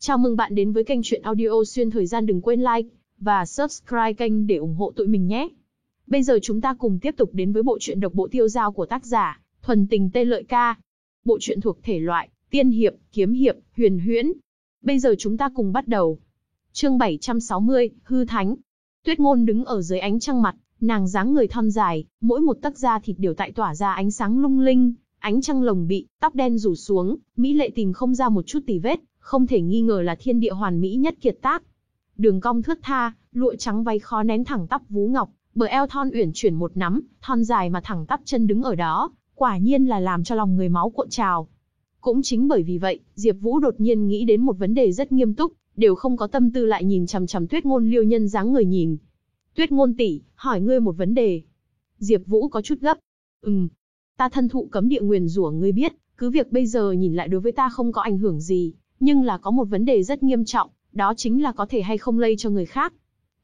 Chào mừng bạn đến với kênh truyện audio xuyên thời gian đừng quên like và subscribe kênh để ủng hộ tụi mình nhé. Bây giờ chúng ta cùng tiếp tục đến với bộ truyện độc bộ tiêu giao của tác giả Thuần Tình Tê Lợi Ca. Bộ truyện thuộc thể loại tiên hiệp, kiếm hiệp, huyền huyễn. Bây giờ chúng ta cùng bắt đầu. Chương 760, Hư Thánh. Tuyết Ngôn đứng ở dưới ánh trăng mặt, nàng dáng người thon dài, mỗi một tấc da thịt đều tại tỏa ra ánh sáng lung linh, ánh trăng lồng bị, tóc đen rủ xuống, mỹ lệ tìm không ra một chút tì vết, không thể nghi ngờ là thiên địa hoàn mỹ nhất kiệt tác. Đường cong thướt tha, lụa trắng váy khó nén thẳng tắp vú ngọc, bờ eo thon uyển chuyển một nắm, thon dài mà thẳng tắp chân đứng ở đó, quả nhiên là làm cho lòng người máu cuộn trào. Cũng chính bởi vì vậy, Diệp Vũ đột nhiên nghĩ đến một vấn đề rất nghiêm túc, đều không có tâm tư lại nhìn chằm chằm Tuyết Ngôn Liêu Nhân dáng người nhìn. "Tuyết Ngôn tỷ, hỏi ngươi một vấn đề." Diệp Vũ có chút gấp. "Ừm, ta thân thụ cấm địa nguyền rủa ngươi biết, cứ việc bây giờ nhìn lại đối với ta không có ảnh hưởng gì, nhưng là có một vấn đề rất nghiêm trọng, đó chính là có thể hay không lây cho người khác.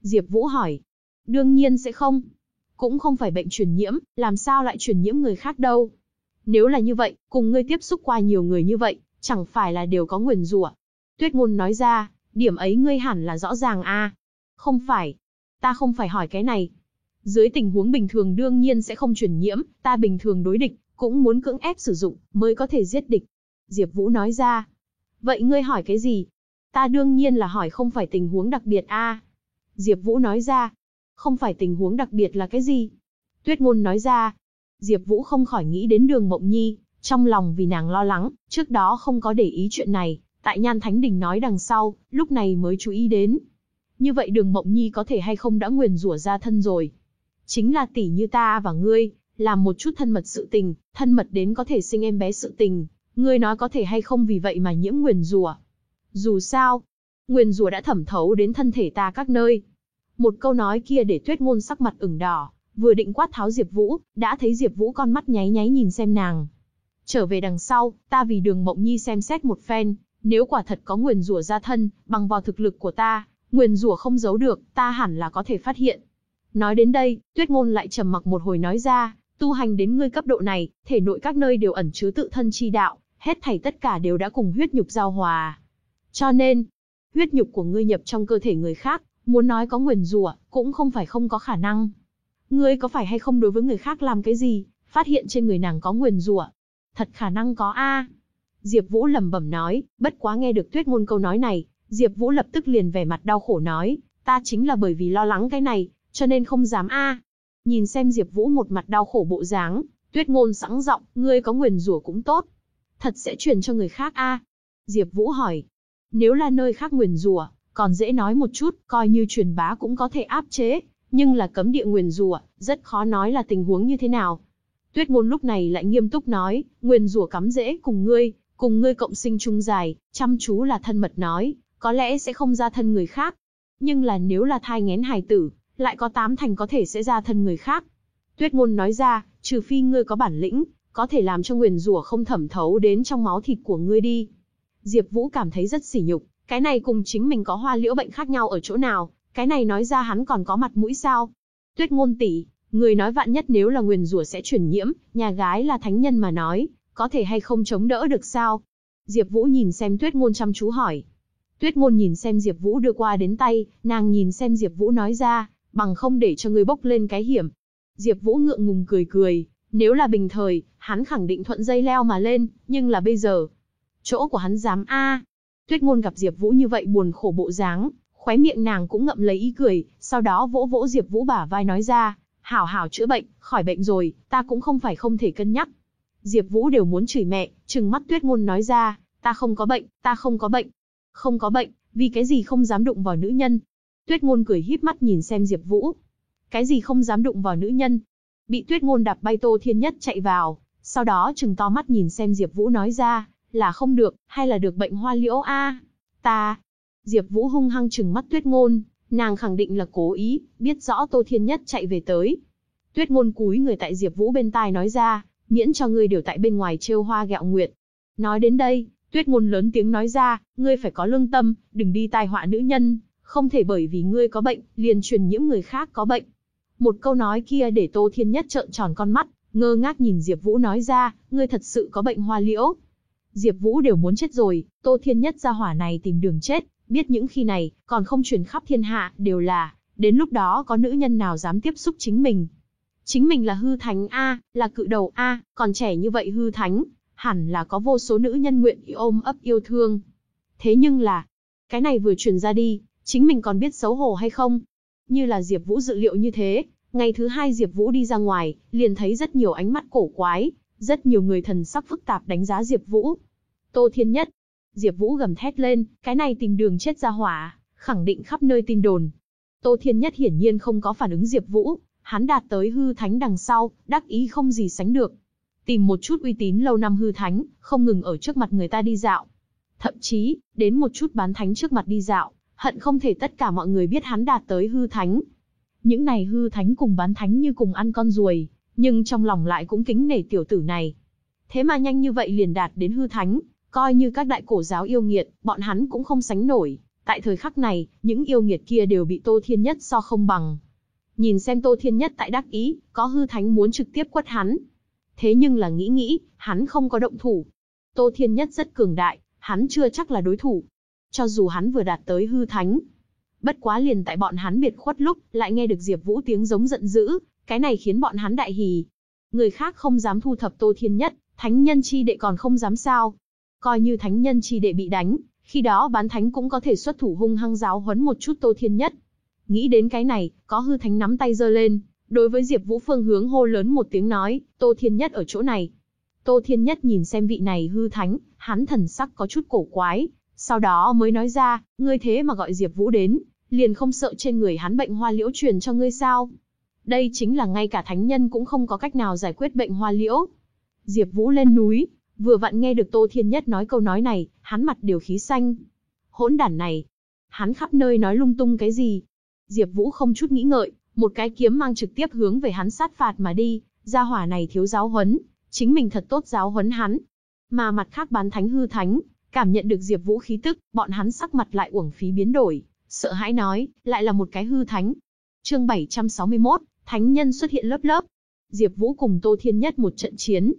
Diệp Vũ hỏi. Đương nhiên sẽ không. Cũng không phải bệnh truyền nhiễm, làm sao lại truyền nhiễm người khác đâu. Nếu là như vậy, cùng ngươi tiếp xúc qua nhiều người như vậy, chẳng phải là đều có nguyền rủa. Tuyết ngôn nói ra, điểm ấy ngươi hẳn là rõ ràng a. Không phải. Ta không phải hỏi cái này. Dưới tình huống bình thường đương nhiên sẽ không truyền nhiễm, ta bình thường đối địch, cũng muốn cưỡng ép sử dụng, mới có thể giết địch. Diệp Vũ nói ra. Vậy ngươi hỏi cái gì? Ta đương nhiên là hỏi không phải tình huống đặc biệt a. Diệp Vũ nói ra. Không phải tình huống đặc biệt là cái gì? Tuyết Ngôn nói ra. Diệp Vũ không khỏi nghĩ đến Đường Mộng Nhi, trong lòng vì nàng lo lắng, trước đó không có để ý chuyện này, tại Nhan Thánh Đình nói đằng sau, lúc này mới chú ý đến. Như vậy Đường Mộng Nhi có thể hay không đã nguyền rủa ra thân rồi? Chính là tỷ như ta và ngươi, làm một chút thân mật sự tình, thân mật đến có thể sinh em bé sự tình, ngươi nói có thể hay không vì vậy mà nhiễm nguyền rủa. Dù sao, nguyền rủa đã thẩm thấu đến thân thể ta các nơi. Một câu nói kia để Tuyết Ngôn sắc mặt ửng đỏ, vừa định quát tháo Diệp Vũ, đã thấy Diệp Vũ con mắt nháy nháy nhìn xem nàng. Trở về đằng sau, ta vì Đường Mộng Nhi xem xét một phen, nếu quả thật có nguyền rủa ra thân, bằng vào thực lực của ta, nguyền rủa không giấu được, ta hẳn là có thể phát hiện. Nói đến đây, Tuyết Ngôn lại trầm mặc một hồi nói ra, tu hành đến ngươi cấp độ này, thể nội các nơi đều ẩn chứa tự thân chi đạo, hết thảy tất cả đều đã cùng huyết nhục giao hòa. Cho nên, huyết nhục của ngươi nhập trong cơ thể người khác, muốn nói có nguyền rủa, cũng không phải không có khả năng. Ngươi có phải hay không đối với người khác làm cái gì, phát hiện trên người nàng có nguyền rủa? Thật khả năng có a. Diệp Vũ lẩm bẩm nói, bất quá nghe được Tuyết Ngôn câu nói này, Diệp Vũ lập tức liền vẻ mặt đau khổ nói, ta chính là bởi vì lo lắng cái này, cho nên không dám a. Nhìn xem Diệp Vũ một mặt đau khổ bộ dáng, Tuyết Ngôn sẵn giọng, ngươi có nguyền rủa cũng tốt, thật sẽ truyền cho người khác a? Diệp Vũ hỏi. Nếu là nơi khác nguyền rủa, còn dễ nói một chút, coi như truyền bá cũng có thể áp chế, nhưng là cấm địa nguyền rủa, rất khó nói là tình huống như thế nào. Tuyết Ngôn lúc này lại nghiêm túc nói, nguyền rủa cắm dễ cùng ngươi, cùng ngươi cộng sinh chung dài, chăm chú là thân mật nói, có lẽ sẽ không ra thân người khác. Nhưng là nếu là thai nghén hài tử, lại có tám thành có thể sẽ ra thân người khác. Tuyết Ngôn nói ra, trừ phi ngươi có bản lĩnh, có thể làm cho nguyền rủa không thẩm thấu đến trong máu thịt của ngươi đi. Diệp Vũ cảm thấy rất sỉ nhục, cái này cùng chính mình có hoa liễu bệnh khác nhau ở chỗ nào, cái này nói ra hắn còn có mặt mũi sao? Tuyết Ngôn tỷ, người nói vạn nhất nếu là nguyền rủa sẽ truyền nhiễm, nhà gái là thánh nhân mà nói, có thể hay không chống đỡ được sao? Diệp Vũ nhìn xem Tuyết Ngôn chăm chú hỏi. Tuyết Ngôn nhìn xem Diệp Vũ đưa qua đến tay, nàng nhìn xem Diệp Vũ nói ra, bằng không để cho ngươi bốc lên cái hiểm. Diệp Vũ ngượng ngùng cười cười, nếu là bình thời, hắn khẳng định thuận dây leo mà lên, nhưng là bây giờ, chỗ của hắn dám a. Tuyết Ngôn gặp Diệp Vũ như vậy buồn khổ bộ dáng, khóe miệng nàng cũng ngậm lấy ý cười, sau đó vỗ vỗ Diệp Vũ bả vai nói ra, "Hảo hảo chữa bệnh, khỏi bệnh rồi, ta cũng không phải không thể cân nhắc." Diệp Vũ đều muốn chửi mẹ, trừng mắt Tuyết Ngôn nói ra, "Ta không có bệnh, ta không có bệnh." "Không có bệnh, vì cái gì không dám đụng vào nữ nhân?" Tuyết Ngôn cười híp mắt nhìn xem Diệp Vũ. "Cái gì không dám đụng vào nữ nhân?" Bị Tuyết Ngôn đạp bay Tô Thiên Nhất chạy vào, sau đó trừng to mắt nhìn xem Diệp Vũ nói ra, là không được, hay là được bệnh hoa liễu a? Ta. Diệp Vũ hung hăng trừng mắt Tuyết Ngôn, nàng khẳng định là cố ý, biết rõ Tô Thiên Nhất chạy về tới. Tuyết Ngôn cúi người tại Diệp Vũ bên tai nói ra, miễn cho ngươi đều tại bên ngoài trêu hoa gẹo nguyệt. Nói đến đây, Tuyết Ngôn lớn tiếng nói ra, ngươi phải có lương tâm, đừng đi tai họa nữ nhân, không thể bởi vì ngươi có bệnh, liền truyền nhiễm người khác có bệnh. Một câu nói kia để Tô Thiên Nhất trợn tròn con mắt, ngơ ngác nhìn Diệp Vũ nói ra, ngươi thật sự có bệnh hoa liễu. Diệp Vũ đều muốn chết rồi, Tô Thiên Nhất gia hỏa này tìm đường chết, biết những khi này, còn không truyền khắp thiên hạ, đều là, đến lúc đó có nữ nhân nào dám tiếp xúc chính mình. Chính mình là hư thánh A, là cự đầu A, còn trẻ như vậy hư thánh, hẳn là có vô số nữ nhân nguyện ý ôm ấp yêu thương. Thế nhưng là, cái này vừa truyền ra đi, chính mình còn biết xấu hổ hay không? Như là Diệp Vũ dự liệu như thế, ngày thứ hai Diệp Vũ đi ra ngoài, liền thấy rất nhiều ánh mắt cổ quái, rất nhiều người thần sắc phức tạp đánh giá Diệp Vũ. Tô Thiên Nhất, Diệp Vũ gầm thét lên, cái này tìm đường chết ra hỏa, khẳng định khắp nơi tin đồn. Tô Thiên Nhất hiển nhiên không có phản ứng Diệp Vũ, hắn đạt tới hư thánh đằng sau, đắc ý không gì sánh được. Tìm một chút uy tín lâu năm hư thánh, không ngừng ở trước mặt người ta đi dạo. Thậm chí, đến một chút bán thánh trước mặt đi dạo, hận không thể tất cả mọi người biết hắn đạt tới hư thánh. Những này hư thánh cùng bán thánh như cùng ăn con ruồi, nhưng trong lòng lại cũng kính nể tiểu tử này. Thế mà nhanh như vậy liền đạt đến hư thánh, coi như các đại cổ giáo yêu nghiệt, bọn hắn cũng không sánh nổi. Tại thời khắc này, những yêu nghiệt kia đều bị Tô Thiên Nhất so không bằng. Nhìn xem Tô Thiên Nhất tại đắc ý, có hư thánh muốn trực tiếp quất hắn. Thế nhưng là nghĩ nghĩ, hắn không có động thủ. Tô Thiên Nhất rất cường đại, hắn chưa chắc là đối thủ. Cho dù hắn vừa đạt tới hư thánh. Bất quá liền tại bọn hắn biệt khuất lúc, lại nghe được Diệp Vũ tiếng giống giận dữ, cái này khiến bọn hắn đại hỉ. Người khác không dám thu thập Tô Thiên Nhất, thánh nhân chi đệ còn không dám sao? Coi như thánh nhân chi đệ bị đánh, khi đó bán thánh cũng có thể xuất thủ hung hăng giáo huấn một chút Tô Thiên Nhất. Nghĩ đến cái này, có hư thánh nắm tay giơ lên, đối với Diệp Vũ phương hướng hô lớn một tiếng nói, Tô Thiên Nhất ở chỗ này. Tô Thiên Nhất nhìn xem vị này hư thánh, hắn thần sắc có chút cổ quái, sau đó mới nói ra, ngươi thế mà gọi Diệp Vũ đến, liền không sợ trên người hắn bệnh hoa liễu truyền cho ngươi sao? Đây chính là ngay cả thánh nhân cũng không có cách nào giải quyết bệnh hoa liễu. Diệp Vũ lên núi, vừa vặn nghe được Tô Thiên Nhất nói câu nói này, hắn mặt đều khí xanh. Hỗn đản này, hắn khắp nơi nói lung tung cái gì? Diệp Vũ không chút nghĩ ngợi, một cái kiếm mang trực tiếp hướng về hắn sát phạt mà đi, gia hỏa này thiếu giáo huấn, chính mình thật tốt giáo huấn hắn. Mà mặt khác bán thánh hư thánh, cảm nhận được Diệp Vũ khí tức, bọn hắn sắc mặt lại uổng phí biến đổi, sợ hãi nói, lại là một cái hư thánh. Chương 761, thánh nhân xuất hiện lớp lớp. Diệp Vũ cùng Tô Thiên Nhất một trận chiến.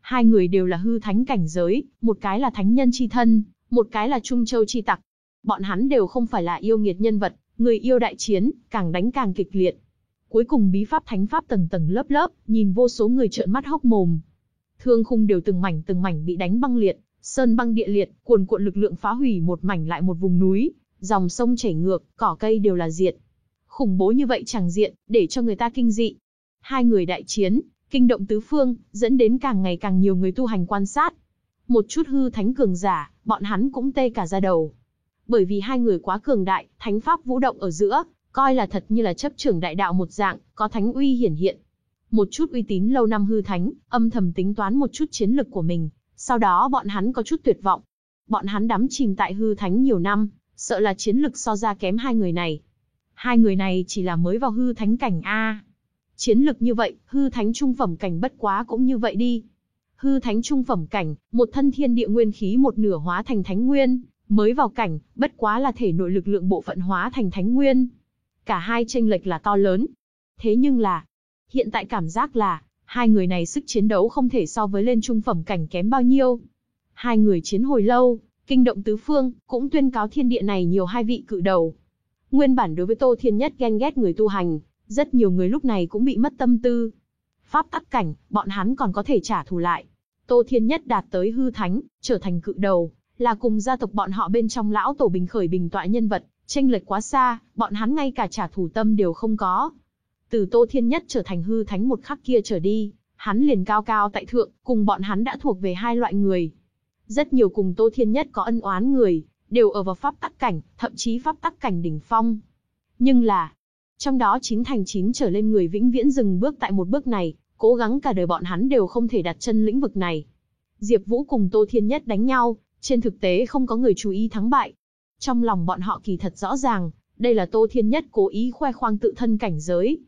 Hai người đều là hư thánh cảnh giới, một cái là thánh nhân chi thân, một cái là trung châu chi tặc. Bọn hắn đều không phải là yêu nghiệt nhân vật, người yêu đại chiến, càng đánh càng kịch liệt. Cuối cùng bí pháp thánh pháp tầng tầng lớp lớp, nhìn vô số người trợn mắt hốc mồm. Thương khung đều từng mảnh từng mảnh bị đánh băng liệt, sơn băng địa liệt, cuồn cuộn lực lượng phá hủy một mảnh lại một vùng núi, dòng sông chảy ngược, cỏ cây đều là diệt. Khủng bố như vậy chẳng diện, để cho người ta kinh dị. Hai người đại chiến, kinh động tứ phương, dẫn đến càng ngày càng nhiều người tu hành quan sát. Một chút hư thánh cường giả, bọn hắn cũng tê cả da đầu. Bởi vì hai người quá cường đại, thánh pháp vũ động ở giữa, coi là thật như là chấp trưởng đại đạo một dạng, có thánh uy hiển hiện. Một chút uy tín lâu năm hư thánh, âm thầm tính toán một chút chiến lực của mình, sau đó bọn hắn có chút tuyệt vọng. Bọn hắn đắm chìm tại hư thánh nhiều năm, sợ là chiến lực so ra kém hai người này. Hai người này chỉ là mới vào hư thánh cảnh A. Chiến lực như vậy, hư thánh trung phẩm cảnh bất quá cũng như vậy đi. Hư thánh trung phẩm cảnh, một thân thiên địa nguyên khí một nửa hóa thành thánh nguyên, mới vào cảnh, bất quá là thể nội lực lượng bộ phận hóa thành thánh nguyên. Cả hai tranh lệch là to lớn. Thế nhưng là, hiện tại cảm giác là, hai người này sức chiến đấu không thể so với lên trung phẩm cảnh kém bao nhiêu. Hai người chiến hồi lâu, kinh động tứ phương, cũng tuyên cáo thiên địa này nhiều hai vị cự đầu. Nguyên bản đối với Tô Thiên Nhất ghen ghét người tu hành, rất nhiều người lúc này cũng bị mất tâm tư. Pháp tắc cảnh, bọn hắn còn có thể trả thù lại. Tô Thiên Nhất đạt tới hư thánh, trở thành cự đầu, là cùng gia tộc bọn họ bên trong lão tổ bình khởi bình tọa nhân vật, tranh lệch quá xa, bọn hắn ngay cả trả thù tâm đều không có. Từ Tô Thiên Nhất trở thành hư thánh một khắc kia trở đi, hắn liền cao cao tại thượng, cùng bọn hắn đã thuộc về hai loại người. Rất nhiều cùng Tô Thiên Nhất có ân oán người, đều ở vào pháp tắc cảnh, thậm chí pháp tắc cảnh đỉnh phong. Nhưng là, trong đó chín thành chín trở lên người vĩnh viễn dừng bước tại một bước này, cố gắng cả đời bọn hắn đều không thể đặt chân lĩnh vực này. Diệp Vũ cùng Tô Thiên Nhất đánh nhau, trên thực tế không có người chú ý thắng bại. Trong lòng bọn họ kỳ thật rõ ràng, đây là Tô Thiên Nhất cố ý khoe khoang tự thân cảnh giới.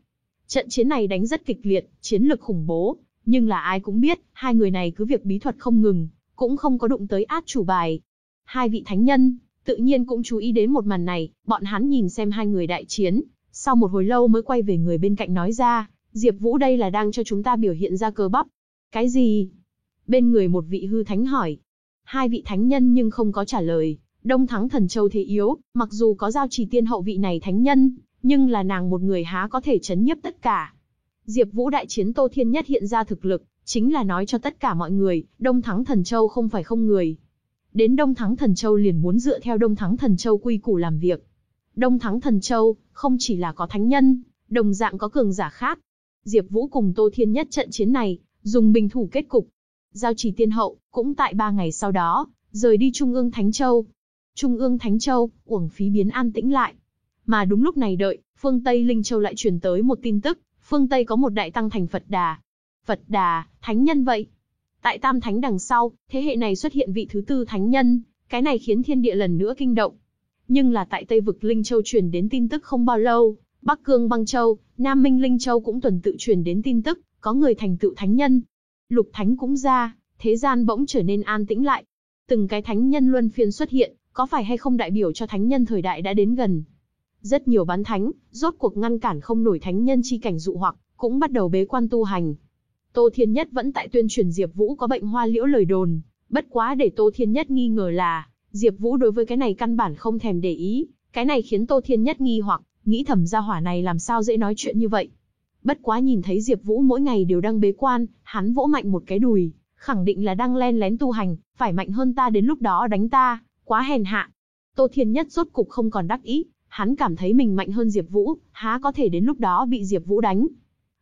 Trận chiến này đánh rất kịch liệt, chiến lực khủng bố, nhưng là ai cũng biết, hai người này cứ việc bí thuật không ngừng, cũng không có đụng tới át chủ bài. Hai vị thánh nhân, tự nhiên cũng chú ý đến một màn này, bọn hắn nhìn xem hai người đại chiến, sau một hồi lâu mới quay về người bên cạnh nói ra, Diệp Vũ đây là đang cho chúng ta biểu hiện ra cơ bắp. Cái gì? Bên người một vị hư thánh hỏi. Hai vị thánh nhân nhưng không có trả lời, Đông Thắng Thần Châu thế yếu, mặc dù có giao trì tiên hậu vị này thánh nhân, nhưng là nàng một người há có thể chấn nhiếp tất cả. Diệp Vũ đại chiến Tô Thiên Nhất hiện ra thực lực, chính là nói cho tất cả mọi người, Đông Thắng Thần Châu không phải không người. Đến Đông Thắng Thần Châu liền muốn dựa theo Đông Thắng Thần Châu quy củ làm việc. Đông Thắng Thần Châu, không chỉ là có thánh nhân, đồng dạng có cường giả khác. Diệp Vũ cùng Tô Thiên Nhất trận chiến này, dùng bình thủ kết cục. Giao chỉ tiên hậu, cũng tại ba ngày sau đó, rời đi Trung ương Thánh Châu. Trung ương Thánh Châu, uổng phí biến an tĩnh lại. Mà đúng lúc này đợi, phương Tây Linh Châu lại truyền tới một tin tức, phương Tây có một đại tăng thành Phật Đà. Phật Đà, thánh nhân vậy. Tại Tam Thánh đằng sau, thế hệ này xuất hiện vị thứ tư thánh nhân, cái này khiến thiên địa lần nữa kinh động. Nhưng là tại Tây vực Linh Châu truyền đến tin tức không bao lâu, Bắc Cương Băng Châu, Nam Minh Linh Châu cũng tuần tự truyền đến tin tức, có người thành tựu thánh nhân. Lục thánh cũng ra, thế gian bỗng trở nên an tĩnh lại. Từng cái thánh nhân luân phiên xuất hiện, có phải hay không đại biểu cho thánh nhân thời đại đã đến gần. Rất nhiều bán thánh, rốt cuộc ngăn cản không nổi thánh nhân chi cảnh dụ hoặc, cũng bắt đầu bế quan tu hành. Tô Thiên Nhất vẫn tại tuyên truyền Diệp Vũ có bệnh hoa liễu lời đồn, bất quá để Tô Thiên Nhất nghi ngờ là, Diệp Vũ đối với cái này căn bản không thèm để ý, cái này khiến Tô Thiên Nhất nghi hoặc, nghĩ thầm gia hỏa này làm sao dễ nói chuyện như vậy. Bất quá nhìn thấy Diệp Vũ mỗi ngày đều đang bế quan, hắn vỗ mạnh một cái đùi, khẳng định là đang len lén tu hành, phải mạnh hơn ta đến lúc đó đánh ta, quá hèn hạ. Tô Thiên Nhất rốt cục không còn đắc ý, hắn cảm thấy mình mạnh hơn Diệp Vũ, há có thể đến lúc đó bị Diệp Vũ đánh.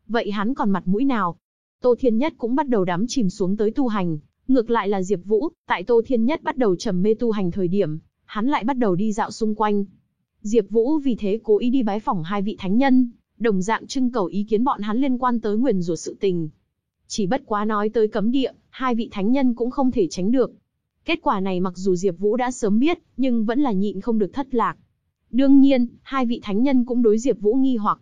Vậy hắn còn mặt mũi nào? Tô Thiên Nhất cũng bắt đầu đắm chìm xuống tới tu hành, ngược lại là Diệp Vũ, tại Tô Thiên Nhất bắt đầu trầm mê tu hành thời điểm, hắn lại bắt đầu đi dạo xung quanh. Diệp Vũ vì thế cố ý đi bái phỏng hai vị thánh nhân, đồng dạng trưng cầu ý kiến bọn hắn liên quan tới nguyền rủa sự tình. Chỉ bất quá nói tới cấm địa, hai vị thánh nhân cũng không thể tránh được. Kết quả này mặc dù Diệp Vũ đã sớm biết, nhưng vẫn là nhịn không được thất lạc. Đương nhiên, hai vị thánh nhân cũng đối Diệp Vũ nghi hoặc,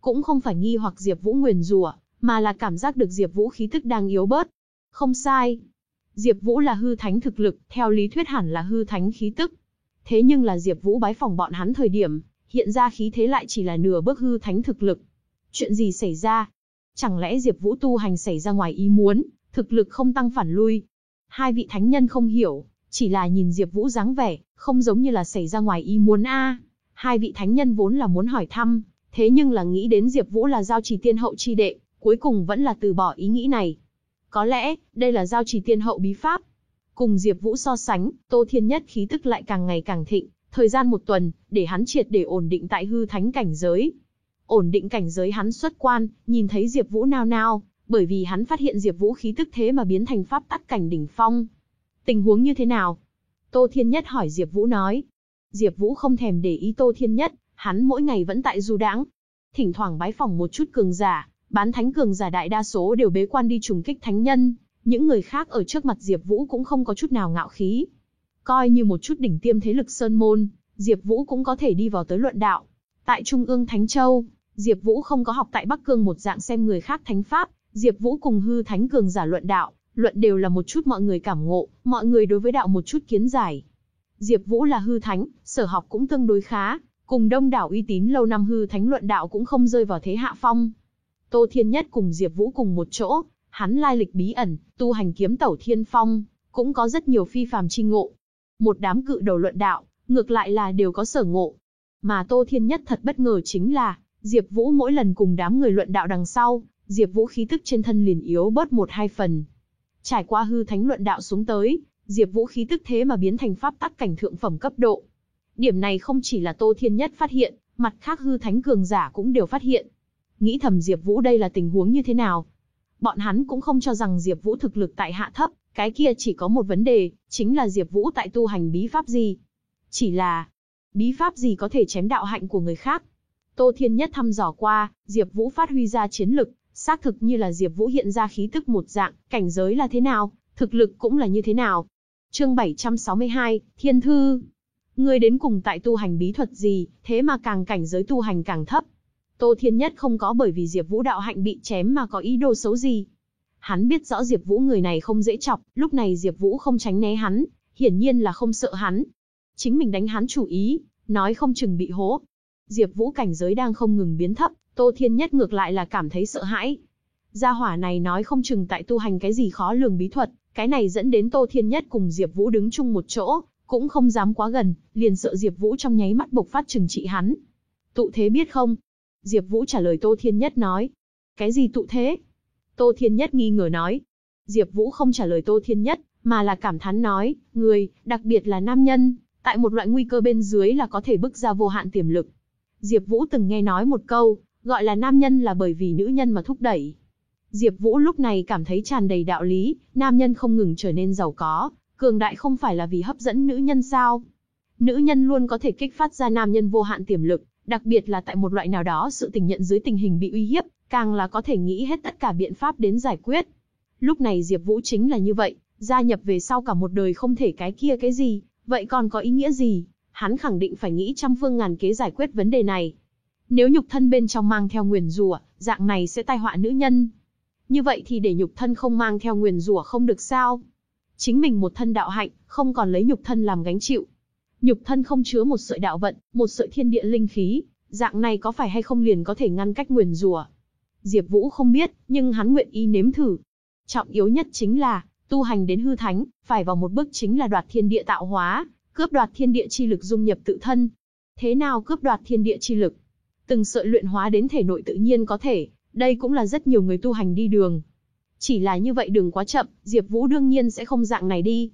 cũng không phải nghi hoặc Diệp Vũ nguyền rủa, mà là cảm giác được Diệp Vũ khí tức đang yếu bớt. Không sai, Diệp Vũ là hư thánh thực lực, theo lý thuyết hẳn là hư thánh khí tức. Thế nhưng là Diệp Vũ bái phòng bọn hắn thời điểm, hiện ra khí thế lại chỉ là nửa bước hư thánh thực lực. Chuyện gì xảy ra? Chẳng lẽ Diệp Vũ tu hành xảy ra ngoài ý muốn, thực lực không tăng phản lui? Hai vị thánh nhân không hiểu, chỉ là nhìn Diệp Vũ dáng vẻ, không giống như là xảy ra ngoài ý muốn a. Hai vị thánh nhân vốn là muốn hỏi thăm, thế nhưng là nghĩ đến Diệp Vũ là giao chỉ tiên hậu chi đệ, cuối cùng vẫn là từ bỏ ý nghĩ này. Có lẽ, đây là giao chỉ tiên hậu bí pháp. Cùng Diệp Vũ so sánh, Tô Thiên Nhất khí tức lại càng ngày càng thịnh, thời gian một tuần, để hắn triệt để ổn định tại hư thánh cảnh giới. Ổn định cảnh giới hắn xuất quan, nhìn thấy Diệp Vũ nao nao, bởi vì hắn phát hiện Diệp Vũ khí tức thế mà biến thành pháp tắc cảnh đỉnh phong. Tình huống như thế nào? Tô Thiên Nhất hỏi Diệp Vũ nói. Diệp Vũ không thèm để ý Tô Thiên Nhất, hắn mỗi ngày vẫn tại du đãng, thỉnh thoảng bái phỏng một chút cường giả, bán thánh cường giả đại đa số đều bế quan đi trùng kích thánh nhân, những người khác ở trước mặt Diệp Vũ cũng không có chút nào ngạo khí. Coi như một chút đỉnh tiêm thế lực sơn môn, Diệp Vũ cũng có thể đi vào tới luận đạo. Tại Trung ương Thánh Châu, Diệp Vũ không có học tại Bắc Cương một dạng xem người khác thánh pháp, Diệp Vũ cùng hư thánh cường giả luận đạo, luận đều là một chút mọi người cảm ngộ, mọi người đối với đạo một chút kiến giải. Diệp Vũ là hư thánh, sở học cũng tương đối khá, cùng đông đảo uy tín lâu năm hư thánh luận đạo cũng không rơi vào thế hạ phong. Tô Thiên Nhất cùng Diệp Vũ cùng một chỗ, hắn lai lịch bí ẩn, tu hành kiếm tẩu thiên phong, cũng có rất nhiều phi phàm chi ngộ. Một đám cự đầu luận đạo, ngược lại là đều có sở ngộ. Mà Tô Thiên Nhất thật bất ngờ chính là, Diệp Vũ mỗi lần cùng đám người luận đạo đằng sau, Diệp Vũ khí tức trên thân liền yếu bớt một hai phần. Trải qua hư thánh luận đạo xuống tới, Diệp Vũ khí tức thế mà biến thành pháp tắc cảnh thượng phẩm cấp độ. Điểm này không chỉ là Tô Thiên Nhất phát hiện, mặt khác hư thánh cường giả cũng đều phát hiện. Nghĩ thầm Diệp Vũ đây là tình huống như thế nào? Bọn hắn cũng không cho rằng Diệp Vũ thực lực tại hạ thấp, cái kia chỉ có một vấn đề, chính là Diệp Vũ tại tu hành bí pháp gì? Chỉ là, bí pháp gì có thể chém đạo hạnh của người khác? Tô Thiên Nhất thăm dò qua, Diệp Vũ phát huy ra chiến lực, xác thực như là Diệp Vũ hiện ra khí tức một dạng, cảnh giới là thế nào, thực lực cũng là như thế nào. Chương 762, Thiên thư. Ngươi đến cùng tại tu hành bí thuật gì, thế mà càng cảnh giới tu hành càng thấp. Tô Thiên Nhất không có bởi vì Diệp Vũ đạo hạnh bị chém mà có ý đồ xấu gì. Hắn biết rõ Diệp Vũ người này không dễ chọc, lúc này Diệp Vũ không tránh né hắn, hiển nhiên là không sợ hắn. Chính mình đánh hắn chủ ý, nói không chừng bị hố. Diệp Vũ cảnh giới đang không ngừng biến thấp, Tô Thiên Nhất ngược lại là cảm thấy sợ hãi. Gia hỏa này nói không chừng tại tu hành cái gì khó lường bí thuật, Cái này dẫn đến Tô Thiên Nhất cùng Diệp Vũ đứng chung một chỗ, cũng không dám quá gần, liền sợ Diệp Vũ trong nháy mắt bộc phát trừng trị hắn. Tụ thế biết không? Diệp Vũ trả lời Tô Thiên Nhất nói. Cái gì tụ thế? Tô Thiên Nhất nghi ngờ nói. Diệp Vũ không trả lời Tô Thiên Nhất, mà là cảm thán nói, người, đặc biệt là nam nhân, tại một loại nguy cơ bên dưới là có thể bức ra vô hạn tiềm lực. Diệp Vũ từng nghe nói một câu, gọi là nam nhân là bởi vì nữ nhân mà thúc đẩy. Diệp Vũ lúc này cảm thấy tràn đầy đạo lý, nam nhân không ngừng trở nên giàu có, cường đại không phải là vì hấp dẫn nữ nhân sao? Nữ nhân luôn có thể kích phát ra nam nhân vô hạn tiềm lực, đặc biệt là tại một loại nào đó sự tình nhận dưới tình hình bị uy hiếp, càng là có thể nghĩ hết tất cả biện pháp đến giải quyết. Lúc này Diệp Vũ chính là như vậy, gia nhập về sau cả một đời không thể cái kia cái gì, vậy còn có ý nghĩa gì? Hắn khẳng định phải nghĩ trăm phương ngàn kế giải quyết vấn đề này. Nếu nhục thân bên trong mang theo nguyền rủa, dạng này sẽ tai họa nữ nhân. Như vậy thì để nhục thân không mang theo nguyền rủa không được sao? Chính mình một thân đạo hạnh, không còn lấy nhục thân làm gánh chịu. Nhục thân không chứa một sợi đạo vận, một sợi thiên địa linh khí, dạng này có phải hay không liền có thể ngăn cách nguyền rủa? Diệp Vũ không biết, nhưng hắn nguyện ý nếm thử. Trọng yếu nhất chính là, tu hành đến hư thánh, phải vào một bước chính là đoạt thiên địa tạo hóa, cướp đoạt thiên địa chi lực dung nhập tự thân. Thế nào cướp đoạt thiên địa chi lực? Từng sợi luyện hóa đến thể nội tự nhiên có thể, đây cũng là rất nhiều người tu hành đi đường. Chỉ là như vậy đừng quá chậm, Diệp Vũ đương nhiên sẽ không dạng này đi.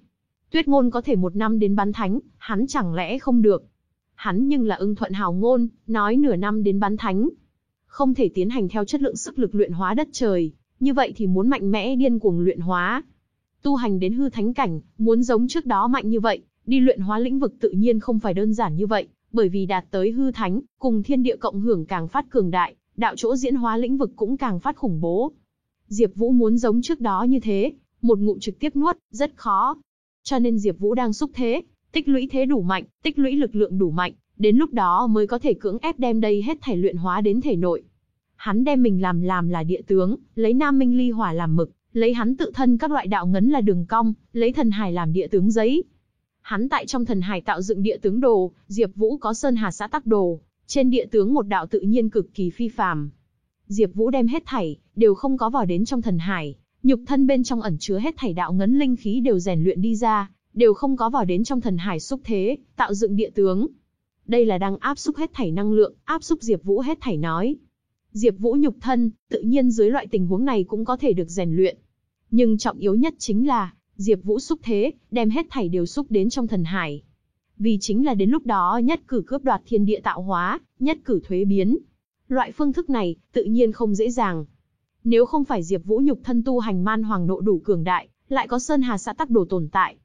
Tuyết ngôn có thể một năm đến bán thánh, hắn chẳng lẽ không được. Hắn nhưng là ưng thuận hào ngôn, nói nửa năm đến bán thánh. Không thể tiến hành theo chất lượng sức lực luyện hóa đất trời, như vậy thì muốn mạnh mẽ điên cuồng luyện hóa. Tu hành đến hư thánh cảnh, muốn giống trước đó mạnh như vậy, đi luyện hóa lĩnh vực tự nhiên không phải đơn giản như vậy, bởi vì đạt tới hư thánh, cùng thiên địa cộng hưởng càng phát cường đại, đạo chỗ diễn hóa lĩnh vực cũng càng phát khủng bố. Diệp Vũ muốn giống trước đó như thế, một ngụm trực tiếp nuốt, rất khó. Cho nên Diệp Vũ đang xúc thế, tích lũy thế đủ mạnh, tích lũy lực lượng đủ mạnh, đến lúc đó mới có thể cưỡng ép đem đây hết thảy luyện hóa đến thể nội. Hắn đem mình làm làm là địa tướng, lấy Nam Minh Ly Hỏa làm mực, lấy hắn tự thân các loại đạo ngấn là đường cong, lấy thần hải làm địa tướng giấy. Hắn tại trong thần hải tạo dựng địa tướng đồ, Diệp Vũ có sơn hà xã tắc đồ, trên địa tướng một đạo tự nhiên cực kỳ phi phàm. Diệp Vũ đem hết thảy đều không có vào đến trong thần hải, nhục thân bên trong ẩn chứa hết thảy đạo ngấn linh khí đều rèn luyện đi ra, đều không có vào đến trong thần hải xúc thế, tạo dựng địa tướng. Đây là đang áp xúc hết thảy năng lượng, áp xúc Diệp Vũ hết thảy nói. Diệp Vũ nhục thân, tự nhiên dưới loại tình huống này cũng có thể được rèn luyện. Nhưng trọng yếu nhất chính là, Diệp Vũ xúc thế, đem hết thảy đều xúc đến trong thần hải. Vì chính là đến lúc đó nhất cử cướp đoạt thiên địa tạo hóa, nhất cử thuế biến. Loại phương thức này, tự nhiên không dễ dàng. Nếu không phải Diệp Vũ nhục thân tu hành man hoàng nộ đủ cường đại, lại có Sơn Hà xã tắc đồ tồn tại.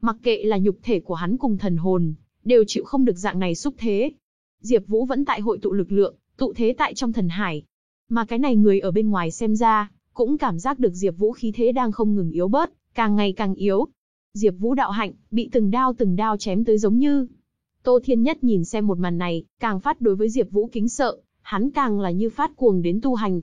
Mặc kệ là nhục thể của hắn cùng thần hồn, đều chịu không được dạng này xúc thế. Diệp Vũ vẫn tại hội tụ lực lượng, tụ thế tại trong thần hải. Mà cái này người ở bên ngoài xem ra, cũng cảm giác được Diệp Vũ khí thế đang không ngừng yếu bớt, càng ngày càng yếu. Diệp Vũ đạo hạnh, bị từng đao từng đao chém tới giống như. Tô Thiên Nhất nhìn xem một màn này, càng phát đối với Diệp Vũ kính sợ, hắn càng là như phát cuồng đến tu hành.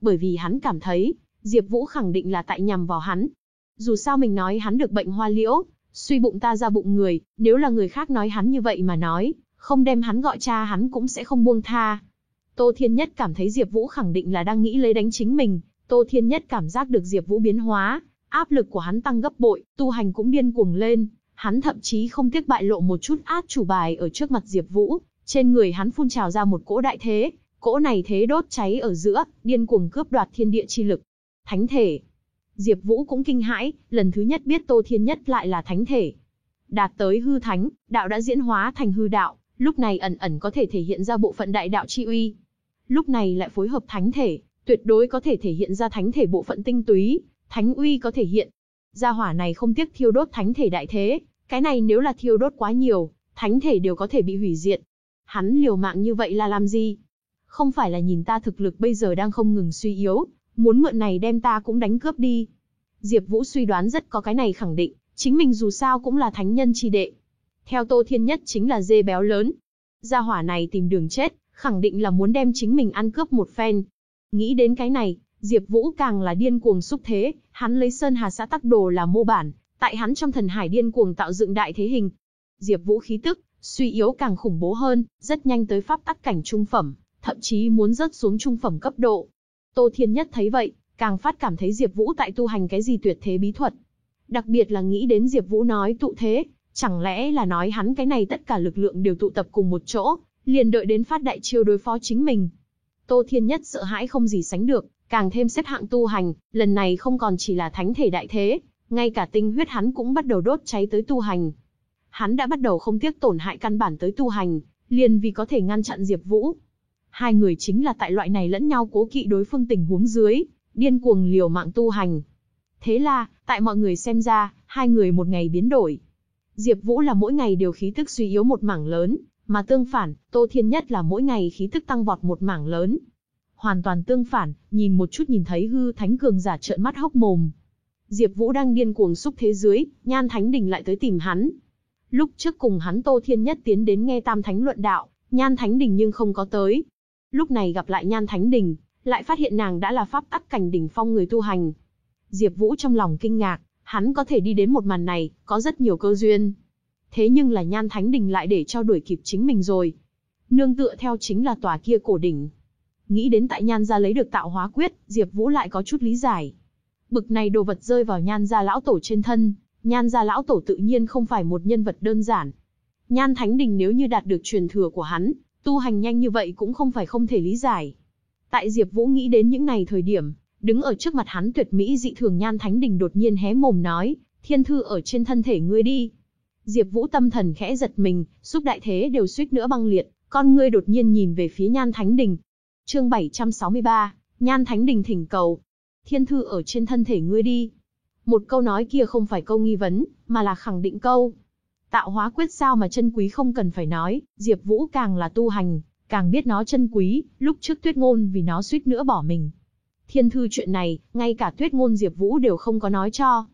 Bởi vì hắn cảm thấy, Diệp Vũ khẳng định là tại nhằm vào hắn. Dù sao mình nói hắn được bệnh hoa liễu, suy bụng ta ra bụng người, nếu là người khác nói hắn như vậy mà nói, không đem hắn gọi cha hắn cũng sẽ không buông tha. Tô Thiên Nhất cảm thấy Diệp Vũ khẳng định là đang nghĩ lấy đánh chính mình, Tô Thiên Nhất cảm giác được Diệp Vũ biến hóa, áp lực của hắn tăng gấp bội, tu hành cũng điên cuồng lên, hắn thậm chí không tiếc bại lộ một chút át chủ bài ở trước mặt Diệp Vũ, trên người hắn phun trào ra một cỗ đại thế, cỗ này thế đốt cháy ở giữa, điên cuồng cướp đoạt thiên địa chi lực. Thánh thể. Diệp Vũ cũng kinh hãi, lần thứ nhất biết Tô Thiên Nhất lại là thánh thể. Đạt tới hư thánh, đạo đã diễn hóa thành hư đạo, lúc này ẩn ẩn có thể thể hiện ra bộ phận đại đạo chi uy. Lúc này lại phối hợp thánh thể, tuyệt đối có thể thể hiện ra thánh thể bộ phận tinh túy, thánh uy có thể hiện. Gia hỏa này không tiếc thiêu đốt thánh thể đại thế, cái này nếu là thiêu đốt quá nhiều, thánh thể đều có thể bị hủy diệt. Hắn liều mạng như vậy là làm gì? Không phải là nhìn ta thực lực bây giờ đang không ngừng suy yếu, muốn mượn này đem ta cũng đánh cướp đi. Diệp Vũ suy đoán rất có cái này khẳng định, chính mình dù sao cũng là thánh nhân chi đệ. Theo Tô Thiên Nhất chính là dê béo lớn. Gia hỏa này tìm đường chết, khẳng định là muốn đem chính mình ăn cướp một phen. Nghĩ đến cái này, Diệp Vũ càng là điên cuồng xúc thế, hắn lấy Sơn Hà xã tắc đồ là mô bản, tại hắn trong thần hải điên cuồng tạo dựng đại thế hình. Diệp Vũ khí tức, suy yếu càng khủng bố hơn, rất nhanh tới pháp tắc cảnh trung phẩm, thậm chí muốn rớt xuống trung phẩm cấp độ. Tô Thiên Nhất thấy vậy, càng phát cảm thấy Diệp Vũ tại tu hành cái gì tuyệt thế bí thuật. Đặc biệt là nghĩ đến Diệp Vũ nói tụ thế, chẳng lẽ là nói hắn cái này tất cả lực lượng đều tụ tập cùng một chỗ, liền đợi đến phát đại chiêu đối phó chính mình. Tô Thiên Nhất sợ hãi không gì sánh được, càng thêm xếp hạng tu hành, lần này không còn chỉ là thánh thể đại thế, ngay cả tinh huyết hắn cũng bắt đầu đốt cháy tới tu hành. Hắn đã bắt đầu không tiếc tổn hại căn bản tới tu hành, liền vì có thể ngăn chặn Diệp Vũ. Hai người chính là tại loại này lẫn nhau cố kỵ đối phương tình huống dưới, điên cuồng liều mạng tu hành. Thế là, tại mọi người xem ra, hai người một ngày biến đổi. Diệp Vũ là mỗi ngày đều khí tức suy yếu một mảng lớn, mà tương phản, Tô Thiên Nhất là mỗi ngày khí tức tăng vọt một mảng lớn. Hoàn toàn tương phản, nhìn một chút nhìn thấy hư thánh cường giả trợn mắt hốc mồm. Diệp Vũ đang điên cuồng xúc thế dưới, Nhan Thánh Đình lại tới tìm hắn. Lúc trước cùng hắn Tô Thiên Nhất tiến đến nghe Tam Thánh luận đạo, Nhan Thánh Đình nhưng không có tới. Lúc này gặp lại Nhan Thánh Đình, lại phát hiện nàng đã là pháp tắc cảnh đỉnh phong người tu hành. Diệp Vũ trong lòng kinh ngạc, hắn có thể đi đến một màn này, có rất nhiều cơ duyên. Thế nhưng là Nhan Thánh Đình lại để cho đuổi kịp chính mình rồi. Nương tựa theo chính là tòa kia cổ đỉnh. Nghĩ đến tại Nhan gia lấy được tạo hóa quyết, Diệp Vũ lại có chút lý giải. Bực này đồ vật rơi vào Nhan gia lão tổ trên thân, Nhan gia lão tổ tự nhiên không phải một nhân vật đơn giản. Nhan Thánh Đình nếu như đạt được truyền thừa của hắn, tu hành nhanh như vậy cũng không phải không thể lý giải. Tại Diệp Vũ nghĩ đến những này thời điểm, đứng ở trước mặt hắn tuyệt mỹ dị thường Nhan Thánh Đình đột nhiên hé mồm nói, "Thiên thư ở trên thân thể ngươi đi." Diệp Vũ tâm thần khẽ giật mình, xúc đại thế đều suýt nữa băng liệt, con ngươi đột nhiên nhìn về phía Nhan Thánh Đình. Chương 763, Nhan Thánh Đình thỉnh cầu. Thiên thư ở trên thân thể ngươi đi. Một câu nói kia không phải câu nghi vấn, mà là khẳng định câu. Tạo hóa quyết sao mà chân quý không cần phải nói, Diệp Vũ càng là tu hành, càng biết nó chân quý, lúc trước Tuyết Ngôn vì nó suýt nữa bỏ mình. Thiên thư chuyện này, ngay cả Tuyết Ngôn Diệp Vũ đều không có nói cho.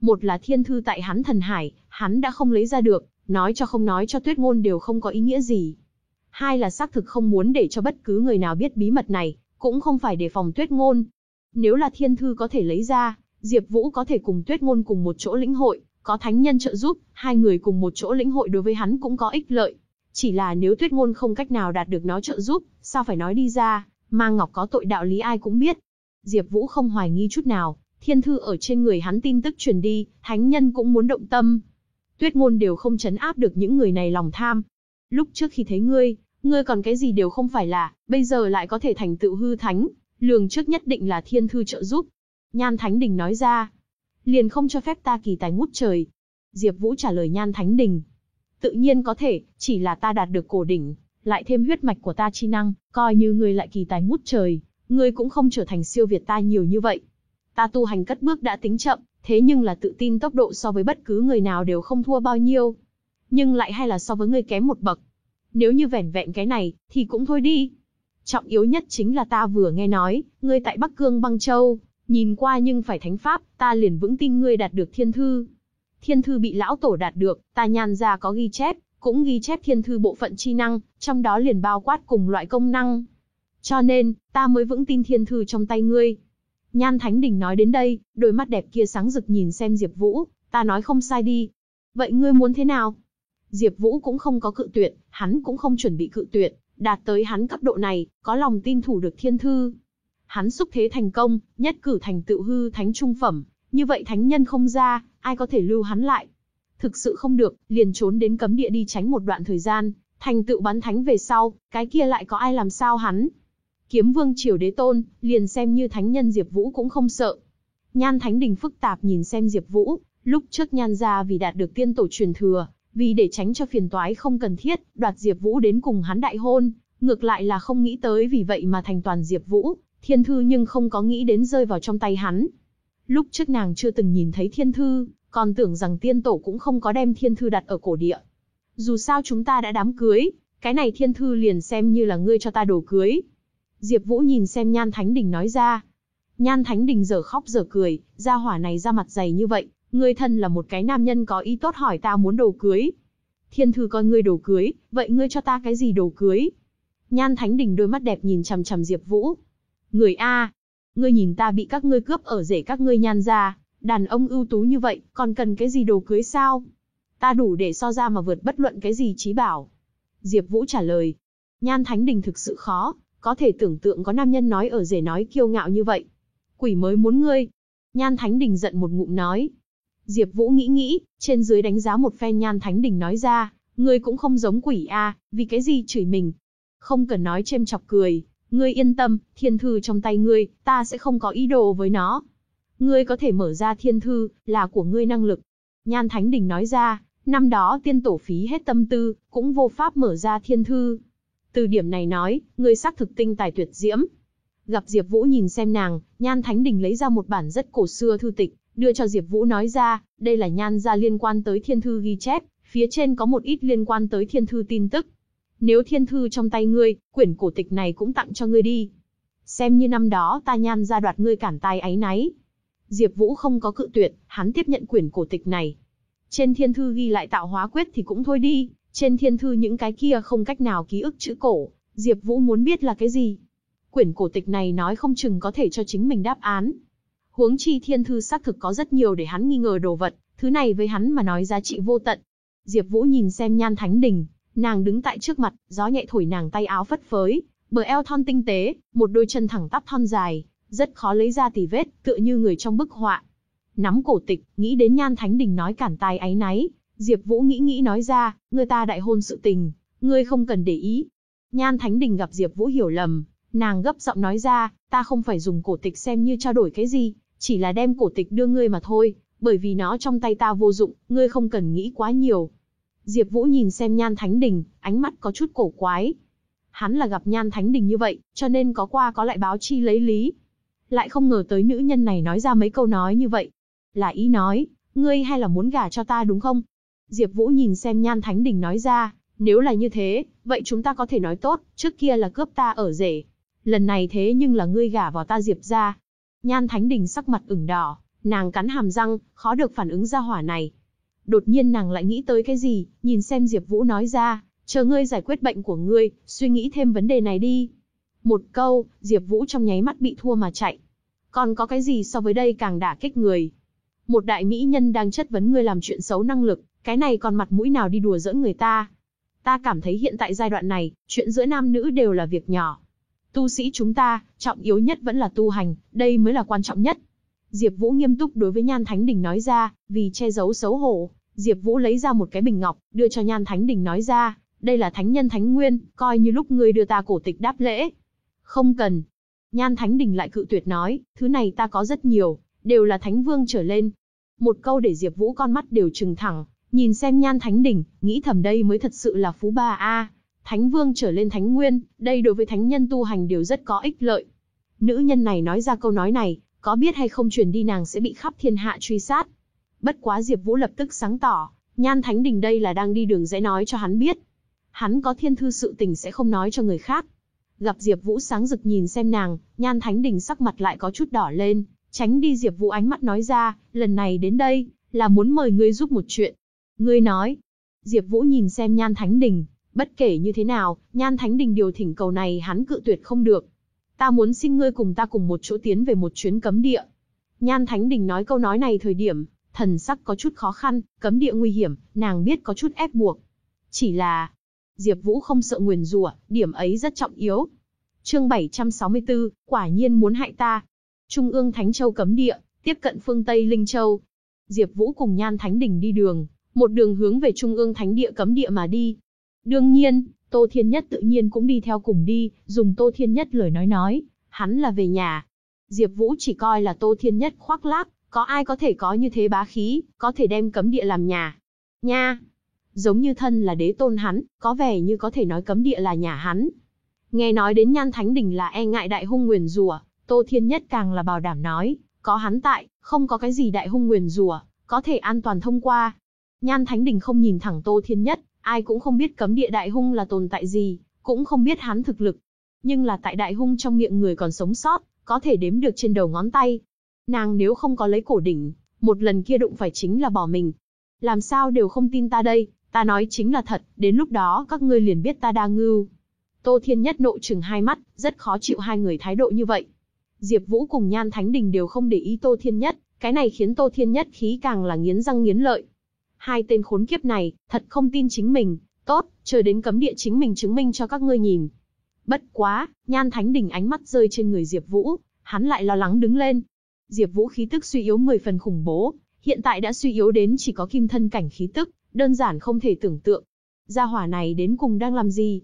Một là thiên thư tại hắn thần hải, hắn đã không lấy ra được, nói cho không nói cho Tuyết Ngôn đều không có ý nghĩa gì. Hai là xác thực không muốn để cho bất cứ người nào biết bí mật này, cũng không phải để phòng Tuyết Ngôn. Nếu là thiên thư có thể lấy ra, Diệp Vũ có thể cùng Tuyết Ngôn cùng một chỗ lĩnh hội, có thánh nhân trợ giúp, hai người cùng một chỗ lĩnh hội đối với hắn cũng có ích lợi. Chỉ là nếu Tuyết Ngôn không cách nào đạt được nó trợ giúp, sao phải nói đi ra, Mang Ngọc có tội đạo lý ai cũng biết. Diệp Vũ không hoài nghi chút nào, thiên thư ở trên người hắn tin tức truyền đi, thánh nhân cũng muốn động tâm. Tuyết Ngôn đều không chấn áp được những người này lòng tham. Lúc trước khi thấy ngươi, ngươi còn cái gì đều không phải là, bây giờ lại có thể thành tựu hư thánh, lường trước nhất định là thiên thư trợ giúp, Nhan Thánh Đình nói ra. Liền không cho phép ta kỳ tài ngút trời. Diệp Vũ trả lời Nhan Thánh Đình. Tự nhiên có thể, chỉ là ta đạt được cổ đỉnh, lại thêm huyết mạch của ta chi năng, coi như ngươi lại kỳ tài ngút trời, ngươi cũng không trở thành siêu việt ta nhiều như vậy. Ta tu hành cất bước đã tính chậm, thế nhưng là tự tin tốc độ so với bất cứ người nào đều không thua bao nhiêu. Nhưng lại hay là so với ngươi kém một bậc. Nếu như vẻn vẹn cái này, thì cũng thôi đi. Trọng yếu nhất chính là ta vừa nghe nói, ngươi tại Bắc Cương Băng Châu, Nhìn qua nhưng phải thánh pháp, ta liền vững tin ngươi đạt được thiên thư. Thiên thư bị lão tổ đạt được, ta nhan ra có ghi chép, cũng ghi chép thiên thư bộ phận chi năng, trong đó liền bao quát cùng loại công năng. Cho nên, ta mới vững tin thiên thư trong tay ngươi. Nhan Thánh Đình nói đến đây, đôi mắt đẹp kia sáng rực nhìn xem Diệp Vũ, ta nói không sai đi. Vậy ngươi muốn thế nào? Diệp Vũ cũng không có cự tuyệt, hắn cũng không chuẩn bị cự tuyệt, đạt tới hắn cấp độ này, có lòng tin thủ được thiên thư hắn xúc thế thành công, nhất cử thành tựu hư thánh trung phẩm, như vậy thánh nhân không ra, ai có thể lưu hắn lại? Thực sự không được, liền trốn đến cấm địa đi tránh một đoạn thời gian, thành tựu bắn thánh về sau, cái kia lại có ai làm sao hắn? Kiếm vương triều đế tôn, liền xem như thánh nhân Diệp Vũ cũng không sợ. Nhan Thánh Đình phức tạp nhìn xem Diệp Vũ, lúc trước Nhan gia vì đạt được tiên tổ truyền thừa, vì để tránh cho phiền toái không cần thiết, đoạt Diệp Vũ đến cùng hắn đại hôn, ngược lại là không nghĩ tới vì vậy mà thành toàn Diệp Vũ, thiên thư nhưng không có nghĩ đến rơi vào trong tay hắn. Lúc trước nàng chưa từng nhìn thấy thiên thư, còn tưởng rằng tiên tổ cũng không có đem thiên thư đặt ở cổ địa. Dù sao chúng ta đã đám cưới, cái này thiên thư liền xem như là ngươi cho ta đồ cưới. Diệp Vũ nhìn xem Nhan Thánh Đình nói ra. Nhan Thánh Đình giờ khóc giờ cười, gia hỏa này ra mặt dày như vậy, ngươi thân là một cái nam nhân có ý tốt hỏi ta muốn đồ cưới. Thiên thư coi ngươi đồ cưới, vậy ngươi cho ta cái gì đồ cưới? Nhan Thánh Đình đôi mắt đẹp nhìn chằm chằm Diệp Vũ, Người A, ngươi nhìn ta bị các ngươi cướp ở rể các ngươi nhan ra, đàn ông ưu tú như vậy, còn cần cái gì đồ cưới sao? Ta đủ để so ra mà vượt bất luận cái gì trí bảo. Diệp Vũ trả lời, nhan thánh đình thực sự khó, có thể tưởng tượng có nam nhân nói ở rể nói kiêu ngạo như vậy. Quỷ mới muốn ngươi. Nhan thánh đình giận một ngụm nói. Diệp Vũ nghĩ nghĩ, trên dưới đánh giá một phen Nhan Thánh Đình nói ra, ngươi cũng không giống quỷ a, vì cái gì chửi mình? Không cần nói chêm chọc cười, ngươi yên tâm, thiên thư trong tay ngươi, ta sẽ không có ý đồ với nó. Ngươi có thể mở ra thiên thư, là của ngươi năng lực. Nhan Thánh Đình nói ra, năm đó tiên tổ phí hết tâm tư, cũng vô pháp mở ra thiên thư. Từ điểm này nói, ngươi xác thực tinh tài tuyệt diễm. Gặp Diệp Vũ nhìn xem nàng, Nhan Thánh Đình lấy ra một bản rất cổ xưa thư tịch, đưa cho Diệp Vũ nói ra, đây là nhan gia liên quan tới thiên thư ghi chép, phía trên có một ít liên quan tới thiên thư tin tức. Nếu thiên thư trong tay ngươi, quyển cổ tịch này cũng tặng cho ngươi đi. Xem như năm đó ta nhan gia đoạt ngươi cản tay ấy náy. Diệp Vũ không có cự tuyệt, hắn tiếp nhận quyển cổ tịch này. Trên thiên thư ghi lại tạo hóa quyết thì cũng thôi đi, trên thiên thư những cái kia không cách nào ký ức chữ cổ, Diệp Vũ muốn biết là cái gì. Quyển cổ tịch này nói không chừng có thể cho chính mình đáp án. Huống chi thiên thư xác thực có rất nhiều để hắn nghi ngờ đồ vật, thứ này với hắn mà nói giá trị vô tận. Diệp Vũ nhìn xem Nhan Thánh Đình, nàng đứng tại trước mặt, gió nhẹ thổi nàng tay áo phất phới, bờ eo thon tinh tế, một đôi chân thẳng tắp thon dài, rất khó lấy ra tỉ vết, tựa như người trong bức họa. Nắm cổ tịch, nghĩ đến Nhan Thánh Đình nói cản tai áy náy, Diệp Vũ nghĩ nghĩ nói ra, người ta đại hôn sự tình, ngươi không cần để ý. Nhan Thánh Đình gặp Diệp Vũ hiểu lầm, nàng gấp giọng nói ra, ta không phải dùng cổ tịch xem như trao đổi cái gì, chỉ là đem cổ tịch đưa ngươi mà thôi, bởi vì nó trong tay ta vô dụng, ngươi không cần nghĩ quá nhiều. Diệp Vũ nhìn xem Nhan Thánh Đình, ánh mắt có chút cổ quái. Hắn là gặp Nhan Thánh Đình như vậy, cho nên có qua có lại báo chi lấy lý. Lại không ngờ tới nữ nhân này nói ra mấy câu nói như vậy. Là ý nói, ngươi hay là muốn gả cho ta đúng không? Diệp Vũ nhìn xem Nhan Thánh Đình nói ra, nếu là như thế, vậy chúng ta có thể nói tốt, trước kia là cướp ta ở rể. Lần này thế nhưng là ngươi gả vào ta Diệp gia, Nhan Thánh Đình sắc mặt ửng đỏ, nàng cắn hàm răng, khó được phản ứng ra hỏa này. Đột nhiên nàng lại nghĩ tới cái gì, nhìn xem Diệp Vũ nói ra, chờ ngươi giải quyết bệnh của ngươi, suy nghĩ thêm vấn đề này đi. Một câu, Diệp Vũ trong nháy mắt bị thua mà chạy. Còn có cái gì so với đây càng đả kích người? Một đại mỹ nhân đang chất vấn ngươi làm chuyện xấu năng lực, cái này còn mặt mũi nào đi đùa giỡn người ta? Ta cảm thấy hiện tại giai đoạn này, chuyện giữa nam nữ đều là việc nhỏ. Tu sĩ chúng ta, trọng yếu nhất vẫn là tu hành, đây mới là quan trọng nhất. Diệp Vũ nghiêm túc đối với Nhan Thánh Đình nói ra, vì che giấu xấu hổ, Diệp Vũ lấy ra một cái bình ngọc, đưa cho Nhan Thánh Đình nói ra, đây là thánh nhân thánh nguyên, coi như lúc ngươi đưa ta cổ tịch đáp lễ. Không cần. Nhan Thánh Đình lại cự tuyệt nói, thứ này ta có rất nhiều, đều là thánh vương trở lên. Một câu để Diệp Vũ con mắt đều trừng thẳng, nhìn xem Nhan Thánh Đình, nghĩ thầm đây mới thật sự là phú bà a. Thánh vương trở lên thánh nguyên, đây đối với thánh nhân tu hành đều rất có ích lợi. Nữ nhân này nói ra câu nói này, có biết hay không truyền đi nàng sẽ bị khắp thiên hạ truy sát. Bất quá Diệp Vũ lập tức sáng tỏ, Nhan Thánh Đình đây là đang đi đường dễ nói cho hắn biết. Hắn có thiên thư sự tình sẽ không nói cho người khác. Gặp Diệp Vũ sáng rực nhìn xem nàng, Nhan Thánh Đình sắc mặt lại có chút đỏ lên, tránh đi Diệp Vũ ánh mắt nói ra, lần này đến đây, là muốn mời ngươi giúp một chuyện. Ngươi nói. Diệp Vũ nhìn xem Nhan Thánh Đình, Bất kể như thế nào, Nhan Thánh Đình điều thỉnh cầu này hắn cự tuyệt không được. Ta muốn xin ngươi cùng ta cùng một chỗ tiến về một chuyến cấm địa. Nhan Thánh Đình nói câu nói này thời điểm, thần sắc có chút khó khăn, cấm địa nguy hiểm, nàng biết có chút ép buộc. Chỉ là, Diệp Vũ không sợ nguyền rủa, điểm ấy rất trọng yếu. Chương 764, quả nhiên muốn hại ta. Trung ương Thánh Châu cấm địa, tiếp cận phương Tây Linh Châu. Diệp Vũ cùng Nhan Thánh Đình đi đường, một đường hướng về Trung ương Thánh địa cấm địa mà đi. Đương nhiên, Tô Thiên Nhất tự nhiên cũng đi theo cùng đi, dùng Tô Thiên Nhất lời nói nói, hắn là về nhà. Diệp Vũ chỉ coi là Tô Thiên Nhất khoác lác, có ai có thể có như thế bá khí, có thể đem cấm địa làm nhà. Nha! Giống như thân là đế tôn hắn, có vẻ như có thể nói cấm địa là nhà hắn. Nghe nói đến Nhan Thánh Đình là e ngại đại hung nguyền rủa, Tô Thiên Nhất càng là bảo đảm nói, có hắn tại, không có cái gì đại hung nguyền rủa, có thể an toàn thông qua. Nhan Thánh Đình không nhìn thẳng Tô Thiên Nhất, Ai cũng không biết cấm địa đại hung là tồn tại gì, cũng không biết hắn thực lực. Nhưng là tại đại hung trong miệng người còn sống sót, có thể đếm được trên đầu ngón tay. Nàng nếu không có lấy cổ đỉnh, một lần kia đụng phải chính là bỏ mình. Làm sao đều không tin ta đây, ta nói chính là thật, đến lúc đó các ngươi liền biết ta đa ngưu. Tô Thiên Nhất nộ chừng hai mắt, rất khó chịu hai người thái độ như vậy. Diệp Vũ cùng Nhan Thánh Đình đều không để ý Tô Thiên Nhất, cái này khiến Tô Thiên Nhất khí càng là nghiến răng nghiến lợi. Hai tên khốn kiếp này, thật không tin chính mình, tốt, chờ đến cấm địa chính mình chứng minh cho các ngươi nhìn. Bất quá, Nhan Thánh Đình ánh mắt rơi trên người Diệp Vũ, hắn lại lo lắng đứng lên. Diệp Vũ khí tức suy yếu 10 phần khủng bố, hiện tại đã suy yếu đến chỉ có kim thân cảnh khí tức, đơn giản không thể tưởng tượng. Gia hỏa này đến cùng đang làm gì?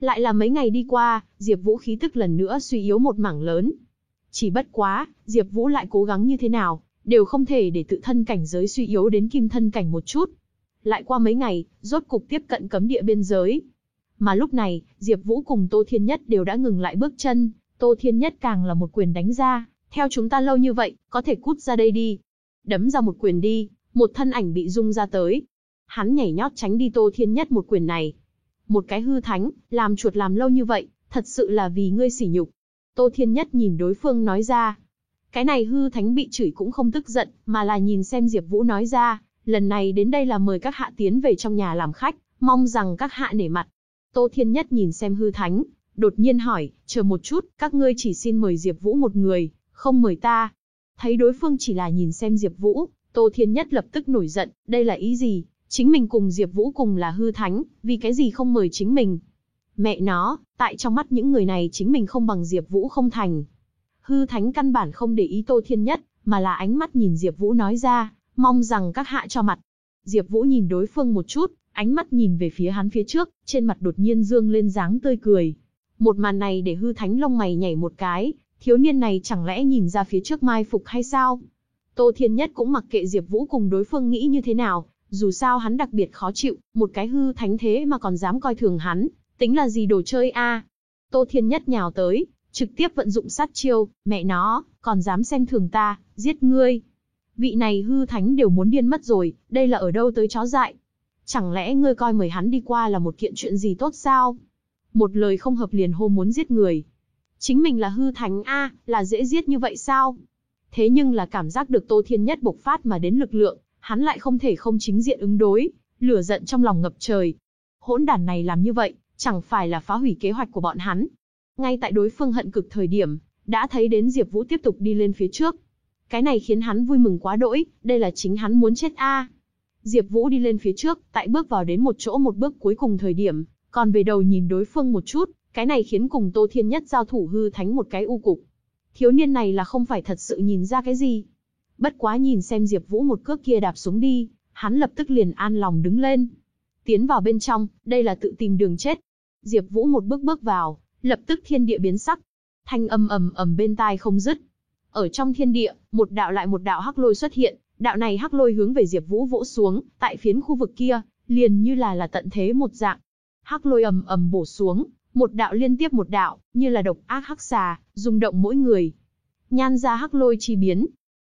Lại là mấy ngày đi qua, Diệp Vũ khí tức lần nữa suy yếu một mảng lớn. Chỉ bất quá, Diệp Vũ lại cố gắng như thế nào, đều không thể để tự thân cảnh giới suy yếu đến kim thân cảnh một chút. Lại qua mấy ngày, rốt cục tiếp cận cấm địa biên giới. Mà lúc này, Diệp Vũ cùng Tô Thiên Nhất đều đã ngừng lại bước chân, Tô Thiên Nhất càng là một quyền đánh ra, theo chúng ta lâu như vậy, có thể cút ra đây đi. Đấm ra một quyền đi, một thân ảnh bị rung ra tới. Hắn nhảy nhót tránh đi Tô Thiên Nhất một quyền này. Một cái hư thánh, làm chuột làm lâu như vậy, thật sự là vì ngươi sỉ nhục. Tô Thiên Nhất nhìn đối phương nói ra. Cái này hư thánh bị chửi cũng không tức giận, mà là nhìn xem Diệp Vũ nói ra, lần này đến đây là mời các hạ tiến về trong nhà làm khách, mong rằng các hạ nể mặt. Tô Thiên Nhất nhìn xem hư thánh, đột nhiên hỏi, chờ một chút, các ngươi chỉ xin mời Diệp Vũ một người, không mời ta. Thấy đối phương chỉ là nhìn xem Diệp Vũ, Tô Thiên Nhất lập tức nổi giận, đây là ý gì? Chính mình cùng Diệp Vũ cùng là hư thánh, vì cái gì không mời chính mình? Mẹ nó, tại trong mắt những người này chính mình không bằng Diệp Vũ không thành. Hư thánh căn bản không để ý Tô Thiên Nhất, mà là ánh mắt nhìn Diệp Vũ nói ra, mong rằng các hạ cho mặt. Diệp Vũ nhìn đối phương một chút, ánh mắt nhìn về phía hắn phía trước, trên mặt đột nhiên dương lên dáng tươi cười. Một màn này để hư thánh lông mày nhảy một cái, thiếu niên này chẳng lẽ nhìn ra phía trước mai phục hay sao? Tô Thiên Nhất cũng mặc kệ Diệp Vũ cùng đối phương nghĩ như thế nào, dù sao hắn đặc biệt khó chịu, một cái hư thánh thế mà còn dám coi thường hắn, tính là gì đồ chơi a? Tô Thiên Nhất nhào tới, trực tiếp vận dụng sát chiêu, mẹ nó, còn dám xem thường ta, giết ngươi. Vị này hư thánh đều muốn điên mất rồi, đây là ở đâu tới chó dại? Chẳng lẽ ngươi coi mời hắn đi qua là một kiện chuyện gì tốt sao? Một lời không hợp liền hô muốn giết người. Chính mình là hư thánh A, là dễ giết như vậy sao? Thế nhưng là cảm giác được Tô Thiên Nhất bộc phát mà đến lực lượng, hắn lại không thể không chính diện ứng đối, lửa giận trong lòng ngập trời. Hỗn đản này làm như vậy, chẳng phải là phá hủy kế hoạch của bọn hắn. Ngay tại đối phương hận cực thời điểm, đã thấy đến Diệp Vũ tiếp tục đi lên phía trước. Cái này khiến hắn vui mừng quá đỗi, đây là chính hắn muốn chết a. Diệp Vũ đi lên phía trước, tại bước vào đến một chỗ một bước cuối cùng thời điểm, còn về đầu nhìn đối phương một chút, cái này khiến cùng Tô Thiên Nhất giao thủ hư thánh một cái u cục. Thiếu niên này là không phải thật sự nhìn ra cái gì. Bất quá nhìn xem Diệp Vũ một cước kia đạp xuống đi, hắn lập tức liền an lòng đứng lên. Tiến vào bên trong, đây là tự tìm đường chết. Diệp Vũ một bước bước vào, lập tức thiên địa biến sắc. Thanh âm ầm ầm bên tai không dứt. Ở trong thiên địa, một đạo lại một đạo hắc lôi xuất hiện, đạo này hắc lôi hướng về Diệp Vũ vỗ xuống, tại phiến khu vực kia, liền như là là tận thế một dạng. Hắc lôi ầm ầm bổ xuống, một đạo liên tiếp một đạo, như là độc ác hắc xà, rung động mỗi người. Nhan ra hắc lôi chi biến.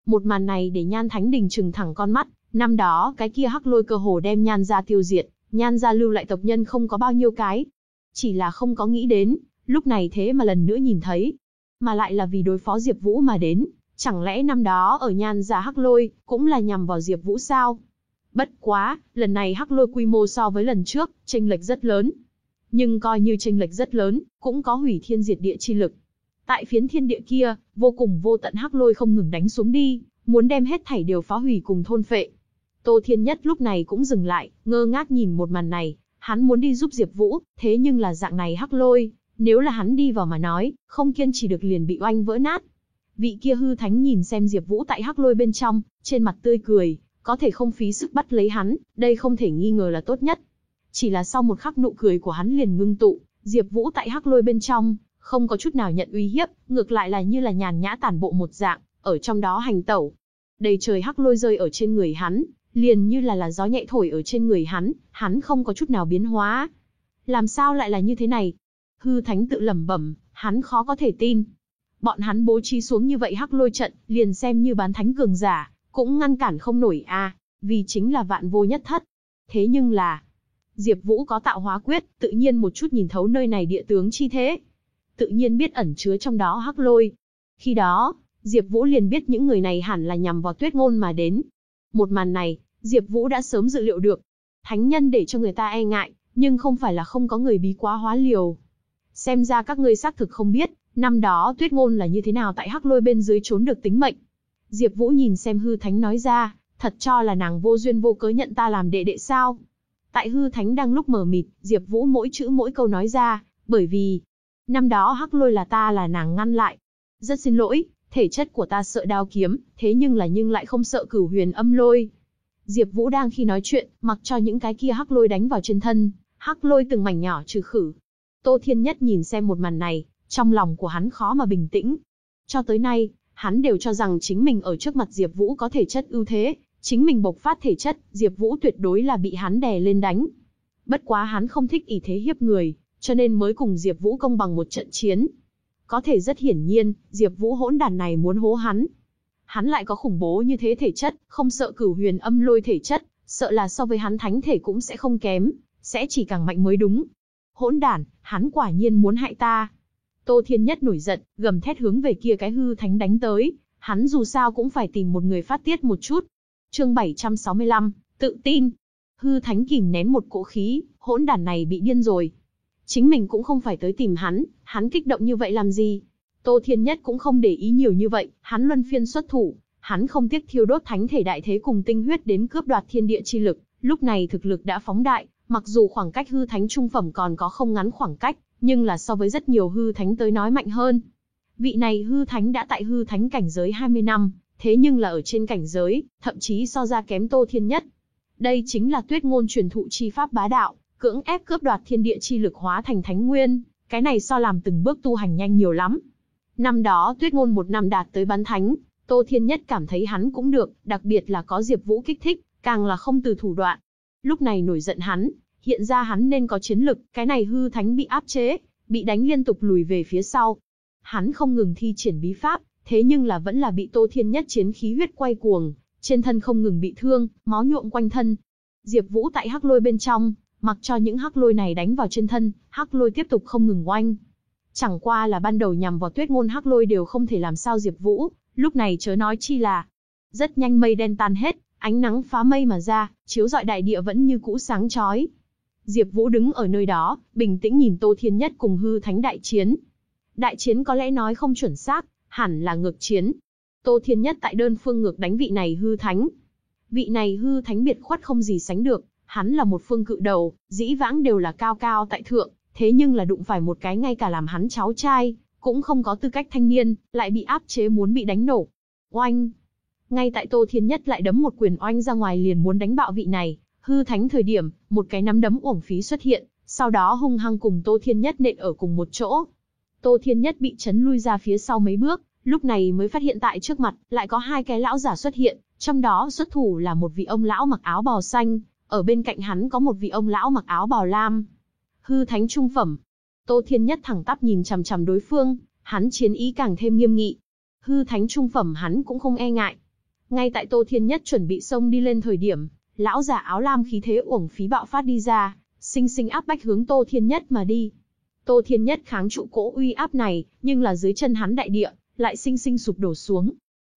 Một màn này để Nhan Thánh Đình trừng thẳng con mắt, năm đó cái kia hắc lôi cơ hồ đem Nhan ra tiêu diệt, Nhan ra lưu lại tộc nhân không có bao nhiêu cái. Chỉ là không có nghĩ đến, lúc này thế mà lần nữa nhìn thấy. Mà lại là vì đối phó Diệp Vũ mà đến, chẳng lẽ năm đó ở Nhan gia hắc lôi, cũng là nhằm vào Diệp Vũ sao? Bất quá, lần này hắc lôi quy mô so với lần trước, chênh lệch rất lớn, nhưng coi như chênh lệch rất lớn, cũng có hủy thiên diệt địa chi lực. Tại phiến thiên địa kia, vô cùng vô tận hắc lôi không ngừng đánh xuống đi, muốn đem hết thảy đều phá hủy cùng thôn phệ. Tô Thiên Nhất lúc này cũng dừng lại, ngơ ngác nhìn một màn này, hắn muốn đi giúp Diệp Vũ, thế nhưng là dạng này hắc lôi, nếu là hắn đi vào mà nói, không kiên trì được liền bị oanh vỡ nát. Vị kia hư thánh nhìn xem Diệp Vũ tại hắc lôi bên trong, trên mặt tươi cười, có thể không phí sức bắt lấy hắn, đây không thể nghi ngờ là tốt nhất. Chỉ là sau một khắc nụ cười của hắn liền ngưng tụ, Diệp Vũ tại hắc lôi bên trong, không có chút nào nhận uy hiếp, ngược lại là như là nhàn nhã tản bộ một dạng, ở trong đó hành tẩu. Đầy trời hắc lôi rơi ở trên người hắn, liền như là là gió nhẹ thổi ở trên người hắn, hắn không có chút nào biến hóa. Làm sao lại là như thế này? Hư Thánh tự lẩm bẩm, hắn khó có thể tin. Bọn hắn bố trí xuống như vậy hắc lôi trận, liền xem như bán thánh cường giả, cũng ngăn cản không nổi a, vì chính là vạn vô nhất thất. Thế nhưng là, Diệp Vũ có tạo hóa quyết, tự nhiên một chút nhìn thấu nơi này địa tướng chi thế. Tự nhiên biết ẩn chứa trong đó hắc lôi. Khi đó, Diệp Vũ liền biết những người này hẳn là nhằm vào Tuyết Ngôn mà đến. Một màn này, Diệp Vũ đã sớm dự liệu được. Thánh nhân để cho người ta e ngại, nhưng không phải là không có người bí quá hóa liều. Xem ra các ngươi xác thực không biết, năm đó Tuyết Ngôn là như thế nào tại Hắc Lôi bên dưới trốn được tính mệnh. Diệp Vũ nhìn xem hư thánh nói ra, thật cho là nàng vô duyên vô cớ nhận ta làm đệ đệ sao? Tại hư thánh đang lúc mở mịt, Diệp Vũ mỗi chữ mỗi câu nói ra, bởi vì năm đó Hắc Lôi là ta là nàng ngăn lại. Rất xin lỗi, Thể chất của ta sợ đao kiếm, thế nhưng là nhưng lại không sợ cửu huyền âm lôi. Diệp Vũ đang khi nói chuyện, mặc cho những cái kia hắc lôi đánh vào trên thân, hắc lôi từng mảnh nhỏ trừ khử. Tô Thiên Nhất nhìn xem một màn này, trong lòng của hắn khó mà bình tĩnh. Cho tới nay, hắn đều cho rằng chính mình ở trước mặt Diệp Vũ có thể chất ưu thế, chính mình bộc phát thể chất, Diệp Vũ tuyệt đối là bị hắn đè lên đánh. Bất quá hắn không thích ỷ thế hiếp người, cho nên mới cùng Diệp Vũ công bằng một trận chiến. Có thể rất hiển nhiên, Diệp Vũ hỗn đàn này muốn hố hắn. Hắn lại có khủng bố như thế thể chất, không sợ cửu huyền âm lôi thể chất, sợ là so với hắn thánh thể cũng sẽ không kém, sẽ chỉ càng mạnh mới đúng. Hỗn đản, hắn quả nhiên muốn hại ta. Tô Thiên Nhất nổi giận, gầm thét hướng về kia cái hư thánh đánh tới, hắn dù sao cũng phải tìm một người phát tiết một chút. Chương 765, tự tin. Hư thánh kìm nén một cỗ khí, hỗn đản này bị điên rồi. Chính mình cũng không phải tới tìm hắn, hắn kích động như vậy làm gì? Tô Thiên Nhất cũng không để ý nhiều như vậy, hắn luân phiên xuất thủ, hắn không tiếc thiêu đốt thánh thể đại thế cùng tinh huyết đến cướp đoạt thiên địa chi lực, lúc này thực lực đã phóng đại, mặc dù khoảng cách hư thánh trung phẩm còn có không ngắn khoảng cách, nhưng là so với rất nhiều hư thánh tới nói mạnh hơn. Vị này hư thánh đã tại hư thánh cảnh giới 20 năm, thế nhưng là ở trên cảnh giới, thậm chí so ra kém Tô Thiên Nhất. Đây chính là tuyết ngôn truyền thụ chi pháp bá đạo, cưỡng ép cướp đoạt thiên địa chi lực hóa thành thánh nguyên, cái này so làm từng bước tu hành nhanh nhiều lắm. Năm đó tuyết ngôn một năm đạt tới bán thánh, Tô Thiên Nhất cảm thấy hắn cũng được, đặc biệt là có Diệp Vũ kích thích, càng là không từ thủ đoạn. Lúc này nổi giận hắn, hiện ra hắn nên có chiến lực, cái này hư thánh bị áp chế, bị đánh liên tục lùi về phía sau. Hắn không ngừng thi triển bí pháp, thế nhưng là vẫn là bị Tô Thiên Nhất chiến khí huyết quay cuồng, trên thân không ngừng bị thương, máu nhuộm quanh thân. Diệp Vũ tại hắc lôi bên trong, mặc cho những hắc lôi này đánh vào trên thân, hắc lôi tiếp tục không ngừng oanh. Chẳng qua là ban đầu nhằm vào tuyết ngôn hắc lôi đều không thể làm sao Diệp Vũ, lúc này chớ nói chi là. Rất nhanh mây đen tan hết, ánh nắng phá mây mà ra, chiếu rọi đại địa vẫn như cũ sáng chói. Diệp Vũ đứng ở nơi đó, bình tĩnh nhìn Tô Thiên Nhất cùng hư thánh đại chiến. Đại chiến có lẽ nói không chuẩn xác, hẳn là ngược chiến. Tô Thiên Nhất tại đơn phương ngược đánh vị này hư thánh. Vị này hư thánh biệt khuất không gì sánh được, hắn là một phương cự đầu, dĩ vãng đều là cao cao tại thượng, thế nhưng là đụng phải một cái ngay cả làm hắn cháu trai, cũng không có tư cách thanh niên, lại bị áp chế muốn bị đánh nổ. Oanh! Ngay tại Tô Thiên Nhất lại đấm một quyền oanh ra ngoài liền muốn đánh bạo vị này, hư thánh thời điểm, một cái nắm đấm uổng phí xuất hiện, sau đó hung hăng cùng Tô Thiên Nhất nện ở cùng một chỗ. Tô Thiên Nhất bị chấn lui ra phía sau mấy bước, lúc này mới phát hiện tại trước mặt, lại có hai cái lão giả xuất hiện, trong đó xuất thủ là một vị ông lão mặc áo bào xanh, ở bên cạnh hắn có một vị ông lão mặc áo bào lam. Hư thánh trung phẩm. Tô Thiên Nhất thẳng tắp nhìn chằm chằm đối phương, hắn chiến ý càng thêm nghiêm nghị. Hư thánh trung phẩm hắn cũng không e ngại. Ngay tại Tô Thiên Nhất chuẩn bị xông đi lên thời điểm, lão giả áo lam khí thế uổng phí bạo phát đi ra, sinh sinh áp bách hướng Tô Thiên Nhất mà đi. Tô Thiên Nhất kháng trụ cỗ uy áp này, nhưng là dưới chân hắn đại địa, lại sinh sinh sụp đổ xuống.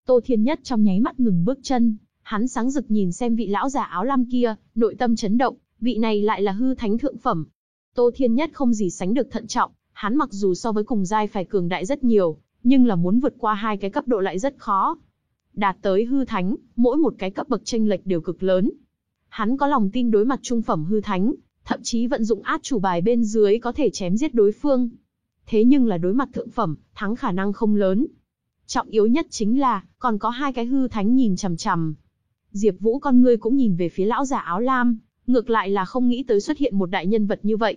Tô Thiên Nhất trong nháy mắt ngừng bước chân, hắn sáng rực nhìn xem vị lão giả áo lam kia, nội tâm chấn động, vị này lại là hư thánh thượng phẩm. Tô Thiên Nhất không gì sánh được thận trọng, hắn mặc dù so với cùng giai phải cường đại rất nhiều, nhưng là muốn vượt qua hai cái cấp độ lại rất khó. Đạt tới hư thánh, mỗi một cái cấp bậc chênh lệch đều cực lớn. Hắn có lòng tin đối mặt trung phẩm hư thánh, thậm chí vận dụng át chủ bài bên dưới có thể chém giết đối phương. Thế nhưng là đối mặt thượng phẩm, thắng khả năng không lớn. Trọng yếu nhất chính là, còn có hai cái hư thánh nhìn chằm chằm. Diệp Vũ con ngươi cũng nhìn về phía lão giả áo lam, ngược lại là không nghĩ tới xuất hiện một đại nhân vật như vậy.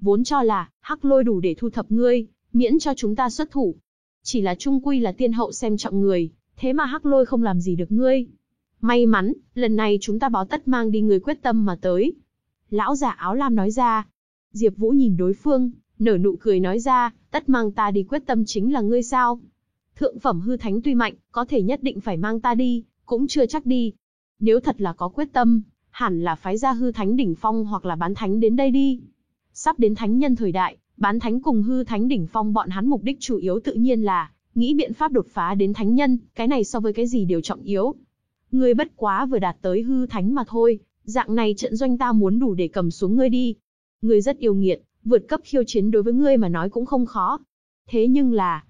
Vốn cho là, hắc lôi đủ để thu thập ngươi, miễn cho chúng ta xuất thủ. Chỉ là trung quy là tiên hậu xem trọng người, thế mà hắc lôi không làm gì được ngươi. May mắn, lần này chúng ta báo tất mang đi người quyết tâm mà tới. Lão giả áo lam nói ra. Diệp Vũ nhìn đối phương, nở nụ cười nói ra, tất mang ta đi quyết tâm chính là ngươi sao? Thượng phẩm hư thánh tuy mạnh, có thể nhất định phải mang ta đi, cũng chưa chắc đi. Nếu thật là có quyết tâm, hẳn là phái ra hư thánh đỉnh phong hoặc là bán thánh đến đây đi. Sắp đến thánh nhân thời đại, bán thánh cùng hư thánh đỉnh phong bọn hắn mục đích chủ yếu tự nhiên là nghĩ biện pháp đột phá đến thánh nhân, cái này so với cái gì đều trọng yếu. Ngươi bất quá vừa đạt tới hư thánh mà thôi, dạng này trận doanh ta muốn đủ để cầm xuống ngươi đi. Ngươi rất yêu nghiệt, vượt cấp khiêu chiến đối với ngươi mà nói cũng không khó. Thế nhưng là,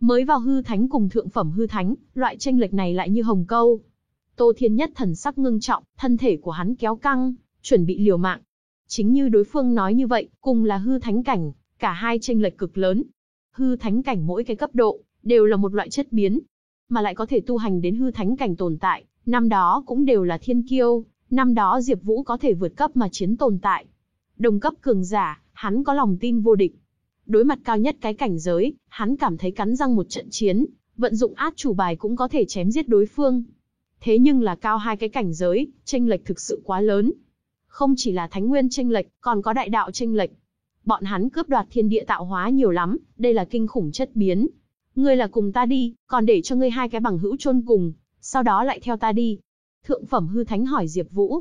mới vào hư thánh cùng thượng phẩm hư thánh, loại tranh lệch này lại như hồng câu. Tô Thiên Nhất thần sắc ngưng trọng, thân thể của hắn kéo căng, chuẩn bị liều mạng. Chính như đối phương nói như vậy, cùng là hư thánh cảnh, cả hai tranh lệch cực lớn. Hư thánh cảnh mỗi cái cấp độ, đều là một loại chất biến. mà lại có thể tu hành đến hư thánh cảnh tồn tại, năm đó cũng đều là thiên kiêu, năm đó Diệp Vũ có thể vượt cấp mà chiến tồn tại. Đồng cấp cường giả, hắn có lòng tin vô địch. Đối mặt cao nhất cái cảnh giới, hắn cảm thấy cắn răng một trận chiến, vận dụng át chủ bài cũng có thể chém giết đối phương. Thế nhưng là cao hai cái cảnh giới, chênh lệch thực sự quá lớn. Không chỉ là thánh nguyên chênh lệch, còn có đại đạo chênh lệch. Bọn hắn cướp đoạt thiên địa tạo hóa nhiều lắm, đây là kinh khủng chất biến. Ngươi là cùng ta đi, còn để cho ngươi hai cái bằng hữu chôn cùng, sau đó lại theo ta đi. Thượng phẩm hư thánh hỏi Diệp Vũ.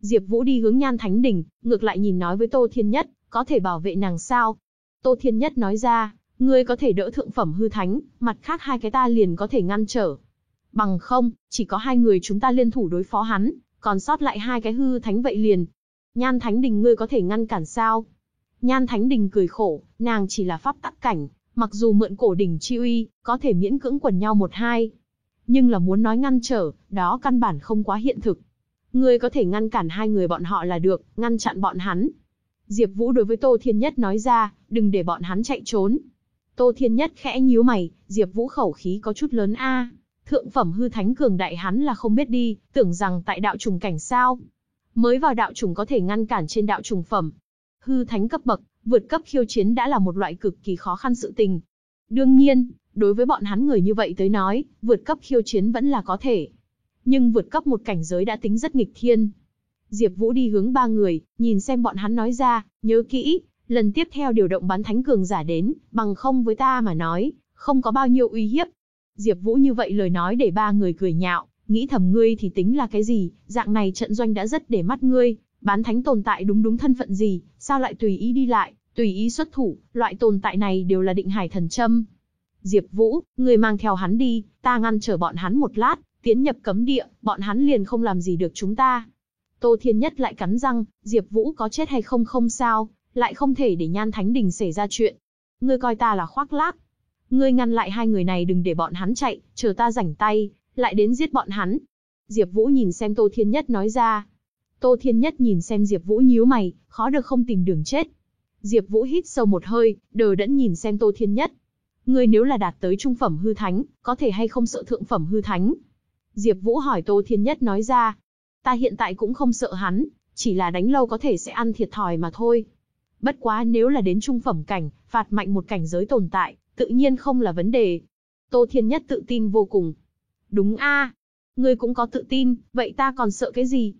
Diệp Vũ đi hướng Nhan Thánh Đỉnh, ngược lại nhìn nói với Tô Thiên Nhất, có thể bảo vệ nàng sao? Tô Thiên Nhất nói ra, ngươi có thể đỡ thượng phẩm hư thánh, mặt khác hai cái ta liền có thể ngăn trở. Bằng không, chỉ có hai người chúng ta liên thủ đối phó hắn, còn sót lại hai cái hư thánh vậy liền. Nhan Thánh Đình ngươi có thể ngăn cản sao? Nhan Thánh Đình cười khổ, nàng chỉ là pháp tắc cảnh, mặc dù mượn cổ đỉnh chi uy, có thể miễn cưỡng quần nhau một hai. Nhưng là muốn nói ngăn trở, đó căn bản không quá hiện thực. Ngươi có thể ngăn cản hai người bọn họ là được, ngăn chặn bọn hắn. Diệp Vũ đối với Tô Thiên Nhất nói ra, đừng để bọn hắn chạy trốn. Tô Thiên Nhất khẽ nhíu mày, Diệp Vũ khẩu khí có chút lớn a. Thượng phẩm hư thánh cường đại hắn là không biết đi, tưởng rằng tại đạo trùng cảnh sao? Mới vào đạo trùng có thể ngăn cản trên đạo trùng phẩm. Hư thánh cấp bậc, vượt cấp khiêu chiến đã là một loại cực kỳ khó khăn sự tình. Đương nhiên, đối với bọn hắn người như vậy tới nói, vượt cấp khiêu chiến vẫn là có thể. Nhưng vượt cấp một cảnh giới đã tính rất nghịch thiên. Diệp Vũ đi hướng ba người, nhìn xem bọn hắn nói ra, nhớ kỹ, lần tiếp theo điều động bán thánh cường giả đến, bằng không với ta mà nói, không có bao nhiêu uy hiếp. Diệp Vũ như vậy lời nói để ba người cười nhạo, nghĩ thầm ngươi thì tính là cái gì, dạng này trận doanh đã rất để mắt ngươi, bán thánh tồn tại đúng đúng thân phận gì, sao lại tùy ý đi lại, tùy ý xuất thủ, loại tồn tại này đều là định hải thần châm. Diệp Vũ, ngươi mang theo hắn đi, ta ngăn trở bọn hắn một lát, tiến nhập cấm địa, bọn hắn liền không làm gì được chúng ta. Tô Thiên Nhất lại cắn răng, Diệp Vũ có chết hay không không sao, lại không thể để Nhan Thánh Đình xảy ra chuyện. Ngươi coi ta là khoác lác. Ngươi ngăn lại hai người này đừng để bọn hắn chạy, chờ ta rảnh tay, lại đến giết bọn hắn. Diệp Vũ nhìn xem Tô Thiên Nhất nói ra. Tô Thiên Nhất nhìn xem Diệp Vũ nhíu mày, khó được không tìm đường chết. Diệp Vũ hít sâu một hơi, đờ đẫn nhìn xem Tô Thiên Nhất. Ngươi nếu là đạt tới trung phẩm hư thánh, có thể hay không sợ thượng phẩm hư thánh? Diệp Vũ hỏi Tô Thiên Nhất nói ra. Ta hiện tại cũng không sợ hắn, chỉ là đánh lâu có thể sẽ ăn thiệt thòi mà thôi. Bất quá nếu là đến trung phẩm cảnh, phạt mạnh một cảnh giới tồn tại, tự nhiên không là vấn đề. Tô Thiên Nhất tự tin vô cùng. Đúng a, ngươi cũng có tự tin, vậy ta còn sợ cái gì?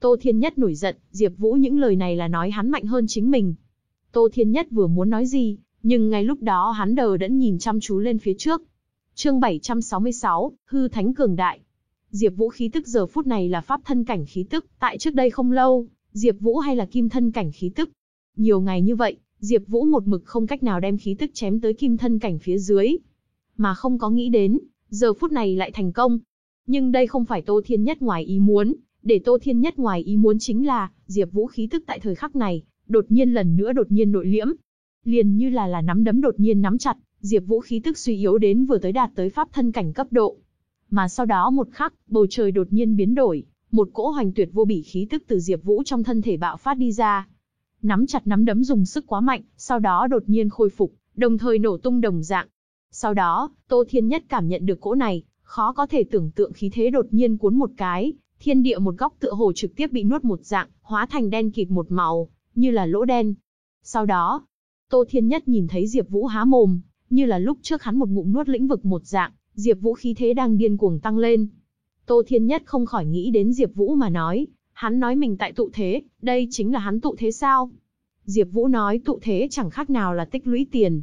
Tô Thiên Nhất nổi giận, Diệp Vũ những lời này là nói hắn mạnh hơn chính mình. Tô Thiên Nhất vừa muốn nói gì, nhưng ngay lúc đó hắn đờ đẫn nhìn chăm chú lên phía trước. Chương 766, hư thánh cường đại. Diệp Vũ khí tức giờ phút này là pháp thân cảnh khí tức, tại trước đây không lâu, Diệp Vũ hay là kim thân cảnh khí tức. Nhiều ngày như vậy, Diệp Vũ một mực không cách nào đem khí tức chém tới kim thân cảnh phía dưới, mà không có nghĩ đến, giờ phút này lại thành công. Nhưng đây không phải Tô Thiên Nhất ngoài ý muốn, để Tô Thiên Nhất ngoài ý muốn chính là, Diệp Vũ khí tức tại thời khắc này, đột nhiên lần nữa đột nhiên nội liễm. Liền như là là nắm đấm đột nhiên nắm chặt, Diệp Vũ khí tức suy yếu đến vừa tới đạt tới pháp thân cảnh cấp độ. Mà sau đó một khắc, bầu trời đột nhiên biến đổi, một cỗ hoành tuyệt vô bỉ khí tức từ Diệp Vũ trong thân thể bạo phát đi ra. Nắm chặt nắm đấm dùng sức quá mạnh, sau đó đột nhiên khôi phục, đồng thời nổ tung đồng dạng. Sau đó, Tô Thiên Nhất cảm nhận được cỗ này, khó có thể tưởng tượng khí thế đột nhiên cuốn một cái, thiên địa một góc tựa hồ trực tiếp bị nuốt một dạng, hóa thành đen kịt một màu, như là lỗ đen. Sau đó, Tô Thiên Nhất nhìn thấy Diệp Vũ há mồm, như là lúc trước hắn một ngụm nuốt lĩnh vực một dạng, Diệp Vũ khí thế đang điên cuồng tăng lên. Tô Thiên Nhất không khỏi nghĩ đến Diệp Vũ mà nói, hắn nói mình tại tụ thế, đây chính là hắn tụ thế sao? Diệp Vũ nói tụ thế chẳng khác nào là tích lũy tiền.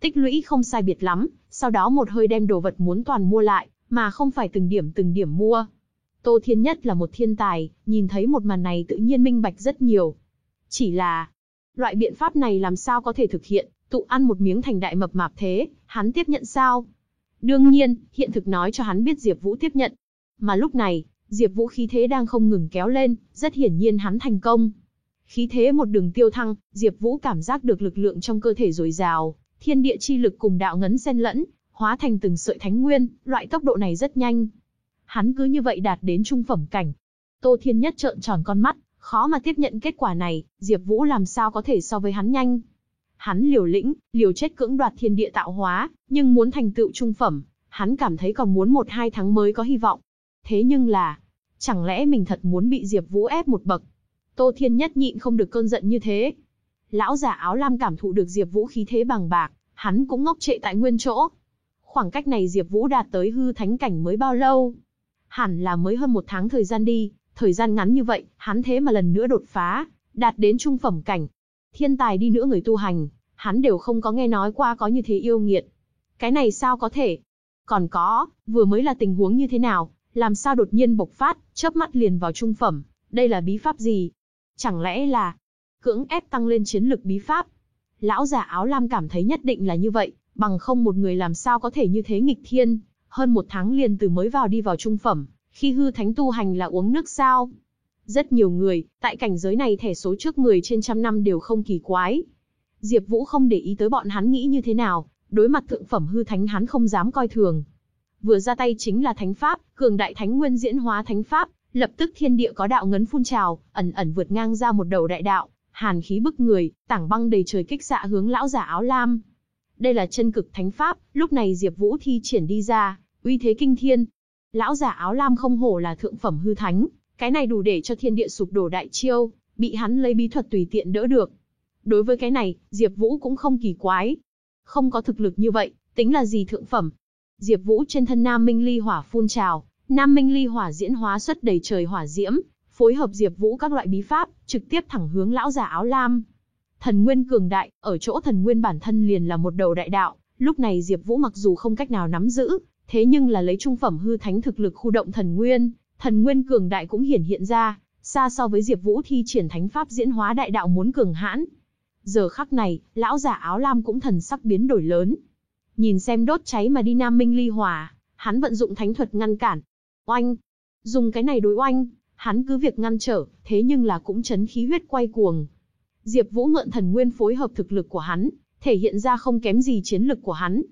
Tích lũy không sai biệt lắm, sau đó một hơi đem đồ vật muốn toàn mua lại, mà không phải từng điểm từng điểm mua. Tô Thiên Nhất là một thiên tài, nhìn thấy một màn này tự nhiên minh bạch rất nhiều. Chỉ là, loại biện pháp này làm sao có thể thực hiện, tụ ăn một miếng thành đại mập mạp thế, hắn tiếp nhận sao? Đương nhiên, hiện thực nói cho hắn biết Diệp Vũ tiếp nhận. Mà lúc này, Diệp Vũ khí thế đang không ngừng kéo lên, rất hiển nhiên hắn thành công. Khí thế một đường tiêu thăng, Diệp Vũ cảm giác được lực lượng trong cơ thể dồi dào, thiên địa chi lực cùng đạo ngấn xen lẫn, hóa thành từng sợi thánh nguyên, loại tốc độ này rất nhanh. Hắn cứ như vậy đạt đến trung phẩm cảnh. Tô Thiên Nhất trợn tròn con mắt, khó mà tiếp nhận kết quả này, Diệp Vũ làm sao có thể so với hắn nhanh. Hắn liều lĩnh, liều chết cưỡng đoạt thiên địa tạo hóa, nhưng muốn thành tựu trung phẩm, hắn cảm thấy còn muốn một hai tháng mới có hy vọng. Thế nhưng là, chẳng lẽ mình thật muốn bị Diệp Vũ ép một bậc? Tô Thiên Nhất nhịn không được cơn giận như thế. Lão già áo lam cảm thụ được Diệp Vũ khí thế bằng bạc, hắn cũng ngốc trệ tại nguyên chỗ. Khoảng cách này Diệp Vũ đạt tới hư thánh cảnh mới bao lâu? Hẳn là mới hơn một tháng thời gian đi, thời gian ngắn như vậy, hắn thế mà lần nữa đột phá, đạt đến trung phẩm cảnh. Thiên tài đi nữa người tu hành, hắn đều không có nghe nói qua có như thế yêu nghiệt. Cái này sao có thể? Còn có, vừa mới là tình huống như thế nào, làm sao đột nhiên bộc phát, chớp mắt liền vào trung phẩm, đây là bí pháp gì? Chẳng lẽ là cưỡng ép tăng lên chiến lực bí pháp? Lão già áo lam cảm thấy nhất định là như vậy, bằng không một người làm sao có thể như thế nghịch thiên, hơn một tháng liền từ mới vào đi vào trung phẩm, khi hư thánh tu hành là uống nước sao? Rất nhiều người, tại cảnh giới này thẻ số trước người trên trăm năm đều không kỳ quái. Diệp Vũ không để ý tới bọn hắn nghĩ như thế nào, đối mặt thượng phẩm hư thánh hắn không dám coi thường. Vừa ra tay chính là thánh pháp, cường đại thánh nguyên diễn hóa thánh pháp, lập tức thiên địa có đạo ngấn phun trào, ẩn ẩn vượt ngang ra một đầu đại đạo, hàn khí bức người, tảng băng đầy trời kích xạ hướng lão giả áo lam. Đây là chân cực thánh pháp, lúc này Diệp Vũ thi triển đi ra, uy thế kinh thiên. Lão giả áo lam không hổ là thượng phẩm hư thánh, cái này đủ để cho thiên địa sụp đổ đại chiêu, bị hắn lấy bí thuật tùy tiện đỡ được. Đối với cái này, Diệp Vũ cũng không kỳ quái. Không có thực lực như vậy, tính là gì thượng phẩm? Diệp Vũ trên thân Nam Minh Ly hỏa phun trào, Nam Minh Ly hỏa diễn hóa xuất đầy trời hỏa diễm, phối hợp Diệp Vũ các loại bí pháp, trực tiếp thẳng hướng lão già áo lam. Thần nguyên cường đại, ở chỗ thần nguyên bản thân liền là một đầu đại đạo, lúc này Diệp Vũ mặc dù không cách nào nắm giữ, thế nhưng là lấy trung phẩm hư thánh thực lực khu động thần nguyên, thần nguyên cường đại cũng hiển hiện ra, xa so với Diệp Vũ thi triển thánh pháp diễn hóa đại đạo muốn cường hãn. Giờ khắc này, lão giả áo lam cũng thần sắc biến đổi lớn. Nhìn xem đốt cháy mà đi Nam Minh Ly Hỏa, hắn vận dụng thánh thuật ngăn cản. Oanh, dùng cái này đối oanh, hắn cứ việc ngăn trở, thế nhưng là cũng chấn khí huyết quay cuồng. Diệp Vũ mượn thần nguyên phối hợp thực lực của hắn, thể hiện ra không kém gì chiến lực của hắn.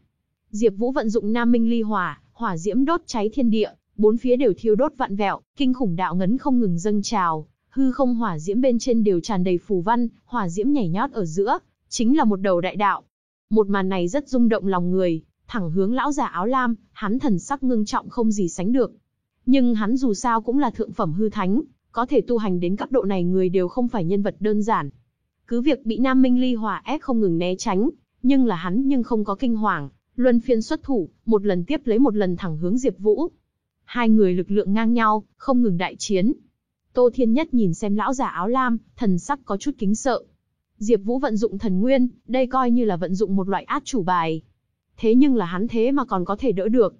Diệp Vũ vận dụng Nam Minh Ly Hỏa, hỏa diễm đốt cháy thiên địa, bốn phía đều thiêu đốt vạn vẹo, kinh khủng đạo ngấn không ngừng dâng trào, hư không hỏa diễm bên trên đều tràn đầy phù văn, hỏa diễm nhảy nhót ở giữa, chính là một đầu đại đạo. Một màn này rất rung động lòng người, thẳng hướng lão già áo lam, hắn thần sắc ngưng trọng không gì sánh được. Nhưng hắn dù sao cũng là thượng phẩm hư thánh, có thể tu hành đến cấp độ này người đều không phải nhân vật đơn giản. Cứ việc bị Nam Minh Ly Hỏa ép không ngừng né tránh, nhưng là hắn nhưng không có kinh hoàng, luân phiên xuất thủ, một lần tiếp lấy một lần thẳng hướng Diệp Vũ. Hai người lực lượng ngang nhau, không ngừng đại chiến. Tô Thiên Nhất nhìn xem lão giả áo lam, thần sắc có chút kính sợ. Diệp Vũ vận dụng thần nguyên, đây coi như là vận dụng một loại át chủ bài. Thế nhưng là hắn thế mà còn có thể đỡ được.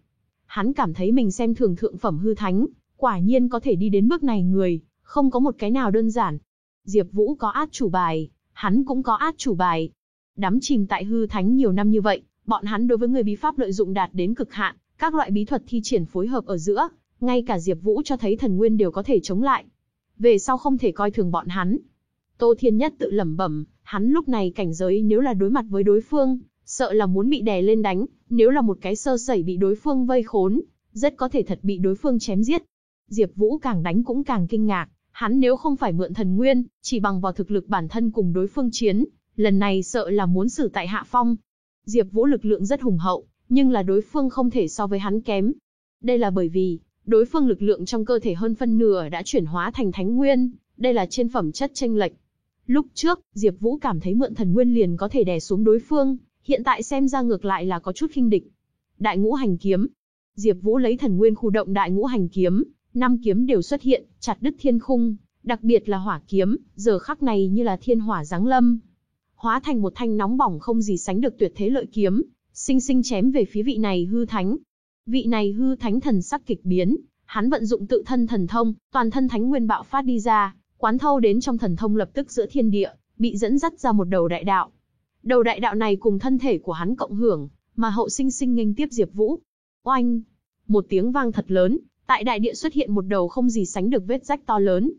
Hắn cảm thấy mình xem thường thượng phẩm hư thánh, quả nhiên có thể đi đến bước này người, không có một cái nào đơn giản. Diệp Vũ có át chủ bài, hắn cũng có át chủ bài. Đắm chìm tại hư thánh nhiều năm như vậy, bọn hắn đối với người bí pháp lợi dụng đạt đến cực hạn, các loại bí thuật thi triển phối hợp ở giữa, ngay cả Diệp Vũ cho thấy thần nguyên đều có thể chống lại. Về sau không thể coi thường bọn hắn. Tô Thiên Nhất tự lẩm bẩm, hắn lúc này cảnh giới nếu là đối mặt với đối phương, sợ là muốn bị đè lên đánh, nếu là một cái sơ sẩy bị đối phương vây khốn, rất có thể thật bị đối phương chém giết. Diệp Vũ càng đánh cũng càng kinh ngạc, hắn nếu không phải mượn thần nguyên, chỉ bằng vào thực lực bản thân cùng đối phương chiến, lần này sợ là muốn xử tại hạ phong. Diệp Vũ lực lượng rất hùng hậu, nhưng là đối phương không thể so với hắn kém. Đây là bởi vì, đối phương lực lượng trong cơ thể hơn phân nửa đã chuyển hóa thành thánh nguyên, đây là trên phẩm chất chênh lệch. Lúc trước, Diệp Vũ cảm thấy mượn thần nguyên liền có thể đè xuống đối phương, hiện tại xem ra ngược lại là có chút khinh địch. Đại Ngũ Hành Kiếm. Diệp Vũ lấy thần nguyên khu động Đại Ngũ Hành Kiếm, năm kiếm đều xuất hiện, chặt đứt thiên khung, đặc biệt là hỏa kiếm, giờ khắc này như là thiên hỏa giáng lâm, hóa thành một thanh nóng bỏng không gì sánh được tuyệt thế lợi kiếm, sinh sinh chém về phía vị này hư thánh. Vị này hư thánh thần sắc kịch biến, hắn vận dụng tự thân thần thông, toàn thân thánh nguyên bạo phát đi ra, quán thâu đến trong thần thông lập tức giữa thiên địa, bị dẫn dắt ra một đầu đại đạo. Đầu đại đạo này cùng thân thể của hắn cộng hưởng, mà hậu sinh sinh nghênh tiếp Diệp Vũ. Oanh! Một tiếng vang thật lớn, tại đại địa xuất hiện một đầu không gì sánh được vết rách to lớn.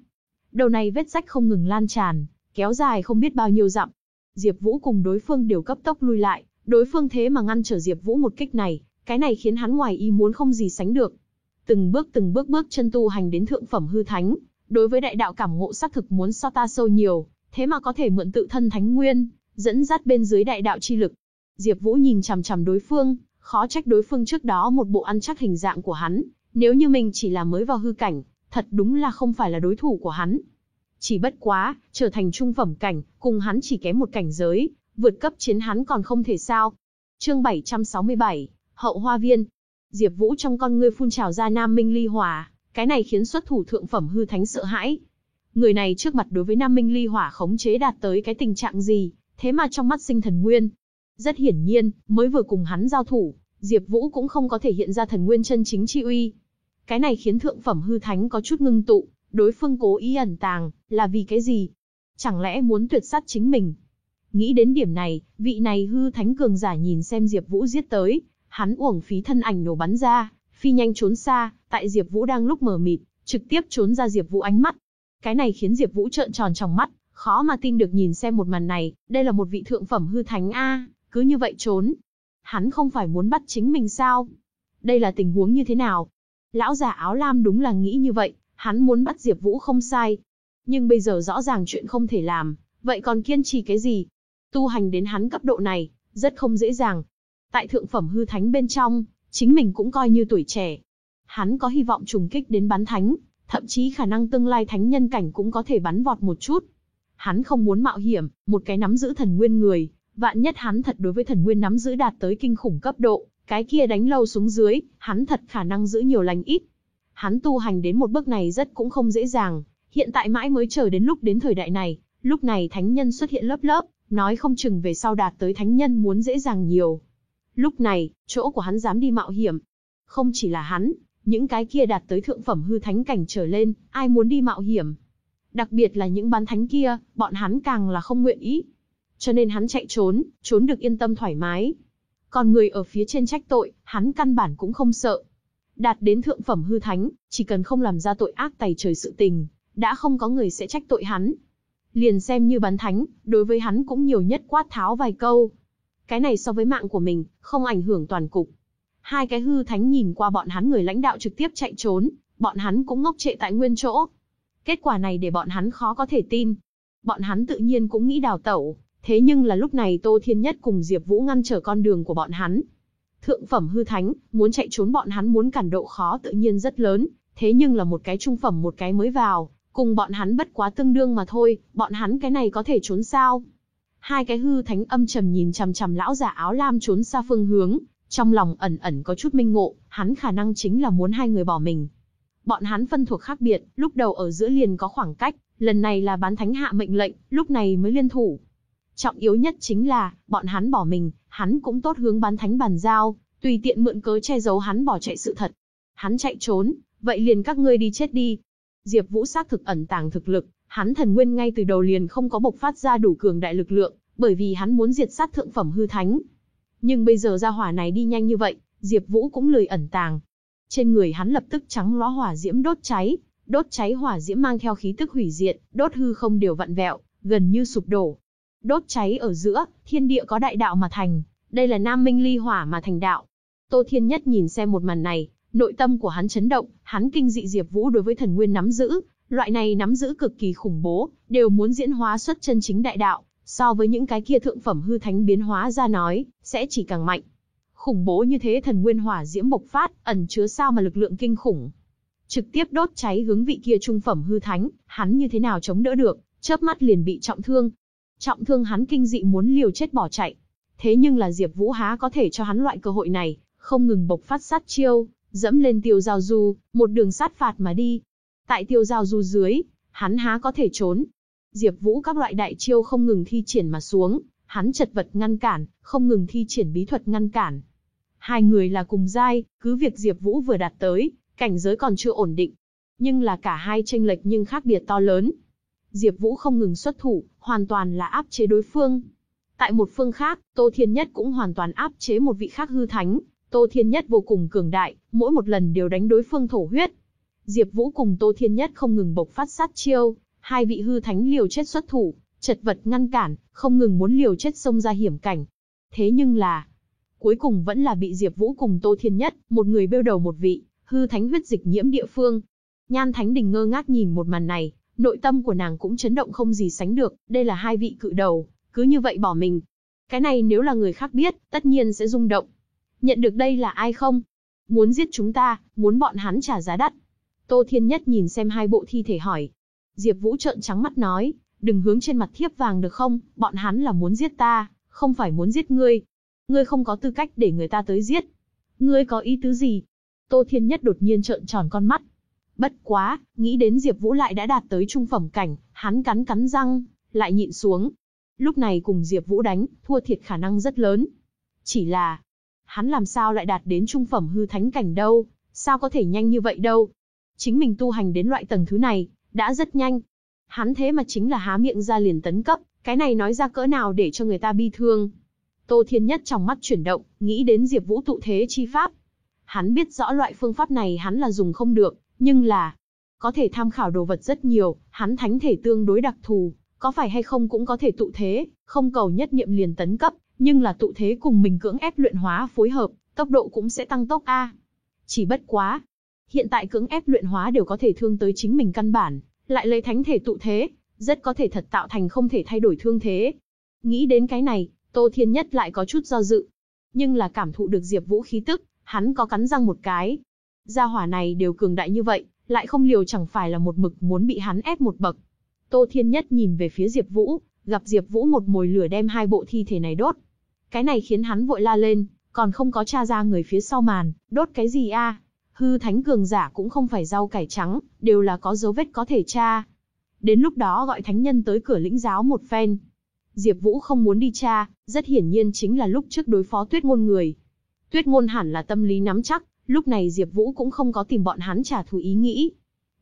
Đầu này vết rách không ngừng lan tràn, kéo dài không biết bao nhiêu dặm. Diệp Vũ cùng đối phương đều cấp tốc lui lại, đối phương thế mà ngăn trở Diệp Vũ một kích này, cái này khiến hắn ngoài ý muốn không gì sánh được. Từng bước từng bước bước chân tu hành đến thượng phẩm hư thánh, đối với đại đạo cảm ngộ xác thực muốn so ta sâu nhiều, thế mà có thể mượn tự thân thánh nguyên, dẫn dắt bên dưới đại đạo chi lực. Diệp Vũ nhìn chằm chằm đối phương, khó trách đối phương trước đó một bộ ăn chắc hình dạng của hắn, nếu như mình chỉ là mới vào hư cảnh, thật đúng là không phải là đối thủ của hắn. Chỉ bất quá, trở thành trung phẩm cảnh, cùng hắn chỉ kém một cảnh giới, vượt cấp chiến hắn còn không thể sao. Chương 767, Hậu Hoa Viên. Diệp Vũ trong con ngươi phun trào ra Nam Minh Ly Hỏa, cái này khiến xuất thủ thượng phẩm hư thánh sợ hãi. Người này trước mặt đối với Nam Minh Ly Hỏa khống chế đạt tới cái tình trạng gì, thế mà trong mắt sinh thần nguyên. Rất hiển nhiên, mới vừa cùng hắn giao thủ, Diệp Vũ cũng không có thể hiện ra thần nguyên chân chính chi uy. Cái này khiến thượng phẩm hư thánh có chút ngưng tụ, đối phương cố ý ẩn tàng, là vì cái gì? Chẳng lẽ muốn tuyệt sát chính mình? Nghĩ đến điểm này, vị này hư thánh cường giả nhìn xem Diệp Vũ giết tới, hắn uổng phí thân ảnh nổ bắn ra, phi nhanh trốn xa, tại Diệp Vũ đang lúc mờ mịt, trực tiếp trốn ra Diệp Vũ ánh mắt. Cái này khiến Diệp Vũ trợn tròn trong mắt, khó mà tin được nhìn xem một màn này, đây là một vị thượng phẩm hư thánh a, cứ như vậy trốn. Hắn không phải muốn bắt chính mình sao? Đây là tình huống như thế nào? Lão già áo lam đúng là nghĩ như vậy, hắn muốn bắt Diệp Vũ không sai. Nhưng bây giờ rõ ràng chuyện không thể làm, vậy còn kiên trì cái gì? Tu hành đến hắn cấp độ này, rất không dễ dàng. Tại thượng phẩm hư thánh bên trong, chính mình cũng coi như tuổi trẻ. Hắn có hy vọng trùng kích đến bán thánh, thậm chí khả năng tương lai thánh nhân cảnh cũng có thể bắn vọt một chút. Hắn không muốn mạo hiểm, một cái nắm giữ thần nguyên người, vạn nhất hắn thật đối với thần nguyên nắm giữ đạt tới kinh khủng cấp độ, cái kia đánh lâu xuống dưới, hắn thật khả năng giữ nhiều lành ít. Hắn tu hành đến một bước này rất cũng không dễ dàng, hiện tại mãi mới chờ đến lúc đến thời đại này, lúc này thánh nhân xuất hiện lớp lớp, nói không chừng về sau đạt tới thánh nhân muốn dễ dàng nhiều. Lúc này, chỗ của hắn dám đi mạo hiểm. Không chỉ là hắn, những cái kia đạt tới thượng phẩm hư thánh cảnh trở lên, ai muốn đi mạo hiểm. Đặc biệt là những bán thánh kia, bọn hắn càng là không nguyện ý. Cho nên hắn chạy trốn, trốn được yên tâm thoải mái. Còn người ở phía trên trách tội, hắn căn bản cũng không sợ. Đạt đến thượng phẩm hư thánh, chỉ cần không làm ra tội ác tày trời sự tình, đã không có người sẽ trách tội hắn. Liền xem như bán thánh, đối với hắn cũng nhiều nhất quát tháo vài câu. Cái này so với mạng của mình, không ảnh hưởng toàn cục. Hai cái hư thánh nhìn qua bọn hắn người lãnh đạo trực tiếp chạy trốn, bọn hắn cũng ngốc trệ tại nguyên chỗ. Kết quả này để bọn hắn khó có thể tin. Bọn hắn tự nhiên cũng nghĩ đào tẩu, thế nhưng là lúc này Tô Thiên Nhất cùng Diệp Vũ ngăn trở con đường của bọn hắn. Thượng phẩm hư thánh, muốn chạy trốn bọn hắn muốn cản độ khó tự nhiên rất lớn, thế nhưng là một cái trung phẩm một cái mới vào, cùng bọn hắn bất quá tương đương mà thôi, bọn hắn cái này có thể trốn sao? Hai cái hư thánh âm trầm nhìn chằm chằm lão giả áo lam trốn xa phương hướng, trong lòng ẩn ẩn có chút minh ngộ, hắn khả năng chính là muốn hai người bỏ mình. Bọn hắn phân thuộc khác biệt, lúc đầu ở giữa liền có khoảng cách, lần này là bán thánh hạ mệnh lệnh, lúc này mới liên thủ. Trọng yếu nhất chính là, bọn hắn bỏ mình, hắn cũng tốt hướng bán thánh bàn giao, tùy tiện mượn cớ che giấu hắn bỏ chạy sự thật. Hắn chạy trốn, vậy liền các ngươi đi chết đi. Diệp Vũ xác thực ẩn tàng thực lực, hắn thần nguyên ngay từ đầu liền không có bộc phát ra đủ cường đại lực lượng, bởi vì hắn muốn diệt sát thượng phẩm hư thánh. Nhưng bây giờ ra hỏa này đi nhanh như vậy, Diệp Vũ cũng lười ẩn tàng. Trên người hắn lập tức trắng lóa hỏa diễm đốt cháy, đốt cháy hỏa diễm mang theo khí tức hủy diệt, đốt hư không đều vặn vẹo, gần như sụp đổ. Đốt cháy ở giữa, thiên địa có đại đạo mà thành, đây là Nam Minh Ly Hỏa mà thành đạo. Tô Thiên Nhất nhìn xem một màn này, nội tâm của hắn chấn động, hắn kinh dị Diệp Vũ đối với thần nguyên nắm giữ, loại này nắm giữ cực kỳ khủng bố, đều muốn diễn hóa xuất chân chính đại đạo, so với những cái kia thượng phẩm hư thánh biến hóa ra nói, sẽ chỉ càng mạnh. Khủng bố như thế thần nguyên hỏa diễm bộc phát, ẩn chứa sao mà lực lượng kinh khủng. Trực tiếp đốt cháy hướng vị kia trung phẩm hư thánh, hắn như thế nào chống đỡ được, chớp mắt liền bị trọng thương. Trọng thương hắn kinh dị muốn liều chết bỏ chạy. Thế nhưng là Diệp Vũ há có thể cho hắn loại cơ hội này, không ngừng bộc phát sát chiêu, dẫm lên tiêu giao du, một đường sát phạt mà đi. Tại tiêu giao du dưới, hắn há có thể trốn. Diệp Vũ các loại đại chiêu không ngừng thi triển mà xuống, hắn chật vật ngăn cản, không ngừng thi triển bí thuật ngăn cản. Hai người là cùng giai, cứ việc Diệp Vũ vừa đạt tới, cảnh giới còn chưa ổn định. Nhưng là cả hai chênh lệch nhưng khác biệt to lớn. Diệp Vũ không ngừng xuất thủ, hoàn toàn là áp chế đối phương. Tại một phương khác, Tô Thiên Nhất cũng hoàn toàn áp chế một vị khác hư thánh, Tô Thiên Nhất vô cùng cường đại, mỗi một lần đều đánh đối phương thổ huyết. Diệp Vũ cùng Tô Thiên Nhất không ngừng bộc phát sát chiêu, hai vị hư thánh liều chết xuất thủ, chật vật ngăn cản, không ngừng muốn liều chết xông ra hiểm cảnh. Thế nhưng là, cuối cùng vẫn là bị Diệp Vũ cùng Tô Thiên Nhất, một người bêu đầu một vị, hư thánh huyết dịch nhiễm địa phương. Nhan Thánh Đình ngơ ngác nhìn một màn này, nội tâm của nàng cũng chấn động không gì sánh được, đây là hai vị cự đầu, cứ như vậy bỏ mình. Cái này nếu là người khác biết, tất nhiên sẽ rung động. Nhận được đây là ai không? Muốn giết chúng ta, muốn bọn hắn trả giá đắt. Tô Thiên Nhất nhìn xem hai bộ thi thể hỏi. Diệp Vũ trợn trắng mắt nói, đừng hướng trên mặt thiếp vàng được không, bọn hắn là muốn giết ta, không phải muốn giết ngươi. Ngươi không có tư cách để người ta tới giết. Ngươi có ý tứ gì? Tô Thiên Nhất đột nhiên trợn tròn con mắt. Bất quá, nghĩ đến Diệp Vũ lại đã đạt tới trung phẩm cảnh, hắn cắn cắn răng, lại nhịn xuống. Lúc này cùng Diệp Vũ đánh, thua thiệt khả năng rất lớn. Chỉ là, hắn làm sao lại đạt đến trung phẩm hư thánh cảnh đâu, sao có thể nhanh như vậy đâu? Chính mình tu hành đến loại tầng thứ này, đã rất nhanh. Hắn thế mà chính là há miệng ra liền tấn cấp, cái này nói ra cỡ nào để cho người ta bi thương. Tô Thiên Nhất trong mắt chuyển động, nghĩ đến Diệp Vũ tụ thế chi pháp. Hắn biết rõ loại phương pháp này hắn là dùng không được, nhưng là có thể tham khảo đồ vật rất nhiều, hắn thánh thể tương đối đặc thù, có phải hay không cũng có thể tụ thế, không cầu nhất niệm liền tấn cấp, nhưng là tụ thế cùng mình cưỡng ép luyện hóa phối hợp, tốc độ cũng sẽ tăng tốc a. Chỉ bất quá, hiện tại cưỡng ép luyện hóa đều có thể thương tới chính mình căn bản, lại lấy thánh thể tụ thế, rất có thể thật tạo thành không thể thay đổi thương thế. Nghĩ đến cái này, Tô Thiên Nhất lại có chút do dự. Nhưng là cảm thụ được Diệp Vũ khí tức, hắn có cắn răng một cái. Gia hỏa này đều cường đại như vậy, lại không liều chẳng phải là một mực muốn bị hắn ép một bậc. Tô Thiên Nhất nhìn về phía Diệp Vũ, gặp Diệp Vũ một mồi lửa đem hai bộ thi thể này đốt. Cái này khiến hắn vội la lên, còn không có tra ra người phía sau màn, đốt cái gì a? Hư thánh cường giả cũng không phải rau cải trắng, đều là có dấu vết có thể tra. Đến lúc đó gọi thánh nhân tới cửa lĩnh giáo một phen. Diệp Vũ không muốn đi tra, rất hiển nhiên chính là lúc trước đối phó Tuyết Ngôn người. Tuyết Ngôn hẳn là tâm lý nắm chắc, lúc này Diệp Vũ cũng không có tìm bọn hắn trả thù ý nghĩ.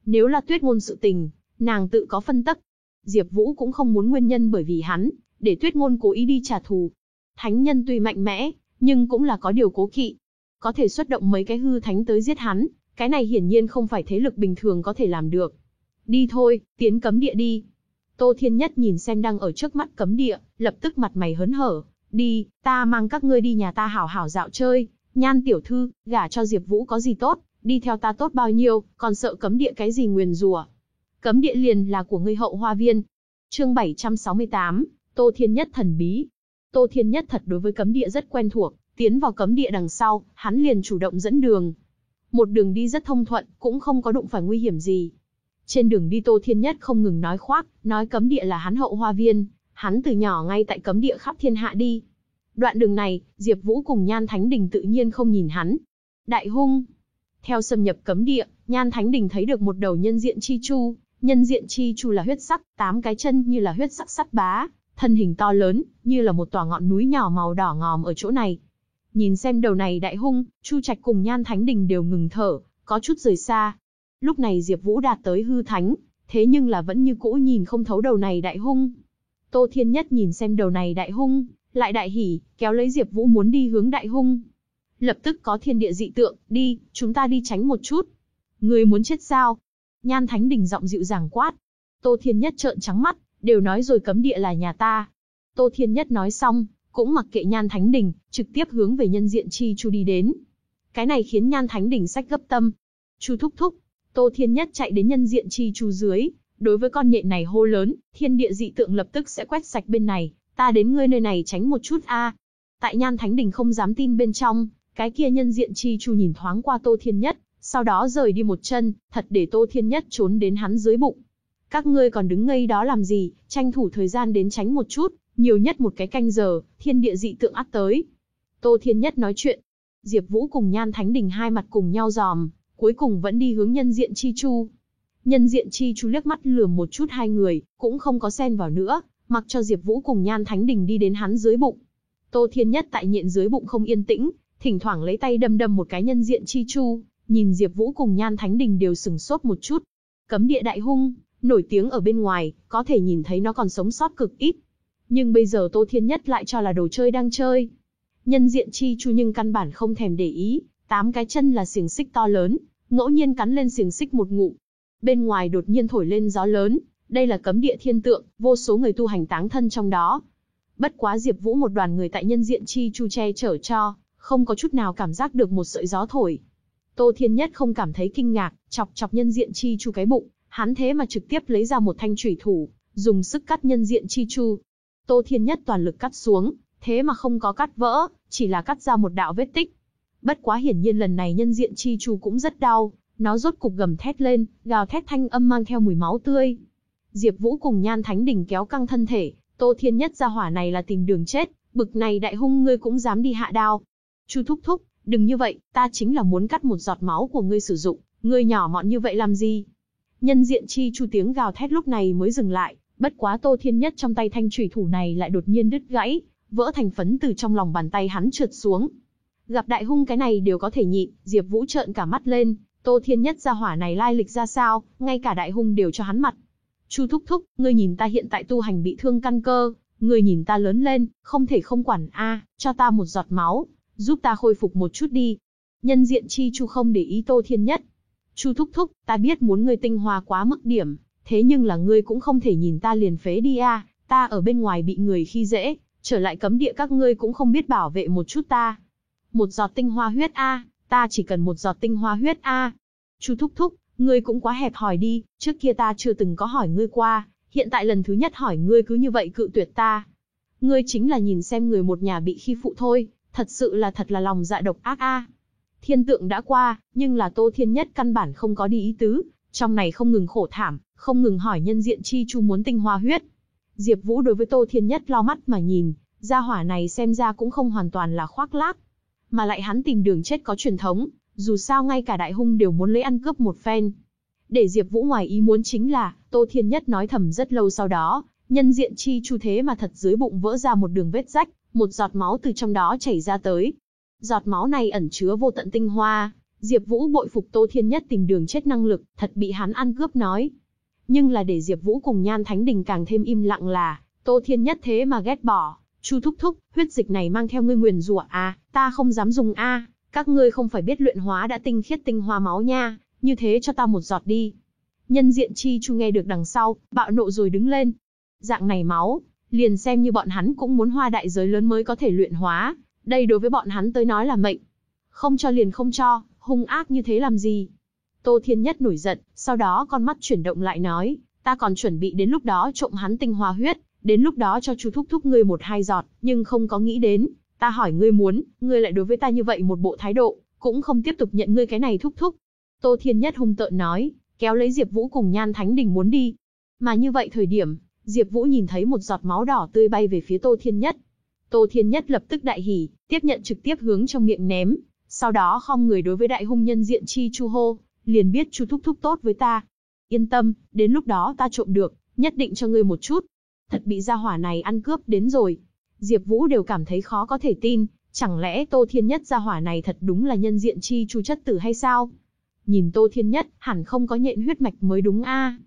Nếu là Tuyết Ngôn sự tình, nàng tự có phân tích. Diệp Vũ cũng không muốn nguyên nhân bởi vì hắn, để Tuyết Ngôn cố ý đi trả thù. Thánh nhân tuy mạnh mẽ, nhưng cũng là có điều cố kỵ. Có thể xuất động mấy cái hư thánh tới giết hắn, cái này hiển nhiên không phải thế lực bình thường có thể làm được. Đi thôi, tiến cấm địa đi. Tô Thiên Nhất nhìn xem đang ở trước mắt cấm địa, lập tức mặt mày hớn hở. Đi, ta mang các ngươi đi nhà ta hảo hảo dạo chơi. Nhan tiểu thư, gả cho Diệp Vũ có gì tốt, đi theo ta tốt bao nhiêu, còn sợ cấm địa cái gì nguyền rủa. Cấm địa liền là của ngươi hậu hoa viên. Chương 768, Tô Thiên Nhất thần bí. Tô Thiên Nhất thật đối với cấm địa rất quen thuộc, tiến vào cấm địa đằng sau, hắn liền chủ động dẫn đường. Một đường đi rất thông thuận, cũng không có đụng phải nguy hiểm gì. Trên đường đi Tô Thiên Nhất không ngừng nói khoác, nói cấm địa là hắn hậu hoa viên, hắn từ nhỏ ngay tại cấm địa khắp thiên hạ đi. Đoạn đường này, Diệp Vũ cùng Nhan Thánh Đình tự nhiên không nhìn hắn. Đại hung. Theo xâm nhập cấm địa, Nhan Thánh Đình thấy được một đầu nhân diện chi chu, nhân diện chi chu là huyết sắc, tám cái chân như là huyết sắc sắt bá, thân hình to lớn, như là một tòa ngọn núi nhỏ màu đỏ ngòm ở chỗ này. Nhìn xem đầu này đại hung, Chu Trạch cùng Nhan Thánh Đình đều ngừng thở, có chút rời xa. Lúc này Diệp Vũ đạt tới hư thánh, thế nhưng là vẫn như cũ nhìn không thấu đầu này đại hung. Tô Thiên Nhất nhìn xem đầu này đại hung, lại đại hỉ, kéo lấy Diệp Vũ muốn đi hướng đại hung. Lập tức có thiên địa dị tượng, đi, chúng ta đi tránh một chút. Ngươi muốn chết sao? Nhan Thánh Đình giọng dịu dàng quát. Tô Thiên Nhất trợn trắng mắt, đều nói rồi cấm địa là nhà ta. Tô Thiên Nhất nói xong, cũng mặc kệ Nhan Thánh Đình, trực tiếp hướng về nhân diện chi chu đi đến. Cái này khiến Nhan Thánh Đình sách gấp tâm. Chu thúc thúc, Tô Thiên Nhất chạy đến nhân diện chi chu dưới, đối với con nhện này hô lớn, thiên địa dị tượng lập tức sẽ quét sạch bên này, ta đến ngươi nơi này tránh một chút a. Tại Nhan Thánh Đình không dám tin bên trong, cái kia nhân diện chi chu nhìn thoáng qua Tô Thiên Nhất, sau đó rời đi một chân, thật để Tô Thiên Nhất trốn đến hắn dưới bụng. Các ngươi còn đứng ngây đó làm gì, tranh thủ thời gian đến tránh một chút, nhiều nhất một cái canh giờ, thiên địa dị tượng ắt tới. Tô Thiên Nhất nói chuyện. Diệp Vũ cùng Nhan Thánh Đình hai mặt cùng nhau giòm, cuối cùng vẫn đi hướng nhân diện chi chu. Nhân diện chi chu liếc mắt lườm một chút hai người, cũng không có xen vào nữa, mặc cho Diệp Vũ cùng Nhan Thánh Đình đi đến hắn dưới bụng. Tô Thiên Nhất tại nhện dưới bụng không yên tĩnh, thỉnh thoảng lấy tay đâm đâm một cái nhân diện chi chu, nhìn Diệp Vũ cùng Nhan Thánh Đình đều sừng sốt một chút. Cấm địa đại hung, nổi tiếng ở bên ngoài, có thể nhìn thấy nó còn sống sót cực ít. Nhưng bây giờ Tô Thiên Nhất lại cho là đồ chơi đang chơi. Nhân diện chi chu nhưng căn bản không thèm để ý, tám cái chân là xiềng xích to lớn, ngẫu nhiên cắn lên xiềng xích một ngụm. Bên ngoài đột nhiên thổi lên gió lớn, đây là cấm địa thiên tượng, vô số người tu hành táng thân trong đó. Bất quá Diệp Vũ một đoàn người tại nhân diện chi chu che chở cho, không có chút nào cảm giác được một sợi gió thổi. Tô Thiên Nhất không cảm thấy kinh ngạc, chọc chọc nhân diện chi chu cái bụng, hắn thế mà trực tiếp lấy ra một thanh chủy thủ, dùng sức cắt nhân diện chi chu. Tô Thiên Nhất toàn lực cắt xuống, thế mà không có cắt vỡ, chỉ là cắt ra một đạo vết tích. Bất quá hiển nhiên lần này nhân diện chi chu cũng rất đau, nó rốt cục gầm thét lên, gào thét thanh âm mang theo mùi máu tươi. Diệp Vũ cùng Nhan Thánh Đình kéo căng thân thể, Tô Thiên Nhất gia hỏa này là tìm đường chết, bực này đại hung ngươi cũng dám đi hạ đao. Chu thúc thúc, đừng như vậy, ta chính là muốn cắt một giọt máu của ngươi sử dụng, ngươi nhỏ mọn như vậy làm gì? Nhân diện chi chu tiếng gào thét lúc này mới dừng lại, bất quá Tô Thiên Nhất trong tay thanh chủy thủ này lại đột nhiên đứt gãy, vỡ thành phấn từ trong lòng bàn tay hắn trượt xuống. Gặp đại hung cái này đều có thể nhịn, Diệp Vũ trợn cả mắt lên, Tô Thiên Nhất gia hỏa này lai lịch ra sao, ngay cả đại hung đều cho hắn mặt. Chu thúc thúc, ngươi nhìn ta hiện tại tu hành bị thương căn cơ, ngươi nhìn ta lớn lên, không thể không quản a, cho ta một giọt máu, giúp ta khôi phục một chút đi. Nhân diện chi Chu không để ý Tô Thiên Nhất. Chu thúc thúc, ta biết muốn ngươi tinh hoa quá mức điểm, thế nhưng là ngươi cũng không thể nhìn ta liền phế đi a, ta ở bên ngoài bị người khi dễ, trở lại cấm địa các ngươi cũng không biết bảo vệ một chút ta. Một giọt tinh hoa huyết a, ta chỉ cần một giọt tinh hoa huyết a. Chu thúc thúc, ngươi cũng quá hẹp hòi đi, trước kia ta chưa từng có hỏi ngươi qua, hiện tại lần thứ nhất hỏi ngươi cứ như vậy cự tuyệt ta. Ngươi chính là nhìn xem người một nhà bị khi phụ thôi, thật sự là thật là lòng dạ độc ác a. Thiên tượng đã qua, nhưng là Tô Thiên Nhất căn bản không có đi ý tứ, trong này không ngừng khổ thảm, không ngừng hỏi nhân diện chi chu muốn tinh hoa huyết. Diệp Vũ đối với Tô Thiên Nhất lo mắt mà nhìn, gia hỏa này xem ra cũng không hoàn toàn là khoác lác, mà lại hắn tìm đường chết có truyền thống, dù sao ngay cả đại hung đều muốn lấy ăn cướp một phen. Để Diệp Vũ ngoài ý muốn chính là, Tô Thiên Nhất nói thầm rất lâu sau đó, nhân diện chi chu thế mà thật dưới bụng vỡ ra một đường vết rách, một giọt máu từ trong đó chảy ra tới. Giọt máu này ẩn chứa vô tận tinh hoa, Diệp Vũ bội phục Tô Thiên Nhất tìm đường chết năng lực, thật bị hắn ăn cướp nói. Nhưng là để Diệp Vũ cùng Nhan Thánh Đình càng thêm im lặng là, Tô Thiên Nhất thế mà ghét bỏ, Chu thúc thúc, huyết dịch này mang theo ngươi nguyền rủa à, ta không dám dùng a, các ngươi không phải biết luyện hóa đã tinh khiết tinh hoa máu nha, như thế cho ta một giọt đi. Nhân diện chi chu nghe được đằng sau, bạo nộ rồi đứng lên. Dạng này máu, liền xem như bọn hắn cũng muốn hoa đại giới lớn mới có thể luyện hóa, đây đối với bọn hắn tới nói là mệnh. Không cho liền không cho, hung ác như thế làm gì? Tô Thiên Nhất nổi giận, sau đó con mắt chuyển động lại nói, ta còn chuẩn bị đến lúc đó trộm hắn tinh hoa huyết, đến lúc đó cho chú thúc thúc ngươi một hai giọt, nhưng không có nghĩ đến, ta hỏi ngươi muốn, ngươi lại đối với ta như vậy một bộ thái độ, cũng không tiếp tục nhận ngươi cái này thúc thúc. Tô Thiên Nhất hung tợn nói, kéo lấy Diệp Vũ cùng Nhan Thánh Đình muốn đi. Mà như vậy thời điểm, Diệp Vũ nhìn thấy một giọt máu đỏ tươi bay về phía Tô Thiên Nhất. Tô Thiên Nhất lập tức đại hỉ, tiếp nhận trực tiếp hướng trong miệng ném, sau đó không người đối với đại hung nhân diện chi chu hô, liền biết chu thúc thúc tốt với ta. Yên tâm, đến lúc đó ta trộm được, nhất định cho ngươi một chút, thật bị gia hỏa này ăn cướp đến rồi. Diệp Vũ đều cảm thấy khó có thể tin, chẳng lẽ Tô Thiên Nhất gia hỏa này thật đúng là nhân diện chi chu chất tử hay sao? Nhìn Tô Thiên Nhất, hẳn không có nhện huyết mạch mới đúng a.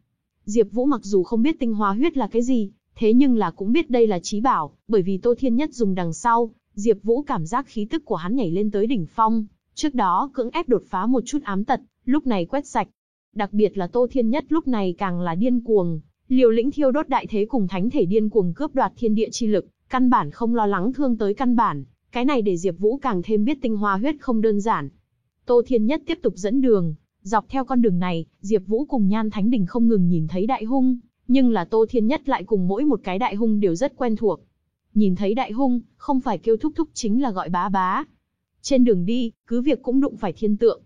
Diệp Vũ mặc dù không biết tinh hóa huyết là cái gì, thế nhưng là cũng biết đây là chí bảo, bởi vì Tô Thiên Nhất dùng đằng sau, Diệp Vũ cảm giác khí tức của hắn nhảy lên tới đỉnh phong, trước đó cưỡng ép đột phá một chút ám tật, lúc này quét sạch. Đặc biệt là Tô Thiên Nhất lúc này càng là điên cuồng, Liều lĩnh thiêu đốt đại thế cùng thánh thể điên cuồng cướp đoạt thiên địa chi lực, căn bản không lo lắng thương tới căn bản, cái này để Diệp Vũ càng thêm biết tinh hoa huyết không đơn giản. Tô Thiên Nhất tiếp tục dẫn đường, dọc theo con đường này, Diệp Vũ cùng Nhan Thánh Đình không ngừng nhìn thấy đại hung, nhưng là Tô Thiên Nhất lại cùng mỗi một cái đại hung đều rất quen thuộc. Nhìn thấy đại hung, không phải kêu thúc thúc chính là gọi bá bá. Trên đường đi, cứ việc cũng đụng phải thiên tượng.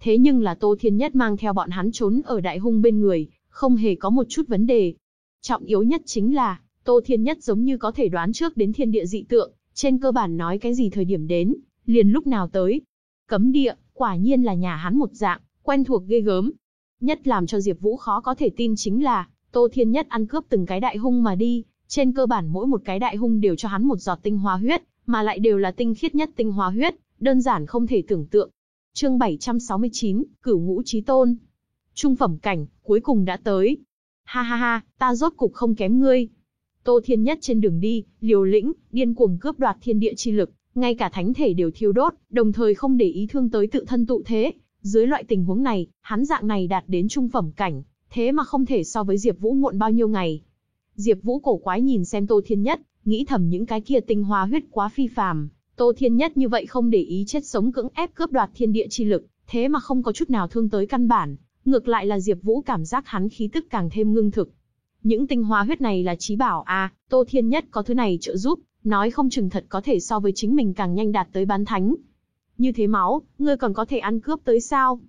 Thế nhưng là Tô Thiên Nhất mang theo bọn hắn trốn ở đại hung bên người, không hề có một chút vấn đề. Trọng yếu nhất chính là, Tô Thiên Nhất giống như có thể đoán trước đến thiên địa dị tượng, trên cơ bản nói cái gì thời điểm đến, liền lúc nào tới. Cấm địa, quả nhiên là nhà hắn một dạng, quen thuộc ghê gớm. Nhất làm cho Diệp Vũ khó có thể tin chính là, Tô Thiên Nhất ăn cướp từng cái đại hung mà đi, trên cơ bản mỗi một cái đại hung đều cho hắn một giọt tinh hoa huyết, mà lại đều là tinh khiết nhất tinh hoa huyết, đơn giản không thể tưởng tượng. Chương 769, Cửu Ngũ Chí Tôn trung phẩm cảnh, cuối cùng đã tới. Ha ha ha, ta rốt cục không kém ngươi. Tô Thiên Nhất trên đường đi, liều lĩnh, điên cuồng cướp đoạt thiên địa chi lực, ngay cả thánh thể đều thiêu đốt, đồng thời không để ý thương tới tự thân tụ thế. Dưới loại tình huống này, hắn dạng này đạt đến trung phẩm cảnh, thế mà không thể so với Diệp Vũ muộn bao nhiêu ngày. Diệp Vũ cổ quái nhìn xem Tô Thiên Nhất, nghĩ thầm những cái kia tinh hoa huyết quá phi phàm, Tô Thiên Nhất như vậy không để ý chết sống cưỡng ép cướp đoạt thiên địa chi lực, thế mà không có chút nào thương tới căn bản, Ngược lại là Diệp Vũ cảm giác hắn khí tức càng thêm ngưng thực. Những tinh hoa huyết này là chí bảo a, à, Tô Thiên Nhất có thứ này trợ giúp, nói không chừng thật có thể so với chính mình càng nhanh đạt tới bán thánh. Như thế máu, ngươi còn có thể ăn cướp tới sao?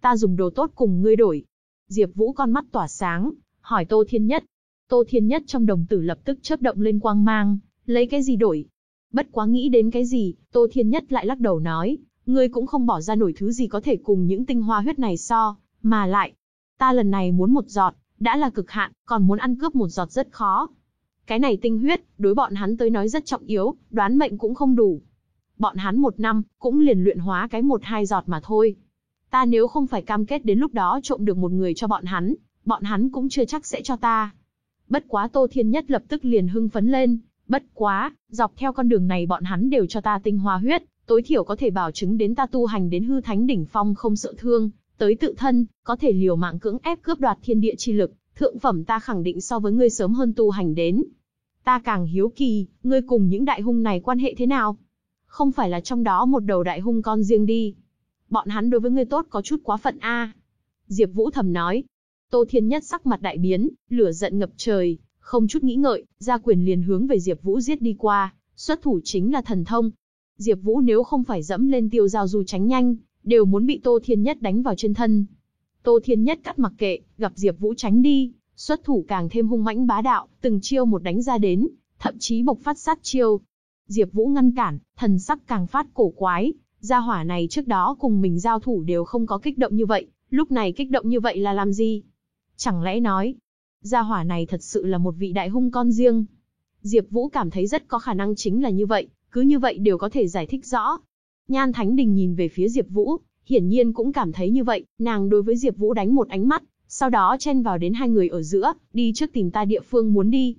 Ta dùng đồ tốt cùng ngươi đổi. Diệp Vũ con mắt tỏa sáng, hỏi Tô Thiên Nhất. Tô Thiên Nhất trong đồng tử lập tức chớp động lên quang mang, lấy cái gì đổi? Bất quá nghĩ đến cái gì, Tô Thiên Nhất lại lắc đầu nói, ngươi cũng không bỏ ra nổi thứ gì có thể cùng những tinh hoa huyết này so, mà lại, ta lần này muốn một giọt, đã là cực hạn, còn muốn ăn cướp một giọt rất khó. Cái này tinh huyết, đối bọn hắn tới nói rất trọng yếu, đoán mệnh cũng không đủ. Bọn hắn một năm, cũng liền luyện hóa cái một hai giọt mà thôi. Ta nếu không phải cam kết đến lúc đó trộm được một người cho bọn hắn, bọn hắn cũng chưa chắc sẽ cho ta. Bất quá Tô Thiên Nhất lập tức liền hưng phấn lên, bất quá, dọc theo con đường này bọn hắn đều cho ta tinh hoa huyết, tối thiểu có thể bảo chứng đến ta tu hành đến hư thánh đỉnh phong không sợ thương, tới tự thân, có thể liều mạng cưỡng ép cướp đoạt thiên địa chi lực, thượng phẩm ta khẳng định so với ngươi sớm hơn tu hành đến. Ta càng hiếu kỳ, ngươi cùng những đại hung này quan hệ thế nào? Không phải là trong đó một đầu đại hung con riêng đi. Bọn hắn đối với ngươi tốt có chút quá phận a. Diệp Vũ thầm nói. Tô Thiên Nhất sắc mặt đại biến, lửa giận ngập trời, không chút nghĩ ngợi, ra quyền liền hướng về Diệp Vũ giết đi qua, xuất thủ chính là thần thông. Diệp Vũ nếu không phải dẫm lên tiêu giao du tránh nhanh, đều muốn bị Tô Thiên Nhất đánh vào trên thân. Tô Thiên Nhất cắt mặc kệ, gặp Diệp Vũ tránh đi, xuất thủ càng thêm hung mãnh bá đạo, từng chiêu một đánh ra đến, thậm chí bộc phát sát chiêu. Diệp Vũ ngăn cản, thần sắc càng phát cổ quái, gia hỏa này trước đó cùng mình giao thủ đều không có kích động như vậy, lúc này kích động như vậy là làm gì? Chẳng lẽ nói, gia hỏa này thật sự là một vị đại hung con riêng? Diệp Vũ cảm thấy rất có khả năng chính là như vậy, cứ như vậy đều có thể giải thích rõ. Nhan Thánh Đình nhìn về phía Diệp Vũ, hiển nhiên cũng cảm thấy như vậy, nàng đối với Diệp Vũ đánh một ánh mắt, sau đó chen vào đến hai người ở giữa, đi trước tìm ta địa phương muốn đi.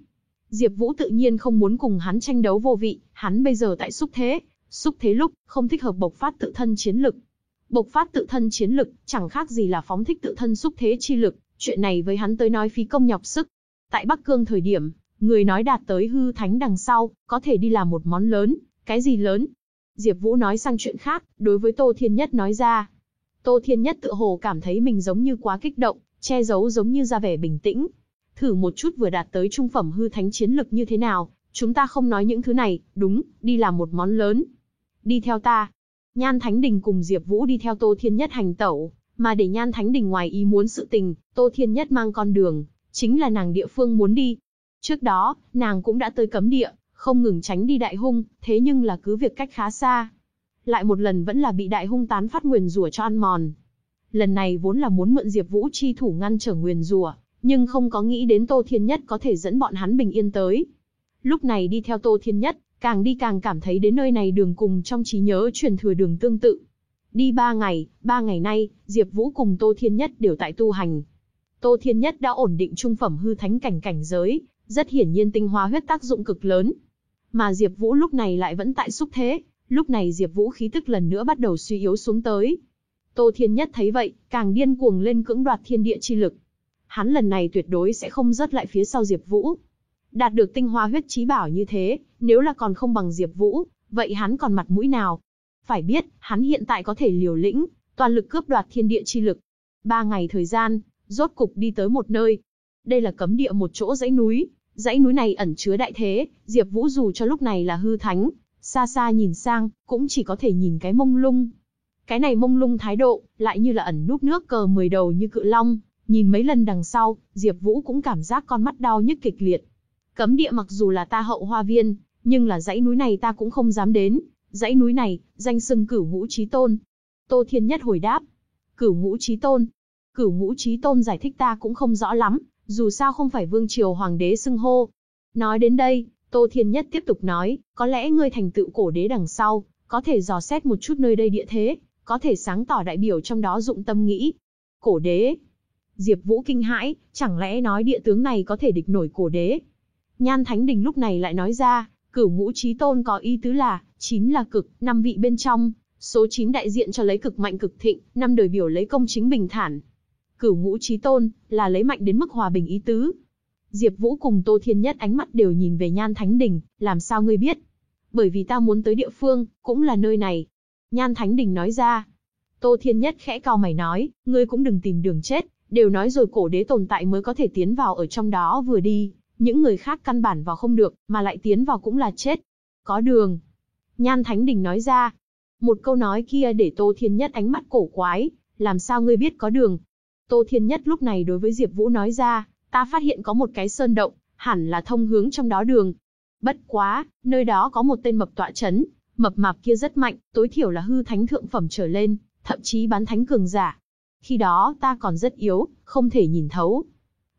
Diệp Vũ tự nhiên không muốn cùng hắn tranh đấu vô vị, hắn bây giờ tại xúc thế, xúc thế lúc, không thích hợp bộc phát tự thân chiến lực. Bộc phát tự thân chiến lực, chẳng khác gì là phóng thích tự thân xúc thế chi lực, chuyện này với hắn tới nói phí công nhọc sức. Tại Bắc Cương thời điểm, người nói đạt tới hư thánh đằng sau, có thể đi làm một món lớn, cái gì lớn? Diệp Vũ nói sang chuyện khác, đối với Tô Thiên Nhất nói ra. Tô Thiên Nhất tự hồ cảm thấy mình giống như quá kích động, che giấu giống như ra vẻ bình tĩnh. Thử một chút vừa đạt tới trung phẩm hư thánh chiến lực như thế nào, chúng ta không nói những thứ này, đúng, đi làm một món lớn. Đi theo ta. Nhan Thánh Đình cùng Diệp Vũ đi theo Tô Thiên Nhất hành tẩu, mà để Nhan Thánh Đình ngoài ý muốn sự tình, Tô Thiên Nhất mang con đường, chính là nàng địa phương muốn đi. Trước đó, nàng cũng đã tới cấm địa, không ngừng tránh đi đại hung, thế nhưng là cứ việc cách khá xa. Lại một lần vẫn là bị đại hung tán phát nguyền rủa cho ăn mòn. Lần này vốn là muốn mượn Diệp Vũ chi thủ ngăn trở nguyền rủa, nhưng không có nghĩ đến Tô Thiên Nhất có thể dẫn bọn hắn bình yên tới. Lúc này đi theo Tô Thiên Nhất, càng đi càng cảm thấy đến nơi này đường cùng trong trí nhớ truyền thừa đường tương tự. Đi ba ngày, ba ngày nay, Diệp Vũ cùng Tô Thiên Nhất đều tại tu hành. Tô Thiên Nhất đã ổn định trung phẩm hư thánh cảnh cảnh giới, rất hiển nhiên tinh hoa huyết tác dụng cực lớn. Mà Diệp Vũ lúc này lại vẫn tại xúc thế, lúc này Diệp Vũ khí tức lần nữa bắt đầu suy yếu xuống tới. Tô Thiên Nhất thấy vậy, càng điên cuồng lên cưỡng đoạt thiên địa chi lực. Hắn lần này tuyệt đối sẽ không rớt lại phía sau Diệp Vũ. Đạt được tinh hoa huyết chí bảo như thế, nếu là còn không bằng Diệp Vũ, vậy hắn còn mặt mũi nào? Phải biết, hắn hiện tại có thể liều lĩnh, toàn lực cướp đoạt thiên địa chi lực. Ba ngày thời gian, rốt cục đi tới một nơi. Đây là cấm địa một chỗ dãy núi, dãy núi này ẩn chứa đại thế, Diệp Vũ dù cho lúc này là hư thánh, xa xa nhìn sang, cũng chỉ có thể nhìn cái mông lung. Cái này mông lung thái độ, lại như là ẩn núp nước cờ mười đầu như cự long, nhìn mấy lần đằng sau, Diệp Vũ cũng cảm giác con mắt đau nhức kịch liệt. Cấm địa mặc dù là ta hậu hoa viên, nhưng là dãy núi này ta cũng không dám đến, dãy núi này, danh xưng Cửu Ngũ Chí Tôn. Tô Thiên Nhất hồi đáp. Cửu Ngũ Chí Tôn? Cửu Ngũ Chí Tôn giải thích ta cũng không rõ lắm, dù sao không phải vương triều hoàng đế xưng hô. Nói đến đây, Tô Thiên Nhất tiếp tục nói, có lẽ ngươi thành tựu cổ đế đằng sau, có thể dò xét một chút nơi đây địa thế, có thể sáng tỏ đại biểu trong đó dụng tâm nghĩ. Cổ đế. Diệp Vũ kinh hãi, chẳng lẽ nói địa tướng này có thể địch nổi cổ đế? Nhan Thánh Đình lúc này lại nói ra, cửu ngũ chí tôn có ý tứ là, chín là cực, năm vị bên trong, số 9 đại diện cho lấy cực mạnh cực thịnh, năm đời biểu lấy công chính bình thản. Cửu ngũ chí tôn, là lấy mạnh đến mức hòa bình ý tứ. Diệp Vũ cùng Tô Thiên Nhất ánh mắt đều nhìn về Nhan Thánh Đình, làm sao ngươi biết? Bởi vì ta muốn tới địa phương, cũng là nơi này. Nhan Thánh Đình nói ra. Tô Thiên Nhất khẽ cau mày nói, ngươi cũng đừng tìm đường chết, đều nói rồi cổ đế tồn tại mới có thể tiến vào ở trong đó vừa đi, những người khác căn bản vào không được, mà lại tiến vào cũng là chết. Có đường. Nhan Thánh Đình nói ra. Một câu nói kia để Tô Thiên Nhất ánh mắt cổ quái, làm sao ngươi biết có đường? Tô Thiên Nhất lúc này đối với Diệp Vũ nói ra, ta phát hiện có một cái sơn động, hẳn là thông hướng trong đó đường. Bất quá, nơi đó có một tên mập tọa chấn, mập mạp kia rất mạnh, tối thiểu là hư thánh thượng phẩm trở lên, thậm chí bán thánh cường giả. Khi đó ta còn rất yếu, không thể nhìn thấu.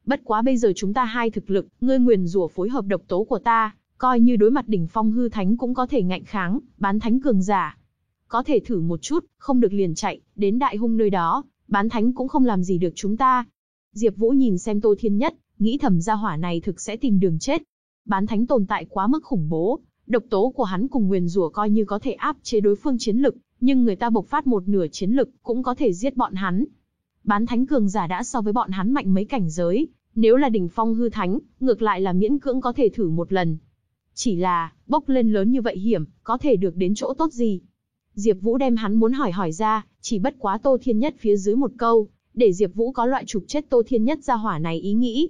Bất quá bây giờ chúng ta hai thực lực, ngươi nguyền rủa phối hợp độc tố của ta, coi như đối mặt đỉnh phong hư thánh cũng có thể ngạnh kháng, bán thánh cường giả. Có thể thử một chút, không được liền chạy, đến đại hung nơi đó, bán thánh cũng không làm gì được chúng ta. Diệp Vũ nhìn xem Tô Thiên Nhất, nghĩ thầm gia hỏa này thực sẽ tìm đường chết. Bán thánh tồn tại quá mức khủng bố, độc tố của hắn cùng nguyền rủa coi như có thể áp chế đối phương chiến lực, nhưng người ta bộc phát một nửa chiến lực cũng có thể giết bọn hắn. Bán thánh cường giả đã so với bọn hắn mạnh mấy cảnh giới, nếu là đỉnh phong hư thánh, ngược lại là miễn cưỡng có thể thử một lần. Chỉ là, bốc lên lớn như vậy hiểm, có thể được đến chỗ tốt gì? Diệp Vũ đem hắn muốn hỏi hỏi ra, chỉ bất quá Tô Thiên Nhất phía dưới một câu, để Diệp Vũ có loại chụp chết Tô Thiên Nhất ra hỏa này ý nghĩ.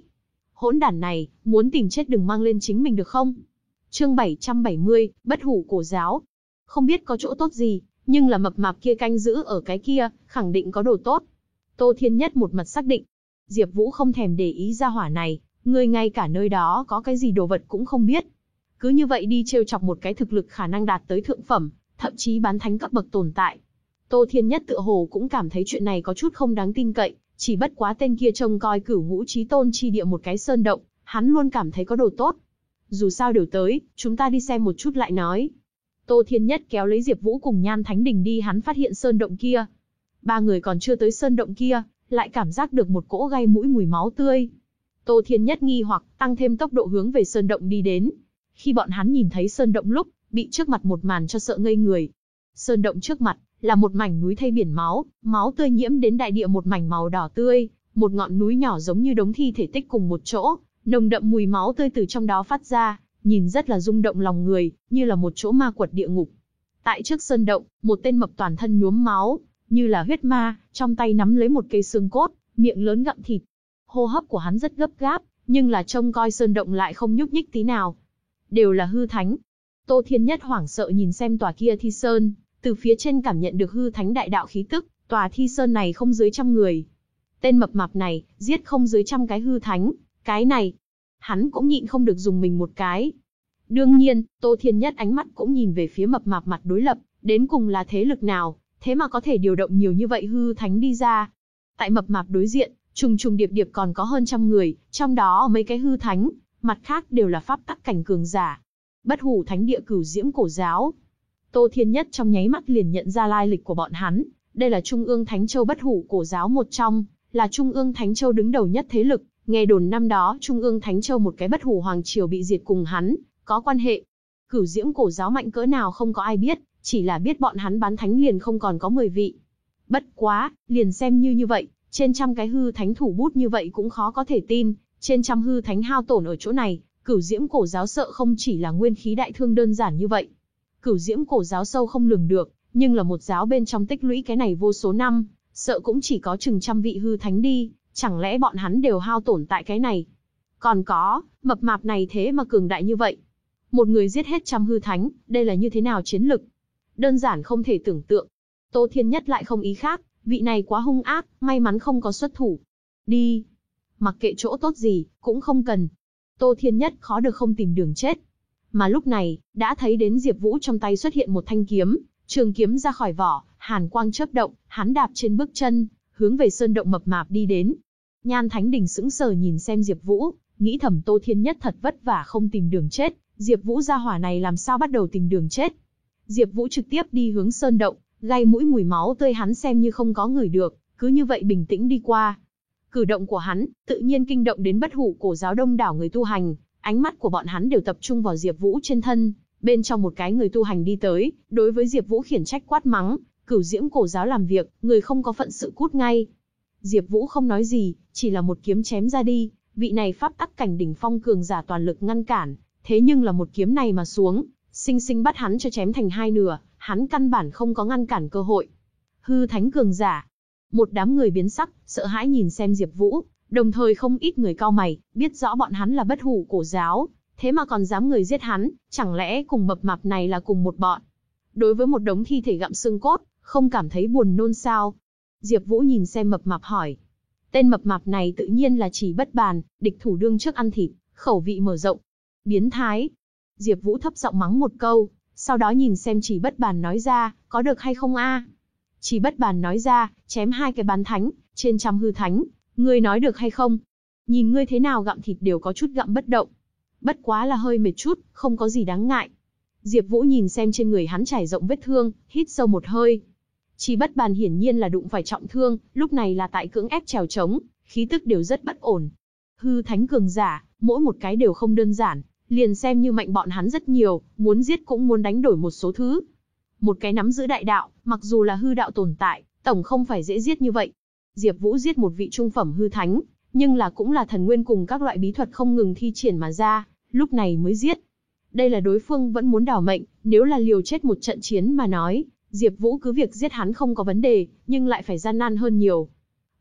Hỗn đản này, muốn tìm chết đừng mang lên chính mình được không? Chương 770, Bất hủ cổ giáo. Không biết có chỗ tốt gì, nhưng là mập mạp kia canh giữ ở cái kia, khẳng định có đồ tốt. Tô Thiên Nhất một mặt xác định. Diệp Vũ không thèm để ý ra hỏa này, người ngay cả nơi đó có cái gì đồ vật cũng không biết. Cứ như vậy đi trêu chọc một cái thực lực khả năng đạt tới thượng phẩm, thậm chí bán thánh cấp bậc tồn tại. Tô Thiên Nhất tựa hồ cũng cảm thấy chuyện này có chút không đáng tin cậy, chỉ bất quá tên kia trông coi cửu ngũ trí tôn chi địa một cái sơn động, hắn luôn cảm thấy có đồ tốt. Dù sao đều tới, chúng ta đi xem một chút lại nói. Tô Thiên Nhất kéo lấy Diệp Vũ cùng Nhan Thánh Đình đi hắn phát hiện sơn động kia. Ba người còn chưa tới sơn động kia, lại cảm giác được một cỗ gai mũi mùi máu tươi. Tô Thiên Nhất nghi hoặc tăng thêm tốc độ hướng về sơn động đi đến. Khi bọn hắn nhìn thấy sơn động lúc, bị trước mặt một màn cho sợ ngây người. Sơn động trước mặt, là một mảnh núi thay biển máu, máu tươi nhiễm đến đại địa một mảnh màu đỏ tươi, một ngọn núi nhỏ giống như đống thi thể tích cùng một chỗ, nồng đậm mùi máu tươi từ trong đó phát ra, nhìn rất là rung động lòng người, như là một chỗ ma quật địa ngục. Tại trước sơn động, một tên mập toàn thân nhuốm máu, như là huyết ma, trong tay nắm lấy một cây xương cốt, miệng lớn gặm thịt. Hô hấp của hắn rất gấp gáp, nhưng là trông coi sơn động lại không nhúc nhích tí nào. Đều là hư thánh. Tô Thiên Nhất hoảng sợ nhìn xem tòa kia thi sơn, từ phía trên cảm nhận được hư thánh đại đạo khí tức, tòa thi sơn này không dưới trăm người. Tên mập mạp này, giết không dưới trăm cái hư thánh, cái này, hắn cũng nhịn không được dùng mình một cái. Đương nhiên, Tô Thiên Nhất ánh mắt cũng nhìn về phía mập mạp mặt đối lập, đến cùng là thế lực nào, thế mà có thể điều động nhiều như vậy hư thánh đi ra. Tại mập mạp đối diện, trùng trùng điệp điệp còn có hơn trăm người, trong đó mấy cái hư thánh, mặt khác đều là pháp tắc cảnh cường giả. Bất hủ thánh địa cửu diễm cổ giáo. Tô Thiên Nhất trong nháy mắt liền nhận ra lai lịch của bọn hắn, đây là Trung ương Thánh Châu bất hủ cổ giáo một trong, là Trung ương Thánh Châu đứng đầu nhất thế lực, nghe đồn năm đó Trung ương Thánh Châu một cái bất hủ hoàng triều bị diệt cùng hắn, có quan hệ. Cửu diễm cổ giáo mạnh cỡ nào không có ai biết, chỉ là biết bọn hắn bán thánh liền không còn có 10 vị. Bất quá, liền xem như như vậy, trên trăm cái hư thánh thủ bút như vậy cũng khó có thể tin, trên trăm hư thánh hao tổn ở chỗ này, cửu diễm cổ giáo sợ không chỉ là nguyên khí đại thương đơn giản như vậy. Cửu diễm cổ giáo sâu không lường được, nhưng là một giáo bên trong tích lũy cái này vô số năm, sợ cũng chỉ có chừng trăm vị hư thánh đi, chẳng lẽ bọn hắn đều hao tổn tại cái này. Còn có, mập mạp này thế mà cường đại như vậy. Một người giết hết trăm hư thánh, đây là như thế nào chiến lực? Đơn giản không thể tưởng tượng. Tô Thiên Nhất lại không ý khác, vị này quá hung ác, may mắn không có xuất thủ. Đi. Mặc kệ chỗ tốt gì, cũng không cần. Tô Thiên Nhất khó được không tìm đường chết. Mà lúc này, đã thấy đến Diệp Vũ trong tay xuất hiện một thanh kiếm, trường kiếm ra khỏi vỏ, hàn quang chớp động, hắn đạp trên bước chân, hướng về sơn động mập mạp đi đến. Nhan Thánh Đình sững sờ nhìn xem Diệp Vũ, nghĩ thầm Tô Thiên Nhất thật vất vả không tìm đường chết, Diệp Vũ gia hỏa này làm sao bắt đầu tìm đường chết. Diệp Vũ trực tiếp đi hướng sơn động, gai mũi mùi máu tươi hắn xem như không có người được, cứ như vậy bình tĩnh đi qua. Cử động của hắn, tự nhiên kinh động đến bất hủ cổ giáo đông đảo người tu hành, ánh mắt của bọn hắn đều tập trung vào Diệp Vũ trên thân, bên trong một cái người tu hành đi tới, đối với Diệp Vũ khiển trách quát mắng, cửu diễm cổ giáo làm việc, người không có phận sự cút ngay. Diệp Vũ không nói gì, chỉ là một kiếm chém ra đi, vị này pháp tắc cảnh đỉnh phong cường giả toàn lực ngăn cản, thế nhưng là một kiếm này mà xuống, sinh sinh bắt hắn cho chém thành hai nửa, hắn căn bản không có ngăn cản cơ hội. Hư thánh cường giả. Một đám người biến sắc, sợ hãi nhìn xem Diệp Vũ, đồng thời không ít người cao mày, biết rõ bọn hắn là bất hủ cổ giáo, thế mà còn dám người giết hắn, chẳng lẽ cùng mập mạp này là cùng một bọn. đối với một đống thi thể gặm xương cốt, không cảm thấy buồn nôn sao? Diệp Vũ nhìn xem mập mạp hỏi. Tên mập mạp này tự nhiên là chỉ bất bàn, địch thủ đương trước ăn thịt, khẩu vị mở rộng. Biến thái. Diệp Vũ thấp giọng mắng một câu, sau đó nhìn xem chỉ bất bàn nói ra, có được hay không a? Chỉ bất bàn nói ra, chém hai cái bán thánh, trên trăm hư thánh, ngươi nói được hay không? Nhìn ngươi thế nào gặm thịt đều có chút gặm bất động. Bất quá là hơi mệt chút, không có gì đáng ngại. Diệp Vũ nhìn xem trên người hắn trải rộng vết thương, hít sâu một hơi. Chỉ bất bàn hiển nhiên là đụng phải trọng thương, lúc này là tại cưỡng ép trèo trống, khí tức đều rất bất ổn. Hư thánh cường giả, mỗi một cái đều không đơn giản, liền xem như mạnh bọn hắn rất nhiều, muốn giết cũng muốn đánh đổi một số thứ. Một cái nắm giữ đại đạo, mặc dù là hư đạo tồn tại, tổng không phải dễ giết như vậy. Diệp Vũ giết một vị trung phẩm hư thánh, nhưng là cũng là thần nguyên cùng các loại bí thuật không ngừng thi triển mà ra, lúc này mới giết. Đây là đối phương vẫn muốn đảo mệnh, nếu là liều chết một trận chiến mà nói, Diệp Vũ cứ việc giết hắn không có vấn đề, nhưng lại phải gian nan hơn nhiều.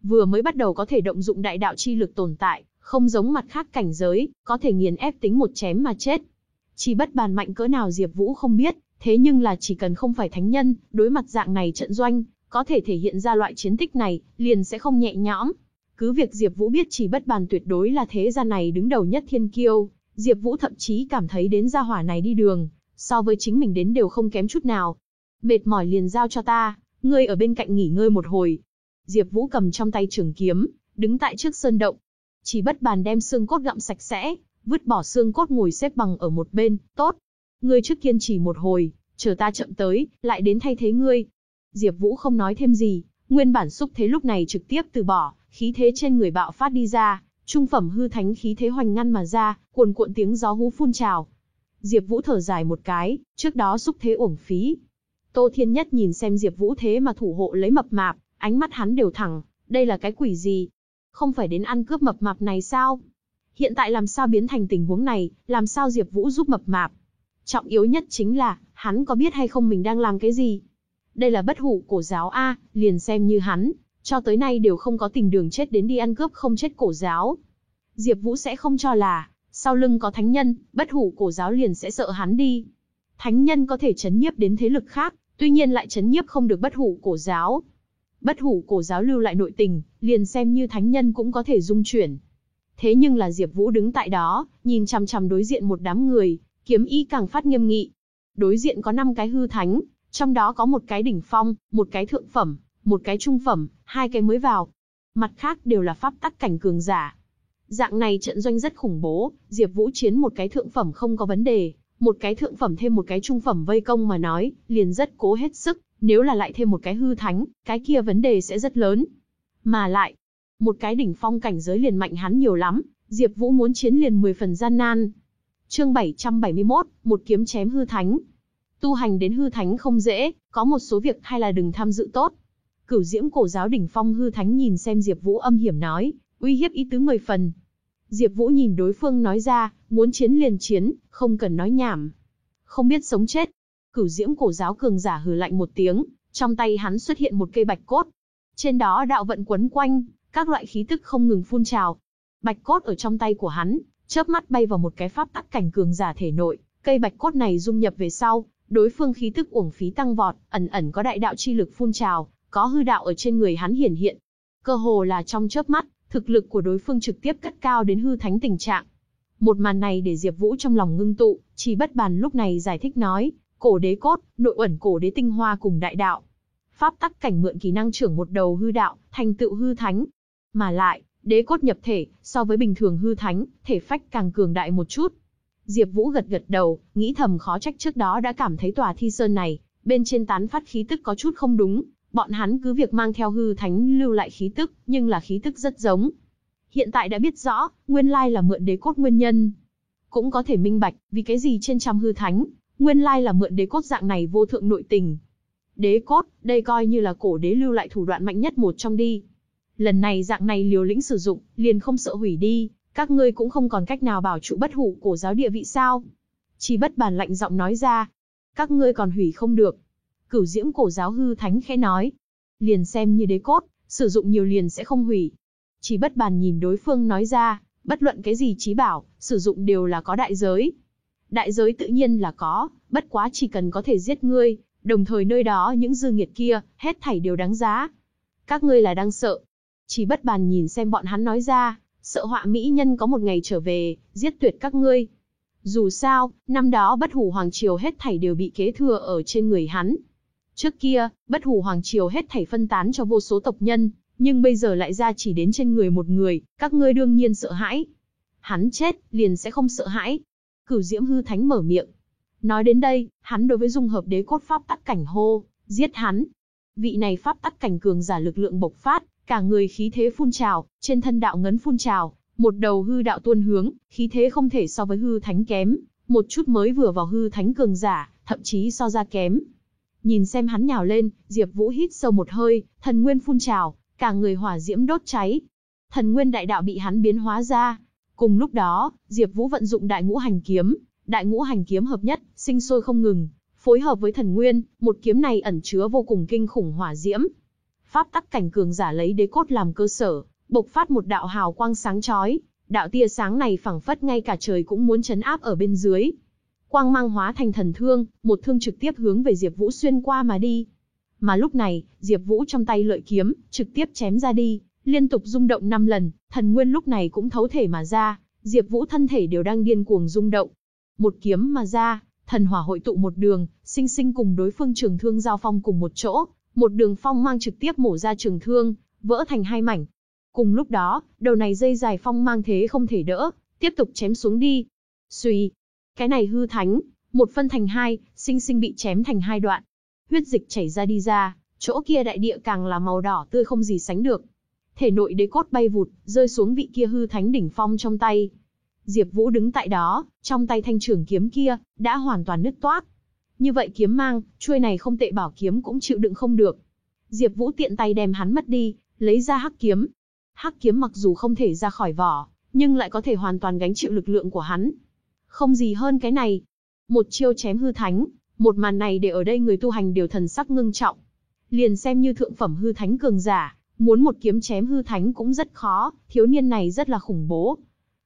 Vừa mới bắt đầu có thể động dụng đại đạo chi lực tồn tại, không giống mặt khác cảnh giới, có thể nghiền ép tính một chém mà chết. Chỉ bất bàn mạnh cỡ nào Diệp Vũ không biết, thế nhưng là chỉ cần không phải thánh nhân, đối mặt dạng này trận doanh, có thể thể hiện ra loại chiến tích này, liền sẽ không nhẹ nhõm. Cứ việc Diệp Vũ biết chỉ bất bàn tuyệt đối là thế gian này đứng đầu nhất thiên kiêu, Diệp Vũ thậm chí cảm thấy đến gia hỏa này đi đường, so với chính mình đến đều không kém chút nào. Mệt mỏi liền giao cho ta, ngươi ở bên cạnh nghỉ ngơi một hồi. Diệp Vũ cầm trong tay trường kiếm, đứng tại trước sơn động. Chỉ bất bàn đem xương cốt gặm sạch sẽ, vứt bỏ xương cốt ngồi xếp bằng ở một bên, tốt. Ngươi trước kiên trì một hồi, chờ ta chậm tới, lại đến thay thế ngươi. Diệp Vũ không nói thêm gì, nguyên bản xúc thế lúc này trực tiếp từ bỏ, khí thế trên người bạo phát đi ra, trung phẩm hư thánh khí thế hoành ngăn mà ra, cuồn cuộn tiếng gió hú phun trào. Diệp Vũ thở dài một cái, trước đó xúc thế uổng phí. Tô Thiên Nhất nhìn xem Diệp Vũ thế mà thủ hộ lấy mập mạp, ánh mắt hắn đều thẳng, đây là cái quỷ gì? Không phải đến ăn cướp mập mạp này sao? Hiện tại làm sao biến thành tình huống này, làm sao Diệp Vũ giúp mập mạp? Trọng yếu nhất chính là, hắn có biết hay không mình đang làm cái gì? Đây là bất hủ cổ giáo a, liền xem như hắn, cho tới nay đều không có tình đường chết đến đi ăn cướp không chết cổ giáo. Diệp Vũ sẽ không cho là, sau lưng có thánh nhân, bất hủ cổ giáo liền sẽ sợ hắn đi. Thánh nhân có thể chấn nhiếp đến thế lực khác, tuy nhiên lại chấn nhiếp không được bất hủ cổ giáo. Bất hủ cổ giáo lưu lại nội tình, liền xem như thánh nhân cũng có thể dung chuyển. Thế nhưng là Diệp Vũ đứng tại đó, nhìn chằm chằm đối diện một đám người, kiếm ý càng phát nghiêm nghị. Đối diện có 5 cái hư thánh, trong đó có một cái đỉnh phong, một cái thượng phẩm, một cái trung phẩm, hai cái mới vào. Mặt khác đều là pháp tắc cảnh cường giả. Dạng này trận doanh rất khủng bố, Diệp Vũ chiến một cái thượng phẩm không có vấn đề, một cái thượng phẩm thêm một cái trung phẩm vây công mà nói, liền rất cố hết sức, nếu là lại thêm một cái hư thánh, cái kia vấn đề sẽ rất lớn. Mà lại, một cái đỉnh phong cảnh giới liền mạnh hắn nhiều lắm, Diệp Vũ muốn chiến liền 10 phần gian nan. Chương 771, một kiếm chém hư thánh. Tu hành đến hư thánh không dễ, có một số việc hay là đừng tham dự tốt. Cửu Diễm cổ giáo đỉnh phong hư thánh nhìn xem Diệp Vũ âm hiểm nói, uy hiếp ý tứ mười phần. Diệp Vũ nhìn đối phương nói ra, muốn chiến liền chiến, không cần nói nhảm. Không biết sống chết. Cửu Diễm cổ giáo cường giả hừ lạnh một tiếng, trong tay hắn xuất hiện một cây bạch cốt. Trên đó đạo vận quấn quanh, các loại khí tức không ngừng phun trào. Bạch cốt ở trong tay của hắn, chớp mắt bay vào một cái pháp tắc cảnh cường giả thể nội, cây bạch cốt này dung nhập về sau, đối phương khí tức uổng phí tăng vọt, ẩn ẩn có đại đạo chi lực phun trào, có hư đạo ở trên người hắn hiển hiện. Cơ hồ là trong chớp mắt, thực lực của đối phương trực tiếp cất cao đến hư thánh tình trạng. Một màn này để Diệp Vũ trong lòng ngưng tụ, chỉ bất bàn lúc này giải thích nói, cổ đế cốt, nội ẩn cổ đế tinh hoa cùng đại đạo. Pháp tắc cảnh mượn kỹ năng trưởng một đầu hư đạo, thành tựu hư thánh. Mà lại, đế cốt nhập thể, so với bình thường hư thánh, thể phách càng cường đại một chút. Diệp Vũ gật gật đầu, nghĩ thầm khó trách trước đó đã cảm thấy tòa thi sơn này, bên trên tán phát khí tức có chút không đúng, Bọn hắn cứ việc mang theo hư thánh lưu lại khí tức, nhưng là khí tức rất giống. Hiện tại đã biết rõ, nguyên lai là mượn đế cốt nguyên nhân. Cũng có thể minh bạch, vì cái gì trên trăm hư thánh, nguyên lai là mượn đế cốt dạng này vô thượng nội tình. Đế cốt, đây coi như là cổ đế lưu lại thủ đoạn mạnh nhất một trong đi. Lần này dạng này liều lĩnh sử dụng, liền không sợ hủy đi, các ngươi cũng không còn cách nào bảo trụ bất hủ cổ giáo địa vị sao. Chỉ bất bàn lạnh giọng nói ra, các ngươi còn hủy không được, Cửu diễm cổ giáo hư thánh khẽ nói. Liền xem như đế cốt, sử dụng nhiều liền sẽ không hủy. Chỉ bất bàn nhìn đối phương nói ra, bất luận cái gì trí bảo, sử dụng đều là có đại giới. Đại giới tự nhiên là có, bất quá chỉ cần có thể giết ngươi, Đồng thời nơi đó những dư nghiệt kia, hết thảy đều đáng giá. Các ngươi là đang sợ. Chỉ bất bàn nhìn xem bọn hắn nói ra, sợ họa mỹ nhân có một ngày trở về, giết tuyệt các ngươi. Dù sao, năm đó bất hủ hoàng triều hết thảy đều bị kế thừa ở trên người hắn. Trước kia, bất hủ hoàng triều hết thảy phân tán cho vô số tộc nhân, nhưng bây giờ lại ra chỉ đến trên người một người, các ngươi đương nhiên sợ hãi. Hắn chết, liền sẽ không sợ hãi. Cửu diễm hư thánh mở miệng. Nói đến đây, hắn đối với dung hợp đế cốt pháp tắc cảnh hô, giết hắn. Vị này pháp tắc cảnh cường giả lực lượng bộc phát, cả người khí thế phun trào, trên thân đạo ngấn phun trào, một đầu hư đạo tuôn hướng, khí thế không thể so với hư thánh kém, một chút mới vừa vào hư thánh cường giả, thậm chí so ra kém. Nhìn xem hắn nhào lên, Diệp Vũ hít sâu một hơi, thần nguyên phun trào, cả người hỏa diễm đốt cháy. Thần nguyên đại đạo bị hắn biến hóa ra. Cùng lúc đó, Diệp Vũ vận dụng đại ngũ hành kiếm, đại ngũ hành kiếm hợp nhất, sinh sôi không ngừng, phối hợp với thần nguyên, một kiếm này ẩn chứa vô cùng kinh khủng hỏa diễm. Pháp tắc cảnh cường giả lấy đế cốt làm cơ sở, bộc phát một đạo hào quang sáng chói, đạo tia sáng này phảng phất ngay cả trời cũng muốn chấn áp ở bên dưới. Quang mang hóa thành thần thương, một thương trực tiếp hướng về Diệp Vũ xuyên qua mà đi. Mà lúc này, Diệp Vũ trong tay lợi kiếm, trực tiếp chém ra đi, liên tục rung động 5 lần, thần nguyên lúc này cũng thấu thể mà ra, Diệp Vũ thân thể đều đang điên cuồng rung động. Một kiếm mà ra, thần hỏa hội tụ một đường, sinh sinh cùng đối phương trường thương giao phong cùng một chỗ, một đường phong mang trực tiếp mổ ra trường thương, vỡ thành hai mảnh. Cùng lúc đó, đầu này dây dài phong mang thế không thể đỡ, tiếp tục chém xuống đi. Xuy, cái này hư thánh, một phân thành hai, sinh sinh bị chém thành hai đoạn. Huyết dịch chảy ra đi ra, chỗ kia đại địa càng là màu đỏ tươi không gì sánh được. Thể nội đế cốt bay vụt, rơi xuống vị kia hư thánh đỉnh phong trong tay. Diệp Vũ đứng tại đó, trong tay thanh trường kiếm kia, đã hoàn toàn nứt toác. Như vậy kiếm mang, chuôi này không tệ bảo kiếm cũng chịu đựng không được. Diệp Vũ tiện tay đem hắn mất đi, lấy ra hắc kiếm. Hắc kiếm mặc dù không thể ra khỏi vỏ, nhưng lại có thể hoàn toàn gánh chịu lực lượng của hắn. Không gì hơn cái này. Một chiêu chém hư thánh, một màn này để ở đây người tu hành đều thần sắc ngưng trọng. Liền xem như thượng phẩm hư thánh cường giả, muốn một kiếm chém hư thánh cũng rất khó, thiếu niên này rất là khủng bố.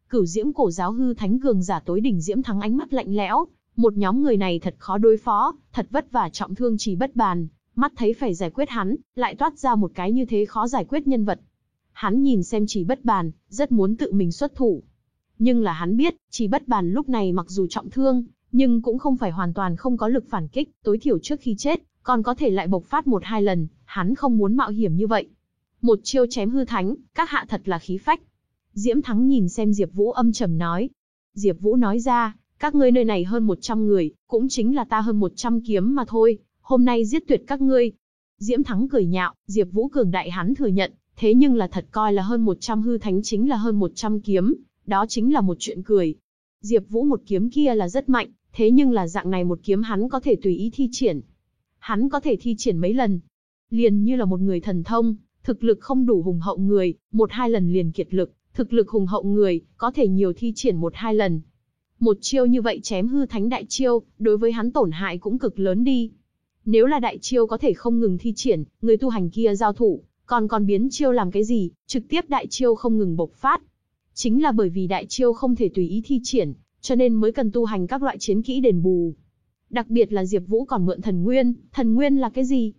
Cửu Diễm cổ giáo hư thánh cường giả tối đỉnh diễm thắng ánh mắt lạnh lẽo, một nhóm người này thật khó đối phó, thật vất vả trọng thương chỉ bất bàn, mắt thấy phải giải quyết hắn, lại toát ra một cái như thế khó giải quyết nhân vật. Hắn nhìn xem chỉ bất bàn, rất muốn tự mình xuất thủ. Nhưng là hắn biết, chỉ bất bàn lúc này mặc dù trọng thương, nhưng cũng không phải hoàn toàn không có lực phản kích, tối thiểu trước khi chết, còn có thể lại bộc phát một hai lần, hắn không muốn mạo hiểm như vậy. Một chiêu chém hư thánh, các hạ thật là khí phách. Diễm Thắng nhìn xem Diệp Vũ âm trầm nói. Diệp Vũ nói ra, các ngươi nơi này hơn 100 người, cũng chính là ta hơn 100 kiếm mà thôi, hôm nay giết tuyệt các ngươi. Diễm Thắng cười nhạo, Diệp Vũ cường đại hắn thừa nhận, thế nhưng là thật coi là hơn 100 hư thánh chính là hơn 100 kiếm, đó chính là một chuyện cười. Diệp Vũ một kiếm kia là rất mạnh, thế nhưng là dạng này một kiếm hắn có thể tùy ý thi triển. Hắn có thể thi triển mấy lần, liền như là một người thần thông, thực lực không đủ hùng hậu người, một hai lần liền kiệt lực, thực lực hùng hậu người, có thể nhiều thi triển một hai lần. Một chiêu như vậy chém hư thánh đại chiêu, đối với hắn tổn hại cũng cực lớn đi. Nếu là đại chiêu có thể không ngừng thi triển, người tu hành kia giao thủ, còn còn biến chiêu làm cái gì, trực tiếp đại chiêu không ngừng bộc phát. Chính là bởi vì đại chiêu không thể tùy ý thi triển, cho nên mới cần tu hành các loại chiến kỹ đền bù. Đặc biệt là Diệp Vũ còn mượn thần nguyên, thần nguyên là cái gì?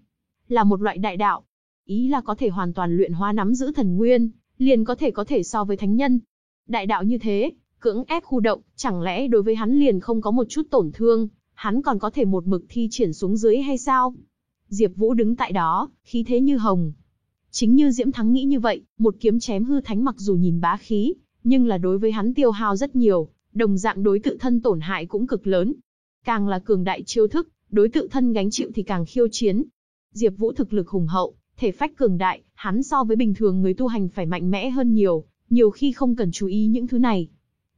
Là một loại đại đạo. Ý là có thể hoàn toàn luyện hóa nắm giữ thần nguyên, liền có thể có thể so với thánh nhân. Đại đạo như thế, cưỡng ép khu động, chẳng lẽ đối với hắn liền không có một chút tổn thương, hắn còn có thể một mực thi triển xuống dưới hay sao? Diệp Vũ đứng tại đó, khí thế như hồng. Chính như Diễm Thắng nghĩ như vậy, một kiếm chém hư thánh mặc dù nhìn bá khí, nhưng là đối với hắn tiêu hao rất nhiều, đồng dạng đối tự thân tổn hại cũng cực lớn. Càng là cường đại chiêu thức, đối tự thân gánh chịu thì càng khiêu chiến. Diệp Vũ thực lực hùng hậu, thể phách cường đại, hắn so với bình thường người tu hành phải mạnh mẽ hơn nhiều, nhiều khi không cần chú ý những thứ này.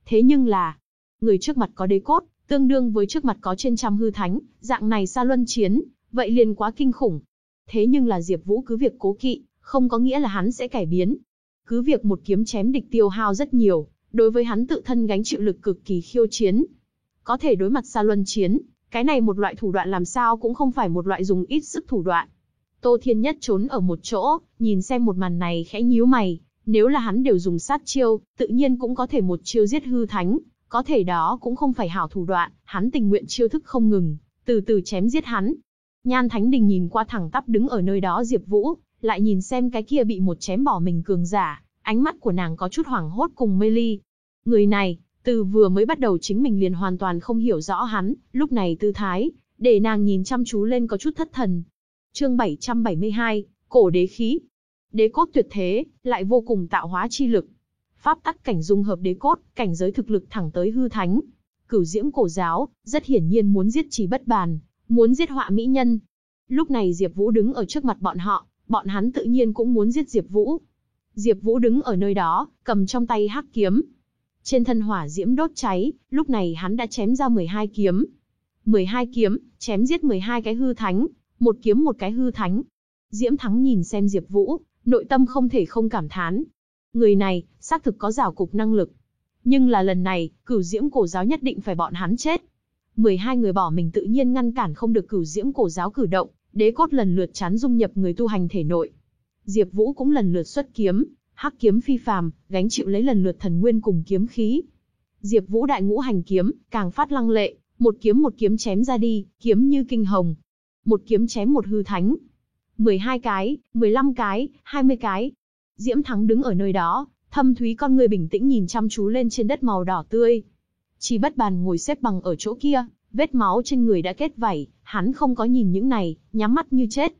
Thế nhưng là, người trước mặt có đế cốt, tương đương với trước mặt có trên trăm hư thánh, dạng này xa luân chiến, vậy liền quá kinh khủng. Thế nhưng là Diệp Vũ cứ việc cố kỵ, không có nghĩa là hắn sẽ cải biến. Cứ việc một kiếm chém địch tiêu hao rất nhiều, đối với hắn tự thân gánh chịu lực cực kỳ khiêu chiến. Có thể đối mặt xa luân chiến, cái này một loại thủ đoạn làm sao cũng không phải một loại dùng ít sức thủ đoạn. Tô Thiên Nhất trốn ở một chỗ, nhìn xem một màn này khẽ nhíu mày, nếu là hắn đều dùng sát chiêu, tự nhiên cũng có thể một chiêu giết hư thánh, có thể đó cũng không phải hảo thủ đoạn, hắn tình nguyện chiêu thức không ngừng, từ từ chém giết hắn. Nhan Thánh Đình nhìn qua thẳng tắp đứng ở nơi đó Diệp Vũ, lại nhìn xem cái kia bị một chém bỏ mình cường giả, ánh mắt của nàng có chút hoảng hốt cùng mê ly. Người này, từ vừa mới bắt đầu chính mình liền hoàn toàn không hiểu rõ hắn, lúc này tư thái, để nàng nhìn chăm chú lên có chút thất thần. Chương 772, Cổ đế khí. Đế cốt tuyệt thế, lại vô cùng tạo hóa chi lực. Pháp tắc cảnh dung hợp đế cốt, cảnh giới thực lực thẳng tới hư thánh. Cửu Diễm cổ giáo, rất hiển nhiên muốn giết Trì Bất Bàn, muốn giết họa mỹ nhân. Lúc này Diệp Vũ đứng ở trước mặt bọn họ, bọn hắn tự nhiên cũng muốn giết Diệp Vũ. Diệp Vũ đứng ở nơi đó, cầm trong tay hắc kiếm. Trên thân hỏa diễm đốt cháy, lúc này hắn đã chém ra 12 kiếm. 12 kiếm, chém giết 12 cái hư thánh, một kiếm một cái hư thánh. Diễm Thắng nhìn xem Diệp Vũ, nội tâm không thể không cảm thán. Người này, xác thực có rào cục năng lực. Nhưng là lần này, cửu diễm cổ giáo nhất định phải bọn hắn chết. 12 người bỏ mình tự nhiên ngăn cản không được cửu diễm cổ giáo cử động, đế cốt lần lượt chán dung nhập người tu hành thể nội. Diệp Vũ cũng lần lượt xuất kiếm, hắc kiếm phi phàm, gánh chịu lấy lần lượt thần nguyên cùng kiếm khí. Diệp Vũ đại ngũ hành kiếm, càng phát lăng lệ, một kiếm một kiếm chém ra đi, kiếm như kinh hồng. Một kiếm chém một hư thánh. 12 cái, 15 cái, 20 cái. Diễm Thắng đứng ở nơi đó, thâm thúy con người bình tĩnh nhìn chăm chú lên trên đất màu đỏ tươi. Chỉ bất bàn ngồi xếp bằng ở chỗ kia, vết máu trên người đã kết vảy, hắn không có nhìn những này, nhắm mắt như chết.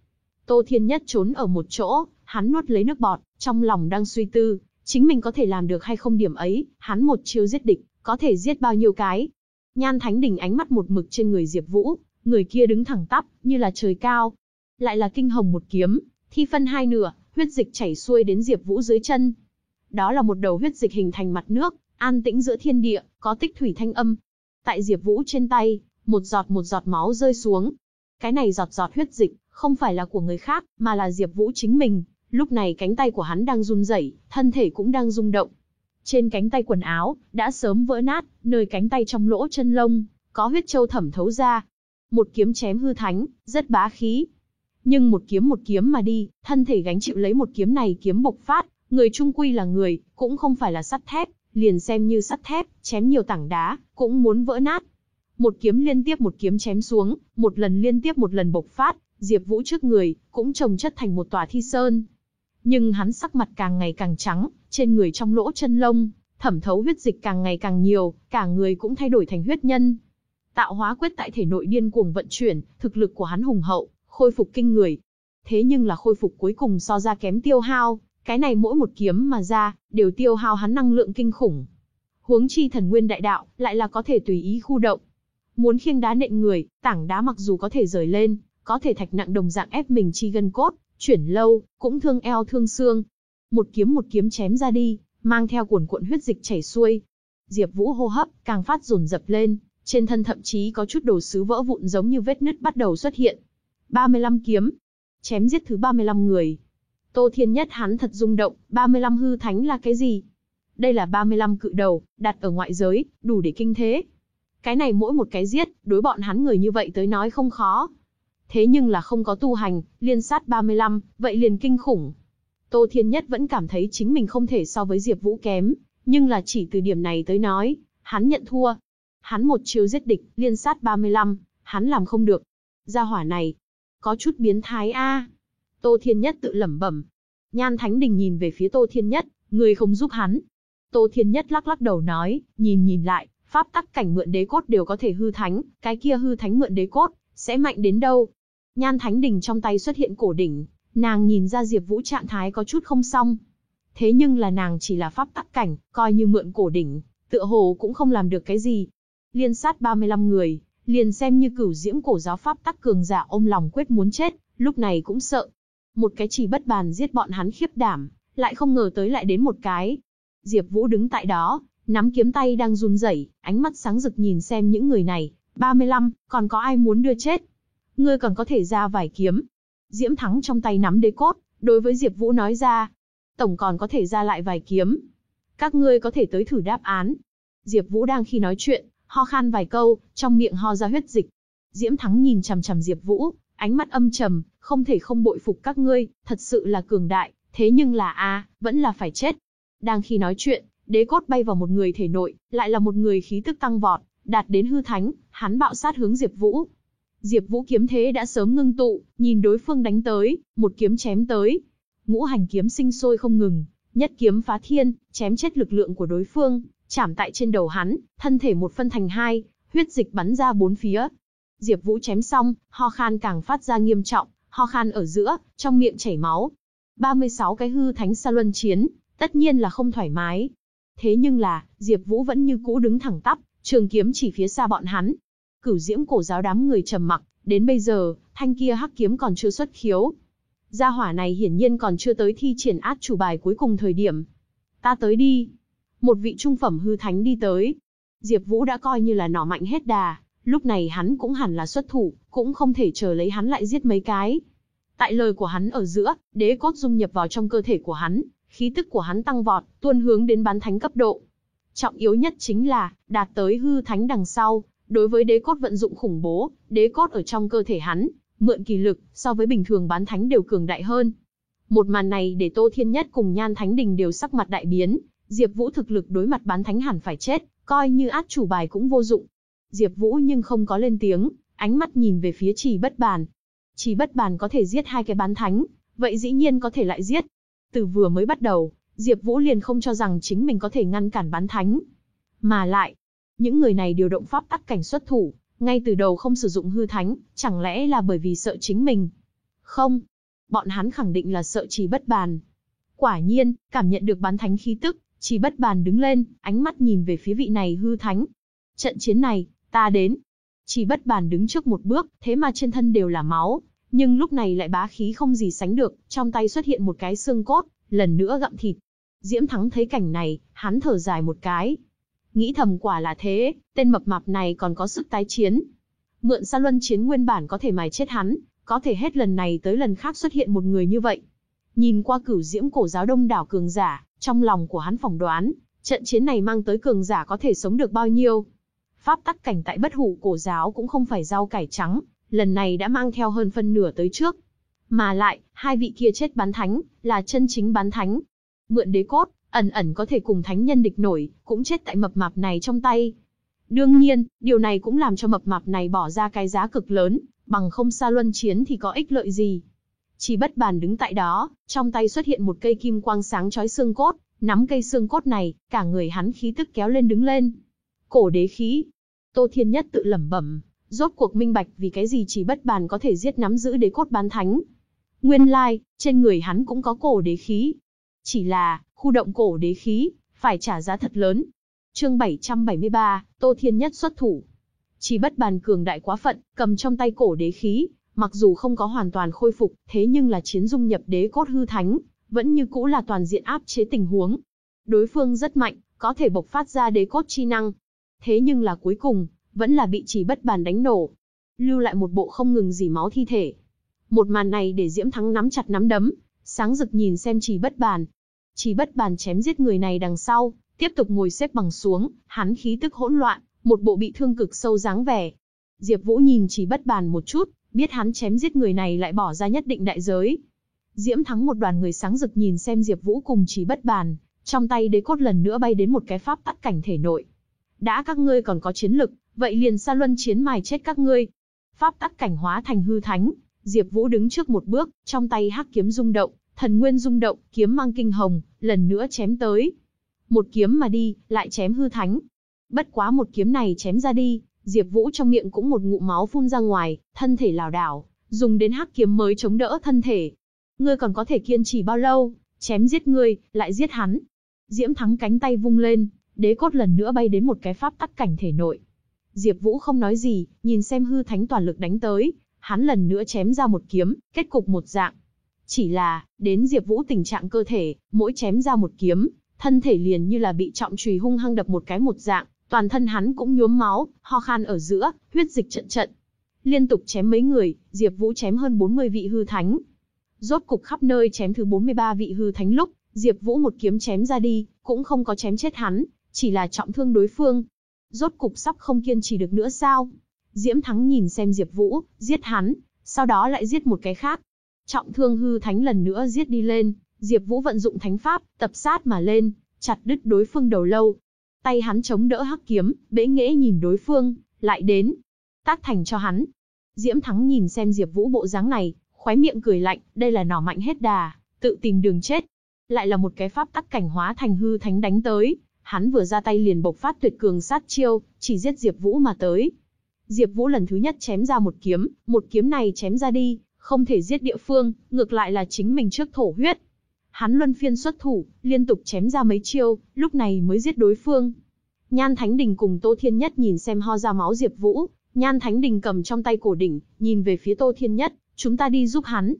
Tô Thiên Nhất trốn ở một chỗ, hắn nuốt lấy nước bọt, trong lòng đang suy tư, chính mình có thể làm được hay không điểm ấy, hắn một chiêu giết địch, có thể giết bao nhiêu cái. Nhan Thánh Đình ánh mắt một mực trên người Diệp Vũ, người kia đứng thẳng tắp, như là trời cao. Lại là kinh hồng một kiếm, thi phân hai nửa, huyết dịch chảy xuôi đến Diệp Vũ dưới chân. Đó là một đầu huyết dịch hình thành mặt nước, an tĩnh giữa thiên địa, có tích thủy thanh âm. Tại Diệp Vũ trên tay, một giọt một giọt máu rơi xuống. Cái này giọt giọt huyết dịch, không phải là của người khác, mà là Diệp Vũ chính mình. Lúc này cánh tay của hắn đang run rẩy, thân thể cũng đang rung động. Trên cánh tay quần áo, đã sớm vỡ nát, nơi cánh tay trong lỗ chân lông, có huyết châu thẩm thấu ra. Một kiếm chém hư thánh, rất bá khí. Nhưng một kiếm một kiếm mà đi, thân thể gánh chịu lấy một kiếm này kiếm bộc phát, người trung quy là người, cũng không phải là sắt thép, liền xem như sắt thép, chém nhiều tảng đá, cũng muốn vỡ nát. Một kiếm liên tiếp một kiếm chém xuống, một lần liên tiếp một lần bộc phát, Diệp Vũ trước người, cũng trồng chất thành một tòa thi sơn. Nhưng hắn sắc mặt càng ngày càng trắng, trên người trong lỗ chân lông, thẩm thấu huyết dịch càng ngày càng nhiều, cả người cũng thay đổi thành huyết nhân. Tạo hóa quyết tại thể nội điên cuồng vận chuyển, thực lực của hắn hùng hậu, khôi phục kinh người. Thế nhưng là khôi phục cuối cùng so ra kém tiêu hao, cái này mỗi một kiếm mà ra, đều tiêu hao hắn năng lượng kinh khủng. Huống chi thần nguyên đại đạo, lại là có thể tùy ý khu động. Muốn khiêng đá nện người, tảng đá mặc dù có thể rời lên, có thể thạch nặng đồng dạng ép mình chi gân cốt, chuyển lâu, cũng thương eo thương xương. Một kiếm một kiếm chém ra đi, mang theo cuồn cuộn huyết dịch chảy xuôi. Diệp Vũ hô hấp càng phát dồn dập lên, trên thân thậm chí có chút đồ sứ vỡ vụn giống như vết nứt bắt đầu xuất hiện. 35 kiếm, chém giết thứ 35 người. Tô Thiên Nhất hắn thật rung động, 35 hư thánh là cái gì? Đây là 35 cự đầu, đặt ở ngoại giới, đủ để kinh thế. Cái này mỗi một cái giết, đối bọn hắn người như vậy tới nói không khó. Thế nhưng là không có tu hành, liên sát 35, vậy liền kinh khủng. Tô Thiên Nhất vẫn cảm thấy chính mình không thể so với Diệp Vũ kém, nhưng là chỉ từ điểm này tới nói, hắn nhận thua. Hắn một chiêu giết địch, liên sát 35, hắn làm không được. Gia hỏa này, có chút biến thái a. Tô Thiên Nhất tự lẩm bẩm. Nhan Thánh Đình nhìn về phía Tô Thiên Nhất, người không giúp hắn. Tô Thiên Nhất lắc lắc đầu nói, nhìn nhìn lại, pháp tắc cảnh mượn đế cốt đều có thể hư thánh, cái kia hư thánh mượn đế cốt, sẽ mạnh đến đâu? Nhan Thánh Đình trong tay xuất hiện cổ đỉnh, nàng nhìn ra Diệp Vũ trạng thái có chút không xong. Thế nhưng là nàng chỉ là pháp tắc cảnh, coi như mượn cổ đỉnh, tựa hồ cũng không làm được cái gì. Liên sát 35 người, liền xem như cửu diễm cổ giáo pháp tắc cường giả ôm lòng quyết muốn chết, lúc này cũng sợ. Một cái chỉ bất bàn giết bọn hắn khiếp đảm, lại không ngờ tới lại đến một cái. Diệp Vũ đứng tại đó, nắm kiếm tay đang run rẩy, ánh mắt sáng rực nhìn xem những người này, 35, còn có ai muốn đưa chết? Ngươi còn có thể ra vài kiếm. Diễm Thắng trong tay nắm đế cốt, đối với Diệp Vũ nói ra, tổng còn có thể ra lại vài kiếm. Các ngươi có thể tới thử đáp án. Diệp Vũ đang khi nói chuyện, ho khan vài câu, trong miệng ho ra huyết dịch. Diễm Thắng nhìn chằm chằm Diệp Vũ, ánh mắt âm trầm, không thể không bội phục các ngươi, thật sự là cường đại, thế nhưng là a, vẫn là phải chết. Đang khi nói chuyện, đế cốt bay vào một người thể nội, lại là một người khí tức tăng vọt, đạt đến hư thánh, hắn bạo sát hướng Diệp Vũ. Diệp Vũ kiếm thế đã sớm ngưng tụ, nhìn đối phương đánh tới, một kiếm chém tới. Ngũ hành kiếm sinh sôi không ngừng, nhất kiếm phá thiên, chém chết lực lượng của đối phương, chạm tại trên đầu hắn, thân thể một phân thành hai, huyết dịch bắn ra bốn phía. Diệp Vũ chém xong, ho khan càng phát ra nghiêm trọng, ho khan ở giữa, trong miệng chảy máu. 36 cái hư thánh sa luân chiến, tất nhiên là không thoải mái. Thế nhưng là, Diệp Vũ vẫn như cũ đứng thẳng tắp, trường kiếm chỉ phía xa bọn hắn. Cửu Diễm cổ giáo đám người trầm mặc, đến bây giờ, thanh kia hắc kiếm còn chưa xuất khiếu. Gia hỏa này hiển nhiên còn chưa tới thi triển át chủ bài cuối cùng thời điểm. Ta tới đi. Một vị trung phẩm hư thánh đi tới. Diệp Vũ đã coi như là nỏ mạnh hết đà, lúc này hắn cũng hẳn là xuất thủ, cũng không thể chờ lấy hắn lại giết mấy cái. Tại lời của hắn ở giữa, đế cốt dung nhập vào trong cơ thể của hắn, khí tức của hắn tăng vọt, tuôn hướng đến bán thánh cấp độ. Trọng yếu nhất chính là, đạt tới hư thánh đằng sau, đối với đế cốt vận dụng khủng bố, đế cốt ở trong cơ thể hắn, mượn kỳ lực, so với bình thường bán thánh đều cường đại hơn. Một màn này để Tô Thiên Nhất cùng Nhan Thánh Đình đều sắc mặt đại biến, Diệp Vũ thực lực đối mặt bán thánh hẳn phải chết, coi như át chủ bài cũng vô dụng. Diệp Vũ nhưng không có lên tiếng, ánh mắt nhìn về phía Trì Bất Bàn. Trì Bất Bàn có thể giết hai cái bán thánh, vậy dĩ nhiên có thể lại giết. Từ vừa mới bắt đầu, Diệp Vũ liền không cho rằng chính mình có thể ngăn cản bán thánh. Mà lại, những người này điều động pháp tắc cảnh xuất thủ, ngay từ đầu không sử dụng hư thánh, chẳng lẽ là bởi vì sợ chính mình? Không, bọn hắn khẳng định là sợ Trì Bất Bàn. Quả nhiên, cảm nhận được bán thánh khí tức, chỉ Bất Bàn đứng lên, ánh mắt nhìn về phía vị này hư thánh. Trận chiến này, ta đến. Chỉ Bất Bàn đứng trước một bước, thế mà trên thân đều là máu, nhưng lúc này lại bá khí không gì sánh được, trong tay xuất hiện một cái xương cốt, lần nữa gặm thịt. Diễm Thắng thấy cảnh này, hắn thở dài một cái. Nghĩ thầm quả là thế, tên mập mạp này còn có sức tái chiến. Mượn sa luân chiến nguyên bản có thể mài chết hắn, có thể hết lần này tới lần khác xuất hiện một người như vậy. Nhìn qua cửu diễm cổ giáo đông đảo cường giả, trong lòng của hắn phỏng đoán, trận chiến này mang tới cường giả có thể sống được bao nhiêu. Pháp tắc cảnh tại bất hủ cổ giáo cũng không phải rau cải trắng, lần này đã mang theo hơn phân nửa tới trước. Mà lại, hai vị kia chết bán thánh, là chân chính bán thánh. Mượn đế cốt, ẩn ẩn có thể cùng thánh nhân địch nổi, cũng chết tại mập mạp này trong tay. Đương nhiên, điều này cũng làm cho mập mạp này bỏ ra cái giá cực lớn, bằng không xa luân chiến thì có ích lợi gì. Chỉ bất bàn đứng tại đó, trong tay xuất hiện một cây kim quang sáng chói xương cốt, nắm cây xương cốt này, cả người hắn khí tức kéo lên đứng lên. Cổ đế khí. Tô Thiên Nhất tự lẩm bẩm, rốt cuộc minh bạch vì cái gì chỉ bất bàn có thể giết nắm giữ đế cốt bán thánh. Nguyên lai, trên người hắn cũng có cổ đế khí. Chỉ là, khu động cổ đế khí, phải trả giá thật lớn. Chương 773, Tô Thiên Nhất xuất thủ. Chỉ bất bàn cường đại quá phận, cầm trong tay cổ đế khí, mặc dù không có hoàn toàn khôi phục, thế nhưng là chiến dung nhập đế cốt hư thánh, vẫn như cũ là toàn diện áp chế tình huống. Đối phương rất mạnh, có thể bộc phát ra đế cốt chi năng. Thế nhưng là cuối cùng, vẫn là bị chỉ bất bàn đánh nổ. Lưu lại một bộ không ngừng dỉ máu thi thể. Một màn này để Diễm Thắng nắm chặt nắm đấm, sáng rực nhìn xem chỉ bất bàn. Chỉ bất bàn chém giết người này đằng sau, tiếp tục ngồi xếp bằng xuống, hắn khí tức hỗn loạn, một bộ bị thương cực sâu dáng vẻ. Diệp Vũ nhìn chỉ bất bàn một chút, biết hắn chém giết người này lại bỏ ra nhất định đại giới. Diễm Thắng một đoàn người sáng rực nhìn xem Diệp Vũ cùng chỉ bất bàn, trong tay đế cốt lần nữa bay đến một cái pháp tắc cảnh thể nội. Đã các ngươi còn có chiến lực, vậy liền sa luân chiến mài chết các ngươi. Pháp tắc cảnh hóa thành hư thánh, Diệp Vũ đứng trước một bước, trong tay hắc kiếm rung động, thần nguyên rung động, kiếm mang kinh hồng, lần nữa chém tới. Một kiếm mà đi, lại chém hư thánh. Bất quá một kiếm này chém ra đi, Diệp Vũ trong miệng cũng một ngụm máu phun ra ngoài, thân thể lảo đảo, dùng đến hắc kiếm mới chống đỡ thân thể. Ngươi còn có thể kiên trì bao lâu? Chém giết ngươi, lại giết hắn. Diễm Thắng cánh tay vung lên, đế cốt lần nữa bay đến một cái pháp tắc cảnh thể nội. Diệp Vũ không nói gì, nhìn xem hư thánh toàn lực đánh tới, hắn lần nữa chém ra một kiếm, kết cục một dạng. Chỉ là, đến Diệp Vũ tình trạng cơ thể, mỗi chém ra một kiếm, thân thể liền như là bị trọng chùy hung hăng đập một cái một dạng, toàn thân hắn cũng nhuốm máu, ho khan ở giữa, huyết dịch trận trận. Liên tục chém mấy người, Diệp Vũ chém hơn 40 vị hư thánh. Rốt cục khắp nơi chém thứ 43 vị hư thánh lúc, Diệp Vũ một kiếm chém ra đi, cũng không có chém chết hắn, chỉ là trọng thương đối phương. Rốt cục sắp không kiên trì được nữa sao? Diễm Thắng nhìn xem Diệp Vũ, giết hắn, sau đó lại giết một cái khác. Trọng thương hư thánh lần nữa giết đi lên, Diệp Vũ vận dụng thánh pháp, tập sát mà lên, chặt đứt đối phương đầu lâu. Tay hắn chống đỡ hắc kiếm, bẽ nghệ nhìn đối phương, lại đến. Tác thành cho hắn. Diễm Thắng nhìn xem Diệp Vũ bộ dáng này, khóe miệng cười lạnh, đây là nỏ mạnh hết đà, tự tìm đường chết. Lại là một cái pháp tắc cảnh hóa thành hư thánh đánh tới, hắn vừa ra tay liền bộc phát tuyệt cường sát chiêu, chỉ giết Diệp Vũ mà tới. Diệp Vũ lần thứ nhất chém ra một kiếm, một kiếm này chém ra đi, không thể giết địa phương, ngược lại là chính mình trước thổ huyết. Hắn luân phiên xuất thủ, liên tục chém ra mấy chiêu, lúc này mới giết đối phương. Nhan Thánh Đình cùng Tô Thiên Nhất nhìn xem ho ra máu Diệp Vũ, Nhan Thánh Đình cầm trong tay cổ đỉnh, nhìn về phía Tô Thiên Nhất, chúng ta đi giúp hắn.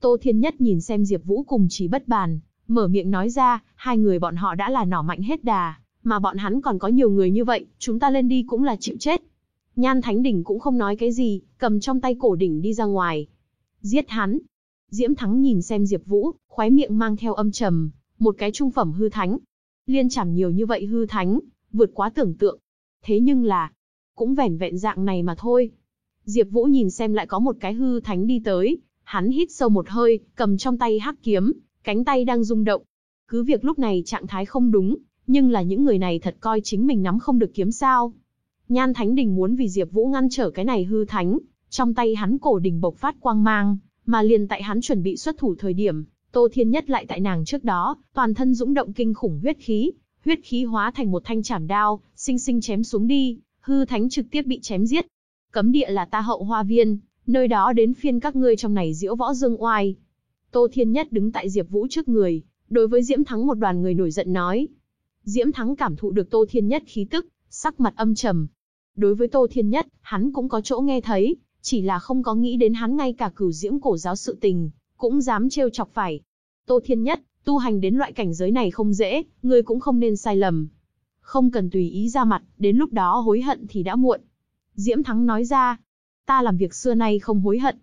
Tô Thiên Nhất nhìn xem Diệp Vũ cùng Chí Bất Bàn, mở miệng nói ra, hai người bọn họ đã là nỏ mạnh hết đà, mà bọn hắn còn có nhiều người như vậy, chúng ta lên đi cũng là chịu chết. Nhan Thánh Đỉnh cũng không nói cái gì, cầm trong tay cổ đỉnh đi ra ngoài. Giết hắn. Diễm Thắng nhìn xem Diệp Vũ, khóe miệng mang theo âm trầm, một cái trung phẩm hư thánh. Liên chảm nhiều như vậy hư thánh, vượt quá tưởng tượng. Thế nhưng là, cũng vẻn vẹn dạng này mà thôi. Diệp Vũ nhìn xem lại có một cái hư thánh đi tới, hắn hít sâu một hơi, cầm trong tay hắc kiếm, cánh tay đang rung động. Cứ việc lúc này trạng thái không đúng, nhưng là những người này thật coi chính mình nắm không được kiếm sao. Nhan Thánh Đình muốn vì Diệp Vũ ngăn trở cái này hư thánh, trong tay hắn cổ đỉnh bộc phát quang mang, mà liền tại hắn chuẩn bị xuất thủ thời điểm, Tô Thiên Nhất lại tại nàng trước đó, toàn thân dũng động kinh khủng huyết khí, huyết khí hóa thành một thanh chảm đao, sinh sinh chém xuống đi, hư thánh trực tiếp bị chém giết. Cấm địa là ta hậu hoa viên, nơi đó đến phiên các ngươi trong này diễu võ dương oai. Tô Thiên Nhất đứng tại Diệp Vũ trước người, đối với Diễm Thắng một đoàn người nổi giận nói. Diễm Thắng cảm thụ được Tô Thiên Nhất khí tức, sắc mặt âm trầm. Đối với Tô Thiên Nhất, hắn cũng có chỗ nghe thấy, chỉ là không có nghĩ đến hắn ngay cả cửu diễm cổ giáo sự tình, cũng dám trêu chọc phải. Tô Thiên Nhất, tu hành đến loại cảnh giới này không dễ, ngươi cũng không nên sai lầm. Không cần tùy ý ra mặt, đến lúc đó hối hận thì đã muộn. Diễm Thắng nói ra, ta làm việc xưa nay không hối hận.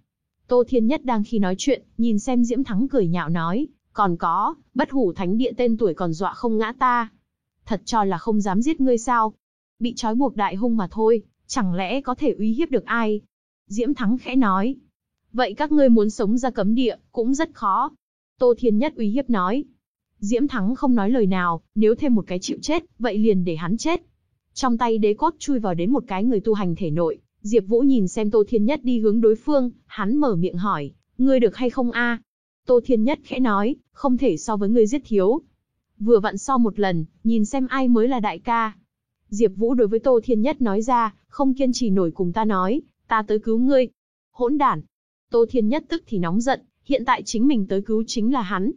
Tô Thiên Nhất đang khi nói chuyện, nhìn xem Diễm Thắng cười nhạo nói, còn có, bất hủ thánh địa tên tuổi còn dọa không ngã ta. Thật cho là không dám giết ngươi sao? Bị trói buộc đại hung mà thôi, chẳng lẽ có thể uy hiếp được ai? Diễm Thắng khẽ nói. Vậy các ngươi muốn sống ra cấm địa, cũng rất khó. Tô Thiên Nhất uy hiếp nói. Diễm Thắng không nói lời nào, nếu thêm một cái chịu chết, vậy liền để hắn chết. Trong tay đế cốt chui vào đến một cái người tu hành thể nội, Diệp Vũ nhìn xem Tô Thiên Nhất đi hướng đối phương, hắn mở miệng hỏi, ngươi được hay không a? Tô Thiên Nhất khẽ nói, không thể so với ngươi giết thiếu. Vừa vặn so một lần, nhìn xem ai mới là đại ca. Diệp Vũ đối với Tô Thiên Nhất nói ra, không kiên trì nổi cùng ta nói, ta tới cứu ngươi. Hỗn đản. Tô Thiên Nhất tức thì nóng giận, hiện tại chính mình tới cứu chính là hắn.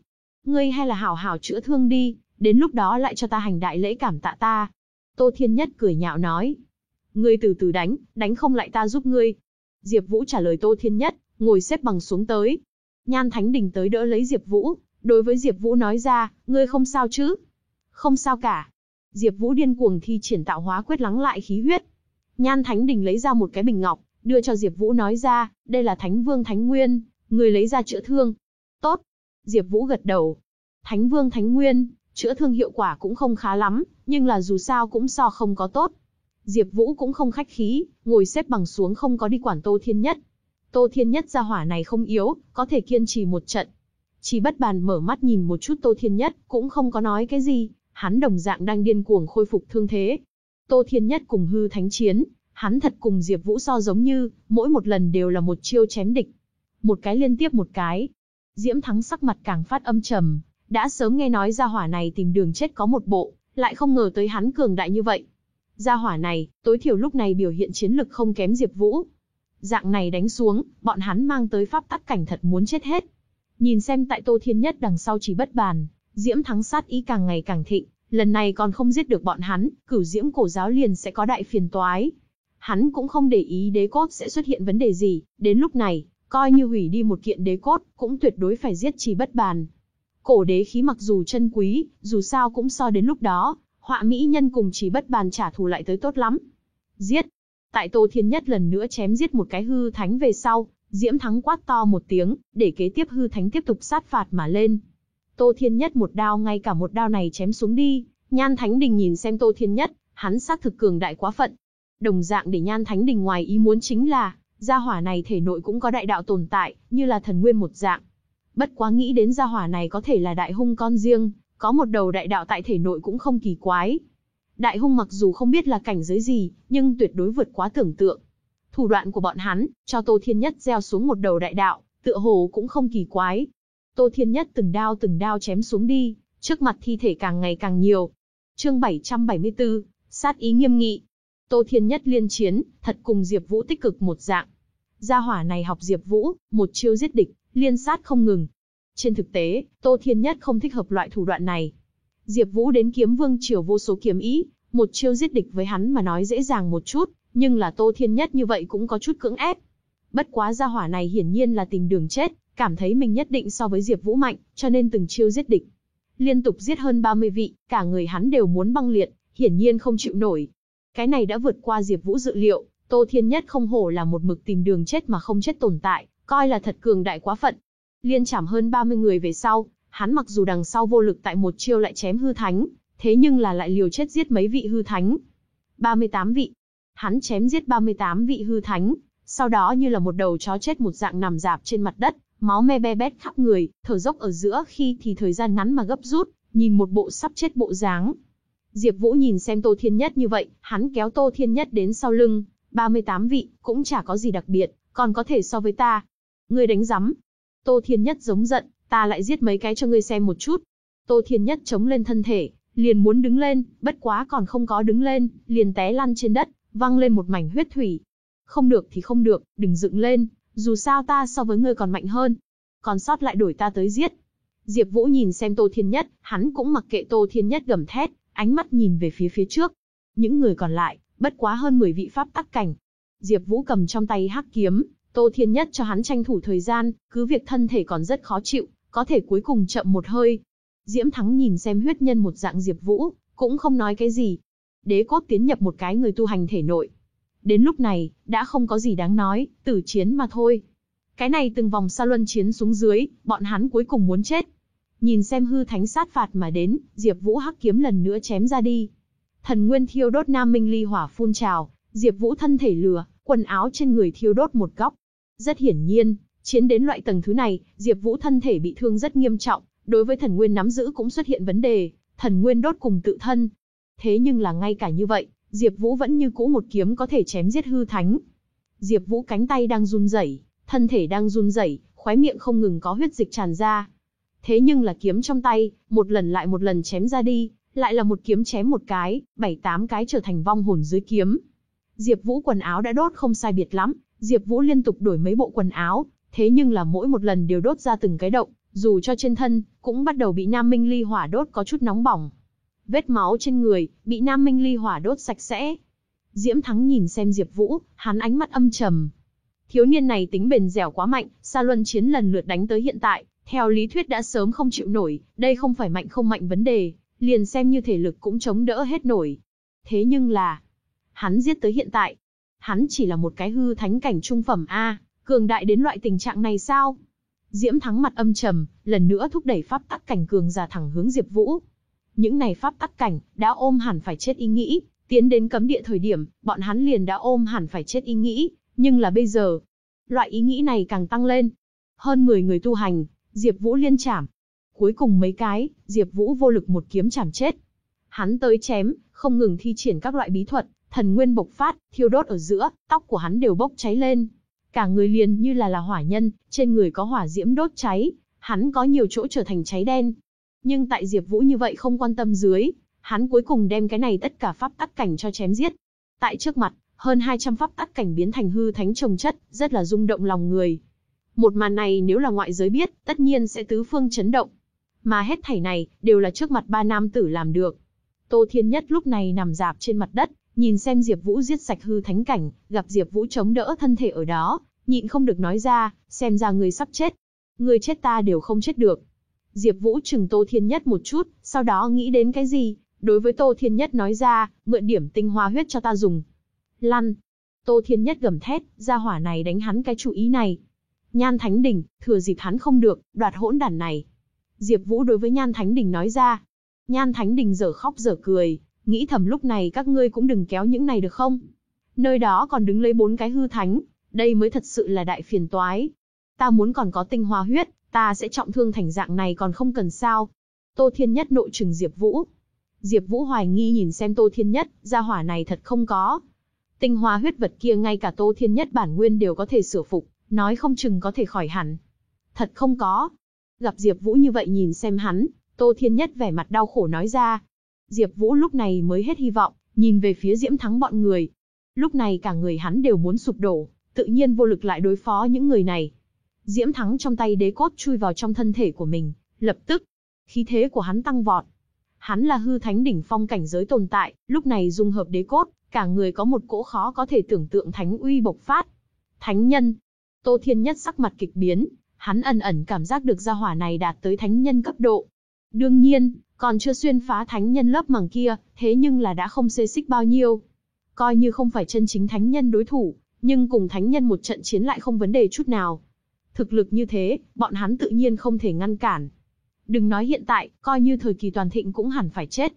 Ngươi hay là hảo hảo chữa thương đi, đến lúc đó lại cho ta hành đại lễ cảm tạ ta. Tô Thiên Nhất cười nhạo nói. Ngươi từ từ đánh, đánh không lại ta giúp ngươi. Diệp Vũ trả lời Tô Thiên Nhất, ngồi xếp bằng xuống tới. Nhan Thánh Đình tới đỡ lấy Diệp Vũ, đối với Diệp Vũ nói ra, ngươi không sao chứ? Không sao cả. Diệp Vũ điên cuồng thi triển tạo hóa quyết lắng lại khí huyết. Nhan Thánh Đình lấy ra một cái bình ngọc, đưa cho Diệp Vũ nói ra, đây là Thánh Vương Thánh Nguyên, người lấy ra chữa thương. Tốt. Diệp Vũ gật đầu. Thánh Vương Thánh Nguyên, chữa thương hiệu quả cũng không khá lắm, nhưng là dù sao cũng so không có tốt. Diệp Vũ cũng không khách khí, ngồi xếp bằng xuống không có đi quản Tô Thiên Nhất. Tô Thiên Nhất gia hỏa này không yếu, có thể kiên trì một trận. Chỉ bất bàn mở mắt nhìn một chút Tô Thiên Nhất, cũng không có nói cái gì, hắn đồng dạng đang điên cuồng khôi phục thương thế. Tô Thiên Nhất cùng hư thánh chiến, hắn thật cùng Diệp Vũ so giống như, mỗi một lần đều là một chiêu chém địch. Một cái liên tiếp một cái. Diễm Thắng sắc mặt càng phát âm trầm, đã sớm nghe nói gia hỏa này tìm đường chết có một bộ, lại không ngờ tới hắn cường đại như vậy. Gia hỏa này, tối thiểu lúc này biểu hiện chiến lực không kém Diệp Vũ. Dạng này đánh xuống, bọn hắn mang tới pháp tắc cảnh thật muốn chết hết. Nhìn xem tại Tô Thiên Nhất đằng sau chỉ bất bàn, Diễm Thắng sát ý càng ngày càng thịnh, lần này còn không giết được bọn hắn, cửu Diễm cổ giáo liền sẽ có đại phiền toái. Hắn cũng không để ý đế cốt sẽ xuất hiện vấn đề gì, đến lúc này, coi như hủy đi một kiện đế cốt, cũng tuyệt đối phải giết chỉ bất bàn. Cổ đế khí mặc dù chân quý, dù sao cũng so đến lúc đó, họa mỹ nhân cùng chỉ bất bàn trả thù lại tới tốt lắm. Giết! Tại Tô Thiên Nhất lần nữa chém giết một cái hư thánh về sau, Diễm Thắng quát to một tiếng, để kế tiếp hư thánh tiếp tục sát phạt mà lên. Tô Thiên Nhất một đao ngay cả một đao này chém xuống đi, Nhan Thánh Đình nhìn xem Tô Thiên Nhất, hắn sát thực cường đại quá phận. Đồng dạng để Nhan Thánh Đình ngoài ý muốn chính là, gia hỏa này thể nội cũng có đại đạo tồn tại, như là thần nguyên một dạng. Bất quá nghĩ đến gia hỏa này có thể là đại hung con riêng, có một đầu đại đạo tại thể nội cũng không kỳ quái. Đại hung mặc dù không biết là cảnh giới gì, nhưng tuyệt đối vượt quá tưởng tượng. Thủ đoạn của bọn hắn, cho Tô Thiên Nhất gieo xuống một đầu đại đạo, tựa hồ cũng không kỳ quái. Tô Thiên Nhất từng đao từng đao chém xuống đi, trước mặt thi thể càng ngày càng nhiều. Chương 774, sát ý nghiêm nghị. Tô Thiên Nhất liên chiến, thật cùng Diệp Vũ tích cực một dạng. Gia hỏa này học Diệp Vũ, một chiêu giết địch, liên sát không ngừng. Trên thực tế, Tô Thiên Nhất không thích hợp loại thủ đoạn này. Diệp Vũ đến kiếm vương triều vô số kiếm ý, một chiêu giết địch với hắn mà nói dễ dàng một chút, nhưng là Tô Thiên Nhất như vậy cũng có chút cưỡng ép. Bất quá gia hỏa này hiển nhiên là tìm đường chết, cảm thấy mình nhất định so với Diệp Vũ mạnh, cho nên từng chiêu giết địch. Liên tục giết hơn 30 vị, cả người hắn đều muốn băng liệt, hiển nhiên không chịu nổi. Cái này đã vượt qua Diệp Vũ dự liệu, Tô Thiên Nhất không hổ là một mực tìm đường chết mà không chết tồn tại, coi là thật cường đại quá phận. Liên chảm hơn 30 người về sau, hắn mặc dù đằng sau vô lực tại một chiêu lại chém hư thánh, thế nhưng là lại liều chết giết mấy vị hư thánh. 38 vị. Hắn chém giết 38 vị hư thánh, sau đó như là một đầu chó chết một dạng nằm dạp trên mặt đất, máu me be bét khắp người, thở dốc ở giữa khi thì thời gian ngắn mà gấp rút, nhìn một bộ sắp chết bộ dáng. Diệp Vũ nhìn xem Tô Thiên Nhất như vậy, hắn kéo Tô Thiên Nhất đến sau lưng, 38 vị, cũng chả có gì đặc biệt, còn có thể so với ta. Ngươi đánh rắm. Tô Thiên Nhất giống giận, ta lại giết mấy cái cho ngươi xem một chút. Tô Thiên Nhất chống lên thân thể, liền muốn đứng lên, bất quá còn không có đứng lên, liền té lăn trên đất, văng lên một mảnh huyết thủy. Không được thì không được, đừng dựng lên, dù sao ta so với ngươi còn mạnh hơn. Còn sót lại đổi ta tới giết. Diệp Vũ nhìn xem Tô Thiên Nhất, hắn cũng mặc kệ Tô Thiên Nhất gầm thét, ánh mắt nhìn về phía phía trước. Những người còn lại, bất quá hơn 10 vị pháp tắc cảnh. Diệp Vũ cầm trong tay hắc kiếm, Tô Thiên Nhất cho hắn tranh thủ thời gian, cứ việc thân thể còn rất khó chịu, có thể cuối cùng chậm một hơi. Diễm Thắng nhìn xem huyết nhân một dạng Diệp Vũ, cũng không nói cái gì. Đế cốt tiến nhập một cái người tu hành thể nội. Đến lúc này, đã không có gì đáng nói, tử chiến mà thôi. Cái này từng vòng sa luân chiến xuống dưới, bọn hắn cuối cùng muốn chết. Nhìn xem hư thánh sát phạt mà đến, Diệp Vũ hắc kiếm lần nữa chém ra đi. Thần nguyên thiêu đốt nam minh ly hỏa phun trào, Diệp Vũ thân thể lửa, quần áo trên người thiêu đốt một góc. Rất hiển nhiên, chiến đến loại tầng thứ này, Diệp Vũ thân thể bị thương rất nghiêm trọng, đối với thần nguyên nắm giữ cũng xuất hiện vấn đề, thần nguyên đốt cùng tự thân. Thế nhưng là ngay cả như vậy, Diệp Vũ vẫn như cũ một kiếm có thể chém giết hư thánh. Diệp Vũ cánh tay đang run rẩy, thân thể đang run rẩy, khóe miệng không ngừng có huyết dịch tràn ra. Thế nhưng là kiếm trong tay, một lần lại một lần chém ra đi, lại là một kiếm chém một cái, bảy tám cái trở thành vong hồn dưới kiếm. Diệp Vũ quần áo đã đốt không sai biệt lắm, Diệp Vũ liên tục đổi mấy bộ quần áo, thế nhưng là mỗi một lần đều đốt ra từng cái động, dù cho trên thân, cũng bắt đầu bị Nam Minh Ly hỏa đốt có chút nóng bỏng. Vết máu trên người, bị Nam Minh Ly hỏa đốt sạch sẽ. Diễm Thắng nhìn xem Diệp Vũ, hắn ánh mắt âm trầm. Thiếu niên này tính bền dẻo quá mạnh, Sa Luân chiến lần lượt đánh tới hiện tại, theo lý thuyết đã sớm không chịu nổi, đây không phải mạnh không mạnh vấn đề, liền xem như thể lực cũng chống đỡ hết nổi. Thế nhưng là, hắn giết tới hiện tại, hắn chỉ là một cái hư thánh cảnh trung phẩm a, cường đại đến loại tình trạng này sao? Diễm Thắng mặt âm trầm, lần nữa thúc đẩy pháp tắc cảnh cường giả thẳng hướng Diệp Vũ. Những này pháp tắc cảnh đã ôm hẳn phải chết ý nghĩ, tiến đến cấm địa thời điểm, bọn hắn liền đã ôm hẳn phải chết ý nghĩ, nhưng là bây giờ, loại ý nghĩ này càng tăng lên. Hơn 10 người tu hành, Diệp Vũ liên chảm. Cuối cùng mấy cái, Diệp Vũ vô lực một kiếm chảm chết. Hắn tới chém, không ngừng thi triển các loại bí thuật, thần nguyên bộc phát, thiêu đốt ở giữa, tóc của hắn đều bốc cháy lên. Cả người liền như là là hỏa nhân, trên người có hỏa diễm đốt cháy, hắn có nhiều chỗ trở thành cháy đen. Nhưng tại Diệp Vũ như vậy không quan tâm dưới, hắn cuối cùng đem cái này tất cả pháp tắc cảnh cho chém giết. Tại trước mặt, hơn 200 pháp tắc cảnh biến thành hư thánh trồng chất, rất là rung động lòng người. Một màn này nếu là ngoại giới biết, tất nhiên sẽ tứ phương chấn động. Mà hết thảy này, đều là trước mặt ba nam tử làm được. Tô Thiên Nhất lúc này nằm dạp trên mặt đất, nhìn xem Diệp Vũ giết sạch hư thánh cảnh, gặp Diệp Vũ chống đỡ thân thể ở đó, nhịn không được nói ra, xem ra người sắp chết. người chết ta đều không chết được. Diệp Vũ chừng Tô Thiên Nhất một chút, sau đó nghĩ đến cái gì, đối với Tô Thiên Nhất nói ra, mượn điểm tinh hoa huyết cho ta dùng. Lăn. Tô Thiên Nhất gầm thét, gia hỏa này đánh hắn cái chủ ý này. Nhan Thánh Đình, thừa dịp hắn không được, đoạt hỗn đản này. Diệp Vũ đối với Nhan Thánh Đình nói ra. Nhan Thánh Đình dở khóc dở cười, nghĩ thầm lúc này các ngươi cũng đừng kéo những này được không? Nơi đó còn đứng lấy bốn cái hư thánh, đây mới thật sự là đại phiền toái. Ta muốn còn có tinh hoa huyết, ta sẽ trọng thương thành dạng này còn không cần sao? Tô Thiên Nhất nội trừng Diệp Vũ. Diệp Vũ hoài nghi nhìn xem Tô Thiên Nhất, gia hỏa này thật không có. Tinh hoa huyết vật kia ngay cả Tô Thiên Nhất bản nguyên đều có thể sửa phục, nói không chừng có thể khỏi hẳn. Thật không có. Gặp Diệp Vũ như vậy nhìn xem hắn, Tô Thiên Nhất vẻ mặt đau khổ nói ra. Diệp Vũ lúc này mới hết hy vọng, nhìn về phía Diễm Thắng bọn người. Lúc này cả người hắn đều muốn sụp đổ, tự nhiên vô lực lại đối phó những người này. Diễm Thắng trong tay đế cốt chui vào trong thân thể của mình, lập tức, khí thế của hắn tăng vọt. Hắn là hư thánh đỉnh phong cảnh giới tồn tại, lúc này dung hợp đế cốt, cả người có một cỗ khó có thể tưởng tượng thánh uy bộc phát. Thánh nhân. Tô Thiên Nhất sắc mặt kịch biến, hắn ẩn ẩn cảm giác được gia hỏa này đạt tới thánh nhân cấp độ. Đương nhiên, còn chưa xuyên phá thánh nhân lớp màng kia, thế nhưng là đã không xê xích bao nhiêu. Coi như không phải chân chính thánh nhân đối thủ, nhưng cùng thánh nhân một trận chiến lại không vấn đề chút nào. Thực lực như thế, bọn hắn tự nhiên không thể ngăn cản. Đừng nói hiện tại, coi như thời kỳ toàn thịnh cũng hẳn phải chết.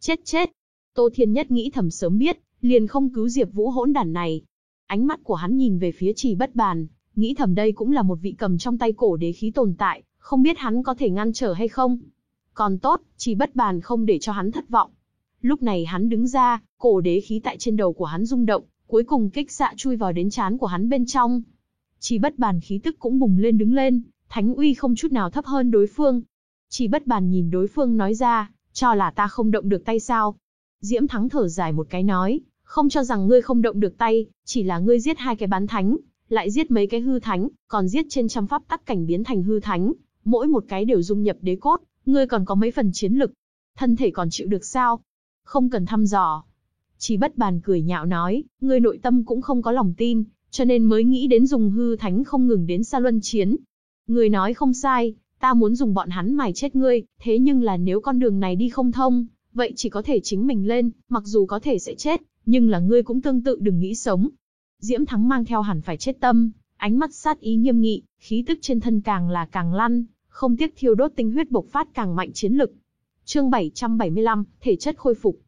Chết chết. Tô Thiên Nhất nghĩ thầm sớm biết, liền không cứu Diệp Vũ hỗn đản này. Ánh mắt của hắn nhìn về phía Trì Bất Bàn, nghĩ thầm đây cũng là một vị cầm trong tay cổ đế khí tồn tại, không biết hắn có thể ngăn trở hay không. Còn tốt, chỉ Bất Bàn không để cho hắn thất vọng. Lúc này hắn đứng ra, cổ đế khí tại trên đầu của hắn rung động, cuối cùng kích xạ chui vào đến trán của hắn bên trong. Chỉ bất bàn khí tức cũng bùng lên đứng lên, thánh uy không chút nào thấp hơn đối phương. Chỉ bất bàn nhìn đối phương nói ra, cho là ta không động được tay sao. Diễm Thắng thở dài một cái nói, không cho rằng ngươi không động được tay, chỉ là ngươi giết hai cái bán thánh, lại giết mấy cái hư thánh, còn giết trên trăm pháp tắc cảnh biến thành hư thánh, mỗi một cái đều dung nhập đế cốt, ngươi còn có mấy phần chiến lực. Thân thể còn chịu được sao? Không cần thăm dò. Chỉ bất bàn cười nhạo nói, ngươi nội tâm cũng không có lòng tin, cho nên mới nghĩ đến dùng hư thánh không ngừng đến xa luân chiến. Ngươi nói không sai, ta muốn dùng bọn hắn mài chết ngươi, thế nhưng là nếu con đường này đi không thông, vậy chỉ có thể chính mình lên, mặc dù có thể sẽ chết, nhưng là ngươi cũng tương tự đừng nghĩ sống. Diễm Thắng mang theo hẳn phải chết tâm, ánh mắt sát ý nghiêm nghị, khí tức trên thân càng là càng lăn, không tiếc thiêu đốt tinh huyết bộc phát càng mạnh chiến lực. Chương 775, thể chất khôi phục.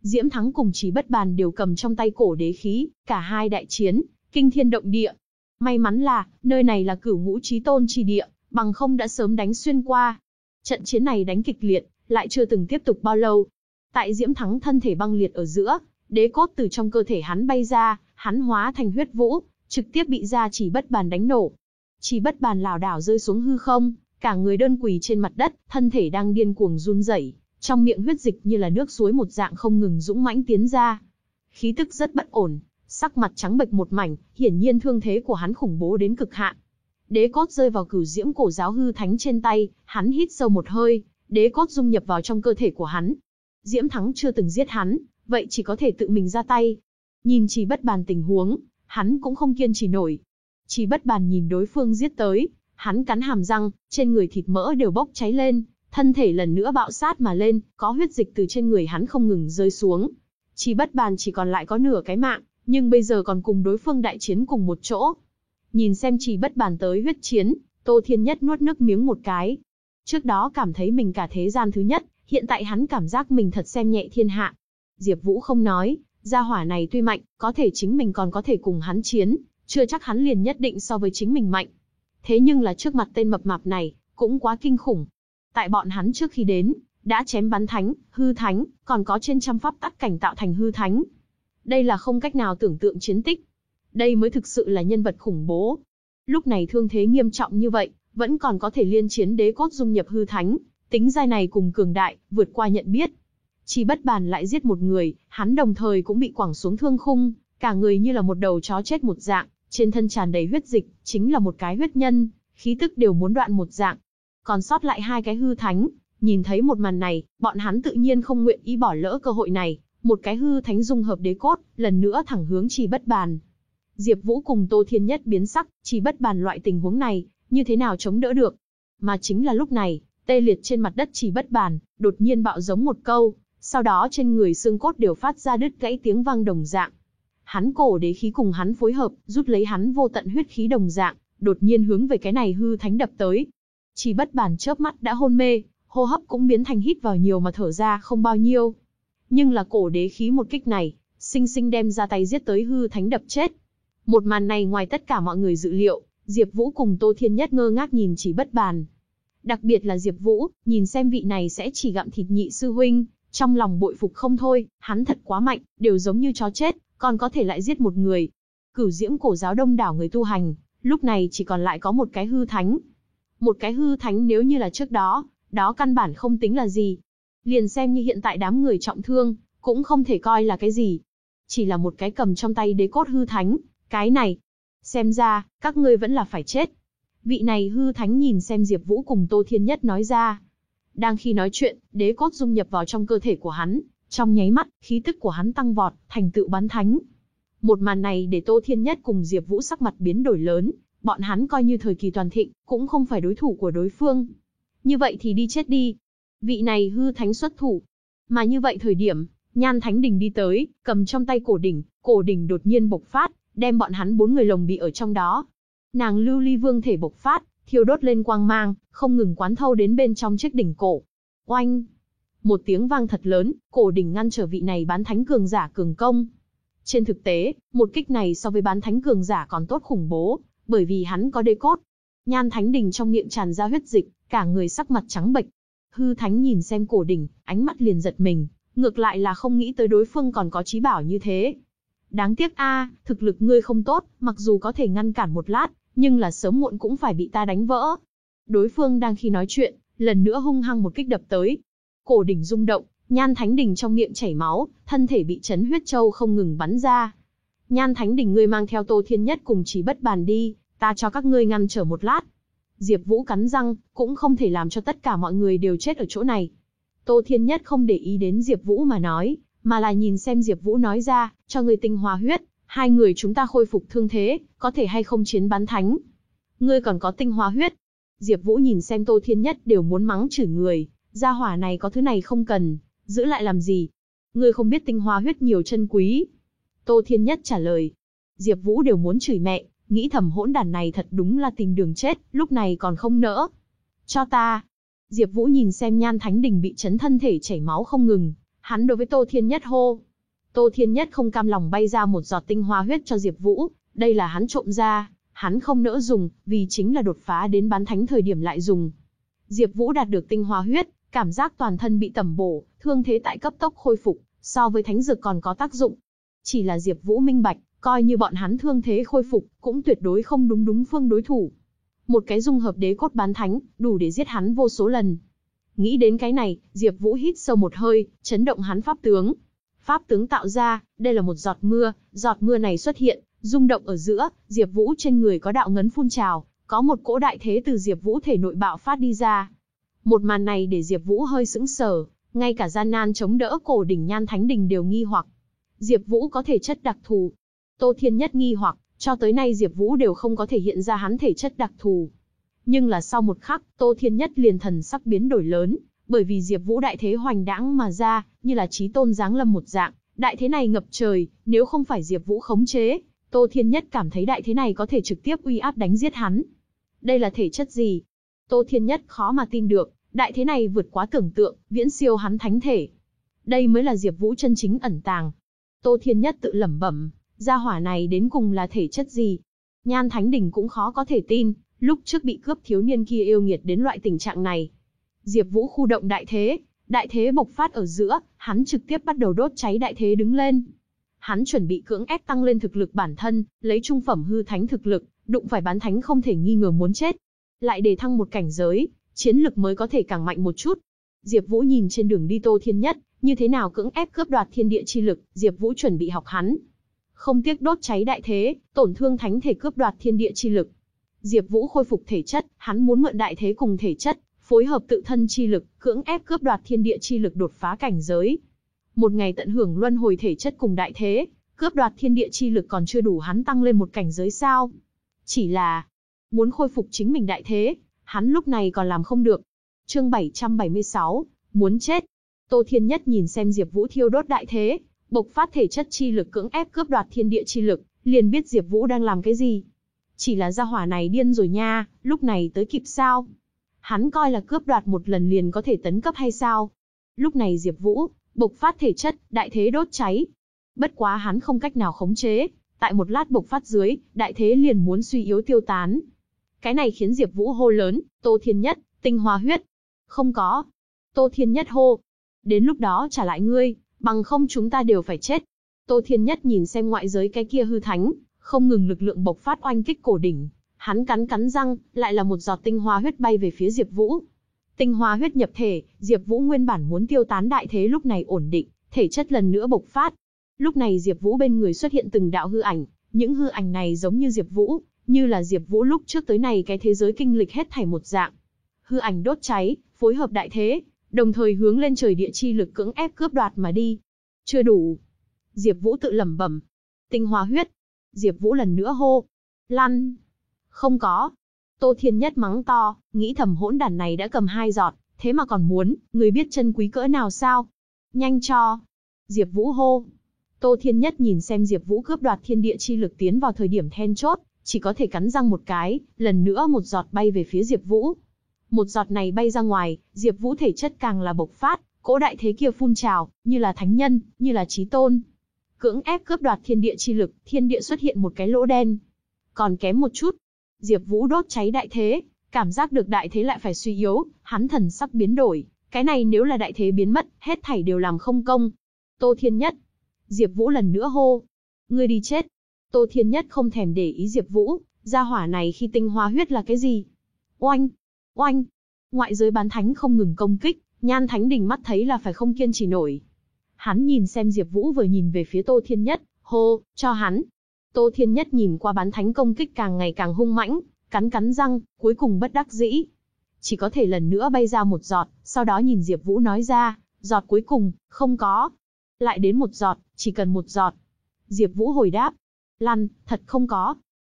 Diễm Thắng cùng Chí Bất Bàn đều cầm trong tay cổ đế khí, cả hai đại chiến, kinh thiên động địa. May mắn là, nơi này là cửu ngũ chí tôn chi địa, bằng không đã sớm đánh xuyên qua. Trận chiến này đánh kịch liệt, lại chưa từng tiếp tục bao lâu. Tại Diễm Thắng thân thể băng liệt ở giữa, đế cốt từ trong cơ thể hắn bay ra, hắn hóa thành huyết vũ, trực tiếp bị ra chỉ bất bàn đánh nổ. Chỉ bất bàn lảo đảo rơi xuống hư không, cả người đơn quỳ trên mặt đất, thân thể đang điên cuồng run rẩy, trong miệng huyết dịch như là nước suối một dạng không ngừng dũng mãnh tiến ra. Khí tức rất bất ổn, sắc mặt trắng bệch một mảnh, hiển nhiên thương thế của hắn khủng bố đến cực hạn. Đế cốt rơi vào cửu diễm cổ giáo hư thánh trên tay, hắn hít sâu một hơi, đế cốt dung nhập vào trong cơ thể của hắn. Diễm Thắng chưa từng giết hắn, vậy chỉ có thể tự mình ra tay. Nhìn chỉ bất bàn tình huống, hắn cũng không kiên trì nổi. Chỉ bất bàn nhìn đối phương giết tới, hắn cắn hàm răng, trên người thịt mỡ đều bốc cháy lên, thân thể lần nữa bạo sát mà lên, có huyết dịch từ trên người hắn không ngừng rơi xuống. Chỉ bất bàn chỉ còn lại có nửa cái mạng, nhưng bây giờ còn cùng đối phương đại chiến cùng một chỗ. Nhìn xem chỉ bất bàn tới huyết chiến, Tô Thiên Nhất nuốt nước miếng một cái. Trước đó cảm thấy mình cả thế gian thứ nhất, hiện tại hắn cảm giác mình thật xem nhẹ thiên hạ. Diệp Vũ không nói, gia hỏa này tuy mạnh, có thể chính mình còn có thể cùng hắn chiến, chưa chắc hắn liền nhất định so với chính mình mạnh. Thế nhưng là trước mặt tên mập mạp này, cũng quá kinh khủng. Tại bọn hắn trước khi đến, đã chém bắn thánh, hư thánh, còn có trên trăm pháp tắc cảnh tạo thành hư thánh. Đây là không cách nào tưởng tượng chiến tích. Đây mới thực sự là nhân vật khủng bố. Lúc này thương thế nghiêm trọng như vậy, vẫn còn có thể liên chiến đế cốt dung nhập hư thánh, tính giai này cùng cường đại, vượt qua nhận biết. Chỉ bất bàn lại giết một người, hắn đồng thời cũng bị quẳng xuống thương khung, cả người như là một đầu chó chết một dạng, trên thân tràn đầy huyết dịch, chính là một cái huyết nhân, khí tức đều muốn đoạn một dạng. Còn sót lại hai cái hư thánh, nhìn thấy một màn này, bọn hắn tự nhiên không nguyện ý bỏ lỡ cơ hội này, một cái hư thánh dung hợp đế cốt, lần nữa thẳng hướng chỉ bất bàn. Diệp Vũ cùng Tô Thiên Nhất biến sắc, chỉ bất bàn loại tình huống này, như thế nào chống đỡ được. Mà chính là lúc này, tê liệt trên mặt đất chỉ bất bàn, đột nhiên bạo giống một câu, sau đó trên người xương cốt đều phát ra đứt gãy tiếng vang đồng dạng. Hắn cổ đế khí cùng hắn phối hợp, rút lấy hắn vô tận huyết khí đồng dạng, đột nhiên hướng về cái này hư thánh đập tới. Chỉ bất bàn chớp mắt đã hôn mê, hô hấp cũng biến thành hít vào nhiều mà thở ra không bao nhiêu. Nhưng là cổ đế khí một kích này, sinh sinh đem ra tay giết tới hư thánh đập chết. Một màn này ngoài tất cả mọi người dự liệu, Diệp Vũ cùng Tô Thiên Nhất ngơ ngác nhìn chỉ bất bàn. Đặc biệt là Diệp Vũ, nhìn xem vị này sẽ chỉ gặm thịt nhị sư huynh, trong lòng bội phục không thôi, hắn thật quá mạnh, đều giống như chó chết, còn có thể lại giết một người. Cửu diễm cổ giáo đông đảo người tu hành, lúc này chỉ còn lại có một cái hư thánh. Một cái hư thánh nếu như là trước đó, đó căn bản không tính là gì. Liền xem như hiện tại đám người trọng thương, cũng không thể coi là cái gì. Chỉ là một cái cầm trong tay đế cốt hư thánh, cái này. Xem ra, các ngươi vẫn là phải chết. Vị này hư thánh nhìn xem Diệp Vũ cùng Tô Thiên Nhất nói ra. Đang khi nói chuyện, đế cốt dung nhập vào trong cơ thể của hắn, trong nháy mắt, khí tức của hắn tăng vọt, thành tựu bán thánh. Một màn này để Tô Thiên Nhất cùng Diệp Vũ sắc mặt biến đổi lớn, bọn hắn coi như thời kỳ toàn thịnh, cũng không phải đối thủ của đối phương. Như vậy thì đi chết đi. Vị này hư thánh xuất thủ. Mà như vậy thời điểm, Nhan Thánh Đình đi tới, cầm trong tay cổ đỉnh, cổ đỉnh đột nhiên bộc phát, đem bọn hắn bốn người lồng bị ở trong đó. Nàng Lưu Ly Vương thể bộc phát, thiêu đốt lên quang mang, không ngừng quán thâu đến bên trong chiếc đỉnh cổ. Oanh! Một tiếng vang thật lớn, cổ đỉnh ngăn trở vị này bán thánh cường giả cường công. Trên thực tế, một kích này so với bán thánh cường giả còn tốt khủng bố, bởi vì hắn có đế cốt. Nhan thánh đỉnh trong miệng tràn ra huyết dịch, cả người sắc mặt trắng bệch. Hư thánh nhìn xem cổ đỉnh, ánh mắt liền giật mình, ngược lại là không nghĩ tới đối phương còn có trí bảo như thế. Đáng tiếc a, thực lực ngươi không tốt, mặc dù có thể ngăn cản một lát, nhưng là sớm muộn cũng phải bị ta đánh vỡ. Đối phương đang khi nói chuyện, lần nữa hung hăng một kích đập tới. Cổ đỉnh rung động, Nhan Thánh đỉnh trong miệng chảy máu, thân thể bị chấn huyết châu không ngừng bắn ra. Nhan Thánh đỉnh ngươi mang theo Tô Thiên Nhất cùng chỉ bất bàn đi, ta cho các ngươi ngăn trở một lát. Diệp Vũ cắn răng, cũng không thể làm cho tất cả mọi người đều chết ở chỗ này. Tô Thiên Nhất không để ý đến Diệp Vũ mà nói, mà là nhìn xem Diệp Vũ nói ra, cho ngươi tinh hoa huyết, hai người chúng ta khôi phục thương thế, có thể hay không chiến bán thánh. Ngươi còn có tinh hoa huyết. Diệp Vũ nhìn xem Tô Thiên Nhất đều muốn mắng chửi người, gia hỏa này có thứ này không cần, giữ lại làm gì? Ngươi không biết tinh hoa huyết nhiều chân quý. Tô Thiên Nhất trả lời. Diệp Vũ đều muốn chửi mẹ, nghĩ thầm hỗn đản này thật đúng là tìm đường chết, lúc này còn không nỡ. Cho ta. Diệp Vũ nhìn xem Nhan Thánh Đình bị chấn thân thể chảy máu không ngừng, hắn đối với Tô Thiên Nhất hô. Tô Thiên Nhất không cam lòng bay ra một giọt tinh hoa huyết cho Diệp Vũ, đây là hắn trộm ra, hắn không nỡ dùng, vì chính là đột phá đến bán thánh thời điểm lại dùng. Diệp Vũ đạt được tinh hoa huyết, cảm giác toàn thân bị tẩm bổ, thương thế tại cấp tốc khôi phục, so với thánh dược còn có tác dụng. Chỉ là Diệp Vũ minh bạch, coi như bọn hắn thương thế khôi phục, cũng tuyệt đối không đúng đúng phương đối thủ. Một cái dung hợp đế cốt bán thánh, đủ để giết hắn vô số lần. Nghĩ đến cái này, Diệp Vũ hít sâu một hơi, chấn động hắn pháp tướng. Pháp tướng tạo ra, đây là một giọt mưa, giọt mưa này xuất hiện, rung động ở giữa, Diệp Vũ trên người có đạo ngấn phun trào, có một cỗ đại thế từ Diệp Vũ thể nội bạo phát đi ra. Một màn này để Diệp Vũ hơi sững sờ, ngay cả gian nan chống đỡ cổ đỉnh nhan thánh đình đều nghi hoặc. Diệp Vũ có thể chất đặc thù. Tô Thiên Nhất nghi hoặc, cho tới nay Diệp Vũ đều không có thể hiện ra hắn thể chất đặc thù. Nhưng là sau một khắc, Tô Thiên Nhất liền thần sắc biến đổi lớn, bởi vì Diệp Vũ đại thế hoành đãng mà ra, như là chí tôn giáng lâm một dạng, đại thế này ngập trời, nếu không phải Diệp Vũ khống chế, Tô Thiên Nhất cảm thấy đại thế này có thể trực tiếp uy áp đánh giết hắn. Đây là thể chất gì? Tô Thiên Nhất khó mà tin được, đại thế này vượt quá tưởng tượng, viễn siêu hắn thánh thể. Đây mới là Diệp Vũ chân chính ẩn tàng. Tô Thiên Nhất tự lẩm bẩm, gia hỏa này đến cùng là thể chất gì? Nhan Thánh Đình cũng khó có thể tin, lúc trước bị cướp thiếu niên kia yêu nghiệt đến loại tình trạng này. Diệp Vũ khu động đại thế, đại thế bộc phát ở giữa, hắn trực tiếp bắt đầu đốt cháy đại thế đứng lên. Hắn chuẩn bị cưỡng ép tăng lên thực lực bản thân, lấy trung phẩm hư thánh thực lực, đụng phải bán thánh không thể nghi ngờ muốn chết. Lại đề thăng một cảnh giới, chiến lực mới có thể càng mạnh một chút. Diệp Vũ nhìn trên đường đi Tô Thiên Nhất, như thế nào cưỡng ép cướp đoạt thiên địa chi lực, Diệp Vũ chuẩn bị học hắn. Không tiếc đốt cháy đại thế, tổn thương thánh thể cướp đoạt thiên địa chi lực. Diệp Vũ khôi phục thể chất, hắn muốn mượn đại thế cùng thể chất, phối hợp tự thân chi lực, cưỡng ép cướp đoạt thiên địa chi lực đột phá cảnh giới. Một ngày tận hưởng luân hồi thể chất cùng đại thế, cướp đoạt thiên địa chi lực còn chưa đủ hắn tăng lên một cảnh giới sao? Chỉ là muốn khôi phục chính mình đại thế, hắn lúc này còn làm không được. Chương 776, muốn chết. Tô Thiên Nhất nhìn xem Diệp Vũ thiêu đốt đại thế, bộc phát thể chất chi lực cưỡng ép cướp đoạt thiên địa chi lực, liền biết Diệp Vũ đang làm cái gì. Chỉ là gia hỏa này điên rồi nha, lúc này tới kịp sao? Hắn coi là cướp đoạt một lần liền có thể tấn cấp hay sao? Lúc này Diệp Vũ, bộc phát thể chất, đại thế đốt cháy. Bất quá hắn không cách nào khống chế, tại một lát bộc phát dưới, đại thế liền muốn suy yếu tiêu tán. Cái này khiến Diệp Vũ hô lớn, "Tô Thiên Nhất, tinh hoa huyết." Không có. Tô Thiên Nhất hô, "Đến lúc đó trả lại ngươi, bằng không chúng ta đều phải chết." Tô Thiên Nhất nhìn xem ngoại giới cái kia hư thánh, không ngừng lực lượng bộc phát oanh kích cổ đỉnh. Hắn cắn cắn răng, lại là một giọt tinh hoa huyết bay về phía Diệp Vũ. Tinh hoa huyết nhập thể, Diệp Vũ nguyên bản muốn tiêu tán đại thế lúc này ổn định, thể chất lần nữa bộc phát. Lúc này Diệp Vũ bên người xuất hiện từng đạo hư ảnh, những hư ảnh này giống như Diệp Vũ, như là Diệp Vũ lúc trước tới này cái thế giới kinh lịch hết thảy một dạng. Hư ảnh đốt cháy, phối hợp đại thế, đồng thời hướng lên trời địa chi lực cưỡng ép cướp đoạt mà đi. Chưa đủ. Diệp Vũ tự lẩm bẩm. Tinh hoa huyết. Diệp Vũ lần nữa hô. Lăn. Không có. Tô Thiên Nhất mắng to, nghĩ thầm hỗn đản này đã cầm hai giọt, thế mà còn muốn, người biết chân quý cỡ nào sao? Nhanh cho. Diệp Vũ hô. Tô Thiên Nhất nhìn xem Diệp Vũ cướp đoạt thiên địa chi lực tiến vào thời điểm then chốt, chỉ có thể cắn răng một cái, lần nữa một giọt bay về phía Diệp Vũ. Một giọt này bay ra ngoài, Diệp Vũ thể chất càng là bộc phát, cỗ đại thế kia phun trào, như là thánh nhân, như là chí tôn. Cưỡng ép cướp đoạt thiên địa chi lực, thiên địa xuất hiện một cái lỗ đen. Còn kém một chút, Diệp Vũ đốt cháy đại thế, cảm giác được đại thế lại phải suy yếu, hắn thần sắc biến đổi, cái này nếu là đại thế biến mất, hết thảy đều làm không công. Tô Thiên Nhất. Diệp Vũ lần nữa hô. Ngươi đi chết. Tô Thiên Nhất không thèm để ý Diệp Vũ, gia hỏa này khi tinh hoa huyết là cái gì? Oanh, oanh. Ngoại giới bán thánh không ngừng công kích, Nhan Thánh Đình mắt thấy là phải không kiên trì nổi. Hắn nhìn xem Diệp Vũ vừa nhìn về phía Tô Thiên Nhất, hô, cho hắn. Tô Thiên Nhất nhìn qua bán thánh công kích càng ngày càng hung mãnh, cắn cắn răng, cuối cùng bất đắc dĩ. Chỉ có thể lần nữa bay ra một giọt, sau đó nhìn Diệp Vũ nói ra, giọt cuối cùng, không có. Lại đến một giọt, chỉ cần một giọt. Diệp Vũ hồi đáp, lăn, thật không có.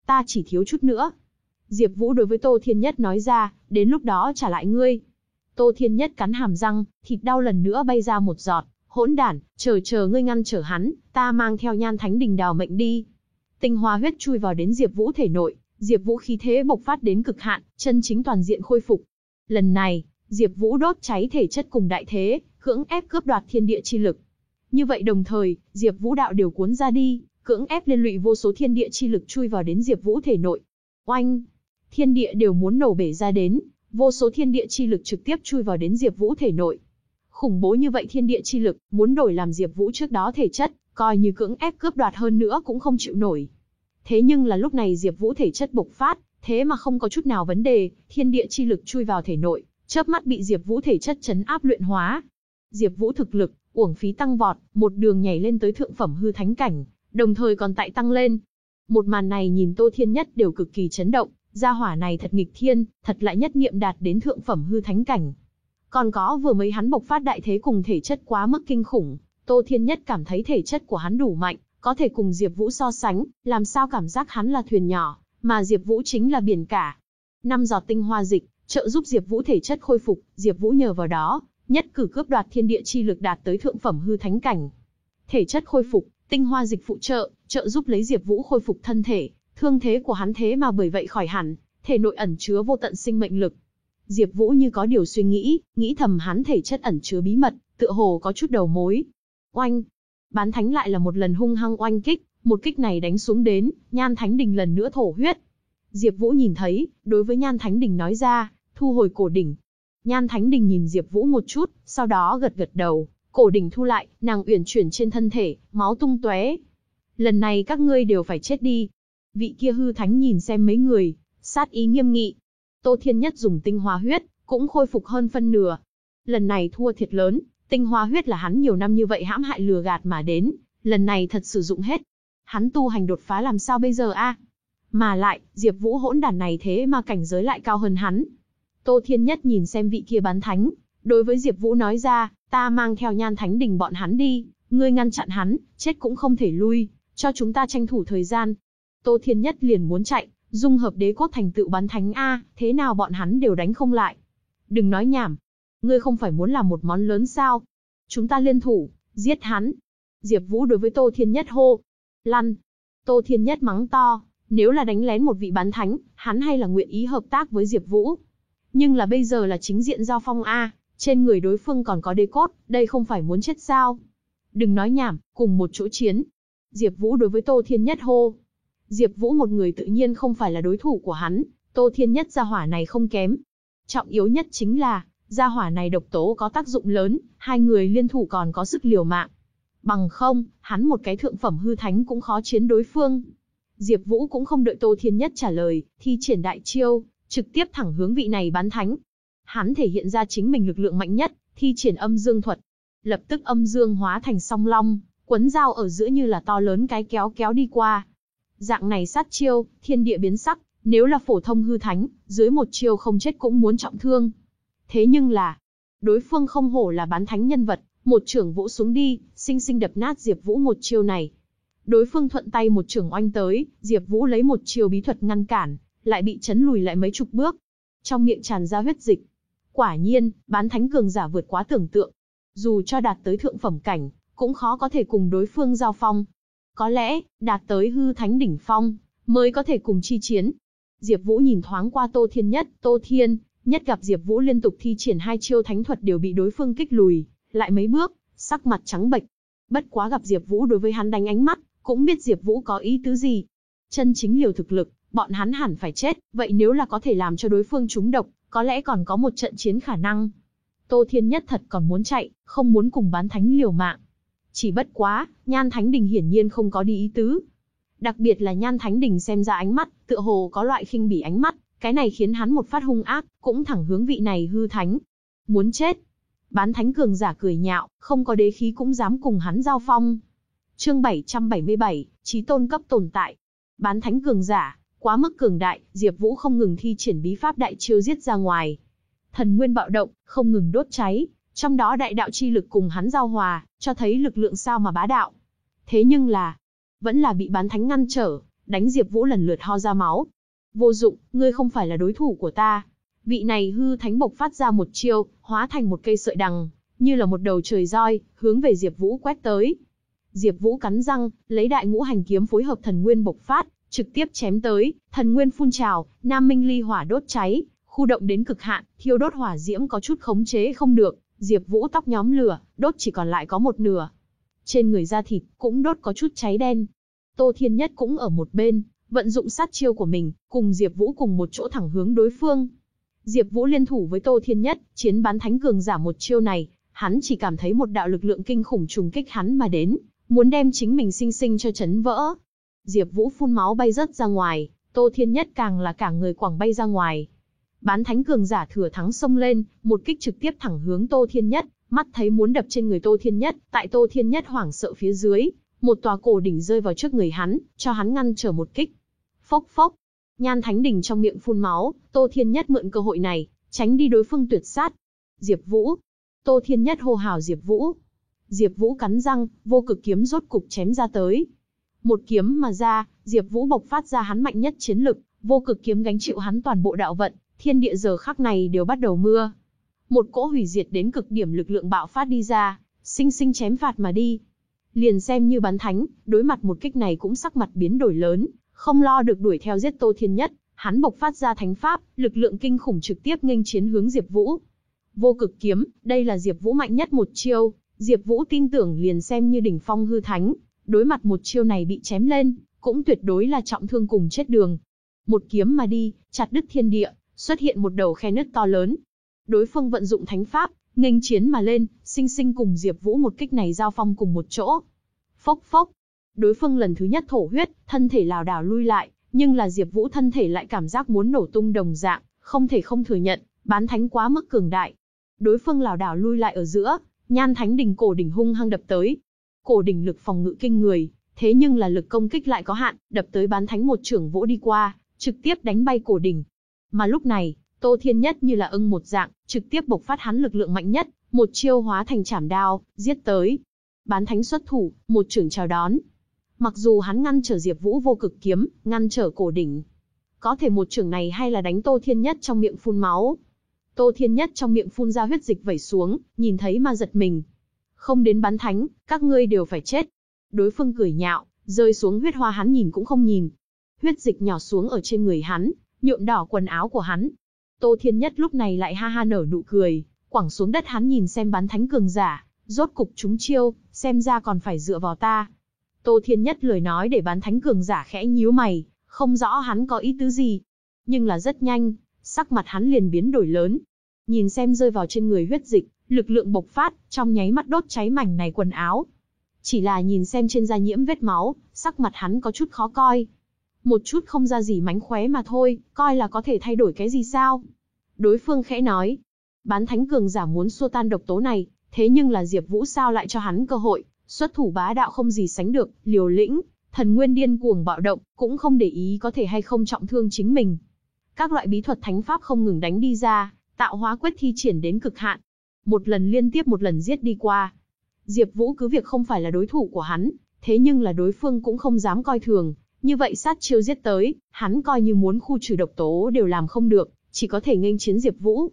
Ta chỉ thiếu chút nữa. Diệp Vũ đối với Tô Thiên Nhất nói ra, đến lúc đó trả lại ngươi. Tô Thiên Nhất cắn hàm răng, thịt đau lần nữa bay ra một giọt, hỗn đản, chờ chờ ngươi ngăn trở hắn, ta mang theo Nhan Thánh Đình đào mệnh đi. Tinh hoa huyết chui vào đến Diệp Vũ thể nội, Diệp Vũ khí thế bộc phát đến cực hạn, chân chính toàn diện khôi phục. Lần này, Diệp Vũ đốt cháy thể chất cùng đại thế, cưỡng ép cướp đoạt thiên địa chi lực. Như vậy đồng thời, Diệp Vũ đạo điều cuốn ra đi, cưỡng ép liên lụy vô số thiên địa chi lực chui vào đến Diệp Vũ thể nội. Oanh! Thiên địa đều muốn nổ bể ra đến, vô số thiên địa chi lực trực tiếp chui vào đến Diệp Vũ thể nội. Khủng bố như vậy thiên địa chi lực, muốn đổi làm Diệp Vũ trước đó thể chất, coi như cưỡng ép cướp đoạt hơn nữa cũng không chịu nổi. Thế nhưng là lúc này Diệp Vũ thể chất bộc phát, thế mà không có chút nào vấn đề, thiên địa chi lực chui vào thể nội, chớp mắt bị Diệp Vũ thể chất chấn áp luyện hóa. Diệp Vũ thực lực, uổng phí tăng vọt, một đường nhảy lên tới thượng phẩm hư thánh cảnh, đồng thời còn tại tăng lên. Một màn này nhìn Tô Thiên Nhất đều cực kỳ chấn động, gia hỏa này thật nghịch thiên, thật lại nhất niệm đạt đến thượng phẩm hư thánh cảnh. Còn có vừa mới hắn bộc phát đại thế cùng thể chất quá mức kinh khủng, Tô Thiên Nhất cảm thấy thể chất của hắn đủ mạnh, có thể cùng Diệp Vũ so sánh, làm sao cảm giác hắn là thuyền nhỏ, mà Diệp Vũ chính là biển cả. Năm giọt tinh hoa dịch, trợ giúp Diệp Vũ thể chất khôi phục, Diệp Vũ nhờ vào đó, nhất cử cướp đoạt thiên địa chi lực đạt tới thượng phẩm hư thánh cảnh. Thể chất khôi phục, tinh hoa dịch phụ trợ, trợ giúp lấy Diệp Vũ khôi phục thân thể, thương thế của hắn thế mà bởi vậy khỏi hẳn, thể nội ẩn chứa vô tận sinh mệnh lực. Diệp Vũ như có điều suy nghĩ, nghĩ thầm hắn thể chất ẩn chứa bí mật, tựa hồ có chút đầu mối. Oanh! Bán thánh lại là một lần hung hăng oanh kích, một kích này đánh xuống đến, Nhan Thánh Đình lần nữa thổ huyết. Diệp Vũ nhìn thấy, đối với Nhan Thánh Đình nói ra, thu hồi cổ đỉnh. Nhan Thánh Đình nhìn Diệp Vũ một chút, sau đó gật gật đầu, cổ đỉnh thu lại, nàng uyển chuyển trên thân thể, máu tung tóe. Lần này các ngươi đều phải chết đi. Vị kia hư thánh nhìn xem mấy người, sát ý nghiêm nghị. Tô Thiên Nhất dùng tinh hoa huyết, cũng khôi phục hơn phân nửa. Lần này thua thiệt lớn, tinh hoa huyết là hắn nhiều năm như vậy hãm hại lừa gạt mà đến, lần này thật sử dụng hết. Hắn tu hành đột phá làm sao bây giờ a? Mà lại, Diệp Vũ hỗn đản này thế mà cảnh giới lại cao hơn hắn. Tô Thiên Nhất nhìn xem vị kia bán thánh, đối với Diệp Vũ nói ra, ta mang theo Nhan Thánh Đình bọn hắn đi, ngươi ngăn chặn hắn, chết cũng không thể lui, cho chúng ta tranh thủ thời gian. Tô Thiên Nhất liền muốn chạy, dung hợp đế cốt thành tựu bán thánh a, thế nào bọn hắn đều đánh không lại. Đừng nói nhảm, ngươi không phải muốn làm một món lớn sao? Chúng ta liên thủ, giết hắn. Diệp Vũ đối với Tô Thiên Nhất hô. Lăn. Tô Thiên Nhất mắng to, nếu là đánh lén một vị bán thánh, hắn hay là nguyện ý hợp tác với Diệp Vũ. Nhưng là bây giờ là chính diện giao phong a, trên người đối phương còn có đế cốt, đây không phải muốn chết sao? Đừng nói nhảm, cùng một chỗ chiến. Diệp Vũ đối với Tô Thiên Nhất hô. Diệp Vũ một người tự nhiên không phải là đối thủ của hắn, Tô Thiên Nhất gia hỏa này không kém. Trọng yếu nhất chính là, gia hỏa này độc tố có tác dụng lớn, hai người liên thủ còn có sức liều mạng. Bằng không, hắn một cái thượng phẩm hư thánh cũng khó chiến đối phương. Diệp Vũ cũng không đợi Tô Thiên Nhất trả lời, thi triển đại chiêu, trực tiếp thẳng hướng vị này bán thánh. Hắn thể hiện ra chính mình lực lượng mạnh nhất, thi triển âm dương thuật. Lập tức âm dương hóa thành song long, quấn dao ở giữa như là to lớn cái kéo kéo đi qua. Dạng này sát chiêu, thiên địa biến sắc, nếu là phổ thông hư thánh, dưới một chiêu không chết cũng muốn trọng thương. Thế nhưng là, đối phương không hổ là bán thánh nhân vật, một trưởng vũ xuống đi, sinh sinh đập nát Diệp Vũ một chiêu này. Đối phương thuận tay một trưởng oanh tới, Diệp Vũ lấy một chiêu bí thuật ngăn cản, lại bị chấn lùi lại mấy chục bước. Trong miệng tràn ra huyết dịch. Quả nhiên, bán thánh cường giả vượt quá tưởng tượng. Dù cho đạt tới thượng phẩm cảnh, cũng khó có thể cùng đối phương giao phong. Có lẽ, đạt tới hư thánh đỉnh phong, mới có thể cùng chi chiến. Diệp Vũ nhìn thoáng qua Tô Thiên Nhất, Tô Thiên, nhất gặp Diệp Vũ liên tục thi triển hai chiêu thánh thuật đều bị đối phương kích lùi, lại mấy bước, sắc mặt trắng bệch. Bất quá gặp Diệp Vũ đối với hắn đánh ánh mắt, cũng biết Diệp Vũ có ý tứ gì. Chân chính liều thực lực, bọn hắn hẳn phải chết, vậy nếu là có thể làm cho đối phương trúng độc, có lẽ còn có một trận chiến khả năng. Tô Thiên Nhất thật còn muốn chạy, không muốn cùng bán thánh liều mạng. Chỉ bất quá, Nhan Thánh Đình hiển nhiên không có đi ý tứ. Đặc biệt là Nhan Thánh Đình xem ra ánh mắt, tựa hồ có loại khinh bỉ ánh mắt, cái này khiến hắn một phát hung ác, cũng thẳng hướng vị này hư thánh. Muốn chết. Bán thánh cường giả cười nhạo, không có đế khí cũng dám cùng hắn giao phong. Chương 777, trí tôn cấp tồn tại. Bán thánh cường giả, quá mức cường đại, Diệp Vũ không ngừng thi triển bí pháp đại chiêu giết ra ngoài. Thần nguyên bạo động, không ngừng đốt cháy, trong đó đại đạo chi lực cùng hắn giao hòa, cho thấy lực lượng sao mà bá đạo. Thế nhưng là, vẫn là bị bán thánh ngăn trở, đánh Diệp Vũ lần lượt ho ra máu. Vô dụng, ngươi không phải là đối thủ của ta. Vị này hư thánh bộc phát ra một chiêu, hóa thành một cây sợi đằng, như là một đầu trời roi, hướng về Diệp Vũ quét tới. Diệp Vũ cắn răng, lấy đại ngũ hành kiếm phối hợp thần nguyên bộc phát, trực tiếp chém tới, thần nguyên phun trào, Nam Minh Ly hỏa đốt cháy, khu động đến cực hạn, thiêu đốt hỏa diễm có chút khống chế không được, Diệp Vũ tóc nhóm lửa, đốt chỉ còn lại có một nửa. Trên người da thịt cũng đốt có chút cháy đen. Tô Thiên Nhất cũng ở một bên, vận dụng sát chiêu của mình, cùng Diệp Vũ cùng một chỗ thẳng hướng đối phương. Diệp Vũ liên thủ với Tô Thiên Nhất, chiến bán thánh cường giả một chiêu này, hắn chỉ cảm thấy một đạo lực lượng kinh khủng trùng kích hắn mà đến, muốn đem chính mình sinh sinh cho chấn vỡ. Diệp Vũ phun máu bay rất ra ngoài, Tô Thiên Nhất càng là cả người quẳng bay ra ngoài. Bán thánh cường giả thừa thắng xông lên, một kích trực tiếp thẳng hướng Tô Thiên Nhất, mắt thấy muốn đập trên người Tô Thiên Nhất, tại Tô Thiên Nhất hoảng sợ phía dưới, một tòa cổ đỉnh rơi vào trước người hắn, cho hắn ngăn trở một kích. Phốc phốc, Nhan Thánh đỉnh trong miệng phun máu, Tô Thiên Nhất mượn cơ hội này, tránh đi đối phương tuyệt sát. Diệp Vũ, Tô Thiên Nhất hô hào Diệp Vũ. Diệp Vũ cắn răng, vô cực kiếm rốt cục chém ra tới. Một kiếm mà ra, Diệp Vũ bộc phát ra hắn mạnh nhất chiến lực, vô cực kiếm gánh chịu hắn toàn bộ đạo vận, thiên địa giờ khắc này đều bắt đầu mưa. Một cỗ hủy diệt đến cực điểm lực lượng bạo phát đi ra, sinh sinh chém phạt mà đi. Liền xem như bắn thánh, đối mặt một kích này cũng sắc mặt biến đổi lớn, không lo được đuổi theo giết Tô Thiên Nhất, hắn bộc phát ra thánh pháp, lực lượng kinh khủng trực tiếp nghênh chiến hướng Diệp Vũ. Vô cực kiếm, đây là Diệp Vũ mạnh nhất một chiêu, Diệp Vũ tin tưởng liền xem như đỉnh phong hư thánh, đối mặt một chiêu này bị chém lên, cũng tuyệt đối là trọng thương cùng chết đường. Một kiếm mà đi, chặt đứt thiên địa, xuất hiện một đầu khe nứt to lớn. Đối phương vận dụng thánh pháp, nghênh chiến mà lên, sinh sinh cùng Diệp Vũ một kích này giao phong cùng một chỗ. Phốc phốc. Đối phương lần thứ nhất thổ huyết, thân thể lảo đảo lui lại, nhưng là Diệp Vũ thân thể lại cảm giác muốn nổ tung đồng dạng, không thể không thừa nhận, bán thánh quá mức cường đại. Đối phương lảo đảo lui lại ở giữa, Nhan Thánh đỉnh cổ đỉnh hung hăng đập tới. Cổ đỉnh lực phòng ngự kinh người, thế nhưng là lực công kích lại có hạn, đập tới bán thánh một trưởng vỗ đi qua, trực tiếp đánh bay cổ đỉnh. Mà lúc này, Tô Thiên Nhất như là ưng một dạng, trực tiếp bộc phát hắn lực lượng mạnh nhất, một chiêu hóa thành chảm đao, giết tới. Bán thánh xuất thủ, một trưởng chào đón. Mặc dù hắn ngăn trở Diệp Vũ vô cực kiếm, ngăn trở cổ đỉnh. Có thể một trưởng này hay là đánh Tô Thiên Nhất trong miệng phun máu. Tô Thiên Nhất trong miệng phun ra huyết dịch vẩy xuống, nhìn thấy mà giật mình. Không đến bán thánh, các ngươi đều phải chết. Đối phương cười nhạo, rơi xuống huyết hoa hắn nhìn cũng không nhìn. Huyết dịch nhỏ xuống ở trên người hắn, nhuộm đỏ quần áo của hắn. Tô Thiên Nhất lúc này lại ha ha nở nụ cười, quẳng xuống đất hắn nhìn xem bán thánh cường giả, rốt cục chúng chiêu, xem ra còn phải dựa vào ta. Tô Thiên Nhất lời nói để bán thánh cường giả khẽ nhíu mày, không rõ hắn có ý tứ gì. Nhưng là rất nhanh, sắc mặt hắn liền biến đổi lớn. Nhìn xem rơi vào trên người huyết dịch, lực lượng bộc phát, trong nháy mắt đốt cháy mảnh này quần áo. Chỉ là nhìn xem trên da nhiễm vết máu, sắc mặt hắn có chút khó coi. Một chút không ra gì mánh khóe mà thôi, coi là có thể thay đổi cái gì sao? Đối phương khẽ nói. Bán thánh cường giả muốn xua tan độc tố này, thế nhưng là Diệp Vũ sao lại cho hắn cơ hội, xuất thủ bá đạo không gì sánh được, liều lĩnh, thần nguyên điên cuồng bạo động, cũng không để ý có thể hay không trọng thương chính mình. Các loại bí thuật thánh pháp không ngừng đánh đi ra, tạo hóa quyết thi triển đến cực hạn. Một lần liên tiếp một lần giết đi qua. Diệp Vũ cứ việc không phải là đối thủ của hắn, thế nhưng là đối phương cũng không dám coi thường, như vậy sát chiêu giết tới, hắn coi như muốn khu trừ độc tố đều làm không được, chỉ có thể nghênh chiến Diệp Vũ.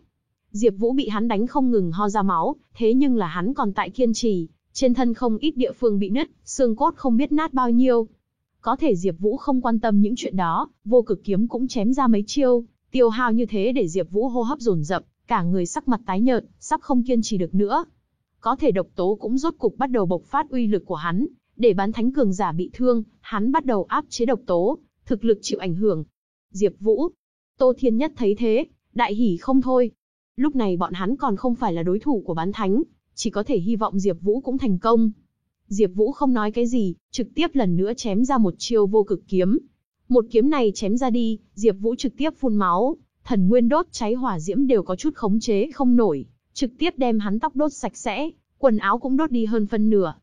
Diệp Vũ bị hắn đánh không ngừng ho ra máu, thế nhưng là hắn còn tại kiên trì, trên thân không ít địa phương bị nứt, xương cốt không biết nát bao nhiêu. Có thể Diệp Vũ không quan tâm những chuyện đó, vô cực kiếm cũng chém ra mấy chiêu, tiêu hao như thế để Diệp Vũ hô hấp dồn dập, cả người sắc mặt tái nhợt, sắp không kiên trì được nữa. Có thể độc tố cũng rốt cục bắt đầu bộc phát uy lực của hắn, để bán thánh cường giả bị thương, hắn bắt đầu áp chế độc tố, thực lực chịu ảnh hưởng. Diệp Vũ, Tô Thiên Nhất thấy thế, đại hỉ không thôi. Lúc này bọn hắn còn không phải là đối thủ của bán thánh, chỉ có thể hy vọng Diệp Vũ cũng thành công. Diệp Vũ không nói cái gì, trực tiếp lần nữa chém ra một chiêu vô cực kiếm. Một kiếm này chém ra đi, Diệp Vũ trực tiếp phun máu, thần nguyên đốt cháy hỏa diễm đều có chút khống chế không nổi, trực tiếp đem hắn tóc đốt sạch sẽ, quần áo cũng đốt đi hơn phân nửa.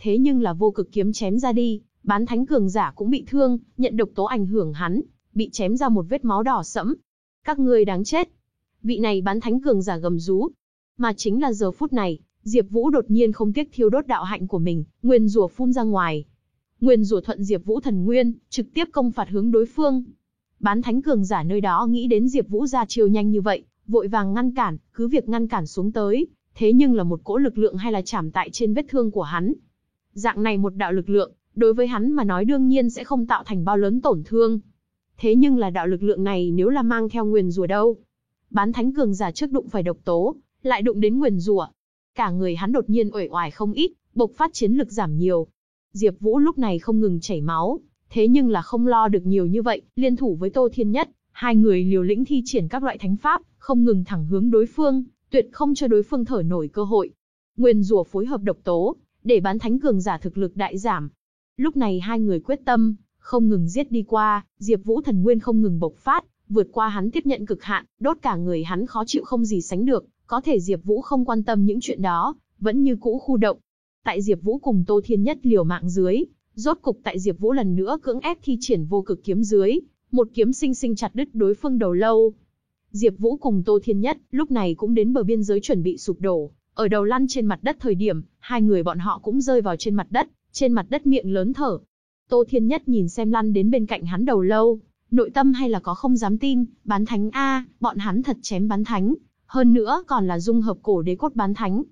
Thế nhưng là vô cực kiếm chém ra đi, bán thánh cường giả cũng bị thương, nhận độc tố ảnh hưởng hắn, bị chém ra một vết máu đỏ sẫm. Các ngươi đáng chết. Vị này bán thánh cường giả gầm rú. Mà chính là giờ phút này, Diệp Vũ đột nhiên không tiếc thiêu đốt đạo hạnh của mình, nguyên rủa phun ra ngoài. Nguyên rủa thuận Diệp Vũ thần nguyên, trực tiếp công phạt hướng đối phương. Bán thánh cường giả nơi đó nghĩ đến Diệp Vũ ra chiêu nhanh như vậy, vội vàng ngăn cản, cứ việc ngăn cản xuống tới, thế nhưng là một cỗ lực lượng hay là chạm tại trên vết thương của hắn. Dạng này một đạo lực lượng, đối với hắn mà nói đương nhiên sẽ không tạo thành bao lớn tổn thương. Thế nhưng là đạo lực lượng này nếu là mang theo nguyền rủa đâu? Bán thánh cường giả trước đụng phải độc tố, lại đụng đến nguyền rủa, cả người hắn đột nhiên uể oải không ít, bộc phát chiến lực giảm nhiều. Diệp Vũ lúc này không ngừng chảy máu, thế nhưng là không lo được nhiều như vậy, liên thủ với Tô Thiên Nhất, hai người liều lĩnh thi triển các loại thánh pháp, không ngừng thẳng hướng đối phương, tuyệt không cho đối phương thở nổi cơ hội. Nguyên rủa phối hợp độc tố, để bán thánh cường giả thực lực đại giảm. Lúc này hai người quyết tâm, không ngừng giết đi qua, Diệp Vũ thần nguyên không ngừng bộc phát, vượt qua hắn tiếp nhận cực hạn, đốt cả người hắn khó chịu không gì sánh được, có thể Diệp Vũ không quan tâm những chuyện đó, vẫn như cũ khu động. Tại Diệp Vũ cùng Tô Thiên Nhất liều mạng dưới, rốt cục tại Diệp Vũ lần nữa cưỡng ép thi triển vô cực kiếm dưới, một kiếm sinh sinh chặt đứt đối phương đầu lâu. Diệp Vũ cùng Tô Thiên Nhất lúc này cũng đến bờ biên giới chuẩn bị sụp đổ, ở đầu lăn trên mặt đất thời điểm, hai người bọn họ cũng rơi vào trên mặt đất, trên mặt đất miệng lớn thở. Tô Thiên Nhất nhìn xem lăn đến bên cạnh hắn đầu lâu, nội tâm hay là có không dám tin, bán thánh a, bọn hắn thật chém bán thánh, hơn nữa còn là dung hợp cổ đế cốt bán thánh.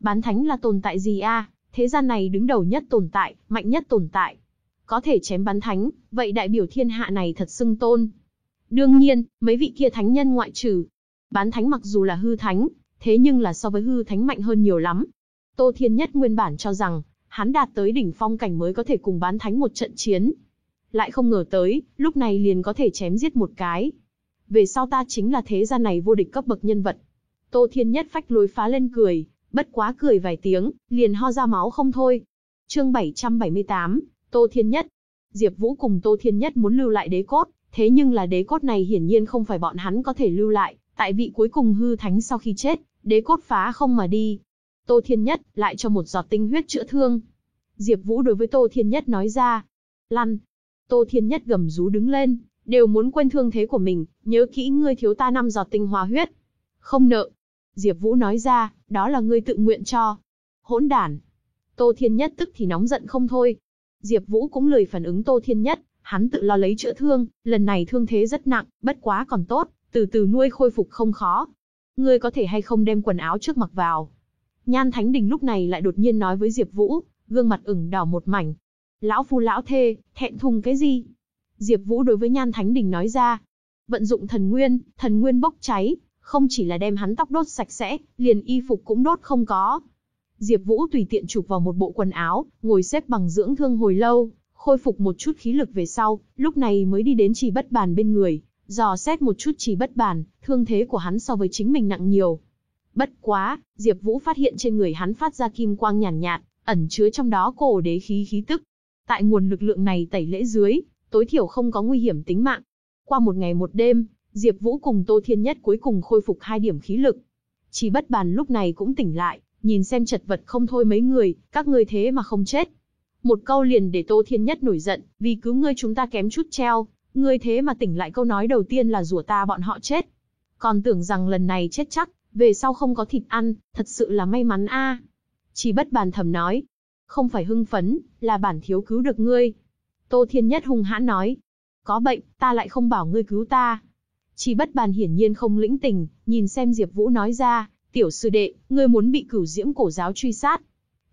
Bán thánh là tồn tại gì a? Thế gian này đứng đầu nhất tồn tại, mạnh nhất tồn tại. Có thể chém bán thánh, vậy đại biểu thiên hạ này thật xưng tôn. Đương nhiên, mấy vị kia thánh nhân ngoại trừ. Bán thánh mặc dù là hư thánh, thế nhưng là so với hư thánh mạnh hơn nhiều lắm. Tô Thiên Nhất nguyên bản cho rằng, hắn đạt tới đỉnh phong cảnh mới có thể cùng bán thánh một trận chiến. Lại không ngờ tới, lúc này liền có thể chém giết một cái, về sau ta chính là thế gian này vô địch cấp bậc nhân vật. Tô Thiên Nhất phách lối phá lên cười, bất quá cười vài tiếng, liền ho ra máu không thôi. Chương 778, Tô Thiên Nhất. Diệp Vũ cùng Tô Thiên Nhất muốn lưu lại đế cốt, thế nhưng là đế cốt này hiển nhiên không phải bọn hắn có thể lưu lại, tại vị cuối cùng hư thánh sau khi chết, đế cốt phá không mà đi. Tô Thiên Nhất lại cho một giọt tinh huyết chữa thương. Diệp Vũ đối với Tô Thiên Nhất nói ra, "Lăn." Tô Thiên Nhất gầm rú đứng lên, đều muốn quên thương thế của mình, nhớ kỹ ngươi thiếu ta năm giọt tinh hoa huyết. Không nợ. Diệp Vũ nói ra, đó là ngươi tự nguyện cho. Hỗn đản. Tô Thiên Nhất tức thì nóng giận không thôi. Diệp Vũ cũng lười phản ứng Tô Thiên Nhất, hắn tự lo lấy chữa thương, lần này thương thế rất nặng, bất quá còn tốt, từ từ nuôi khôi phục không khó. Ngươi có thể hay không đem quần áo trước mặc vào? Nhan Thánh Đình lúc này lại đột nhiên nói với Diệp Vũ, gương mặt ửng đỏ một mảnh. Lão phu lão thê, thẹn thùng cái gì? Diệp Vũ đối với Nhan Thánh Đình nói ra. Vận dụng thần nguyên, thần nguyên bốc cháy, không chỉ là đem hắn tóc đốt sạch sẽ, liền y phục cũng đốt không có. Diệp Vũ tùy tiện chụp vào một bộ quần áo, ngồi xếp bằng dưỡng thương hồi lâu, khôi phục một chút khí lực về sau, lúc này mới đi đến Chỉ Bất Bàn bên người, dò xét một chút Chỉ Bất Bàn, thương thế của hắn so với chính mình nặng nhiều. Bất quá, Diệp Vũ phát hiện trên người hắn phát ra kim quang nhàn nhạt, nhạt, ẩn chứa trong đó cổ đế khí khí tức. Tại nguồn lực lượng này tẩy lễ dưới, tối thiểu không có nguy hiểm tính mạng. Qua một ngày một đêm, Diệp Vũ cùng Tô Thiên Nhất cuối cùng khôi phục hai điểm khí lực. Chỉ bất bàn lúc này cũng tỉnh lại, nhìn xem chật vật không thôi mấy người, các ngươi thế mà không chết. Một câu liền để Tô Thiên Nhất nổi giận, vì cứu ngươi chúng ta kém chút treo, ngươi thế mà tỉnh lại câu nói đầu tiên là rủa ta bọn họ chết. Còn tưởng rằng lần này chết chắc, về sau không có thịt ăn, thật sự là may mắn a. Chỉ bất bàn thầm nói, không phải hưng phấn, là bản thiếu cứu được ngươi. Tô Thiên Nhất hung hãn nói, có bệnh, ta lại không bảo ngươi cứu ta. Chỉ bất bàn hiển nhiên không lĩnh tình, nhìn xem Diệp Vũ nói ra, tiểu sư đệ, ngươi muốn bị cửu diễm cổ giáo truy sát.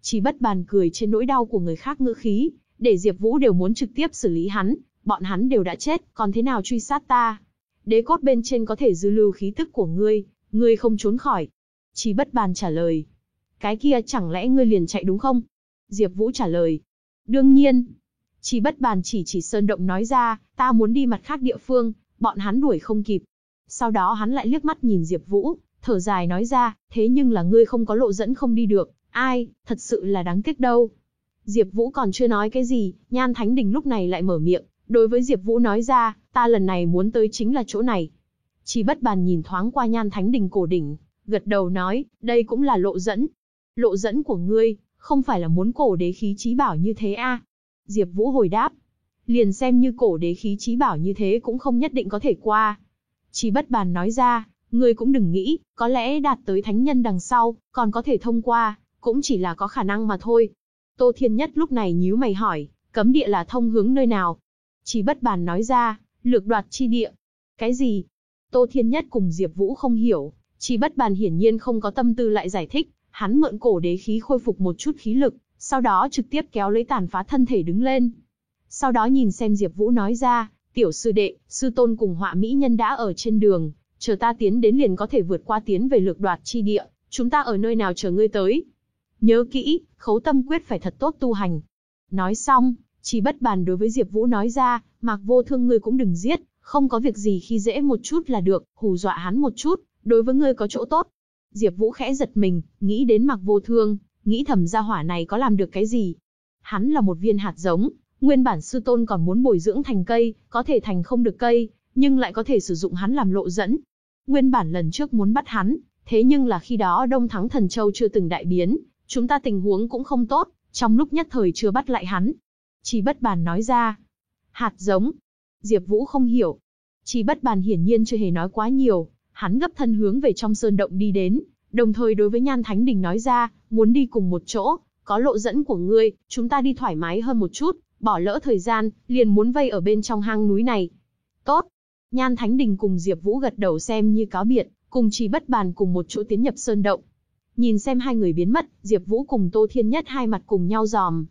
Chỉ bất bàn cười trên nỗi đau của người khác ngữ khí, để Diệp Vũ đều muốn trực tiếp xử lý hắn, bọn hắn đều đã chết, còn thế nào truy sát ta? Đế cốt bên trên có thể dư lưu khí tức của ngươi, ngươi không trốn khỏi. Chỉ bất bàn trả lời. Cái kia chẳng lẽ ngươi liền chạy đúng không? Diệp Vũ trả lời. Đương nhiên. Chỉ bất bàn chỉ chỉ sơn động nói ra, ta muốn đi mặt khác địa phương, bọn hắn đuổi không kịp. Sau đó hắn lại liếc mắt nhìn Diệp Vũ, thở dài nói ra, thế nhưng là ngươi không có lộ dẫn không đi được, ai, thật sự là đáng tiếc đâu. Diệp Vũ còn chưa nói cái gì, Nhan Thánh Đình lúc này lại mở miệng, đối với Diệp Vũ nói ra, ta lần này muốn tới chính là chỗ này. Chỉ bất bàn nhìn thoáng qua Nhan Thánh Đình cổ đỉnh, gật đầu nói, đây cũng là lộ dẫn. Lộ dẫn của ngươi, không phải là muốn cổ đế khí chí bảo như thế a? À? Diệp Vũ hồi đáp, liền xem như cổ đế khí chí bảo như thế cũng không nhất định có thể qua. Chỉ bất bàn nói ra, ngươi cũng đừng nghĩ, có lẽ đạt tới thánh nhân đằng sau, còn có thể thông qua, cũng chỉ là có khả năng mà thôi. Tô Thiên Nhất lúc này nhíu mày hỏi, cấm địa là thông hướng nơi nào? Chỉ bất bàn nói ra, lược đoạt chi địa. Cái gì? Tô Thiên Nhất cùng Diệp Vũ không hiểu, chỉ bất bàn hiển nhiên không có tâm tư lại giải thích, hắn mượn cổ đế khí khôi phục một chút khí lực, sau đó trực tiếp kéo lấy tàn phá thân thể đứng lên. Sau đó nhìn xem Diệp Vũ nói ra, tiểu sư đệ, sư tôn cùng họa mỹ nhân đã ở trên đường, chờ ta tiến đến liền có thể vượt qua tiến về lược đoạt chi địa, chúng ta ở nơi nào chờ ngươi tới. Nhớ kỹ, khấu tâm quyết phải thật tốt tu hành. Nói xong, chỉ bất bàn đối với Diệp Vũ nói ra, Mạc Vô Thương ngươi cũng đừng giết, không có việc gì khi dễ một chút là được, hù dọa hắn một chút, đối với ngươi có chỗ tốt. Diệp Vũ khẽ giật mình, nghĩ đến Mạc Vô Thương, nghĩ thầm gia hỏa này có làm được cái gì. Hắn là một viên hạt giống, nguyên bản sư tôn còn muốn bồi dưỡng thành cây, có thể thành không được cây, nhưng lại có thể sử dụng hắn làm lộ dẫn. Nguyên bản lần trước muốn bắt hắn, thế nhưng là khi đó Đông Thắng Thần Châu chưa từng đại biến, chúng ta tình huống cũng không tốt, trong lúc nhất thời chưa bắt lại hắn. Chỉ bất bàn nói ra. Hạt giống. Diệp Vũ không hiểu. Chỉ bất bàn hiển nhiên chưa hề nói quá nhiều, hắn gấp thân hướng về trong sơn động đi đến, đồng thời đối với Nhan Thánh Đình nói ra, muốn đi cùng một chỗ, có lộ dẫn của ngươi, chúng ta đi thoải mái hơn một chút, bỏ lỡ thời gian, liền muốn vây ở bên trong hang núi này. Tốt. Nhan Thánh Đình cùng Diệp Vũ gật đầu xem như cáo biệt, cùng chỉ bất bàn cùng một chỗ tiến nhập sơn động. Nhìn xem hai người biến mất, Diệp Vũ cùng Tô Thiên Nhất hai mặt cùng nhau giòm.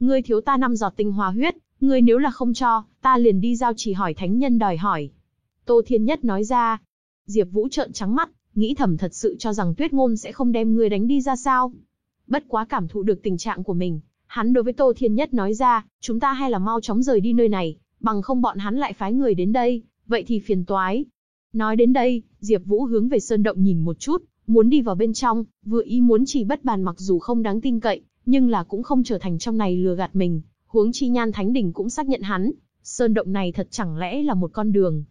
Ngươi thiếu ta năm giọt tinh hoa huyết, ngươi nếu là không cho, ta liền đi giao chỉ hỏi thánh nhân đòi hỏi. Tô Thiên Nhất nói ra. Diệp Vũ trợn trắng mắt, nghĩ thầm thật sự cho rằng Tuyết Ngôn sẽ không đem ngươi đánh đi ra sao? Bất quá cảm thụ được tình trạng của mình, hắn đối với Tô Thiên Nhất nói ra, chúng ta hay là mau chóng rời đi nơi này, bằng không bọn hắn lại phái người đến đây, vậy thì phiền toái. Nói đến đây, Diệp Vũ hướng về sơn động nhìn một chút, muốn đi vào bên trong, vừa ý muốn chỉ bất bàn mặc dù không đáng tin cậy, nhưng là cũng không trở thành trong này lừa gạt mình, huống chi Nhan Thánh đỉnh cũng xác nhận hắn, sơn động này thật chẳng lẽ là một con đường.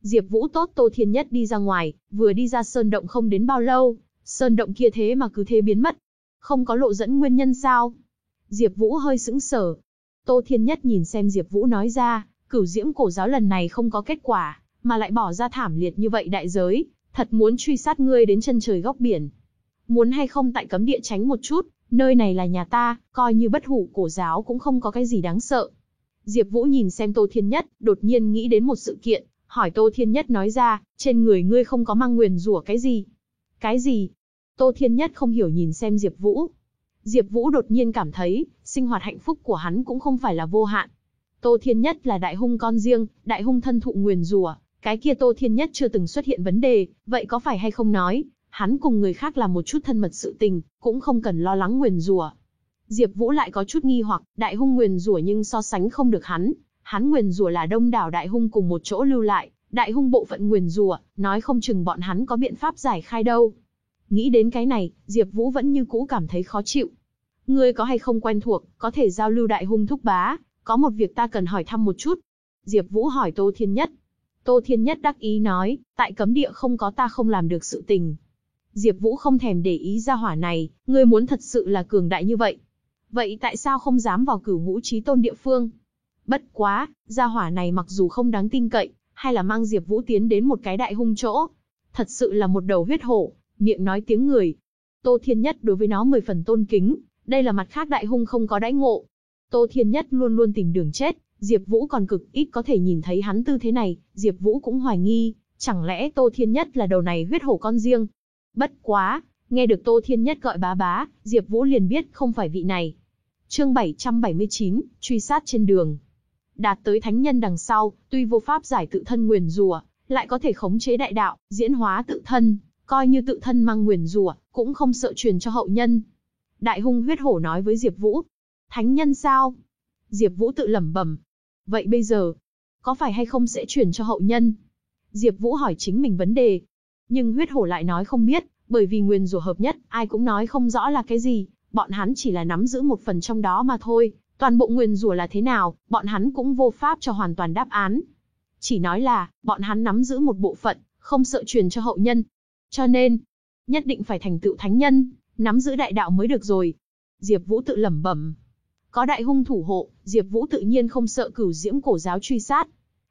Diệp Vũ tốt Tô Thiên Nhất đi ra ngoài, vừa đi ra sơn động không đến bao lâu, sơn động kia thế mà cứ thế biến mất. Không có lộ dẫn nguyên nhân sao? Diệp Vũ hơi sững sờ. Tô Thiên Nhất nhìn xem Diệp Vũ nói ra, cửu diễm cổ giáo lần này không có kết quả, mà lại bỏ ra thảm liệt như vậy đại giới, thật muốn truy sát ngươi đến chân trời góc biển. Muốn hay không tại cấm địa tránh một chút, nơi này là nhà ta, coi như bất hủ cổ giáo cũng không có cái gì đáng sợ. Diệp Vũ nhìn xem Tô Thiên Nhất, đột nhiên nghĩ đến một sự kiện, hỏi Tô Thiên Nhất nói ra, trên người ngươi không có mang nguyền rủa cái gì? Cái gì? Tô Thiên Nhất không hiểu nhìn xem Diệp Vũ. Diệp Vũ đột nhiên cảm thấy, sinh hoạt hạnh phúc của hắn cũng không phải là vô hạn. Tô Thiên Nhất là đại hung con riêng, đại hung thân thụ nguyền rủa, cái kia Tô Thiên Nhất chưa từng xuất hiện vấn đề, vậy có phải hay không nói, hắn cùng người khác làm một chút thân mật sự tình, cũng không cần lo lắng nguyền rủa. Diệp Vũ lại có chút nghi hoặc, đại hung nguyền rủa nhưng so sánh không được hắn, hắn nguyền rủa là đông đảo đại hung cùng một chỗ lưu lại, đại hung bộ phận nguyền rủa, nói không chừng bọn hắn có biện pháp giải khai đâu. Nghĩ đến cái này, Diệp Vũ vẫn như cũ cảm thấy khó chịu. Ngươi có hay không quen thuộc, có thể giao lưu đại hung thúc bá, có một việc ta cần hỏi thăm một chút. Diệp Vũ hỏi Tô Thiên Nhất. Tô Thiên Nhất đắc ý nói, tại cấm địa không có ta không làm được sự tình. Diệp Vũ không thèm để ý ra hỏa này, ngươi muốn thật sự là cường đại như vậy. Vậy tại sao không dám vào cửu ngũ chí tôn địa phương? Bất quá, gia hỏa này mặc dù không đáng tin cậy, hay là mang Diệp Vũ tiến đến một cái đại hung chỗ. Thật sự là một đầu huyết hổ, miệng nói tiếng người. Tô Thiên Nhất đối với nó mười phần tôn kính, đây là mặt khác đại hung không có đãi ngộ. Tô Thiên Nhất luôn luôn tìm đường chết, Diệp Vũ còn cực ít có thể nhìn thấy hắn tư thế này, Diệp Vũ cũng hoài nghi, chẳng lẽ Tô Thiên Nhất là đầu này huyết hổ con riêng. Bất quá, nghe được Tô Thiên Nhất gọi bá bá, Diệp Vũ liền biết không phải vị này. Chương 779, truy sát trên đường. Đạt tới thánh nhân đằng sau, tuy vô pháp giải tự thân nguyền rủa, lại có thể khống chế đại đạo, diễn hóa tự thân, coi như tự thân mang nguyền rủa, cũng không sợ truyền cho hậu nhân. Đại hung huyết hổ nói với Diệp Vũ, "Thánh nhân sao?" Diệp Vũ tự lẩm bẩm, "Vậy bây giờ, có phải hay không sẽ truyền cho hậu nhân?" Diệp Vũ hỏi chính mình vấn đề. Nhưng huyết hổ lại nói không biết, bởi vì nguyên rủa hợp nhất, ai cũng nói không rõ là cái gì, bọn hắn chỉ là nắm giữ một phần trong đó mà thôi, toàn bộ nguyên rủa là thế nào, bọn hắn cũng vô pháp cho hoàn toàn đáp án. Chỉ nói là, bọn hắn nắm giữ một bộ phận, không sợ truyền cho hậu nhân. Cho nên, nhất định phải thành tựu thánh nhân, nắm giữ đại đạo mới được rồi. Diệp Vũ tự lẩm bẩm. Có đại hung thủ hộ, Diệp Vũ tự nhiên không sợ cửu diễm cổ giáo truy sát.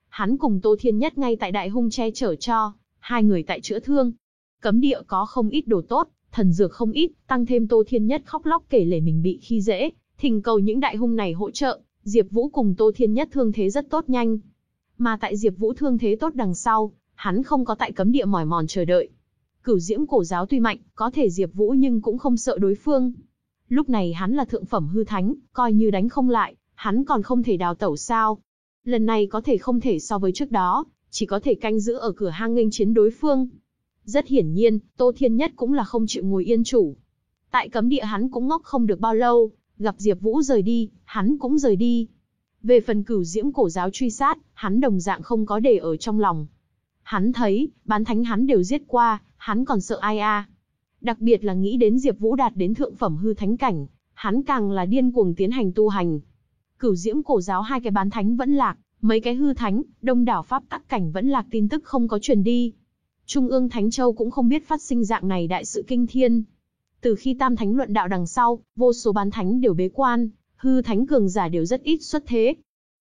Hắn cùng Tô Thiên Nhất ngay tại đại hung che chở cho, hai người tại chữa thương. Cấm địa có không ít đồ tốt, thần dược không ít, tăng thêm Tô Thiên Nhất khóc lóc kể lể mình bị khi dễ, thỉnh cầu những đại hung này hỗ trợ, Diệp Vũ cùng Tô Thiên Nhất thương thế rất tốt nhanh. Mà tại Diệp Vũ thương thế tốt đằng sau, hắn không có tại cấm địa mỏi mòn chờ đợi. Cửu Diễm cổ giáo tuy mạnh, có thể Diệp Vũ nhưng cũng không sợ đối phương. Lúc này hắn là thượng phẩm hư thánh, coi như đánh không lại, hắn còn không thể đào tẩu sao? Lần này có thể không thể so với trước đó, chỉ có thể canh giữ ở cửa hang nghênh chiến đối phương. Rất hiển nhiên, Tô Thiên Nhất cũng là không chịu ngồi yên chủ. Tại cấm địa hắn cũng ngốc không được bao lâu, gặp Diệp Vũ rời đi, hắn cũng rời đi. Về phần cửu diễm cổ giáo truy sát, hắn đồng dạng không có để ở trong lòng. Hắn thấy, bán thánh hắn đều giết qua, hắn còn sợ ai a? Đặc biệt là nghĩ đến Diệp Vũ đạt đến thượng phẩm hư thánh cảnh, hắn càng là điên cuồng tiến hành tu hành. Cửu Diễm cổ giáo hai cái bán thánh vẫn lạc, mấy cái hư thánh, đông đảo pháp tắc cảnh vẫn lạc tin tức không có truyền đi. Trung ương Thánh Châu cũng không biết phát sinh dạng này đại sự kinh thiên. Từ khi Tam Thánh luận đạo đằng sau, vô số bán thánh đều bế quan, hư thánh cường giả đều rất ít xuất thế.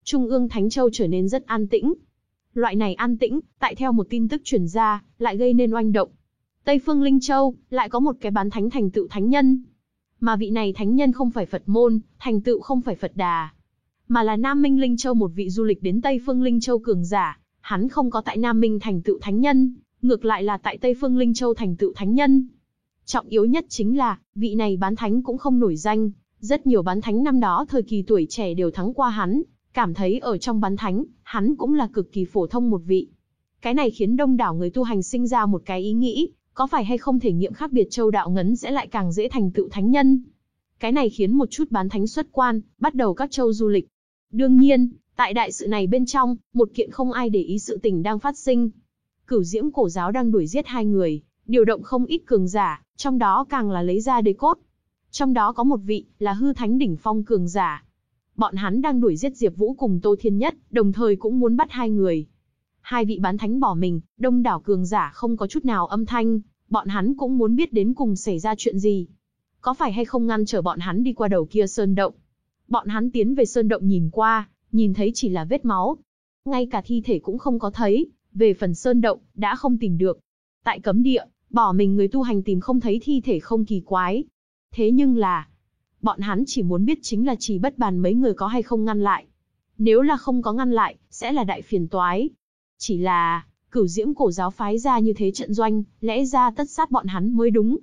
Trung ương Thánh Châu trở nên rất an tĩnh. Loại này an tĩnh, tại theo một tin tức truyền ra, lại gây nên oanh động. Tây Phương Linh Châu, lại có một cái bán thánh thành tựu thánh nhân. Mà vị này thánh nhân không phải Phật môn, thành tựu không phải Phật đà, mà là Nam Minh Linh Châu một vị du lịch đến Tây Phương Linh Châu cường giả, hắn không có tại Nam Minh thành tựu thánh nhân, ngược lại là tại Tây Phương Linh Châu thành tựu thánh nhân. Trọng yếu nhất chính là, vị này bán thánh cũng không nổi danh, rất nhiều bán thánh năm đó thời kỳ tuổi trẻ đều thắng qua hắn, cảm thấy ở trong bán thánh, hắn cũng là cực kỳ phổ thông một vị. Cái này khiến đông đảo người tu hành sinh ra một cái ý nghĩ, có phải hay không thể nghiệm khác biệt châu đạo ngấn sẽ lại càng dễ thành tựu thánh nhân. Cái này khiến một chút bán thánh xuất quan, bắt đầu các châu du lịch. Đương nhiên, tại đại sự này bên trong, một kiện không ai để ý sự tình đang phát sinh. Cửu diễm cổ giáo đang đuổi giết hai người, điều động không ít cường giả, trong đó càng là lấy ra đế cốt. Trong đó có một vị, là hư thánh đỉnh phong cường giả. Bọn hắn đang đuổi giết Diệp Vũ cùng Tô Thiên Nhất, đồng thời cũng muốn bắt hai người. Hai vị bán thánh bỏ mình, đông đảo cường giả không có chút nào âm thanh, bọn hắn cũng muốn biết đến cùng xảy ra chuyện gì. Có phải hay không ngăn trở bọn hắn đi qua đầu kia sơn động? Bọn hắn tiến về sơn động nhìn qua, nhìn thấy chỉ là vết máu. Ngay cả thi thể cũng không có thấy, về phần sơn động, đã không tìm được. Tại cấm địa, bỏ mình người tu hành tìm không thấy thi thể không kỳ quái. Thế nhưng là, bọn hắn chỉ muốn biết chính là chỉ bất bàn mấy người có hay không ngăn lại. Nếu là không có ngăn lại, sẽ là đại phiền toái. Chỉ là, cửu diễm cổ giáo phái ra như thế trận doanh, lẽ ra tất sát bọn hắn mới đúng.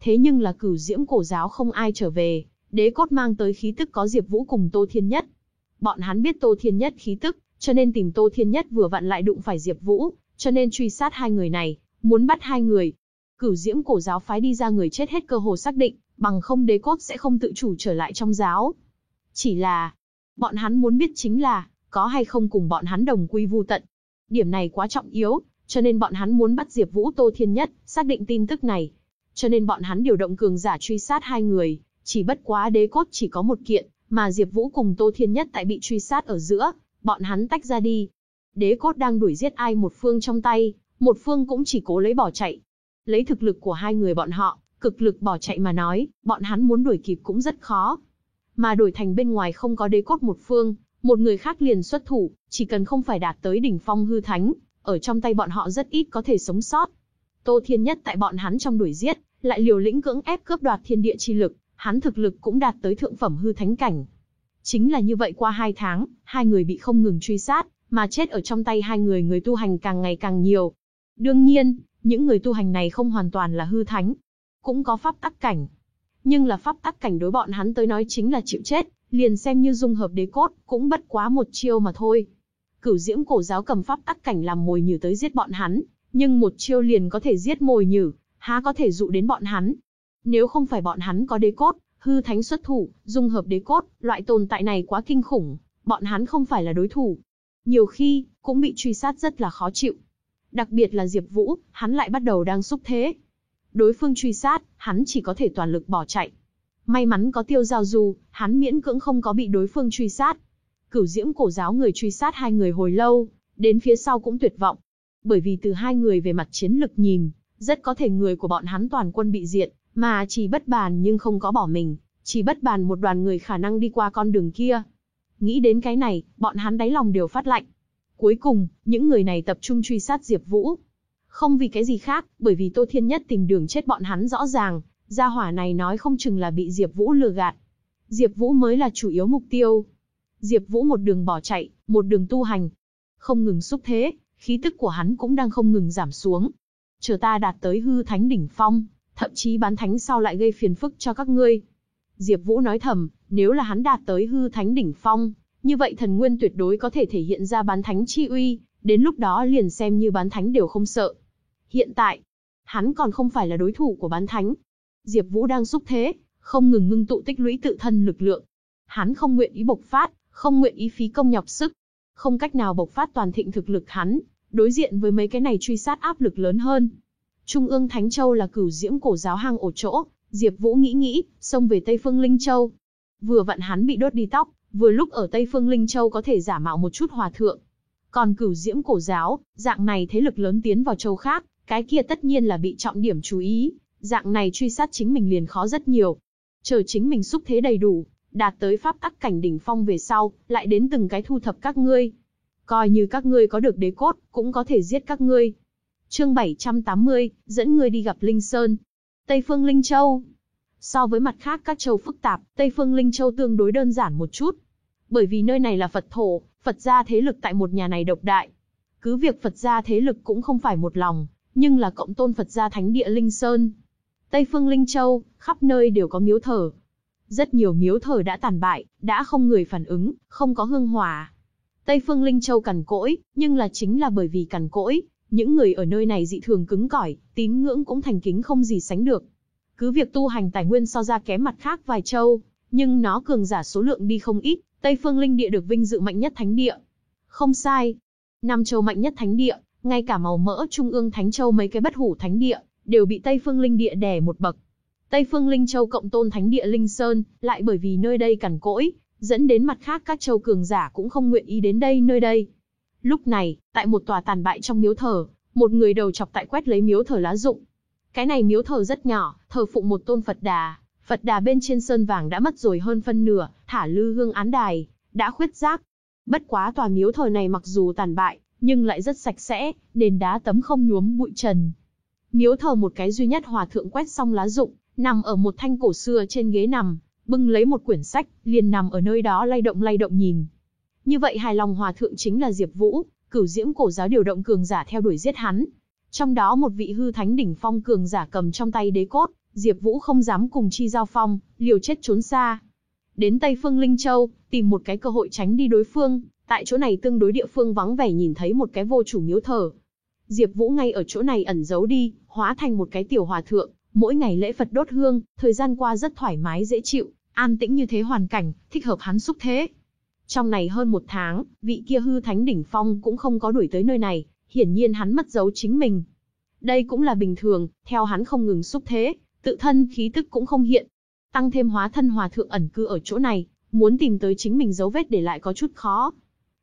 Thế nhưng là cửu diễm cổ giáo không ai trở về, đế cốt mang tới khí tức có Diệp Vũ cùng Tô Thiên Nhất. Bọn hắn biết Tô Thiên Nhất khí tức, cho nên tìm Tô Thiên Nhất vừa vặn lại đụng phải Diệp Vũ, cho nên truy sát hai người này, muốn bắt hai người. Cửu Diễm cổ giáo phái đi ra người chết hết cơ hồ xác định, bằng không đế cốt sẽ không tự chủ trở lại trong giáo. Chỉ là, bọn hắn muốn biết chính là, có hay không cùng bọn hắn đồng quy vu tận. Điểm này quá trọng yếu, cho nên bọn hắn muốn bắt Diệp Vũ Tô Thiên Nhất, xác định tin tức này. Cho nên bọn hắn điều động cường giả truy sát hai người, chỉ bất quá đế cốt chỉ có một kiện, mà Diệp Vũ cùng Tô Thiên Nhất tại bị truy sát ở giữa, bọn hắn tách ra đi. Đế cốt đang đuổi giết ai một phương trong tay, một phương cũng chỉ cố lấy bỏ chạy. Lấy thực lực của hai người bọn họ, cực lực bỏ chạy mà nói, bọn hắn muốn đuổi kịp cũng rất khó. Mà đổi thành bên ngoài không có đế cốt một phương, một người khác liền xuất thủ, chỉ cần không phải đạt tới đỉnh phong hư thánh, ở trong tay bọn họ rất ít có thể sống sót. Tô Thiên Nhất tại bọn hắn trong đuổi giết, lại liều lĩnh cưỡng ép cướp đoạt thiên địa chi lực, hắn thực lực cũng đạt tới thượng phẩm hư thánh cảnh. Chính là như vậy qua hai tháng, hai người bị không ngừng truy sát, mà chết ở trong tay hai người người tu hành càng ngày càng nhiều. Đương nhiên, những người tu hành này không hoàn toàn là hư thánh, cũng có pháp tắc cảnh. Nhưng là pháp tắc cảnh đối bọn hắn tới nói chính là chịu chết, liền xem như dung hợp đế cốt, cũng bất quá một chiêu mà thôi. Cửu diễm cổ giáo cầm pháp tắc cảnh làm mồi nhử tới giết bọn hắn, nhưng một chiêu liền có thể giết mồi nhử, há có thể dụ đến bọn hắn. Nếu không phải bọn hắn có đế cốt, hư thánh xuất thủ, dung hợp đế cốt, loại tồn tại này quá kinh khủng, bọn hắn không phải là đối thủ. Nhiều khi, cũng bị truy sát rất là khó chịu. Đặc biệt là Diệp Vũ, hắn lại bắt đầu đang xúc thế. Đối phương truy sát, hắn chỉ có thể toàn lực bỏ chạy. May mắn có tiêu giao du, hắn miễn cưỡng không có bị đối phương truy sát. Cửu diễm cổ giáo người truy sát hai người hồi lâu, đến phía sau cũng tuyệt vọng. Bởi vì từ hai người về mặt chiến lực nhìn, rất có thể người của bọn hắn toàn quân bị diệt, mà chỉ bất bàn nhưng không có bỏ mình, chỉ bất bàn một đoàn người khả năng đi qua con đường kia. Nghĩ đến cái này, bọn hắn đáy lòng đều phát lạnh. Cuối cùng, những người này tập trung truy sát Diệp Vũ. Không vì cái gì khác, bởi vì Tô Thiên Nhất tìm đường chết bọn hắn rõ ràng, gia hỏa này nói không chừng là bị Diệp Vũ lừa gạt. Diệp Vũ mới là chủ yếu mục tiêu. Diệp Vũ một đường bỏ chạy, một đường tu hành, không ngừng xúc thế, khí tức của hắn cũng đang không ngừng giảm xuống. Chờ ta đạt tới hư thánh đỉnh phong, thậm chí bán thánh sau lại gây phiền phức cho các ngươi. Diệp Vũ nói thầm, nếu là hắn đạt tới hư thánh đỉnh phong, như vậy thần nguyên tuyệt đối có thể thể hiện ra bán thánh chi uy, đến lúc đó liền xem như bán thánh đều không sợ. Hiện tại, hắn còn không phải là đối thủ của bán thánh. Diệp Vũ đang xúc thế, không ngừng ngưng tụ tích lũy tự thân lực lượng. Hắn không nguyện ý bộc phát, không nguyện ý phí công nhọc sức, không cách nào bộc phát toàn thịnh thực lực hắn, đối diện với mấy cái này truy sát áp lực lớn hơn. Trung ương Thánh Châu là cửu diễm cổ giáo hang ổ chỗ, Diệp Vũ nghĩ nghĩ, xông về Tây Phương Linh Châu. Vừa vặn hắn bị đốt đi tóc, vừa lúc ở Tây Phương Linh Châu có thể giả mạo một chút hòa thượng. Còn cửu diễm cổ giáo, dạng này thế lực lớn tiến vào châu khác, cái kia tất nhiên là bị trọng điểm chú ý, dạng này truy sát chính mình liền khó rất nhiều. Chờ chính mình xúc thế đầy đủ, đạt tới pháp tắc cảnh đỉnh phong về sau, lại đến từng cái thu thập các ngươi. Coi như các ngươi có được đế cốt, cũng có thể giết các ngươi. Chương 780, dẫn ngươi đi gặp Linh Sơn. Tây Phương Linh Châu. So với mặt khác các châu phức tạp, Tây Phương Linh Châu tương đối đơn giản một chút. Bởi vì nơi này là Phật thổ, Phật gia thế lực tại một nhà này độc đại. Cứ việc Phật gia thế lực cũng không phải một lòng, nhưng là cộng tôn Phật gia thánh địa Linh Sơn. Tây Phương Linh Châu, khắp nơi đều có miếu thờ. Rất nhiều miếu thờ đã tàn bại, đã không người phản ứng, không có hương hỏa. Tây Phương Linh Châu cằn cỗi, nhưng là chính là bởi vì cằn cỗi, những người ở nơi này dị thường cứng cỏi, tín ngưỡng cũng thành kính không gì sánh được. Cứ việc tu hành tài nguyên so ra kém mặt khác vài châu, nhưng nó cường giả số lượng đi không ít, Tây Phương Linh Địa được vinh dự mạnh nhất thánh địa. Không sai. Năm châu mạnh nhất thánh địa, ngay cả màu mỡ trung ương thánh châu mấy cái bất hủ thánh địa, đều bị Tây Phương Linh Địa đè một bậc. Tây Phương Linh Châu cộng tôn thánh địa Linh Sơn, lại bởi vì nơi đây cằn cỗi, dẫn đến mặt khác các châu cường giả cũng không nguyện ý đến đây nơi đây. Lúc này, tại một tòa tàn bại trong miếu thờ, một người đầu chọc tại quét lấy miếu thờ lá dụng. Cái này miếu thờ rất nhỏ, thờ phụng một tôn Phật Đà, Phật Đà bên trên sơn vàng đã mất rồi hơn phân nửa, thả lư hương án đài, đã khuyết rác. Bất quá tòa miếu thờ này mặc dù tàn bại, nhưng lại rất sạch sẽ, nền đá tấm không nhuốm bụi trần. Miếu thờ một cái duy nhất hòa thượng quét xong lá dụng, nằm ở một thanh cổ xưa trên ghế nằm, bưng lấy một quyển sách, liền nằm ở nơi đó lay động lay động nhìn. Như vậy hài lòng hòa thượng chính là Diệp Vũ, cửu diễm cổ giáo điều động cường giả theo đuổi giết hắn. Trong đó một vị hư thánh đỉnh phong cường giả cầm trong tay đế cốt, Diệp Vũ không dám cùng chi giao phong, liều chết trốn xa. Đến Tây Phương Linh Châu, tìm một cái cơ hội tránh đi đối phương, tại chỗ này tương đối địa phương vắng vẻ nhìn thấy một cái vô chủ miếu thờ. Diệp Vũ ngay ở chỗ này ẩn giấu đi, hóa thành một cái tiểu hòa thượng, mỗi ngày lễ Phật đốt hương, thời gian qua rất thoải mái dễ chịu, an tĩnh như thế hoàn cảnh, thích hợp hắn xúc thế. Trong này hơn một tháng, vị kia hư thánh đỉnh phong cũng không có đuổi tới nơi này, hiển nhiên hắn mất dấu chính mình. Đây cũng là bình thường, theo hắn không ngừng xúc thế, tự thân khí tức cũng không hiện. Tăng thêm hóa thân hòa thượng ẩn cư ở chỗ này, muốn tìm tới chính mình dấu vết để lại có chút khó.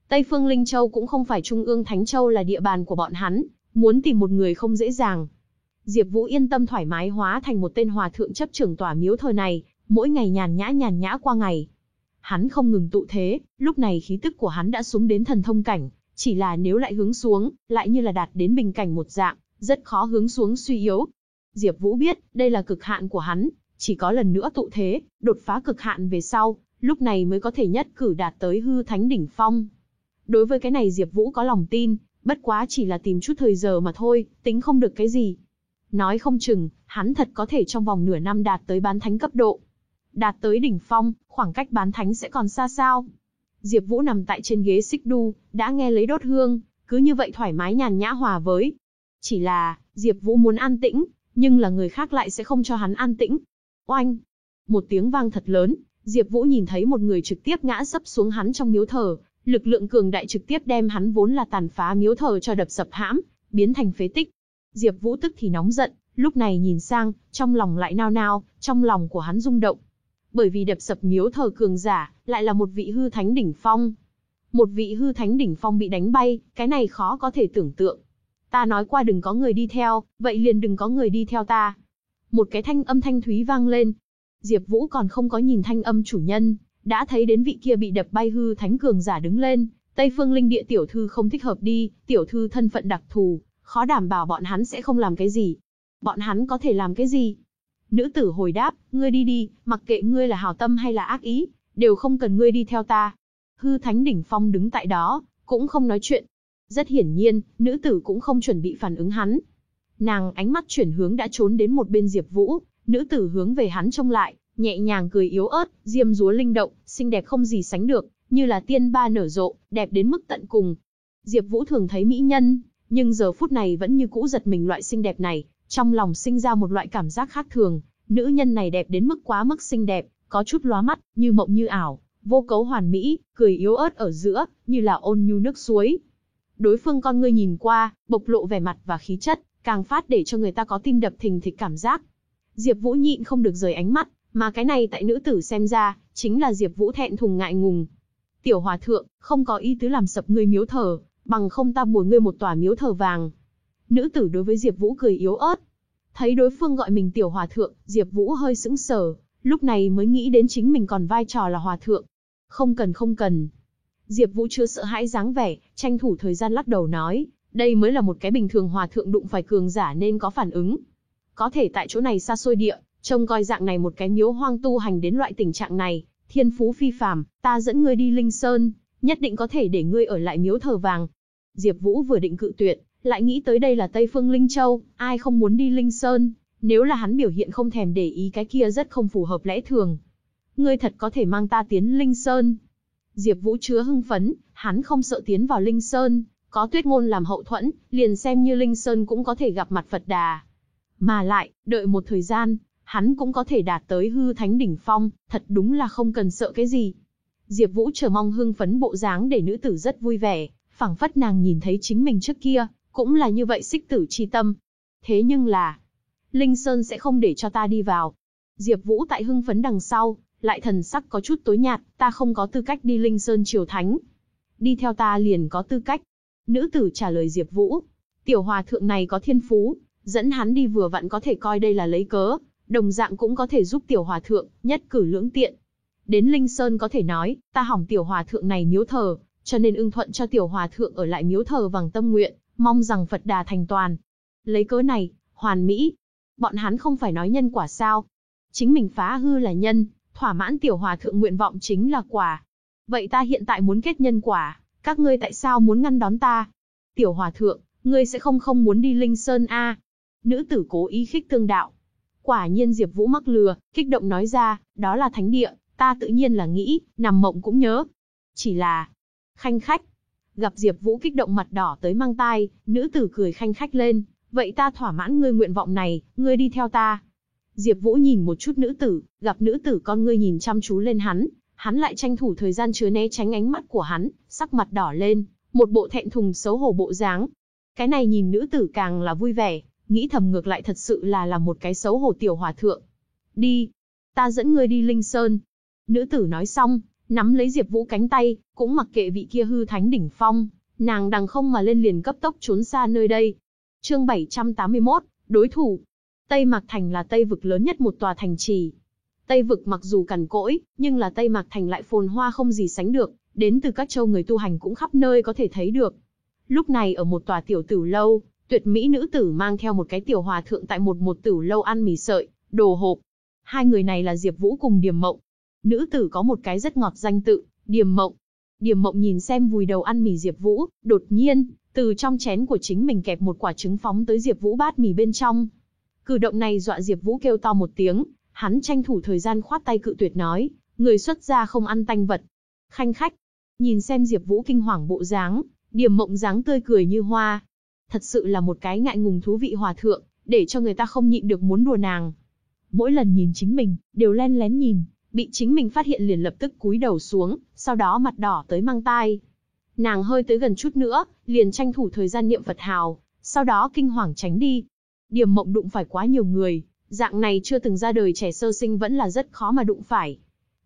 Tây Phương Linh Châu cũng không phải Trung ương Thánh Châu là địa bàn của bọn hắn, muốn tìm một người không dễ dàng. Diệp Vũ yên tâm thoải mái hóa thành một tên hòa thượng chấp trưởng tòa miếu thời này, mỗi ngày nhàn nhã nhàn nhã qua ngày. Hắn không ngừng tụ thế, lúc này khí tức của hắn đã xuống đến thần thông cảnh, chỉ là nếu lại hướng xuống, lại như là đạt đến bình cảnh một dạng, rất khó hướng xuống suy yếu. Diệp Vũ biết, đây là cực hạn của hắn, chỉ có lần nữa tụ thế, đột phá cực hạn về sau, lúc này mới có thể nhất cử đạt tới hư thánh đỉnh phong. Đối với cái này Diệp Vũ có lòng tin, bất quá chỉ là tìm chút thời giờ mà thôi, tính không được cái gì. Nói không chừng, hắn thật có thể trong vòng nửa năm đạt tới bán thánh cấp độ. Đạt tới đỉnh phong, khoảng cách bán thánh sẽ còn xa sao? Diệp Vũ nằm tại trên ghế xích đu, đã nghe lấy đốt hương, cứ như vậy thoải mái nhàn nhã hòa với. Chỉ là, Diệp Vũ muốn an tĩnh, nhưng là người khác lại sẽ không cho hắn an tĩnh. Oanh! Một tiếng vang thật lớn, Diệp Vũ nhìn thấy một người trực tiếp ngã sấp xuống hắn trong miếu thờ, lực lượng cường đại trực tiếp đem hắn vốn là tàn phá miếu thờ cho đập sập hãm, biến thành phế tích. Diệp Vũ tức thì nóng giận, lúc này nhìn sang, trong lòng lại nao nao, trong lòng của hắn rung động. Bởi vì đập sập miếu thờ cường giả, lại là một vị hư thánh đỉnh phong. Một vị hư thánh đỉnh phong bị đánh bay, cái này khó có thể tưởng tượng. Ta nói qua đừng có người đi theo, vậy liền đừng có người đi theo ta. Một cái thanh âm thanh thúy vang lên. Diệp Vũ còn không có nhìn thanh âm chủ nhân, đã thấy đến vị kia bị đập bay hư thánh cường giả đứng lên, Tây Phương Linh Địa tiểu thư không thích hợp đi, tiểu thư thân phận đặc thù, khó đảm bảo bọn hắn sẽ không làm cái gì. Bọn hắn có thể làm cái gì? Nữ tử hồi đáp, ngươi đi đi, mặc kệ ngươi là hảo tâm hay là ác ý, đều không cần ngươi đi theo ta. Hư Thánh Đỉnh Phong đứng tại đó, cũng không nói chuyện. Rất hiển nhiên, nữ tử cũng không chuẩn bị phản ứng hắn. Nàng ánh mắt chuyển hướng đã trốn đến một bên Diệp Vũ, nữ tử hướng về hắn trông lại, nhẹ nhàng cười yếu ớt, diêm dúa linh động, xinh đẹp không gì sánh được, như là tiên ba nở rộ, đẹp đến mức tận cùng. Diệp Vũ thường thấy mỹ nhân, nhưng giờ phút này vẫn như cũ giật mình loại xinh đẹp này, trong lòng sinh ra một loại cảm giác khác thường, nữ nhân này đẹp đến mức quá mức xinh đẹp, có chút lóa mắt, như mộng như ảo, vô cấu hoàn mỹ, cười yếu ớt ở giữa, như là ôn nhu nước suối. Đối phương con ngươi nhìn qua, bộc lộ vẻ mặt và khí chất, càng phát để cho người ta có tim đập thình thịch cảm giác. Diệp Vũ nhịn không được rời ánh mắt, mà cái này tại nữ tử xem ra, chính là Diệp Vũ thẹn thùng ngại ngùng. Tiểu hòa thượng, không có ý tứ làm sập ngươi miếu thờ, bằng không ta bồi ngươi một tòa miếu thờ vàng. Nữ tử đối với Diệp Vũ cười yếu ớt. Thấy đối phương gọi mình tiểu hòa thượng, Diệp Vũ hơi sững sờ, lúc này mới nghĩ đến chính mình còn vai trò là hòa thượng. Không cần không cần. Diệp Vũ chưa sợ hãi dáng vẻ, tranh thủ thời gian lắc đầu nói, đây mới là một cái bình thường hòa thượng đụng phải cường giả nên có phản ứng. Có thể tại chỗ này xa xôi địa, trông coi dạng này một cái miếu hoang tu hành đến loại tình trạng này, thiên phú phi phàm, ta dẫn ngươi đi Linh Sơn, nhất định có thể để ngươi ở lại miếu thờ vàng. Diệp Vũ vừa định cự tuyệt, lại nghĩ tới đây là Tây Phương Linh Châu, ai không muốn đi Linh Sơn, nếu là hắn biểu hiện không thèm để ý cái kia rất không phù hợp lẽ thường. Ngươi thật có thể mang ta tiến Linh Sơn. Diệp Vũ chứa hưng phấn, hắn không sợ tiến vào Linh Sơn, có tuyết ngôn làm hậu thuẫn, liền xem như Linh Sơn cũng có thể gặp mặt Phật Đà. Mà lại, đợi một thời gian, hắn cũng có thể đạt tới hư thánh đỉnh phong, thật đúng là không cần sợ cái gì. Diệp Vũ chờ mong hưng phấn bộ dáng để nữ tử rất vui vẻ, phảng phất nàng nhìn thấy chính mình trước kia, cũng là như vậy xích tử chi tâm. Thế nhưng là, Linh Sơn sẽ không để cho ta đi vào. Diệp Vũ tại hưng phấn đằng sau, lại thần sắc có chút tối nhạt, ta không có tư cách đi Linh Sơn triều thánh. Đi theo ta liền có tư cách. Nữ tử trả lời Diệp Vũ, tiểu hòa thượng này có thiên phú, dẫn hắn đi vừa vặn có thể coi đây là lấy cớ, đồng dạng cũng có thể giúp tiểu hòa thượng, nhất cử lưỡng tiện. Đến Linh Sơn có thể nói, ta hỏng tiểu hòa thượng này miếu thờ, cho nên ưng thuận cho tiểu hòa thượng ở lại miếu thờ vàng tâm nguyện, mong rằng Phật Đà thành toàn. Lấy cớ này, hoàn mỹ. Bọn hắn không phải nói nhân quả sao? Chính mình phá hư là nhân, thỏa mãn tiểu hòa thượng nguyện vọng chính là quả. Vậy ta hiện tại muốn kết nhân quả, các ngươi tại sao muốn ngăn đón ta? Tiểu hòa thượng, ngươi sẽ không không muốn đi Linh Sơn a? Nữ tử cố ý khích tương đạo. Quả nhiên Diệp Vũ mắc lừa, kích động nói ra, đó là thánh địa, ta tự nhiên là nghĩ, nằm mộng cũng nhớ. Chỉ là, khanh khách. Gặp Diệp Vũ kích động mặt đỏ tới mang tai, nữ tử cười khanh khách lên, vậy ta thỏa mãn ngươi nguyện vọng này, ngươi đi theo ta. Diệp Vũ nhìn một chút nữ tử, gặp nữ tử con ngươi nhìn chăm chú lên hắn, hắn lại tranh thủ thời gian chứa né tránh ánh mắt của hắn, sắc mặt đỏ lên, một bộ thẹn thùng xấu hổ bộ dáng. Cái này nhìn nữ tử càng là vui vẻ, nghĩ thầm ngược lại thật sự là là một cái xấu hổ tiểu hòa thượng. Đi. ta dẫn ngươi đi Linh Sơn. Nữ tử nói xong, nắm lấy Diệp Vũ cánh tay, cũng mặc kệ vị kia hư thánh đỉnh phong, nàng đằng không mà lên liền cấp tốc trốn xa nơi đây. Chương 781, đối thủ. Tây Mạc Thành là Tây vực lớn nhất một tòa thành trì. Tây vực mặc dù cằn cỗi, nhưng là Tây Mạc Thành lại phồn hoa không gì sánh được, đến từ các châu người tu hành cũng khắp nơi có thể thấy được. Lúc này ở một tòa tiểu tử lâu, tuyệt mỹ nữ tử mang theo một cái tiểu hòa thượng tại một một tử lâu ăn mì sợi, đồ hộp. Hai người này là Diệp Vũ cùng Điềm Mộng. Nữ tử có một cái rất ngọt danh tự, Điềm Mộng. Điềm Mộng nhìn xem vùi đầu ăn mì Diệp Vũ, đột nhiên, từ trong chén của chính mình kẹp một quả trứng phóng tới Diệp Vũ bát mì bên trong. Cử động này dọa Diệp Vũ kêu to một tiếng, hắn tranh thủ thời gian khoát tay cự tuyệt nói, người xuất gia không ăn tanh vật. Khanh khách. Nhìn xem Diệp Vũ kinh hoàng bộ dáng, Điềm Mộng dáng tươi cười như hoa. Thật sự là một cái ngại ngùng thú vị hòa thượng, để cho người ta không nhịn được muốn đùa nàng. Mỗi lần nhìn chính mình, đều len lén nhìn, bị chính mình phát hiện liền lập tức cúi đầu xuống, sau đó mặt đỏ tới mang tai. Nàng hơi tới gần chút nữa, liền tranh thủ thời gian niệm Phật hào, sau đó kinh hoàng tránh đi. Điểm mộng đụng phải quá nhiều người, dạng này chưa từng ra đời trẻ sơ sinh vẫn là rất khó mà đụng phải.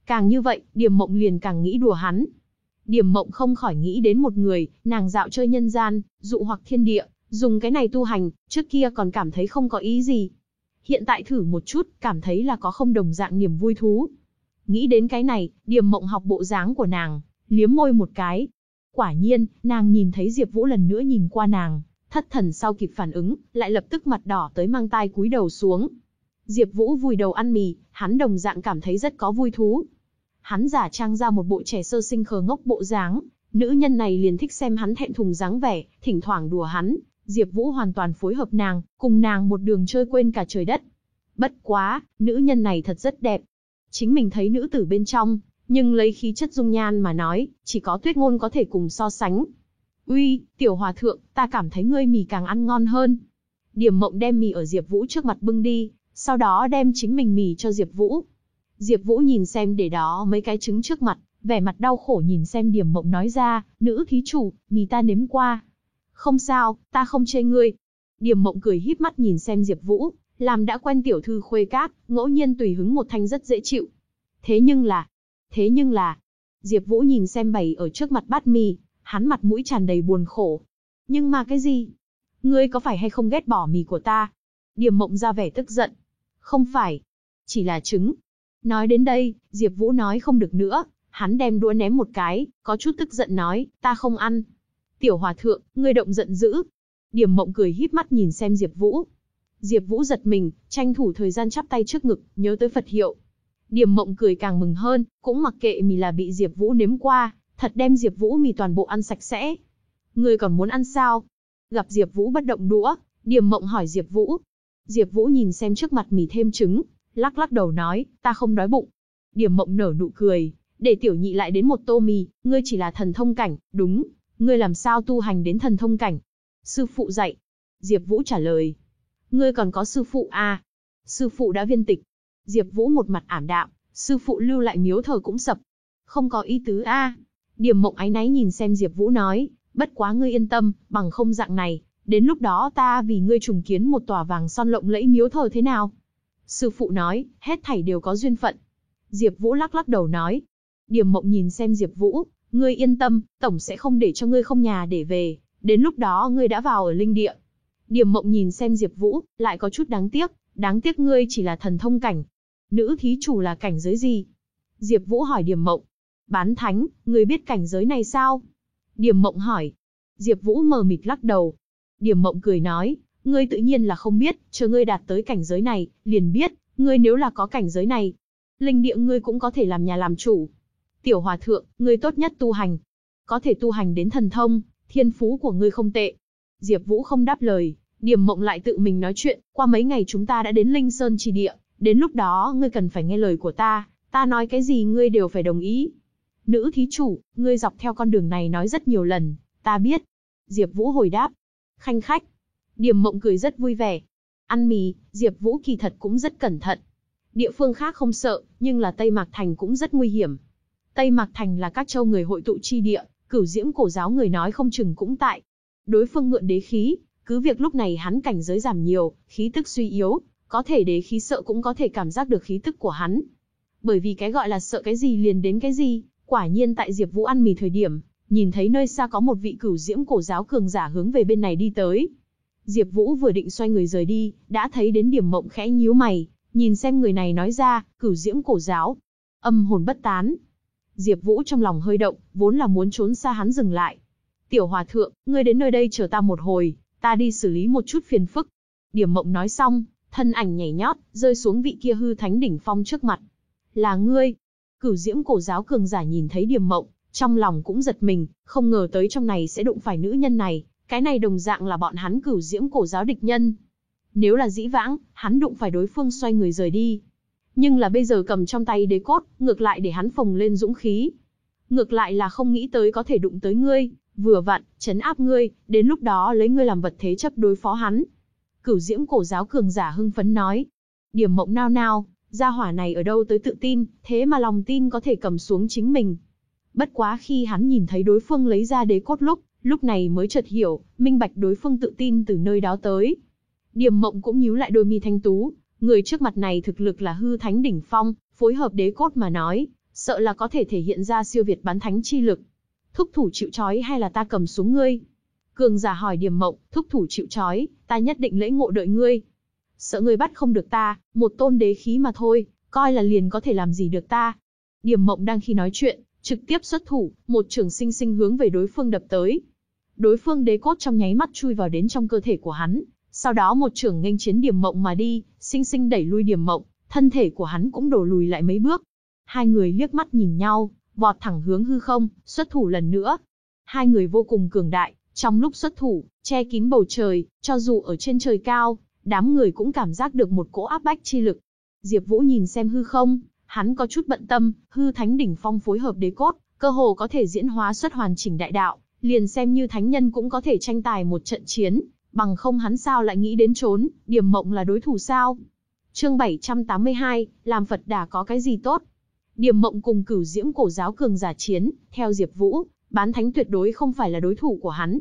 Càng như vậy, Điểm mộng liền càng nghĩ đùa hắn. Điểm mộng không khỏi nghĩ đến một người, nàng dạo chơi nhân gian, dụ hoặc thiên địa, dùng cái này tu hành, trước kia còn cảm thấy không có ý gì. Hiện tại thử một chút, cảm thấy là có không đồng dạng niềm vui thú. Nghĩ đến cái này, Điềm mộng học bộ dáng của nàng, liếm môi một cái. Quả nhiên, nàng nhìn thấy Diệp Vũ lần nữa nhìn qua nàng, thất thần sau kịp phản ứng, lại lập tức mặt đỏ tới mang tai cúi đầu xuống. Diệp Vũ vùi đầu ăn mì, hắn đồng dạng cảm thấy rất có vui thú. Hắn giả trang ra một bộ trẻ sơ sinh khờ ngốc bộ dáng, nữ nhân này liền thích xem hắn thẹn thùng dáng vẻ, thỉnh thoảng đùa hắn, Diệp Vũ hoàn toàn phối hợp nàng, cùng nàng một đường chơi quên cả trời đất. Bất quá, nữ nhân này thật rất đẹp. Chính mình thấy nữ tử bên trong, nhưng lấy khí chất dung nhan mà nói, chỉ có Tuyết Ngôn có thể cùng so sánh. "Uy, tiểu hòa thượng, ta cảm thấy ngươi mì càng ăn ngon hơn." Điểm Mộng đem mì ở Diệp Vũ trước mặt bưng đi, sau đó đem chính mình mì cho Diệp Vũ. Diệp Vũ nhìn xem để đó mấy cái trứng trước mặt, vẻ mặt đau khổ nhìn xem Điểm Mộng nói ra, "Nữ thí chủ, mì ta nếm qua." "Không sao, ta không chê ngươi." Điểm Mộng cười híp mắt nhìn xem Diệp Vũ, làm đã quen tiểu thư khuê các, ngẫu nhiên tùy hứng một thanh rất dễ chịu. Thế nhưng là, thế nhưng là, Diệp Vũ nhìn xem bày ở trước mặt bát mì, hắn mặt mũi tràn đầy buồn khổ. Nhưng mà cái gì? Ngươi có phải hay không ghét bỏ mì của ta? Điềm mộng ra vẻ tức giận. Không phải. Chỉ là trứng. Nói đến đây, Diệp Vũ nói không được nữa, hắn đem đũa ném một cái, có chút tức giận nói, ta không ăn. Tiểu hòa thượng, ngươi động giận dữ. Điềm mộng cười híp mắt nhìn xem Diệp Vũ. Diệp Vũ giật mình, tranh thủ thời gian chắp tay trước ngực, nhớ tới Phật hiệu. Điềm mộng cười càng mừng hơn, cũng mặc kệ mì là bị Diệp Vũ nếm qua, thật đem Diệp Vũ mì toàn bộ ăn sạch sẽ. Ngươi còn muốn ăn sao? Gặp Diệp Vũ bất động đũa, Điềm mộng hỏi Diệp Vũ. Diệp Vũ nhìn xem trước mặt mì thêm trứng, lắc lắc đầu nói, ta không đói bụng. Điềm mộng nở nụ cười, để tiểu nhị lại đến một tô mì, ngươi chỉ là thần thông cảnh, đúng, ngươi làm sao tu hành đến thần thông cảnh? Sư phụ dạy. Diệp Vũ trả lời. Ngươi còn có sư phụ à? Sư phụ đã viên tịch. Diệp Vũ một mặt ảm đạm, sư phụ lưu lại miếu thờ cũng sập. Không có ý tứ a. Điềm Mộng áy náy nhìn xem Diệp Vũ nói, bất quá ngươi yên tâm, bằng không dạng này, đến lúc đó ta vì ngươi trùng kiến một tòa vàng son lộng lẫy miếu thờ thế nào? Sư phụ nói, hết thảy đều có duyên phận. Diệp Vũ lắc lắc đầu nói. Điềm Mộng nhìn xem Diệp Vũ, ngươi yên tâm, tổng sẽ không để cho ngươi không nhà để về, đến lúc đó ngươi đã vào ở linh địa. Điềm Mộng nhìn xem Diệp Vũ, lại có chút đáng tiếc, đáng tiếc ngươi chỉ là thần thông cảnh, Nữ thí chủ là cảnh giới gì? Diệp Vũ hỏi Điềm Mộng. Bán thánh, người biết cảnh giới này sao? Điềm Mộng hỏi. Diệp Vũ mờ mịt lắc đầu. Điềm Mộng cười nói, ngươi tự nhiên là không biết, chờ ngươi đạt tới cảnh giới này, liền biết, ngươi nếu là có cảnh giới này, linh địa ngươi cũng có thể làm nhà làm chủ. Tiểu Hòa thượng, ngươi tốt nhất tu hành, có thể tu hành đến thần thông, thiên phú của ngươi không tệ. Diệp Vũ không đáp lời, Điềm Mộng lại tự mình nói chuyện, qua mấy ngày chúng ta đã đến Linh Sơn chi địa, Đến lúc đó ngươi cần phải nghe lời của ta, ta nói cái gì ngươi đều phải đồng ý. Nữ thí chủ, ngươi dọc theo con đường này nói rất nhiều lần, ta biết. Diệp Vũ hồi đáp. Khanh khách. Điềm mộng cười rất vui vẻ. Ăn mì, Diệp Vũ kỳ thật cũng rất cẩn thận. Địa phương khác không sợ, nhưng là Tây Mạc Thành cũng rất nguy hiểm. Tây Mạc Thành là các châu người hội tụ chi địa, cửu diễm cổ giáo người nói không chừng cũng tại. Đối phương mượn đế khí, cứ việc lúc này hắn cảnh giới giảm nhiều, khí tức suy yếu, có thể đế khí sợ cũng có thể cảm giác được khí tức của hắn. Bởi vì cái gọi là sợ cái gì liền đến cái gì, quả nhiên tại Diệp Vũ ăn mì thời điểm, nhìn thấy nơi xa có một vị cửu diễm cổ giáo cường giả hướng về bên này đi tới. Diệp Vũ vừa định xoay người rời đi, đã thấy đến Điểm Mộng khẽ nhíu mày, nhìn xem người này nói ra, cửu diễm cổ giáo. Âm hồn bất tán. Diệp Vũ trong lòng hơi động, vốn là muốn trốn xa hắn dừng lại. Tiểu hòa thượng, ngươi đến nơi đây chờ ta một hồi, ta đi xử lý một chút phiền phức. Điểm Mộng nói xong, thân ảnh nhảy nhót, rơi xuống vị kia hư thánh đỉnh phong trước mặt. Là ngươi. Cửu diễm cổ giáo cường giả nhìn thấy Điểm Mộng, trong lòng cũng giật mình, không ngờ tới trong này sẽ đụng phải nữ nhân này, cái này đồng dạng là bọn hắn cửu diễm cổ giáo địch nhân. Nếu là dĩ vãng, hắn đụng phải đối phương xoay người rời đi. Nhưng là bây giờ cầm trong tay đế cốt, ngược lại để hắn phồng lên dũng khí. Ngược lại là không nghĩ tới có thể đụng tới ngươi, vừa vặn, chấn áp ngươi, đến lúc đó lấy ngươi làm vật thế chấp đối phó hắn. Cửu diễm cổ giáo cường giả hưng phấn nói. Điểm mộng nao nao, gia hỏa này ở đâu tới tự tin, thế mà lòng tin có thể cầm xuống chính mình. Bất quá khi hắn nhìn thấy đối phương lấy ra đế cốt lúc, lúc này mới chợt hiểu, minh bạch đối phương tự tin từ nơi đó tới. điểm mộng cũng nhíu lại đôi mi thanh tú, người trước mặt này thực lực là hư thánh đỉnh phong, phối hợp đế cốt mà nói, sợ là có thể thể hiện ra siêu việt bán thánh chi lực. Thúc thủ chịu trói hay là ta cầm xuống ngươi? Cường giả hỏi điềm mộng, thúc thủ chịu trói, ta nhất định lễ ngộ đợi ngươi. Sợ ngươi bắt không được ta, một tôn đế khí mà thôi, coi là liền có thể làm gì được ta. Điềm mộng đang khi nói chuyện, trực tiếp xuất thủ, một trường sinh sinh hướng về đối phương đập tới. Đối phương đế cốt trong nháy mắt chui vào đến trong cơ thể của hắn, sau đó một trường nghênh chiến điểm mộng mà đi, sinh sinh đẩy lui điểm mộng, thân thể của hắn cũng đổ lùi lại mấy bước. Hai người liếc mắt nhìn nhau, vọt thẳng hướng hư không, xuất thủ lần nữa. Hai người vô cùng cường đại, trong lúc xuất thủ, che kín bầu trời, cho dù ở trên trời cao, đám người cũng cảm giác được một cỗ áp bách chi lực. Diệp Vũ nhìn xem hư không, hắn có chút bận tâm, hư thánh đỉnh phong phối hợp đế cốt, cơ hồ có thể diễn hóa xuất hoàn chỉnh đại đạo, liền xem như thánh nhân cũng có thể tranh tài một trận chiến, bằng không hắn sao lại nghĩ đến trốn, điểm mộng là đối thủ sao? Chương 782, làm Phật đà có cái gì tốt? Điềm mộng cùng cửu diễm cổ giáo cường giả chiến, theo Diệp Vũ, bán thánh tuyệt đối không phải là đối thủ của hắn.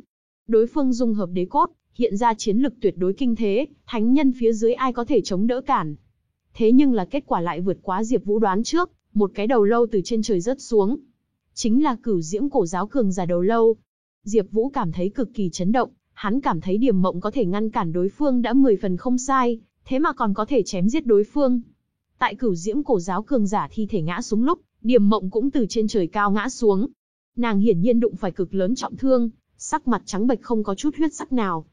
Đối phương dung hợp đế cốt, hiện ra chiến lực tuyệt đối kinh thế, thánh nhân phía dưới ai có thể chống đỡ cản. Thế nhưng là kết quả lại vượt quá Diệp Vũ đoán trước, một cái đầu lâu từ trên trời rớt xuống. Chính là cửu diễm cổ giáo cường giả đầu lâu. Diệp Vũ cảm thấy cực kỳ chấn động, hắn cảm thấy Điềm Mộng có thể ngăn cản đối phương đã 10 phần không sai, thế mà còn có thể chém giết đối phương. Tại cửu diễm cổ giáo cường giả thi thể ngã xuống lúc, Điềm Mộng cũng từ trên trời cao ngã xuống. Nàng hiển nhiên đụng phải cực lớn trọng thương, sắc mặt trắng bệch không có chút huyết sắc nào.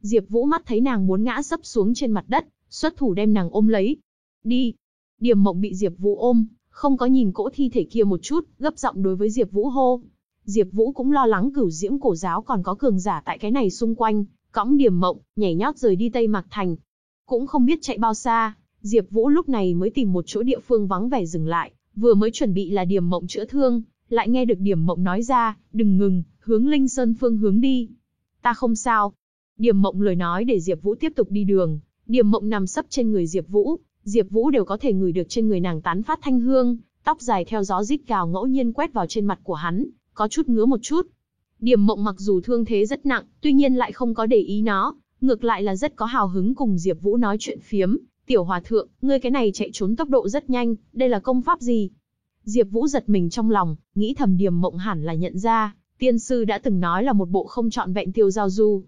Diệp Vũ mắt thấy nàng muốn ngã sấp xuống trên mặt đất, xuất thủ đem nàng ôm lấy, Đi. Điềm mộng bị Diệp Vũ ôm, không có nhìn cỗ thi thể kia một chút, gấp giọng đối với Diệp Vũ hô. Diệp Vũ cũng lo lắng cửu diễm cổ giáo còn có cường giả tại cái này xung quanh, cõng Điềm mộng, nhảy nhót rời đi Tây Mạc Thành. Cũng không biết chạy bao xa, Diệp Vũ lúc này mới tìm một chỗ địa phương vắng vẻ dừng lại, vừa mới chuẩn bị là điểm mộng chữa thương, lại nghe được điểm mộng nói ra, đừng ngừng, hướng Linh Sơn phương hướng đi. Ta không sao. Điểm mộng lời nói để Diệp Vũ tiếp tục đi đường, Điểm mộng nằm sấp trên người Diệp Vũ, Diệp Vũ đều có thể ngửi được trên người nàng tán phát thanh hương, tóc dài theo gió rít gào ngẫu nhiên quét vào trên mặt của hắn, có chút ngứa một chút. Điểm Mộng mặc dù thương thế rất nặng, tuy nhiên lại không có để ý nó, ngược lại là rất có hào hứng cùng Diệp Vũ nói chuyện phiếm, "Tiểu hòa thượng, ngươi cái này chạy trốn tốc độ rất nhanh, đây là công pháp gì?" Diệp Vũ giật mình trong lòng, nghĩ thầm Điềm Mộng hẳn là nhận ra, tiên sư đã từng nói là một bộ không chọn vẹn tiêu giao du.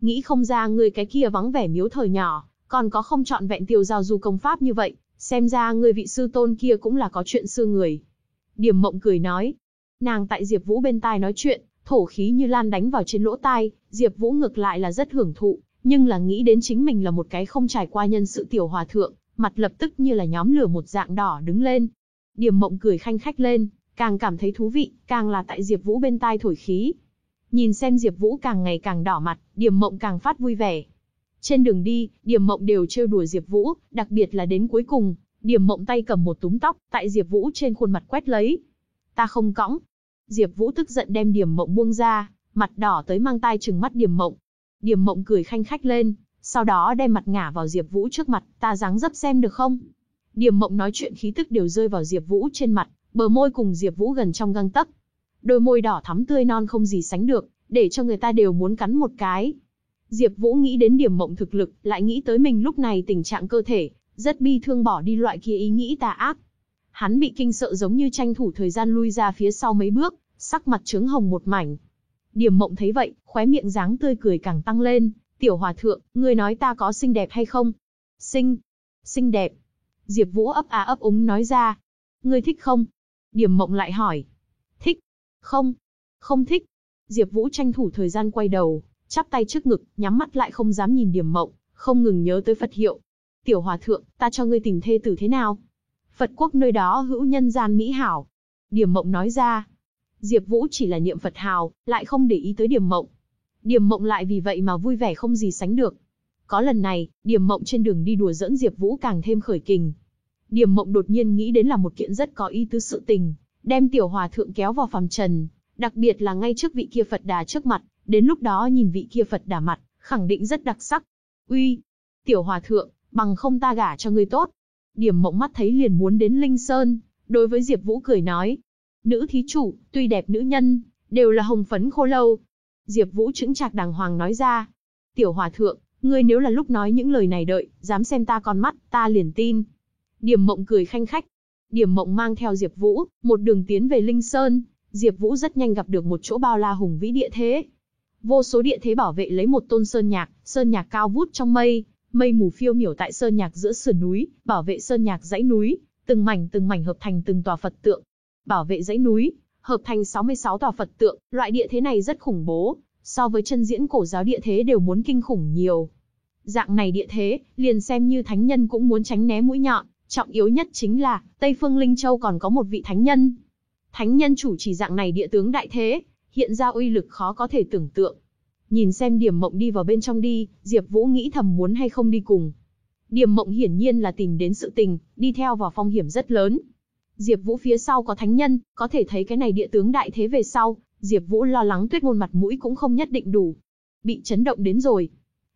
Nghĩ không ra ngươi cái kia vắng vẻ miếu thời nhỏ, còn có không chọn vẹn tiêu giao du công pháp như vậy, xem ra người vị sư tôn kia cũng là có chuyện xưa người. Điểm mộng cười nói, nàng tại Diệp Vũ bên tai nói chuyện, thổ khí như lan đánh vào trên lỗ tai, Diệp Vũ ngược lại là rất hưởng thụ, nhưng là nghĩ đến chính mình là một cái không trải qua nhân sự tiểu hòa thượng, mặt lập tức như là nhóm lửa một dạng đỏ đứng lên. Điểm mộng cười khanh khách lên, càng cảm thấy thú vị, càng là tại Diệp Vũ bên tai thổi khí. Nhìn xem Diệp Vũ càng ngày càng đỏ mặt, Điểm Mộng càng phát vui vẻ. Trên đường đi, Điềm Mộng đều trêu đùa Diệp Vũ, đặc biệt là đến cuối cùng, Điềm Mộng tay cầm một túm tóc, tại Diệp Vũ trên khuôn mặt quét lấy. Ta không cõng. Diệp Vũ tức giận đem Điềm Mộng buông ra, mặt đỏ tới mang tai trừng mắt Điềm Mộng. Điềm Mộng cười khanh khách lên, sau đó đem mặt ngả vào Diệp Vũ trước mặt, ta dáng dấp xem được không? Điềm Mộng nói chuyện khí tức đều rơi vào Diệp Vũ trên mặt, bờ môi cùng Diệp Vũ gần trong gang tấc. Đôi môi đỏ thắm tươi non không gì sánh được, để cho người ta đều muốn cắn một cái. Diệp Vũ nghĩ đến điểm mộng thực lực, lại nghĩ tới mình lúc này tình trạng cơ thể, rất bi thương bỏ đi loại kia ý nghĩ tà ác. hắn bị kinh sợ giống như tranh thủ thời gian lui ra phía sau mấy bước, sắc mặt trướng hồng một mảnh. Điểm mộng thấy vậy, khóe miệng dáng tươi cười càng tăng lên, tiểu hòa thượng, ngươi nói ta có xinh đẹp hay không? Xinh, xinh đẹp. Diệp Vũ ấp á ấp úng nói ra. Ngươi thích không? Điểm mộng lại hỏi. Thích. Không. Không thích. Diệp Vũ tranh thủ thời gian quay đầu, chắp tay trước ngực, nhắm mắt lại không dám nhìn điểm mộng, không ngừng nhớ tới Phật hiệu. Tiểu hòa thượng, ta cho ngươi tìm thê tử thế nào? Phật quốc nơi đó hữu nhân gian mỹ hảo. Điểm mộng nói ra. Diệp Vũ chỉ là niệm Phật hào, lại không để ý tới Điềm mộng. Điềm mộng lại vì vậy mà vui vẻ không gì sánh được. Có lần này, Điềm mộng trên đường đi đùa dẫn Diệp Vũ càng thêm khởi kình. Điềm mộng đột nhiên nghĩ đến là một kiện rất có ý tứ sự tình, đem tiểu hòa thượng kéo vào phàm trần, đặc biệt là ngay trước vị kia Phật Đà trước mặt, đến lúc đó nhìn vị kia Phật Đà mặt, khẳng định rất đặc sắc. Uy, tiểu hòa thượng, bằng không ta gả cho ngươi tốt. Điểm mộng mắt thấy liền muốn đến Linh Sơn, đối với Diệp Vũ cười nói. Nữ thí chủ, tuy đẹp nữ nhân, đều là hồng phấn khô lâu. Diệp Vũ chững chạc đàng hoàng nói ra. Tiểu hòa thượng, ngươi nếu là lúc nói những lời này đợi, dám xem ta con mắt, ta liền tin. Điểm mộng cười khanh khách. Điểm mộng mang theo Diệp Vũ, một đường tiến về Linh Sơn. Diệp Vũ rất nhanh gặp được một chỗ bao la hùng vĩ địa thế. Vô số địa thế bảo vệ lấy một tôn sơn nhạc, sơn nhạc cao vút trong mây, mây mù phiêu miểu tại sơn nhạc giữa sườn núi, bảo vệ sơn nhạc dãy núi, từng mảnh từng mảnh hợp thành từng tòa Phật tượng. Bảo vệ dãy núi, hợp thành 66 tòa Phật tượng, loại địa thế này rất khủng bố, so với chân diễn cổ giáo địa thế đều muốn kinh khủng nhiều. Dạng này địa thế, liền xem như thánh nhân cũng muốn tránh né mũi nhọn, trọng yếu nhất chính là, Tây Phương Linh Châu còn có một vị thánh nhân. Thánh nhân chủ chỉ dạng này địa tướng đại thế, hiện ra uy lực khó có thể tưởng tượng. Nhìn xem Điểm Mộng đi vào bên trong đi, Diệp Vũ nghĩ thầm muốn hay không đi cùng. Điểm Mộng hiển nhiên là tìm đến sự tình, đi theo vào phong hiểm rất lớn. Diệp Vũ phía sau có thánh nhân, có thể thấy cái này địa tướng đại thế về sau, Diệp Vũ lo lắng Tuyết Ngôn mặt mũi cũng không nhất định đủ. Bị chấn động đến rồi.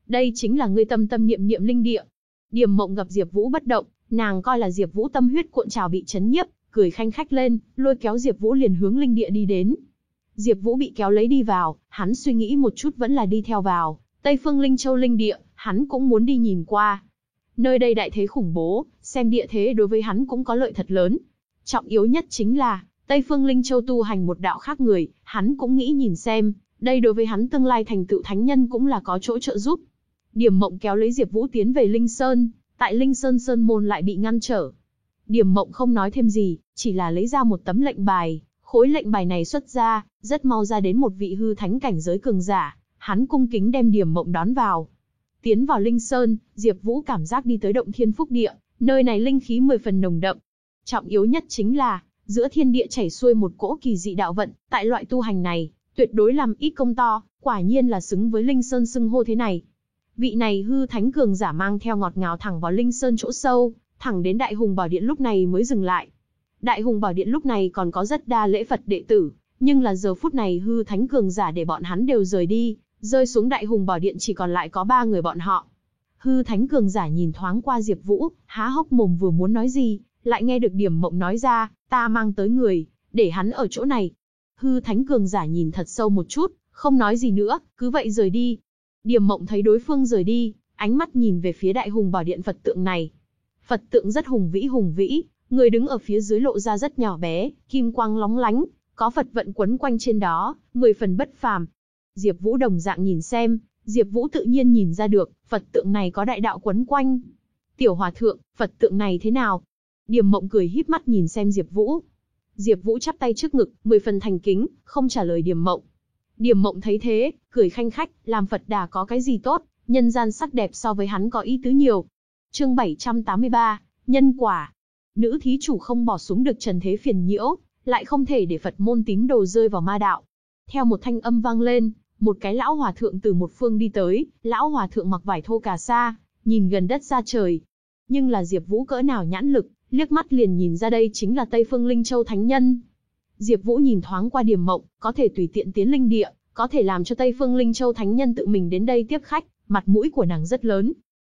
Đây chính là ngươi tâm tâm niệm niệm linh địa. Điềm Mộng gặp Diệp Vũ bất động, nàng coi là Diệp Vũ tâm huyết cuộn trào bị chấn nhiếp, cười khanh khách lên, lôi kéo Diệp Vũ liền hướng linh địa đi đến. Diệp Vũ bị kéo lấy đi vào, hắn suy nghĩ một chút vẫn là đi theo vào, Tây Phương Linh Châu linh địa, hắn cũng muốn đi nhìn qua. Nơi đây đại thế khủng bố, xem địa thế đối với hắn cũng có lợi thật lớn. Trọng yếu nhất chính là, Tây Phương Linh Châu tu hành một đạo khác người, hắn cũng nghĩ nhìn xem, đây đối với hắn tương lai thành tựu thánh nhân cũng là có chỗ trợ giúp. Điểm Mộng kéo lấy Diệp Vũ tiến về Linh Sơn, tại Linh Sơn Sơn môn lại bị ngăn trở. Điểm Mộng không nói thêm gì, chỉ là lấy ra một tấm lệnh bài, khối lệnh bài này xuất ra, rất mau ra đến một vị hư thánh cảnh giới cường giả, hắn cung kính đem Điểm Mộng đón vào. Tiến vào Linh Sơn, Diệp Vũ cảm giác đi tới động thiên phúc địa, nơi này linh khí mười phần nồng đậm. Trọng yếu nhất chính là, giữa thiên địa chảy xuôi một cỗ kỳ dị đạo vận, tại loại tu hành này, tuyệt đối làm ít công to, quả nhiên là xứng với Linh Sơn xưng hô thế này. Vị này hư thánh cường giả mang theo ngọt ngào thẳng vào Linh Sơn chỗ sâu, thẳng đến Đại Hùng Bảo Điện lúc này mới dừng lại. Đại Hùng Bảo Điện lúc này còn có rất đa lễ Phật đệ tử, nhưng là giờ phút này hư thánh cường giả để bọn hắn đều rời đi, rơi xuống Đại Hùng Bảo Điện chỉ còn lại có ba người bọn họ. Hư thánh cường giả nhìn thoáng qua Diệp Vũ, há hốc mồm vừa muốn nói gì, lại nghe được Điểm Mộng nói ra, ta mang tới người, để hắn ở chỗ này. Hư thánh cường giả nhìn thật sâu một chút, không nói gì nữa, cứ vậy rời đi. Điểm Mộng thấy đối phương rời đi, ánh mắt nhìn về phía Đại Hùng Bảo Điện Phật tượng này. Phật tượng rất hùng vĩ hùng vĩ, người đứng ở phía dưới lộ ra rất nhỏ bé, kim quang lóng lánh, có Phật vận quấn quanh trên đó, mười phần bất phàm. Diệp Vũ đồng dạng nhìn xem, Diệp Vũ tự nhiên nhìn ra được, Phật tượng này có đại đạo quấn quanh. Tiểu hòa thượng, Phật tượng này thế nào? Điềm Mộng cười híp mắt nhìn xem Diệp Vũ. Diệp Vũ chắp tay trước ngực, mười phần thành kính, không trả lời Điềm Mộng. Điềm Mộng thấy thế, cười khanh khách, làm Phật Đà có cái gì tốt, nhân gian sắc đẹp so với hắn có ý tứ nhiều. Chương 783, nhân quả. Nữ thí chủ không bỏ xuống được trần thế phiền nhiễu, lại không thể để Phật môn tín đồ rơi vào ma đạo. Theo một thanh âm vang lên, một cái lão hòa thượng từ một phương đi tới, lão hòa thượng mặc vải thô cà sa, nhìn gần đất xa trời. Nhưng là Diệp Vũ cỡ nào nhãn lực, liếc mắt liền nhìn ra đây chính là Tây Phương Linh Châu Thánh Nhân. Diệp Vũ nhìn thoáng qua điểm mộng, có thể tùy tiện tiến linh địa, có thể làm cho Tây Phương Linh Châu Thánh Nhân tự mình đến đây tiếp khách, mặt mũi của nàng rất lớn.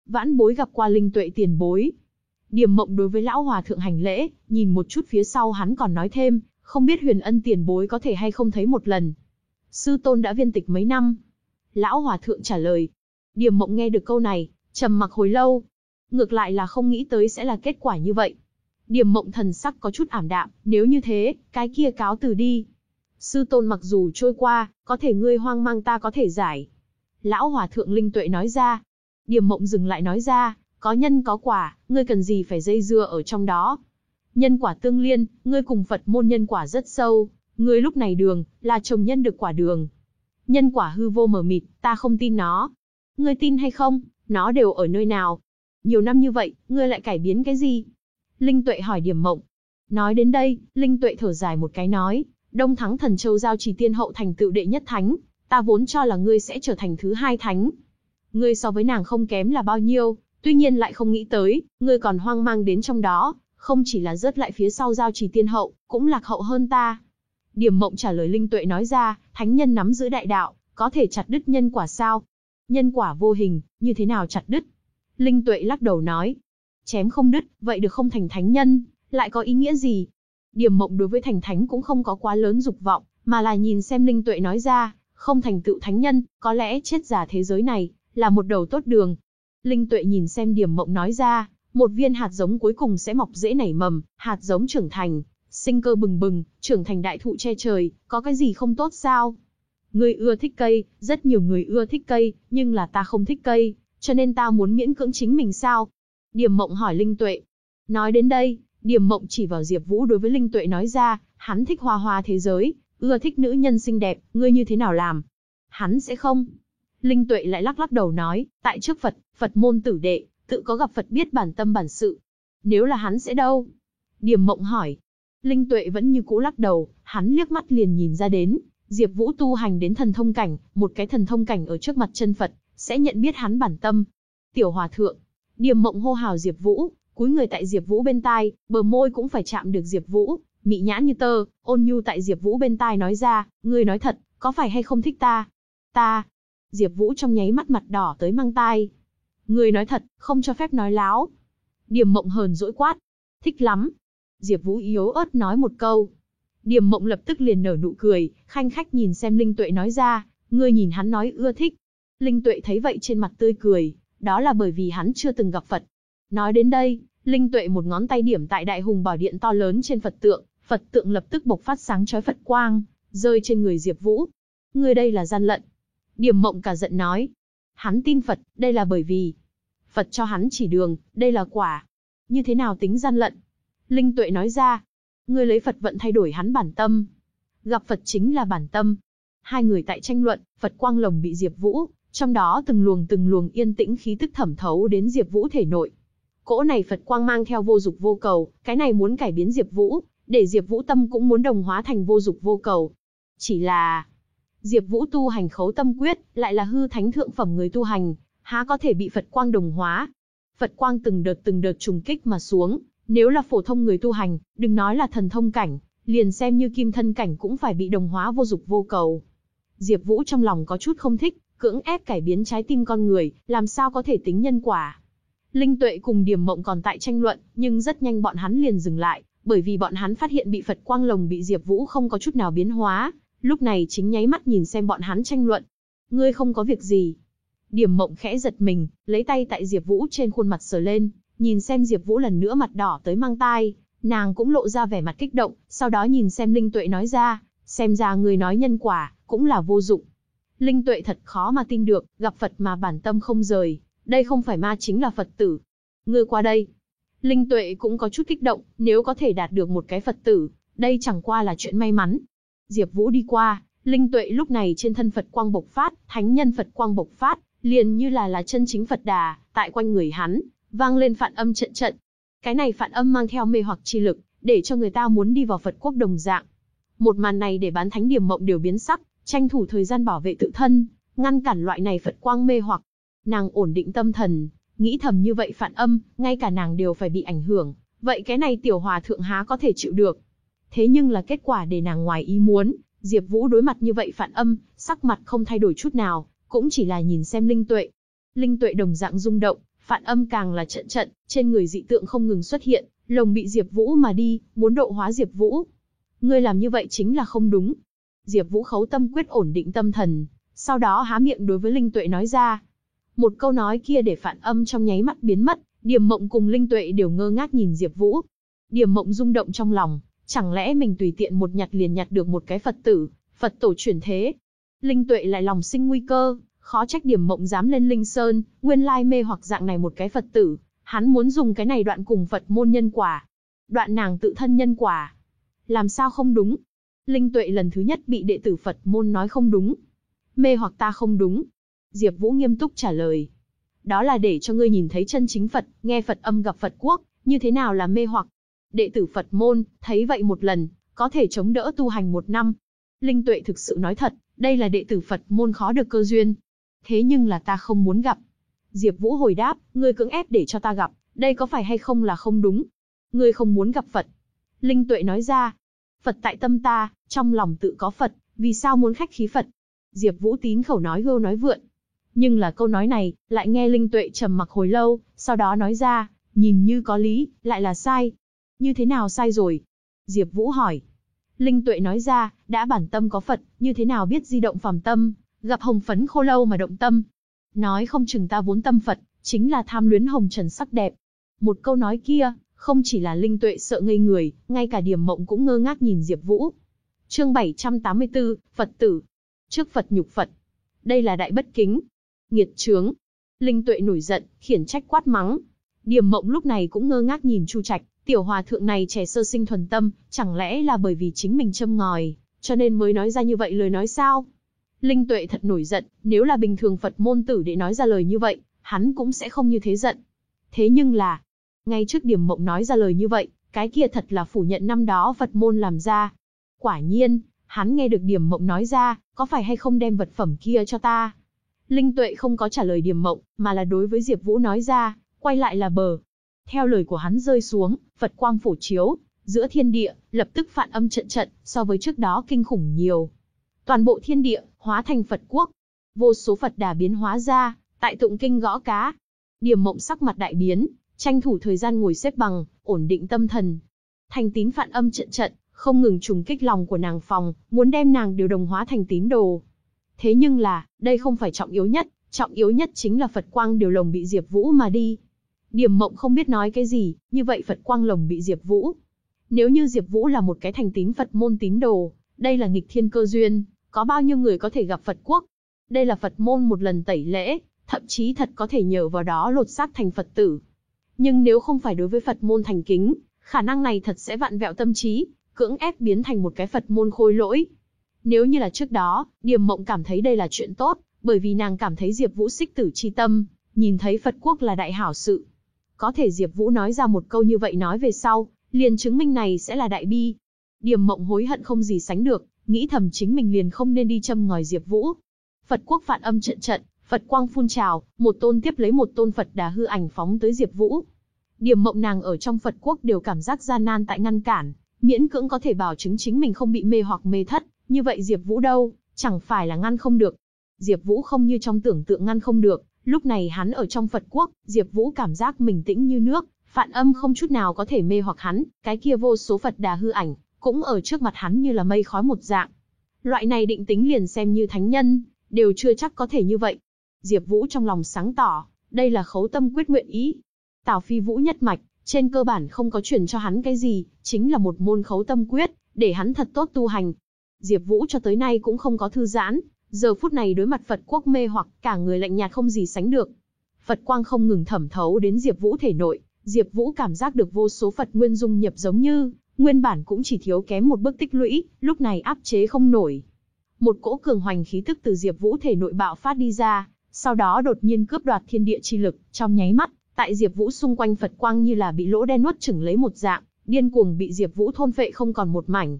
Vãn bối gặp qua linh tuệ tiền bối. Điểm mộng đối với lão hòa thượng hành lễ, nhìn một chút phía sau hắn còn nói thêm, không biết huyền ân tiền bối có thể hay không thấy một lần. Sư tôn đã viên tịch mấy năm. Lão hòa thượng trả lời. Điểm mộng nghe được câu này, trầm mặc hồi lâu. Ngược lại là không nghĩ tới sẽ là kết quả như vậy. Điểm mộng thần sắc có chút ảm đạm, nếu như thế, cái kia cáo từ đi. Sư tôn mặc dù trôi qua, có thể ngươi hoang mang ta có thể giải. Lão Hòa Thượng Linh Tuệ nói ra. Điểm mộng dừng lại nói ra, có nhân có quả, ngươi cần gì phải dây dưa ở trong đó. Nhân quả tương liên, ngươi cùng Phật môn nhân quả rất sâu, ngươi lúc này đường, là chồng nhân được quả đường. Nhân quả hư vô mờ mịt, ta không tin nó. Ngươi tin hay không, nó đều ở nơi nào. Nhiều năm như vậy, ngươi lại cải biến cái gì? Linh Tuệ hỏi điểm mộng. Nói đến đây, Linh Tuệ thở dài một cái nói, Đông Thắng Thần Châu giao trì tiên hậu thành tựu đệ nhất thánh, ta vốn cho là ngươi sẽ trở thành thứ hai thánh. Ngươi so với nàng không kém là bao nhiêu, tuy nhiên lại không nghĩ tới, ngươi còn hoang mang đến trong đó, không chỉ là rớt lại phía sau giao trì tiên hậu, cũng lạc hậu hơn ta. Điểm mộng trả lời Linh Tuệ nói ra, thánh nhân nắm giữ đại đạo, có thể chặt đứt nhân quả sao? Nhân quả vô hình, như thế nào chặt đứt? Linh Tuệ lắc đầu nói, chém không đứt, vậy được không thành thánh nhân, lại có ý nghĩa gì? Điểm mộng đối với thành thánh cũng không có quá lớn dục vọng, mà là nhìn xem Linh Tuệ nói ra, không thành tựu thánh nhân, có lẽ chết giả thế giới này, là một đầu tốt đường. Linh Tuệ nhìn xem điểm mộng nói ra, một viên hạt giống cuối cùng sẽ mọc dễ nảy mầm, hạt giống trưởng thành, sinh cơ bừng bừng, trưởng thành đại thụ che trời, có cái gì không tốt sao? Người ưa thích cây, rất nhiều người ưa thích cây, nhưng là ta không thích cây, cho nên ta muốn miễn cưỡng chính mình sao? Điểm mộng hỏi Linh Tuệ. Nói đến đây, Điểm mộng chỉ vào Diệp Vũ đối với Linh Tuệ nói ra, hắn thích hoa hoa thế giới, ưa thích nữ nhân xinh đẹp, ngươi như thế nào làm? Hắn sẽ không. Linh Tuệ lại lắc lắc đầu nói, tại trước Phật, Phật môn tử đệ, tự có gặp Phật biết bản tâm bản sự. Nếu là hắn sẽ đâu? Điểm mộng hỏi. Linh Tuệ vẫn như cũ lắc đầu, hắn liếc mắt liền nhìn ra đến, Diệp Vũ tu hành đến thần thông cảnh, một cái thần thông cảnh ở trước mặt chân Phật, sẽ nhận biết hắn bản tâm. Tiểu Hòa thượng, Điềm Mộng hô hào Diệp Vũ, cúi người tại Diệp Vũ bên tai, bờ môi cũng phải chạm được Diệp Vũ, mị nhãn như tơ, ôn nhu tại Diệp Vũ bên tai nói ra, ngươi nói thật, có phải hay không thích ta? Ta. Diệp Vũ trong nháy mắt mặt đỏ tới mang tai. Ngươi nói thật, không cho phép nói láo. Điềm Mộng hờn dỗi quát. Thích lắm. Diệp Vũ yếu ớt nói một câu. Điềm Mộng lập tức liền nở nụ cười, khanh khách nhìn xem Linh Tuệ nói ra, ngươi nhìn hắn nói ưa thích. Linh Tuệ thấy vậy trên mặt tươi cười, đó là bởi vì hắn chưa từng gặp Phật, Nói đến đây, Linh Tuệ một ngón tay điểm tại đại hùng bảo điện to lớn trên Phật tượng, Phật tượng lập tức bộc phát sáng chói Phật quang, rơi trên người Diệp Vũ. Người đây là gian lận. Điểm mộng cả giận nói. Hắn tin Phật, đây là bởi vì Phật cho hắn chỉ đường, đây là quả. Như thế nào tính gian lận? Linh Tuệ nói ra. Ngươi lấy Phật vận thay đổi hắn bản tâm. Gặp Phật chính là bản tâm. Hai người tại tranh luận, Phật quang lồng bị Diệp Vũ, trong đó từng luồng từng luồng yên tĩnh khí tức thẩm thấu đến Diệp Vũ thể nội. Cỗ này Phật quang mang theo vô dục vô cầu, cái này muốn cải biến Diệp Vũ, để Diệp Vũ tâm cũng muốn đồng hóa thành vô dục vô cầu. Chỉ là Diệp Vũ tu hành khấu tâm quyết, lại là hư thánh thượng phẩm người tu hành, há có thể bị Phật quang đồng hóa. Phật quang từng đợt từng đợt trùng kích mà xuống, nếu là phổ thông người tu hành, đừng nói là thần thông cảnh, liền xem như kim thân cảnh cũng phải bị đồng hóa vô dục vô cầu. Diệp Vũ trong lòng có chút không thích, cưỡng ép cải biến trái tim con người, làm sao có thể tính nhân quả. Linh Tuệ cùng Điềm Mộng còn tại tranh luận, nhưng rất nhanh bọn hắn liền dừng lại, bởi vì bọn hắn phát hiện bị Phật Quang Lồng bị Diệp Vũ không có chút nào biến hóa, lúc này chính nháy mắt nhìn xem bọn hắn tranh luận. Ngươi không có việc gì. Điềm Mộng khẽ giật mình, lấy tay tại Diệp Vũ trên khuôn mặt sờ lên, nhìn xem Diệp Vũ lần nữa mặt đỏ tới mang tai, nàng cũng lộ ra vẻ mặt kích động, sau đó nhìn xem Linh Tuệ nói ra, xem ra người nói nhân quả, cũng là vô dụng. Linh Tuệ thật khó mà tin được, gặp Phật mà bản tâm không rời, đây không phải ma chính là Phật tử. Ngươi qua đây. Linh tuệ cũng có chút kích động, nếu có thể đạt được một cái Phật tử, đây chẳng qua là chuyện may mắn. Diệp Vũ đi qua, Linh tuệ lúc này trên thân Phật quang bộc phát, thánh nhân Phật quang bộc phát, liền như là là chân chính Phật đà, tại quanh người hắn, vang lên phản âm trận trận. Cái này phản âm mang theo mê hoặc chi lực, để cho người ta muốn đi vào Phật quốc đồng dạng. Một màn này để bán thánh điểm mộng đều biến sắc, tranh thủ thời gian bảo vệ tự thân, ngăn cản loại này Phật quang mê hoặc. Nàng ổn định tâm thần, nghĩ thầm như vậy phản âm, ngay cả nàng đều phải bị ảnh hưởng, vậy cái này tiểu hòa thượng há có thể chịu được. Thế nhưng là kết quả để nàng ngoài ý muốn, Diệp Vũ đối mặt như vậy phản âm, sắc mặt không thay đổi chút nào, cũng chỉ là nhìn xem linh tuệ. Linh tuệ đồng dạng rung động, phản âm càng là trận trận, trên người dị tượng không ngừng xuất hiện, lồng bị Diệp Vũ mà đi, muốn độ hóa Diệp Vũ. Ngươi làm như vậy chính là không đúng. Diệp Vũ khấu tâm quyết ổn định tâm thần, sau đó há miệng đối với Linh Tuệ nói ra, một câu nói kia để phản âm trong nháy mắt biến mất, Điềm Mộng cùng Linh Tuệ đều ngơ ngác nhìn Diệp Vũ. Điểm mộng rung động trong lòng, chẳng lẽ mình tùy tiện một nhặt liền nhặt được một cái Phật tử, Phật tổ chuyển thế. Linh tuệ lại lòng sinh nguy cơ, khó trách điểm mộng dám lên Linh Sơn, nguyên lai mê hoặc dạng này một cái Phật tử, hắn muốn dùng cái này đoạn cùng Phật môn nhân quả. Đoạn nàng tự thân nhân quả. Làm sao không đúng? Linh tuệ lần thứ nhất bị đệ tử Phật môn nói không đúng. Mê hoặc ta không đúng. Diệp Vũ nghiêm túc trả lời. Đó là để cho ngươi nhìn thấy chân chính Phật, nghe Phật âm gặp Phật quốc, như thế nào là mê hoặc. Đệ tử Phật môn, thấy vậy một lần, có thể chống đỡ tu hành một năm. Linh tuệ thực sự nói thật, đây là đệ tử Phật môn khó được cơ duyên. Thế nhưng là ta không muốn gặp. Diệp Vũ hồi đáp, ngươi cưỡng ép để cho ta gặp, đây có phải hay không là không đúng. Ngươi không muốn gặp Phật. Linh tuệ nói ra, Phật tại tâm ta, trong lòng tự có Phật, vì sao muốn khách khí Phật? Diệp Vũ tín khẩu nói gâu nói vượn. Nhưng là câu nói này, lại nghe Linh Tuệ trầm mặc hồi lâu, sau đó nói ra, nhìn như có lý, lại là sai. Như thế nào sai rồi? Diệp Vũ hỏi. Linh Tuệ nói ra, đã bản tâm có Phật, như thế nào biết di động phàm tâm, gặp hồng phấn khô lâu mà động tâm. Nói không chừng ta vốn tâm Phật, chính là tham luyến hồng trần sắc đẹp. Một câu nói kia, không chỉ là Linh Tuệ sợ ngây người, ngay cả Điểm Mộng cũng ngơ ngác nhìn Diệp Vũ. Chương 784, Phật tử. Trước Phật nhục Phật. Đây là đại bất kính. Nghiệt chướng. Linh Tuệ nổi giận, khiển trách quát mắng. Điểm Mộng lúc này cũng ngơ ngác nhìn Chu Trạch, tiểu hòa thượng này trẻ sơ sinh thuần tâm, chẳng lẽ là bởi vì chính mình châm ngòi, cho nên mới nói ra như vậy lời nói sao? Linh Tuệ thật nổi giận, nếu là bình thường Phật môn tử để nói ra lời như vậy, hắn cũng sẽ không như thế giận. Thế nhưng là, ngay trước điểm mộng nói ra lời như vậy, cái kia thật là phủ nhận năm đó Phật môn làm ra. Quả nhiên, hắn nghe được điểm mộng nói ra, có phải hay không đem vật phẩm kia cho ta? Linh tuệ không có trả lời điểm mộng, mà là đối với Diệp Vũ nói ra, quay lại là bờ. Theo lời của hắn rơi xuống, Phật quang phổ chiếu, giữa thiên địa, lập tức phản âm trận trận, so với trước đó kinh khủng nhiều. Toàn bộ thiên địa, hóa thành Phật quốc. Vô số Phật đà biến hóa ra, tại tụng kinh gõ cá. Điểm mộng sắc mặt đại biến, tranh thủ thời gian ngồi xếp bằng, ổn định tâm thần. Thành tín phản âm trận trận, không ngừng trùng kích lòng của nàng phòng, muốn đem nàng điều đồng hóa thành tín đồ. Thế nhưng là, đây không phải trọng yếu nhất, trọng yếu nhất chính là Phật quang điều lồng bị Diệp Vũ mà đi. Điểm mộng không biết nói cái gì, như vậy Phật quang lồng bị Diệp Vũ. Nếu như Diệp Vũ là một cái thành tín Phật môn tín đồ, đây là nghịch thiên cơ duyên, có bao nhiêu người có thể gặp Phật quốc. Đây là Phật môn một lần tẩy lễ, thậm chí thật có thể nhờ vào đó lột xác thành Phật tử. Nhưng nếu không phải đối với Phật môn thành kính, khả năng này thật sẽ vặn vẹo tâm trí, cưỡng ép biến thành một cái Phật môn khôi lỗi. Nếu như là trước đó, Điềm Mộng cảm thấy đây là chuyện tốt, bởi vì nàng cảm thấy Diệp Vũ xích tử chi tâm, nhìn thấy Phật quốc là đại hảo sự. Có thể Diệp Vũ nói ra một câu như vậy nói về sau, liền chứng minh này sẽ là đại bi. Điềm Mộng hối hận không gì sánh được, nghĩ thầm chính mình liền không nên đi châm ngòi Diệp Vũ. Phật quốc phản âm trận trận, Phật quang phun trào, một tôn tiếp lấy một tôn Phật đà hư ảnh phóng tới Diệp Vũ. Điểm mộng nàng ở trong Phật quốc đều cảm giác gian nan tại ngăn cản, miễn cưỡng có thể bảo chứng chính mình không bị mê hoặc mê thất, như vậy Diệp Vũ đâu, chẳng phải là ngăn không được. Diệp Vũ không như trong tưởng tượng ngăn không được, lúc này hắn ở trong Phật quốc, Diệp Vũ cảm giác mình tĩnh như nước, phản âm không chút nào có thể mê hoặc hắn, cái kia vô số Phật đà hư ảnh, cũng ở trước mặt hắn như là mây khói một dạng. Loại này định tính liền xem như thánh nhân, đều chưa chắc có thể như vậy. Diệp Vũ trong lòng sáng tỏ, đây là khấu tâm quyết nguyện ý. Tào Phi Vũ nhất mạch, trên cơ bản không có truyền cho hắn cái gì, chính là một môn khấu tâm quyết, để hắn thật tốt tu hành. Diệp Vũ cho tới nay cũng không có thư giãn, giờ phút này đối mặt Phật quốc mê hoặc, cả người lạnh nhạt không gì sánh được. Phật quang không ngừng thẩm thấu đến Diệp Vũ thể nội, Diệp Vũ cảm giác được vô số Phật nguyên dung nhập giống như, nguyên bản cũng chỉ thiếu kém một bước tích lũy, lúc này áp chế không nổi. Một cỗ cường hoành khí tức từ Diệp Vũ thể nội bạo phát đi ra, sau đó đột nhiên cướp đoạt thiên địa chi lực, trong nháy mắt, tại Diệp Vũ xung quanh Phật quang như là bị lỗ đen nuốt chửng lấy một dạng, điên cuồng bị Diệp Vũ thôn phệ không còn một mảnh.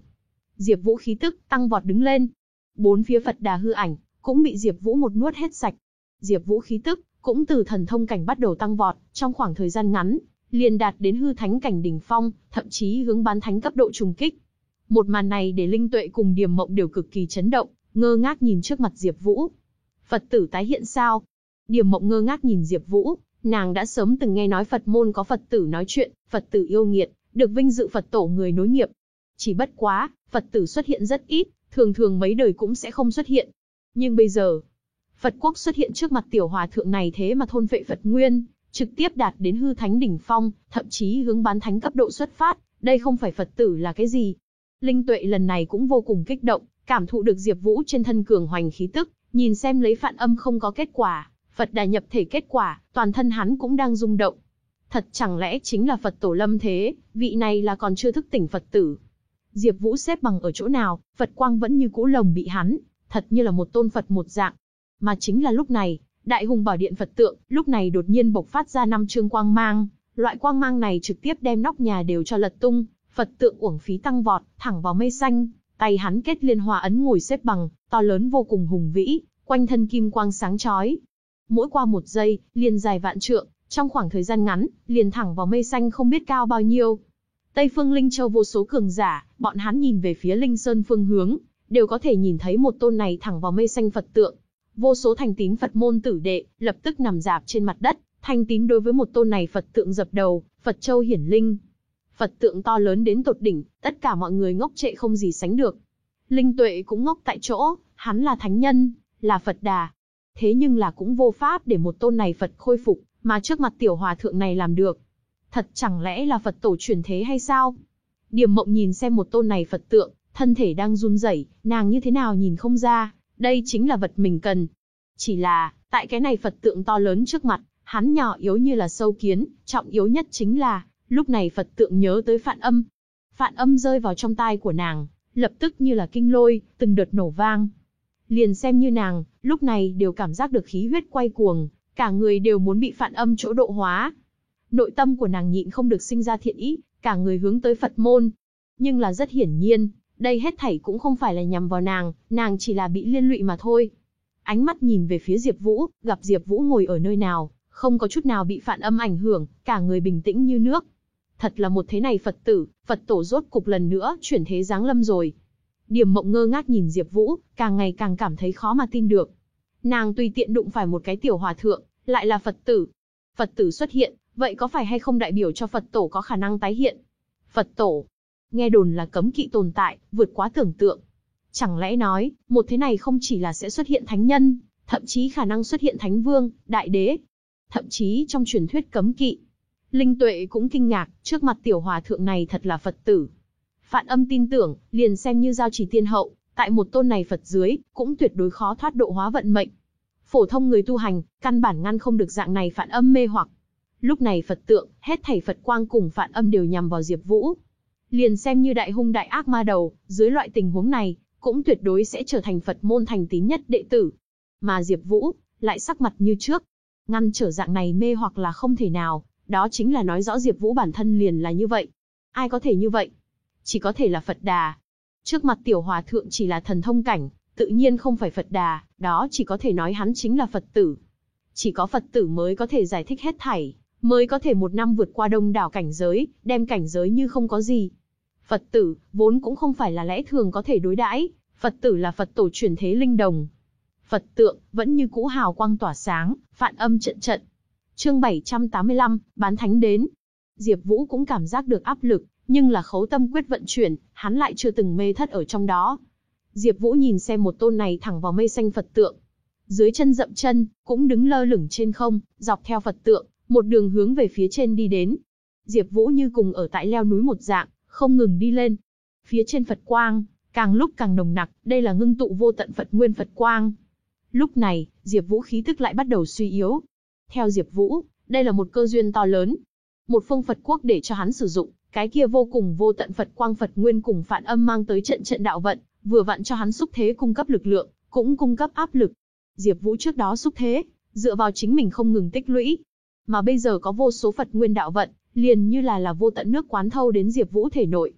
Diệp Vũ khí tức tăng vọt đứng lên. Bốn phía Phật Đà hư ảnh cũng bị Diệp Vũ một nuốt hết sạch. Diệp Vũ khí tức cũng từ thần thông cảnh bắt đầu tăng vọt, trong khoảng thời gian ngắn, liền đạt đến hư thánh cảnh đỉnh phong, thậm chí hướng bán thánh cấp độ trùng kích. Một màn này để Linh Tuệ cùng Điềm Mộng đều cực kỳ chấn động, ngơ ngác nhìn trước mặt Diệp Vũ. Phật tử tái hiện sao? Điềm Mộng ngơ ngác nhìn Diệp Vũ, nàng đã sớm từng nghe nói Phật môn có Phật tử nói chuyện, Phật tử yêu nghiệt, được vinh dự Phật tổ người nối nghiệp. Chỉ bất quá, Phật tử xuất hiện rất ít, thường thường mấy đời cũng sẽ không xuất hiện. Nhưng bây giờ, Phật quốc xuất hiện trước mặt tiểu hòa thượng này thế mà thôn vệ Phật nguyên, trực tiếp đạt đến hư thánh đỉnh phong, thậm chí hướng bán thánh cấp độ xuất phát, Đây không phải Phật tử là cái gì? Linh tuệ lần này cũng vô cùng kích động, cảm thụ được Diệp Vũ trên thân cường hoành khí tức, nhìn xem lấy phản âm không có kết quả, Phật đà nhập thể kết quả, toàn thân hắn cũng đang rung động. Thật chẳng lẽ chính là Phật tổ lâm thế, vị này là còn chưa thức tỉnh Phật tử. Diệp Vũ xếp bằng ở chỗ nào, Phật quang vẫn như cũ lồng bị hắn, thật như là một tôn Phật một dạng. Mà chính là lúc này, Đại Hùng Bảo Điện Phật tượng, lúc này đột nhiên bộc phát ra năm chương quang mang, loại quang mang này trực tiếp đem nóc nhà đều cho lật tung, Phật tượng uổng phí tăng vọt, thẳng vào mây xanh, tay hắn kết liên hoa ấn ngồi xếp bằng, to lớn vô cùng hùng vĩ, quanh thân kim quang sáng chói. Mỗi qua một giây, liền dài vạn trượng, trong khoảng thời gian ngắn, liền thẳng vào mây xanh không biết cao bao nhiêu. Tây phương Linh Châu vô số cường giả, bọn hắn nhìn về phía Linh Sơn phương hướng, đều có thể nhìn thấy một tôn này thẳng vào mây xanh Phật tượng. Vô số thành tín Phật môn tử đệ, lập tức nằm dạp trên mặt đất, thành tín đối với một tôn này Phật tượng dập đầu, Phật Châu hiển linh. Phật tượng to lớn đến tột đỉnh, tất cả mọi người ngốc trệ không gì sánh được. Linh tuệ cũng ngốc tại chỗ, hắn là thánh nhân, là Phật đà. Thế nhưng là cũng vô pháp để một tôn này Phật khôi phục, mà trước mặt tiểu hòa thượng này làm được. Thật chẳng lẽ là Phật tổ truyền thế hay sao? Điềm mộng nhìn xem một tôn này Phật tượng, thân thể đang run rẩy, nàng như thế nào nhìn không ra, đây chính là vật mình cần. Chỉ là, tại cái này Phật tượng to lớn trước mặt, hắn nhỏ yếu như là sâu kiến, trọng yếu nhất chính là, lúc này Phật tượng nhớ tới phạn âm. Phạn âm rơi vào trong tai của nàng, lập tức như là kinh lôi, từng đợt nổ vang. Liền xem như nàng, lúc này đều cảm giác được khí huyết quay cuồng, cả người đều muốn bị phản âm chỗ độ hóa. Nội tâm của nàng nhịn không được sinh ra thiện ý, cả người hướng tới Phật môn. Nhưng là rất hiển nhiên, đây hết thảy cũng không phải là nhằm vào nàng, nàng chỉ là bị liên lụy mà thôi. Ánh mắt nhìn về phía Diệp Vũ, gặp Diệp Vũ ngồi ở nơi nào, không có chút nào bị phản âm ảnh hưởng, cả người bình tĩnh như nước. Thật là một thế này Phật tử, Phật tổ rốt cục lần nữa chuyển thế giáng lâm rồi. Điểm mộng ngơ ngác nhìn Diệp Vũ, càng ngày càng cảm thấy khó mà tin được. Nàng tùy tiện đụng phải một cái tiểu hòa thượng, lại là Phật tử. Phật tử xuất hiện, vậy có phải hay không đại biểu cho Phật tổ có khả năng tái hiện? Phật tổ, nghe đồn là cấm kỵ tồn tại, vượt quá tưởng tượng. Chẳng lẽ nói, một thế này không chỉ là sẽ xuất hiện thánh nhân, thậm chí khả năng xuất hiện thánh vương, đại đế. Thậm chí trong truyền thuyết cấm kỵ. Linh tuệ cũng kinh ngạc, trước mặt tiểu hòa thượng này thật là Phật tử. Phạn âm tin tưởng, liền xem như giao chỉ tiên hậu, tại một tôn này Phật dưới, cũng tuyệt đối khó thoát độ hóa vận mệnh. Phổ thông người tu hành, căn bản ngăn không được dạng này phản âm mê hoặc. Lúc này Phật tượng, hết thảy Phật quang cùng phản âm đều nhằm vào Diệp Vũ. Liền xem như đại hung đại ác ma đầu, dưới loại tình huống này, cũng tuyệt đối sẽ trở thành Phật môn thành tín nhất đệ tử. Mà Diệp Vũ, lại sắc mặt như trước. Ngăn trở dạng này mê hoặc là không thể nào, đó chính là nói rõ Diệp Vũ bản thân liền là như vậy. Ai có thể như vậy? Chỉ có thể là Phật Đà. Trước mặt tiểu hòa thượng chỉ là thần thông cảnh, tự nhiên không phải Phật Đà, đó chỉ có thể nói hắn chính là Phật tử. Chỉ có Phật tử mới có thể giải thích hết thảy, mới có thể một năm vượt qua đông đảo cảnh giới, đem cảnh giới như không có gì. Phật tử, vốn cũng không phải là lẽ thường có thể đối đãi, Phật tử là Phật tổ truyền thế linh đồng. Phật tượng, vẫn như cũ hào quang tỏa sáng, phạn âm trận trận. Chương 785, bán thánh đến. Diệp Vũ cũng cảm giác được áp lực, nhưng là khấu tâm quyết vận chuyển, hắn lại chưa từng mê thất ở trong đó. Diệp Vũ nhìn xem một tôn này thẳng vào mây xanh Phật tượng. Dưới chân dậm chân, cũng đứng lơ lửng trên không, dọc theo Phật tượng, một đường hướng về phía trên đi đến. Diệp Vũ như cùng ở tại leo núi một dạng, không ngừng đi lên. Phía trên Phật quang, càng lúc càng nồng nặc, đây là ngưng tụ vô tận Phật nguyên Phật quang. Lúc này, Diệp Vũ khí tức lại bắt đầu suy yếu. Theo Diệp Vũ, đây là một cơ duyên to lớn. Một phương Phật quốc để cho hắn sử dụng, cái kia vô cùng vô tận Phật quang Phật nguyên cùng phản âm mang tới trận trận đạo vận, vừa vặn cho hắn xúc thế cung cấp lực lượng, cũng cung cấp áp lực. Diệp Vũ trước đó xúc thế, dựa vào chính mình không ngừng tích lũy, mà bây giờ có vô số Phật nguyên đạo vận, liền như là là vô tận nước quán thâu đến Diệp Vũ thể nội.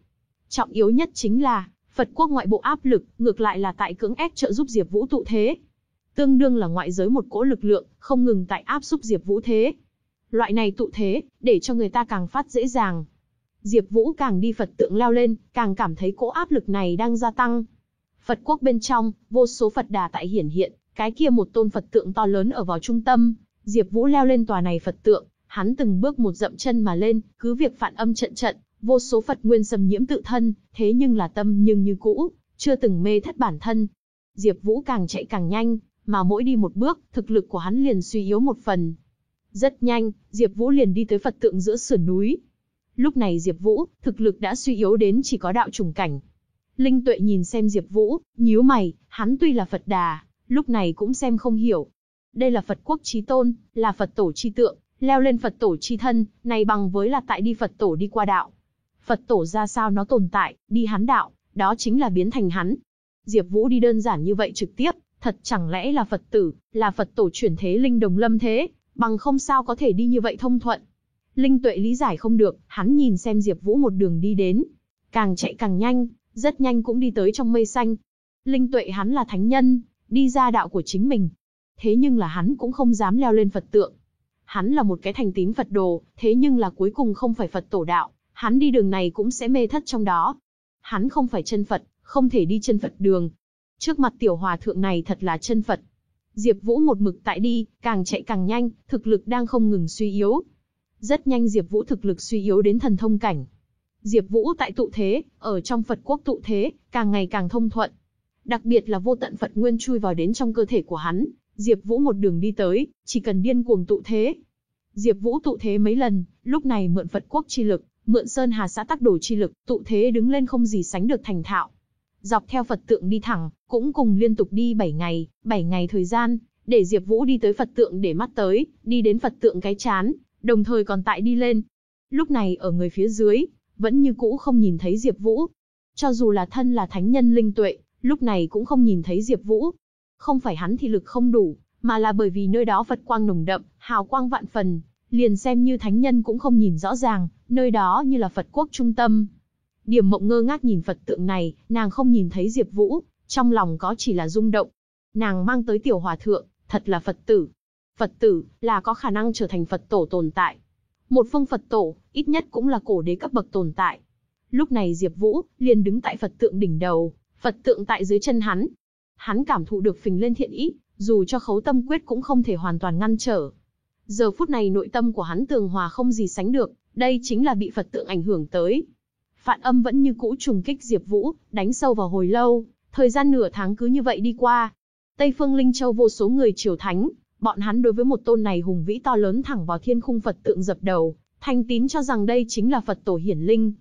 Trọng yếu nhất chính là, Phật quốc ngoại bộ áp lực, ngược lại là tại cưỡng ép trợ giúp Diệp Vũ tụ thế. Tương đương là ngoại giới một cỗ lực lượng, không ngừng tại áp xúc Diệp Vũ thế. Loại này tụ thế, để cho người ta càng phát dễ dàng. Diệp Vũ càng đi Phật tượng leo lên, càng cảm thấy cỗ áp lực này đang gia tăng. Phật quốc bên trong, vô số Phật đà tại hiển hiện, cái kia một tôn Phật tượng to lớn ở vào trung tâm, Diệp Vũ leo lên tòa này Phật tượng, hắn từng bước một dậm chân mà lên, cứ việc phản âm trận trận, vô số Phật nguyên xâm nhiễm tự thân, thế nhưng là tâm nhưng như cũ, chưa từng mê thất bản thân. Diệp Vũ càng chạy càng nhanh, mà mỗi đi một bước, thực lực của hắn liền suy yếu một phần. Rất nhanh, Diệp Vũ liền đi tới Phật tượng giữa sườn núi. Lúc này Diệp Vũ, thực lực đã suy yếu đến chỉ có đạo trùng cảnh. Linh Tuệ nhìn xem Diệp Vũ, nhíu mày, hắn tuy là Phật Đà, lúc này cũng xem không hiểu. Đây là Phật quốc chí tôn, là Phật tổ chi tượng, leo lên Phật tổ chi thân, này bằng với là tại đi Phật tổ đi qua đạo. Phật tổ ra sao nó tồn tại, đi hắn đạo, đó chính là biến thành hắn. Diệp Vũ đi đơn giản như vậy trực tiếp, thật chẳng lẽ là Phật tử, là Phật tổ chuyển thế linh đồng lâm thế, bằng không sao có thể đi như vậy thông thuận. Linh Tuệ lý giải không được, hắn nhìn xem Diệp Vũ một đường đi đến, càng chạy càng nhanh, rất nhanh cũng đi tới trong mây xanh. Linh Tuệ hắn là thánh nhân, đi ra đạo của chính mình. Thế nhưng là hắn cũng không dám leo lên Phật tượng. Hắn là một cái thành tín Phật đồ, thế nhưng là cuối cùng không phải Phật tổ đạo, hắn đi đường này cũng sẽ mê thất trong đó. Hắn không phải chân Phật, không thể đi chân Phật đường. Trước mặt tiểu hòa thượng này thật là chân Phật. Diệp Vũ một mực tại đi, càng chạy càng nhanh, thực lực đang không ngừng suy yếu. Rất nhanh Diệp Vũ thực lực suy yếu đến thần thông cảnh. Diệp Vũ tại tụ thế, ở trong Phật quốc tụ thế, càng ngày càng thông thuận. Đặc biệt là vô tận Phật nguyên chui vào đến trong cơ thể của hắn, Diệp Vũ một đường đi tới, chỉ cần điên cuồng tụ thế. Diệp Vũ tụ thế mấy lần, lúc này mượn Phật quốc chi lực, mượn Sơn Hà xã tắc đổ chi lực, tụ thế đứng lên không gì sánh được thành thạo. Dọc theo Phật tượng đi thẳng, cũng cùng liên tục đi 7 ngày, 7 ngày thời gian, để Diệp Vũ đi tới Phật tượng để mắt tới, đi đến Phật tượng cái chán, đồng thời còn tại đi lên. Lúc này ở người phía dưới, vẫn như cũ không nhìn thấy Diệp Vũ. Cho dù là thân là thánh nhân linh tuệ, lúc này cũng không nhìn thấy Diệp Vũ. Không phải hắn thì lực không đủ, mà là bởi vì nơi đó Phật quang nồng đậm, hào quang vạn phần, liền xem như thánh nhân cũng không nhìn rõ ràng, nơi đó như là Phật quốc trung tâm. Điểm Mộng ngơ ngác nhìn Phật tượng này, nàng không nhìn thấy Diệp Vũ, trong lòng có chỉ là rung động. Nàng mang tới tiểu hòa thượng, thật là Phật tử. Phật tử là có khả năng trở thành Phật tổ tồn tại. Một phương Phật tổ, ít nhất cũng là cổ đế cấp bậc tồn tại. Lúc này Diệp Vũ liền đứng tại Phật tượng đỉnh đầu, Phật tượng tại dưới chân hắn. Hắn cảm thụ được phình lên thiện ý, dù cho khấu tâm quyết cũng không thể hoàn toàn ngăn trở. Giờ phút này nội tâm của hắn tường hòa không gì sánh được, đây chính là bị Phật tượng ảnh hưởng tới. Phạn âm vẫn như cũ trùng kích Diệp Vũ, đánh sâu vào hồi lâu, thời gian nửa tháng cứ như vậy đi qua. Tây Phương Linh Châu vô số người triều thánh, bọn hắn đối với một tôn này hùng vĩ to lớn thẳng vào thiên khung Phật tượng dập đầu, thành tín cho rằng đây chính là Phật tổ hiển linh.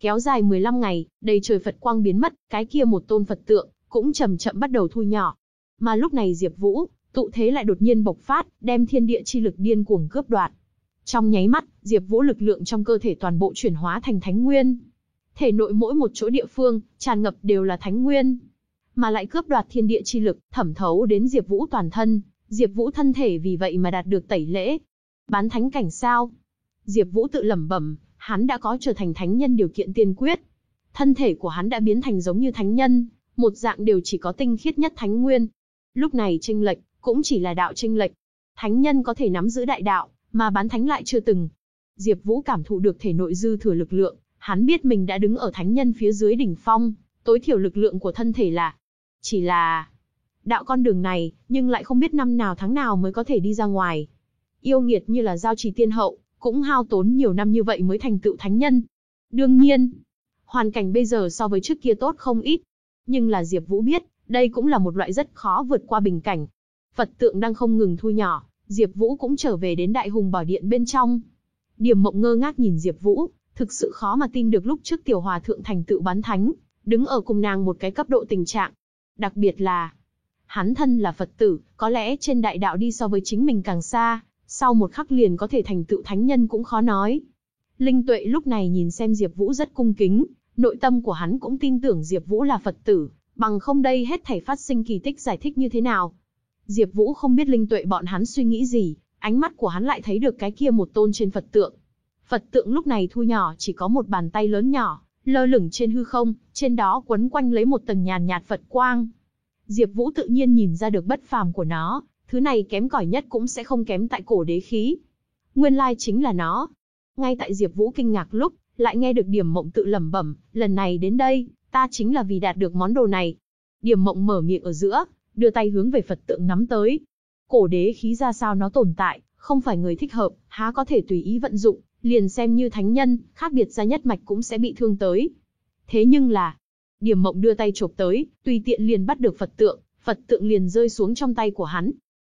Kéo dài 15 ngày, đầy trời Phật quang biến mất, cái kia một tôn Phật tượng cũng chậm chậm bắt đầu thu nhỏ. Mà lúc này Diệp Vũ, tụ thế lại đột nhiên bộc phát, đem thiên địa chi lực điên cuồng cướp đoạt. Trong nháy mắt, Diệp Vũ lực lượng trong cơ thể toàn bộ chuyển hóa thành thánh nguyên. Thể nội mỗi một chỗ địa phương, tràn ngập đều là thánh nguyên, mà lại cướp đoạt thiên địa chi lực, thẩm thấu đến Diệp Vũ toàn thân, Diệp Vũ thân thể vì vậy mà đạt được tẩy lễ. Bán thánh cảnh sao? Diệp Vũ tự lẩm bẩm, hắn đã có trở thành thánh nhân điều kiện tiên quyết. Thân thể của hắn đã biến thành giống như thánh nhân, một dạng đều chỉ có tinh khiết nhất thánh nguyên. Lúc này chênh lệch cũng chỉ là đạo chênh lệch. Thánh nhân có thể nắm giữ đại đạo, mà bán thánh lại chưa từng. Diệp Vũ cảm thụ được thể nội dư thừa lực lượng, hắn biết mình đã đứng ở thánh nhân phía dưới đỉnh phong, tối thiểu lực lượng của thân thể là chỉ là đạo con đường này, nhưng lại không biết năm nào tháng nào mới có thể đi ra ngoài. Yêu nghiệt như là giao trì tiên hậu, cũng hao tốn nhiều năm như vậy mới thành tựu thánh nhân. Đương nhiên, hoàn cảnh bây giờ so với trước kia tốt không ít. Nhưng là Diệp Vũ biết, đây cũng là một loại rất khó vượt qua bình cảnh. Phật tượng đang không ngừng thu nhỏ, Diệp Vũ cũng trở về đến Đại Hùng Bảo Điện bên trong. Điểm Mộng ngơ ngác nhìn Diệp Vũ, thực sự khó mà tin được lúc trước tiểu hòa thượng thành tựu bán thánh, đứng ở cùng nàng một cái cấp độ tình trạng. Đặc biệt là, hắn thân là Phật tử, có lẽ trên đại đạo đi so với chính mình càng xa, sau một khắc liền có thể thành tựu thánh nhân cũng khó nói. Linh Tuệ lúc này nhìn xem Diệp Vũ rất cung kính, nội tâm của hắn cũng tin tưởng Diệp Vũ là Phật tử, bằng không đây hết thảy phát sinh kỳ tích giải thích như thế nào. Diệp Vũ không biết Linh Tuệ bọn hắn suy nghĩ gì, ánh mắt của hắn lại thấy được cái kia một tôn trên Phật tượng. Phật tượng lúc này thu nhỏ chỉ có một bàn tay lớn nhỏ, lơ lửng trên hư không, trên đó quấn quanh lấy một tầng nhàn nhạt Phật quang. Diệp Vũ tự nhiên nhìn ra được bất phàm của nó, thứ này kém cỏi nhất cũng sẽ không kém tại cổ đế khí. Nguyên lai chính là nó. Ngay tại Diệp Vũ kinh ngạc lúc, lại nghe được Điểm Mộng tự lẩm bẩm, lần này đến đây, ta chính là vì đạt được món đồ này. Điểm Mộng mở miệng ở giữa, đưa tay hướng về Phật tượng nắm tới. Cổ đế khí ra sao nó tồn tại, không phải người thích hợp, há có thể tùy ý vận dụng, liền xem như thánh nhân, khác biệt ra nhất mạch cũng sẽ bị thương tới. Thế nhưng là, Điểm Mộng đưa tay chộp tới, tùy tiện liền bắt được Phật tượng, Phật tượng liền rơi xuống trong tay của hắn.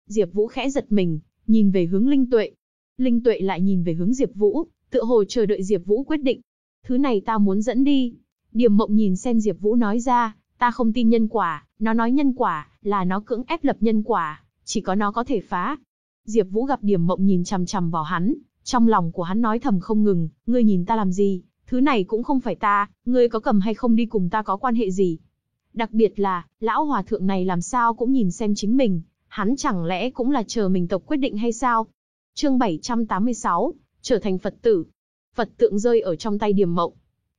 Diệp Vũ khẽ giật mình, nhìn về hướng Linh Tuệ. Linh Tuệ lại nhìn về hướng Diệp Vũ, tựa hồ chờ đợi Diệp Vũ quyết định. Thứ này ta muốn dẫn đi. Điềm Mộng nhìn xem Diệp Vũ nói ra, ta không tin nhân quả, nó nói nhân quả, là nó cưỡng ép lập nhân quả, chỉ có nó có thể phá. Diệp Vũ gặp Điềm Mộng nhìn chằm chằm vào hắn, trong lòng của hắn nói thầm không ngừng, ngươi nhìn ta làm gì, thứ này cũng không phải ta, ngươi có cầm hay không đi cùng ta có quan hệ gì. Đặc biệt là, lão hòa thượng này làm sao cũng nhìn xem chính mình, hắn chẳng lẽ cũng là chờ mình tộc quyết định hay sao? Chương 786, trở thành Phật tử. Phật tượng rơi ở trong tay Điềm Mộng.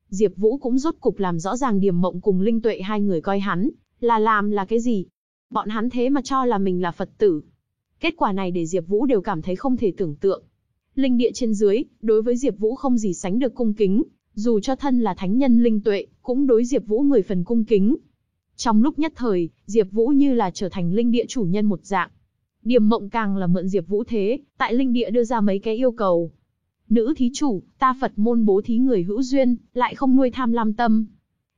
Diệp Vũ cũng rốt cục làm rõ ràng Điềm Mộng cùng Linh Tuệ hai người coi hắn là làm là cái gì. Bọn hắn thế mà cho là mình là Phật tử. Kết quả này để Diệp Vũ đều cảm thấy không thể tưởng tượng. Linh địa trên dưới, đối với Diệp Vũ không gì sánh được cung kính, dù cho thân là thánh nhân linh tuệ, cũng đối Diệp Vũ mười phần cung kính. Trong lúc nhất thời, Diệp Vũ như là trở thành linh địa chủ nhân một dạng. Điềm Mộng càng là mượn Diệp Vũ thế, tại linh địa đưa ra mấy cái yêu cầu. Nữ thí chủ, ta Phật môn bố thí người hữu duyên, lại không nuôi tham lam tâm.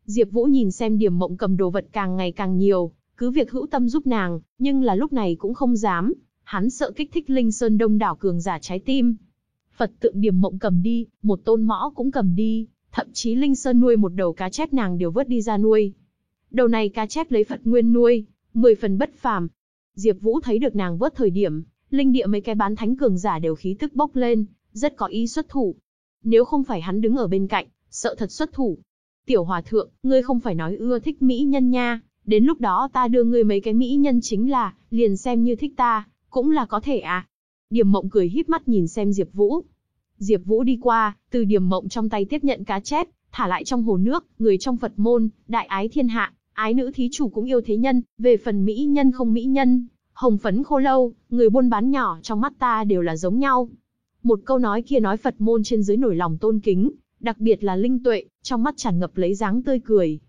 Diệp Vũ nhìn xem Điềm Mộng cầm đồ vật càng ngày càng nhiều, cứ việc hữu tâm giúp nàng, nhưng là lúc này cũng không dám, hắn sợ kích thích Linh Sơn Đông đảo cường giả trái tim. Phật tượng điểm Mộng cầm đi, một tôn mõ cũng cầm đi, thậm chí Linh Sơn nuôi một đầu cá chép nàng đều vớt đi ra nuôi. Đầu này cá chép lấy Phật nguyên nuôi, mười phần bất phàm. Diệp Vũ thấy được nàng vớt thời điểm, linh địa mấy cái bán thánh cường giả đều khí tức bốc lên, rất có ý xuất thủ. Nếu không phải hắn đứng ở bên cạnh, sợ thật xuất thủ. Tiểu hòa thượng, ngươi không phải nói ưa thích mỹ nhân nha, đến lúc đó ta đưa ngươi mấy cái mỹ nhân chính là, liền xem như thích ta, cũng là có thể à. Điềm mộng cười híp mắt nhìn xem Diệp Vũ. Diệp Vũ đi qua, từ điềm mộng trong tay tiếp nhận cá chép, thả lại trong hồ nước, người trong Phật môn, đại ái thiên hạ, ái nữ thí chủ cũng yêu thế nhân, về phần mỹ nhân không mỹ nhân, hồng phấn khô lâu, người buôn bán nhỏ trong mắt ta đều là giống nhau. Một câu nói kia nói Phật môn trên dưới nổi lòng tôn kính, đặc biệt là linh tuệ, trong mắt tràn ngập lấy dáng tươi cười.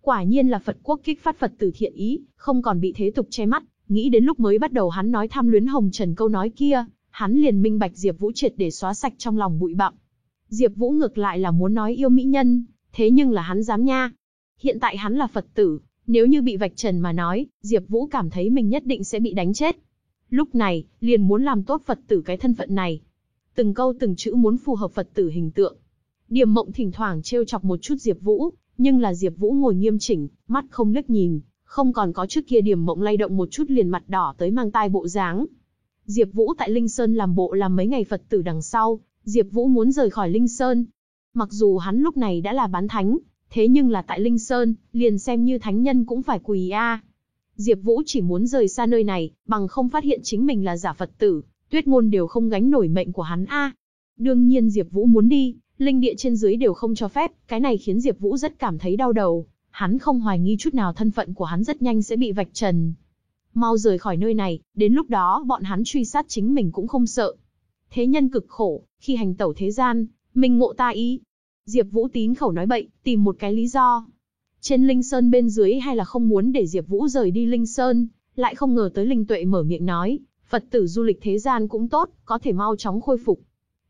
Quả nhiên là Phật quốc kích phát Phật tử thiện ý, không còn bị thế tục che mắt, nghĩ đến lúc mới bắt đầu hắn nói tham luyến hồng trần câu nói kia, hắn liền minh bạch Diệp Vũ triệt để xóa sạch trong lòng bụi bặm. Diệp Vũ ngược lại là muốn nói yêu mỹ nhân, thế nhưng là hắn dám nha. Hiện tại hắn là Phật tử, nếu như bị vạch trần mà nói, Diệp Vũ cảm thấy mình nhất định sẽ bị đánh chết. Lúc này, liền muốn làm tốt Phật tử cái thân phận này. Từng câu từng chữ muốn phù hợp Phật tử hình tượng. Điềm Mộng thỉnh thoảng trêu chọc một chút Diệp Vũ, nhưng là Diệp Vũ ngồi nghiêm chỉnh, mắt không liếc nhìn, không còn có trước kia điểm Mộng lay động một chút liền mặt đỏ tới mang tai bộ dáng. Diệp Vũ tại Linh Sơn làm bộ làm mấy ngày Phật tử đằng sau, Diệp Vũ muốn rời khỏi Linh Sơn. Mặc dù hắn lúc này đã là bán thánh, thế nhưng là tại Linh Sơn, liền xem như thánh nhân cũng phải quỳ a. Diệp Vũ chỉ muốn rời xa nơi này, bằng không phát hiện chính mình là giả Phật tử, Tuyết Ngôn đều không gánh nổi mệnh của hắn a. Đương nhiên Diệp Vũ muốn đi, linh địa trên dưới đều không cho phép, cái này khiến Diệp Vũ rất cảm thấy đau đầu, hắn không hoài nghi chút nào thân phận của hắn rất nhanh sẽ bị vạch trần. Mau rời khỏi nơi này, đến lúc đó bọn hắn truy sát chính mình cũng không sợ. Thế nhân cực khổ, khi hành tẩu thế gian, mình ngộ ta ý. Diệp Vũ tín khẩu nói bậy, tìm một cái lý do. Trên Linh Sơn bên dưới hay là không muốn để Diệp Vũ rời đi Linh Sơn, lại không ngờ tới Linh Tuệ mở miệng nói, Phật tử du lịch thế gian cũng tốt, có thể mau chóng khôi phục.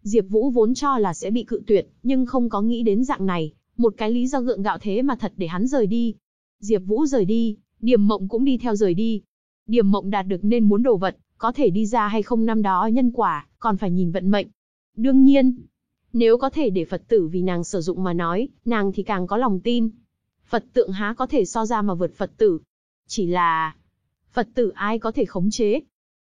Diệp Vũ vốn cho là sẽ bị cự tuyệt, nhưng không có nghĩ đến dạng này, một cái lý do gượng gạo thế mà thật để hắn rời đi. Diệp Vũ rời đi, Điềm Mộng cũng đi theo rời đi. Điềm Mộng đạt được nên muốn đồ vật, có thể đi ra hay không năm đó nhân quả, còn phải nhìn vận mệnh. Đương nhiên, nếu có thể để Phật tử vì nàng sử dụng mà nói, nàng thì càng có lòng tin. Phật tượng há có thể so ra mà vượt Phật tử. Chỉ là, Phật tử ai có thể khống chế?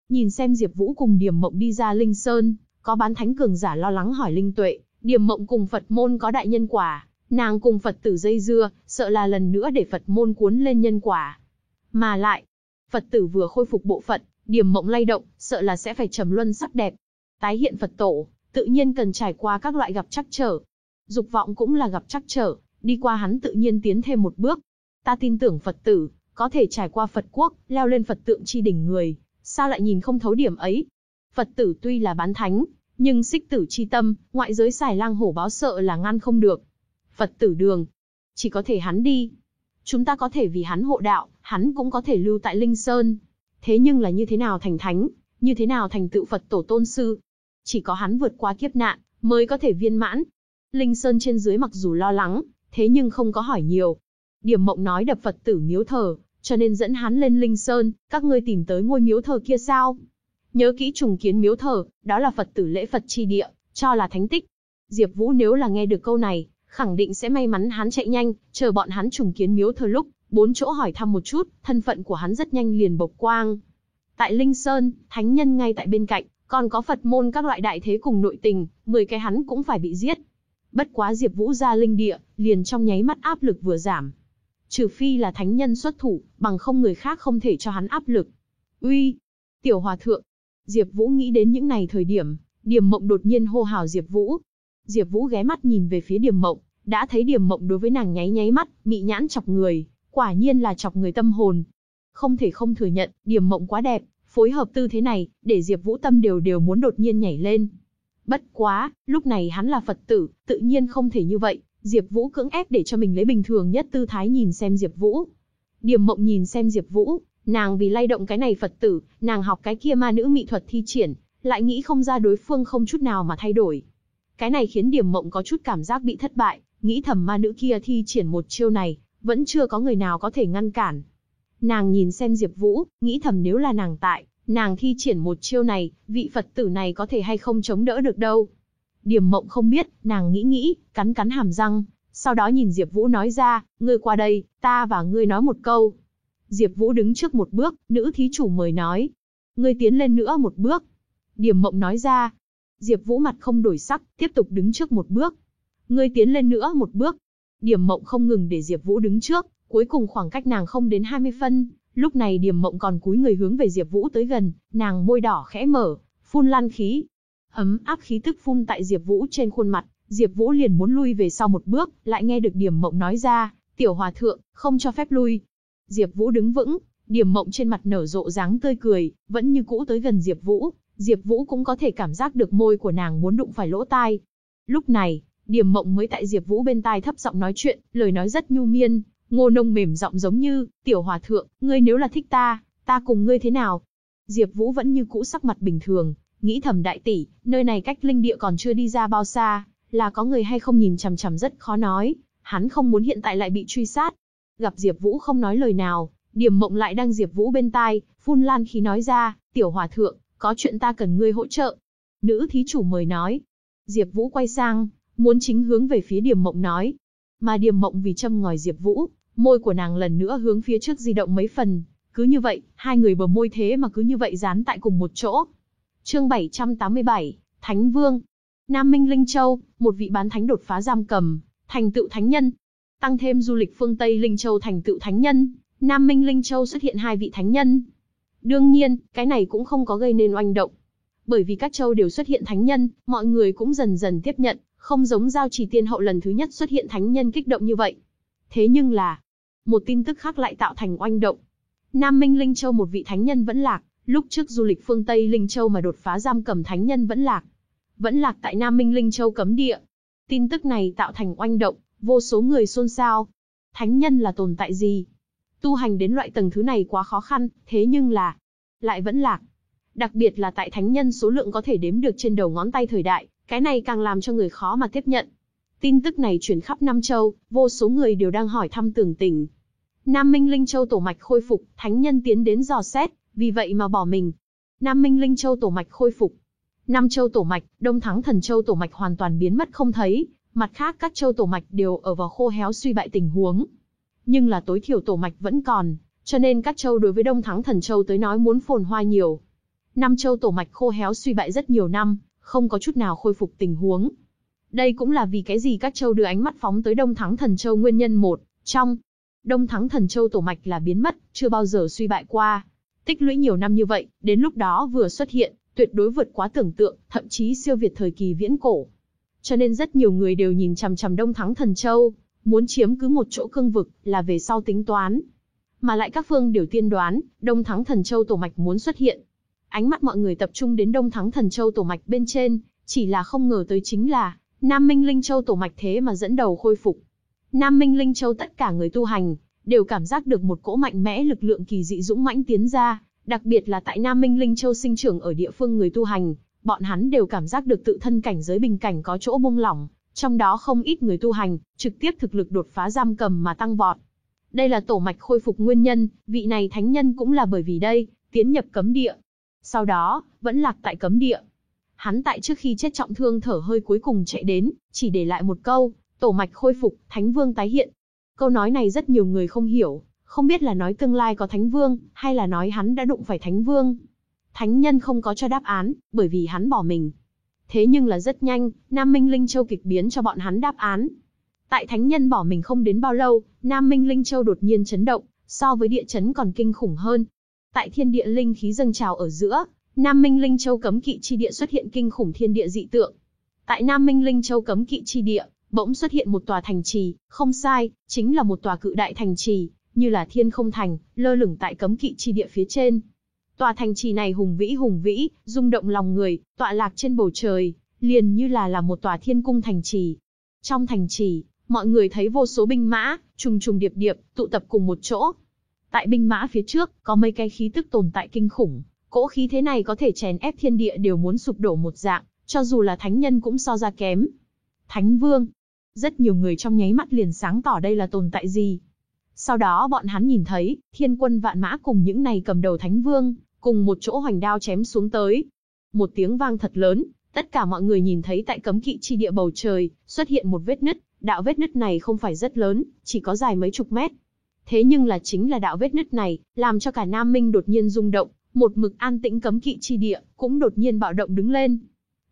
Nhìn xem Diệp Vũ cùng Điềm Mộng đi ra Linh Sơn, có bán thánh cường giả lo lắng hỏi Linh Tuệ, Điềm Mộng cùng Phật môn có đại nhân quả, nàng cùng Phật tử dây dưa, sợ là lần nữa để Phật môn cuốn lên nhân quả. Mà lại, Phật tử vừa khôi phục bộ phận, điểm Mộng lay động, sợ là sẽ phải trầm luân sắc đẹp. Tái hiện Phật tổ, tự nhiên cần trải qua các loại gặp trắc trở. Dục vọng cũng là gặp trắc trở, đi qua hắn tự nhiên tiến thêm một bước. Ta tin tưởng Phật tử, có thể trải qua Phật quốc, leo lên Phật tượng chi đỉnh người, sao lại nhìn không thấu điểm ấy? Phật tử tuy là bán thánh, nhưng xích tử chi tâm, ngoại giới xài lang hổ báo sợ là ngăn không được. Phật tử đường, chỉ có thể hắn đi. Chúng ta có thể vì hắn hộ đạo, hắn cũng có thể lưu tại Linh Sơn. Thế nhưng là như thế nào thành thánh, như thế nào thành tựu Phật tổ tôn sư? Chỉ có hắn vượt qua kiếp nạn, mới có thể viên mãn. Linh Sơn trên dưới mặc dù lo lắng, thế nhưng không có hỏi nhiều. Điểm mộng nói đập Phật tử miếu thờ, cho nên dẫn hắn lên Linh Sơn, các ngươi tìm tới ngôi miếu thờ kia sao? Nhớ kỹ trùng kiến miếu thờ, đó là Phật tử lễ Phật chi địa, cho là thánh tích. Diệp Vũ nếu là nghe được câu này, khẳng định sẽ may mắn hắn chạy nhanh, chờ bọn hắn trùng kiến miếu thờ lúc, bốn chỗ hỏi thăm một chút, thân phận của hắn rất nhanh liền bộc quang. Tại Linh Sơn, thánh nhân ngay tại bên cạnh, còn có Phật môn các loại đại thế cùng nội tình, 10 cái hắn cũng phải bị giết. Bất quá Diệp Vũ ra linh địa, liền trong nháy mắt áp lực vừa giảm. Trừ phi là thánh nhân xuất thủ, bằng không người khác không thể cho hắn áp lực. Uy, tiểu hòa thượng. Diệp Vũ nghĩ đến những này thời điểm, Điềm Mộng đột nhiên hô hào Diệp Vũ. Diệp Vũ ghé mắt nhìn về phía Điềm Mộng, đã thấy Điềm Mộng đối với nàng nháy nháy mắt, mị nhãn chọc người, quả nhiên là chọc người tâm hồn. Không thể không thừa nhận, Điềm Mộng quá đẹp, phối hợp tư thế này, để Diệp Vũ tâm đều đều muốn đột nhiên nhảy lên. Bất quá, lúc này hắn là Phật tử, tự nhiên không thể như vậy, Diệp Vũ cưỡng ép để cho mình lấy bình thường nhất tư thái nhìn xem Diệp Vũ. Điềm Mộng nhìn xem Diệp Vũ, nàng vì lay động cái này Phật tử, nàng học cái kia ma nữ mỹ thuật thi triển, lại nghĩ không ra đối phương không chút nào mà thay đổi. Cái này khiến điểm Mộng có chút cảm giác bị thất bại, nghĩ thầm ma nữ kia thi triển một chiêu này, vẫn chưa có người nào có thể ngăn cản. Nàng nhìn xem Diệp Vũ, nghĩ thầm nếu là nàng tại, nàng thi triển một chiêu này, vị Phật tử này có thể hay không chống đỡ được đâu. điểm mộng không biết, nàng nghĩ nghĩ, cắn cắn hàm răng, sau đó nhìn Diệp Vũ nói ra, ngươi qua đây, ta và ngươi nói một câu. Diệp Vũ đứng trước một bước, nữ thí chủ mời nói. Ngươi tiến lên nữa một bước. điểm mộng nói ra. Diệp Vũ mặt không đổi sắc, tiếp tục đứng trước một bước. Ngươi tiến lên nữa một bước. Điểm mộng không ngừng để Diệp Vũ đứng trước, cuối cùng khoảng cách nàng không đến 20 phân. Lúc này Điểm mộng còn cúi người hướng về Diệp Vũ tới gần, nàng môi đỏ khẽ mở, phun lan khí, Ấm áp khí tức phun tại Diệp Vũ trên khuôn mặt, Diệp Vũ liền muốn lui về sau một bước, lại nghe được Điểm Mộng nói ra, "Tiểu hòa thượng, không cho phép lui." Diệp Vũ đứng vững, Điểm Mộng trên mặt nở rộ dáng tươi cười, vẫn như cũ tới gần Diệp Vũ, Diệp Vũ cũng có thể cảm giác được môi của nàng muốn đụng phải lỗ tai. Lúc này, Điềm Mộng mới tại Diệp Vũ bên tai thấp giọng nói chuyện, lời nói rất nhu miên, ngô nông mềm giọng giống như, "Tiểu hòa thượng, ngươi nếu là thích ta, ta cùng ngươi thế nào?" Diệp Vũ vẫn như cũ sắc mặt bình thường, Nghĩ thầm đại tỷ, nơi này cách linh địa còn chưa đi ra bao xa, là có người hay không nhìn chằm chằm rất khó nói, hắn không muốn hiện tại lại bị truy sát. Gặp Diệp Vũ không nói lời nào, Điềm Mộng lại đang Diệp Vũ bên tai, phun lan khí nói ra, "Tiểu hòa thượng, có chuyện ta cần ngươi hỗ trợ." Nữ thí chủ mời nói. Diệp Vũ quay sang, muốn chính hướng về phía Điềm Mộng nói. Mà Điềm Mộng vì châm ngòi Diệp Vũ, môi của nàng lần nữa hướng phía trước di động mấy phần, cứ như vậy, hai người bờ môi thế mà cứ như vậy dán tại cùng một chỗ, Chương 787, Thánh Vương. Nam Minh Linh Châu, một vị bán thánh đột phá giam cầm, thành tựu thánh nhân. Tăng thêm du lịch phương Tây Linh Châu thành tựu thánh nhân, Nam Minh Linh Châu xuất hiện hai vị thánh nhân. Đương nhiên, cái này cũng không có gây nên oanh động. Bởi vì các châu đều xuất hiện thánh nhân, mọi người cũng dần dần tiếp nhận, không giống giao chỉ tiên hậu lần thứ nhất xuất hiện thánh nhân kích động như vậy. Thế nhưng là, một tin tức khác lại tạo thành oanh động. Nam Minh Linh Châu một vị thánh nhân vẫn lạc, Lúc trước du lịch phương Tây Linh Châu mà đột phá giam cầm thánh nhân vẫn lạc. Vẫn lạc tại Nam Minh Linh Châu cấm địa. Tin tức này tạo thành oanh động, vô số người xôn xao. Thánh nhân là tồn tại gì? Tu hành đến loại tầng thứ này quá khó khăn, thế nhưng là, lại vẫn lạc. Đặc biệt là tại thánh nhân số lượng có thể đếm được trên đầu ngón tay thời đại, cái này càng làm cho người khó mà tiếp nhận. Tin tức này truyền khắp Nam Châu, vô số người đều đang hỏi thăm tưởng tình. Nam Minh Linh Châu tổ mạch khôi phục, thánh nhân tiến đến dò xét, vì vậy mà bỏ mình. Nam Minh Linh Châu tổ mạch khôi phục. Nam Châu tổ mạch, Đông Thắng Thần Châu tổ mạch hoàn toàn biến mất không thấy, mặt khác các châu tổ mạch đều ở vào khô héo suy bại tình huống. Nhưng là tối thiểu tổ mạch vẫn còn, cho nên các châu đối với Đông Thắng Thần Châu tới nói muốn phồn hoa nhiều. năm Châu tổ mạch khô héo suy bại rất nhiều năm, không có chút nào khôi phục tình huống. Đây cũng là vì cái gì các châu đưa ánh mắt phóng tới Đông Thắng Thần Châu nguyên nhân một, trong Đông Thắng Thần Châu tổ mạch là biến mất, chưa bao giờ suy bại qua. Tích lũy nhiều năm như vậy, đến lúc đó vừa xuất hiện, tuyệt đối vượt quá tưởng tượng, thậm chí siêu việt thời kỳ viễn cổ. Cho nên rất nhiều người đều nhìn chằm chằm Đông Thắng Thần Châu, muốn chiếm cứ một chỗ cương vực, là về sau tính toán. Mà lại các phương đều tiên đoán, Đông Thắng Thần Châu tổ mạch muốn xuất hiện. Ánh mắt mọi người tập trung đến Đông Thắng Thần Châu tổ mạch bên trên, chỉ là không ngờ tới chính là, Nam Minh Linh Châu tổ mạch thế mà dẫn đầu khôi phục. Nam Minh Linh Châu tất cả người tu hành, đều cảm giác được một cỗ mạnh mẽ lực lượng kỳ dị dũng mãnh tiến ra, đặc biệt là tại Nam Minh Linh Châu sinh trưởng ở địa phương người tu hành, bọn hắn đều cảm giác được tự thân cảnh giới bình cảnh có chỗ buông lỏng, trong đó không ít người tu hành, trực tiếp thực lực đột phá giam cầm mà tăng vọt. Đây là tổ mạch khôi phục nguyên nhân, vị này thánh nhân cũng là bởi vì đây, tiến nhập cấm địa. Sau đó, vẫn lạc tại cấm địa. hắn tại trước khi chết trọng thương thở hơi cuối cùng chạy đến, chỉ để lại một câu, tổ mạch khôi phục, thánh vương tái hiện. Câu nói này rất nhiều người không hiểu, không biết là nói tương lai có thánh vương, hay là nói hắn đã đụng phải thánh vương. Thánh nhân không có cho đáp án, bởi vì hắn bỏ mình. Thế nhưng là rất nhanh, Nam Minh Linh Châu kịch biến cho bọn hắn đáp án. Tại thánh nhân bỏ mình không đến bao lâu, Nam Minh Linh Châu đột nhiên chấn động, so với địa chấn còn kinh khủng hơn. Tại thiên địa linh khí dâng trào ở giữa, Nam Minh Linh Châu cấm kỵ chi địa xuất hiện kinh khủng thiên địa dị tượng. Tại Nam Minh Linh Châu cấm kỵ chi địa, bỗng xuất hiện một tòa thành trì, không sai, chính là một tòa cự đại thành trì, như là thiên không thành, lơ lửng tại cấm kỵ chi địa phía trên. Tòa thành trì này hùng vĩ hùng vĩ, rung động lòng người, tọa lạc trên bầu trời, liền như là là một tòa thiên cung thành trì. Trong thành trì, mọi người thấy vô số binh mã, trùng trùng điệp điệp, tụ tập cùng một chỗ. Tại binh mã phía trước, có mấy cái khí tức tồn tại kinh khủng, cỗ khí thế này có thể chèn ép thiên địa đều muốn sụp đổ một dạng, cho dù là thánh nhân cũng so ra kém. Thánh vương. Rất nhiều người trong nháy mắt liền sáng tỏ đây là tồn tại gì. Sau đó bọn hắn nhìn thấy, thiên quân vạn mã cùng những này cầm đầu thánh vương, cùng một chỗ hoành đao chém xuống tới. Một tiếng vang thật lớn, tất cả mọi người nhìn thấy tại cấm kỵ chi địa bầu trời, xuất hiện một vết nứt, đạo vết nứt này không phải rất lớn, chỉ có dài mấy chục mét. Thế nhưng là chính là đạo vết nứt này, làm cho cả Nam Minh đột nhiên rung động, một mực an tĩnh cấm kỵ chi địa, cũng đột nhiên bạo động đứng lên.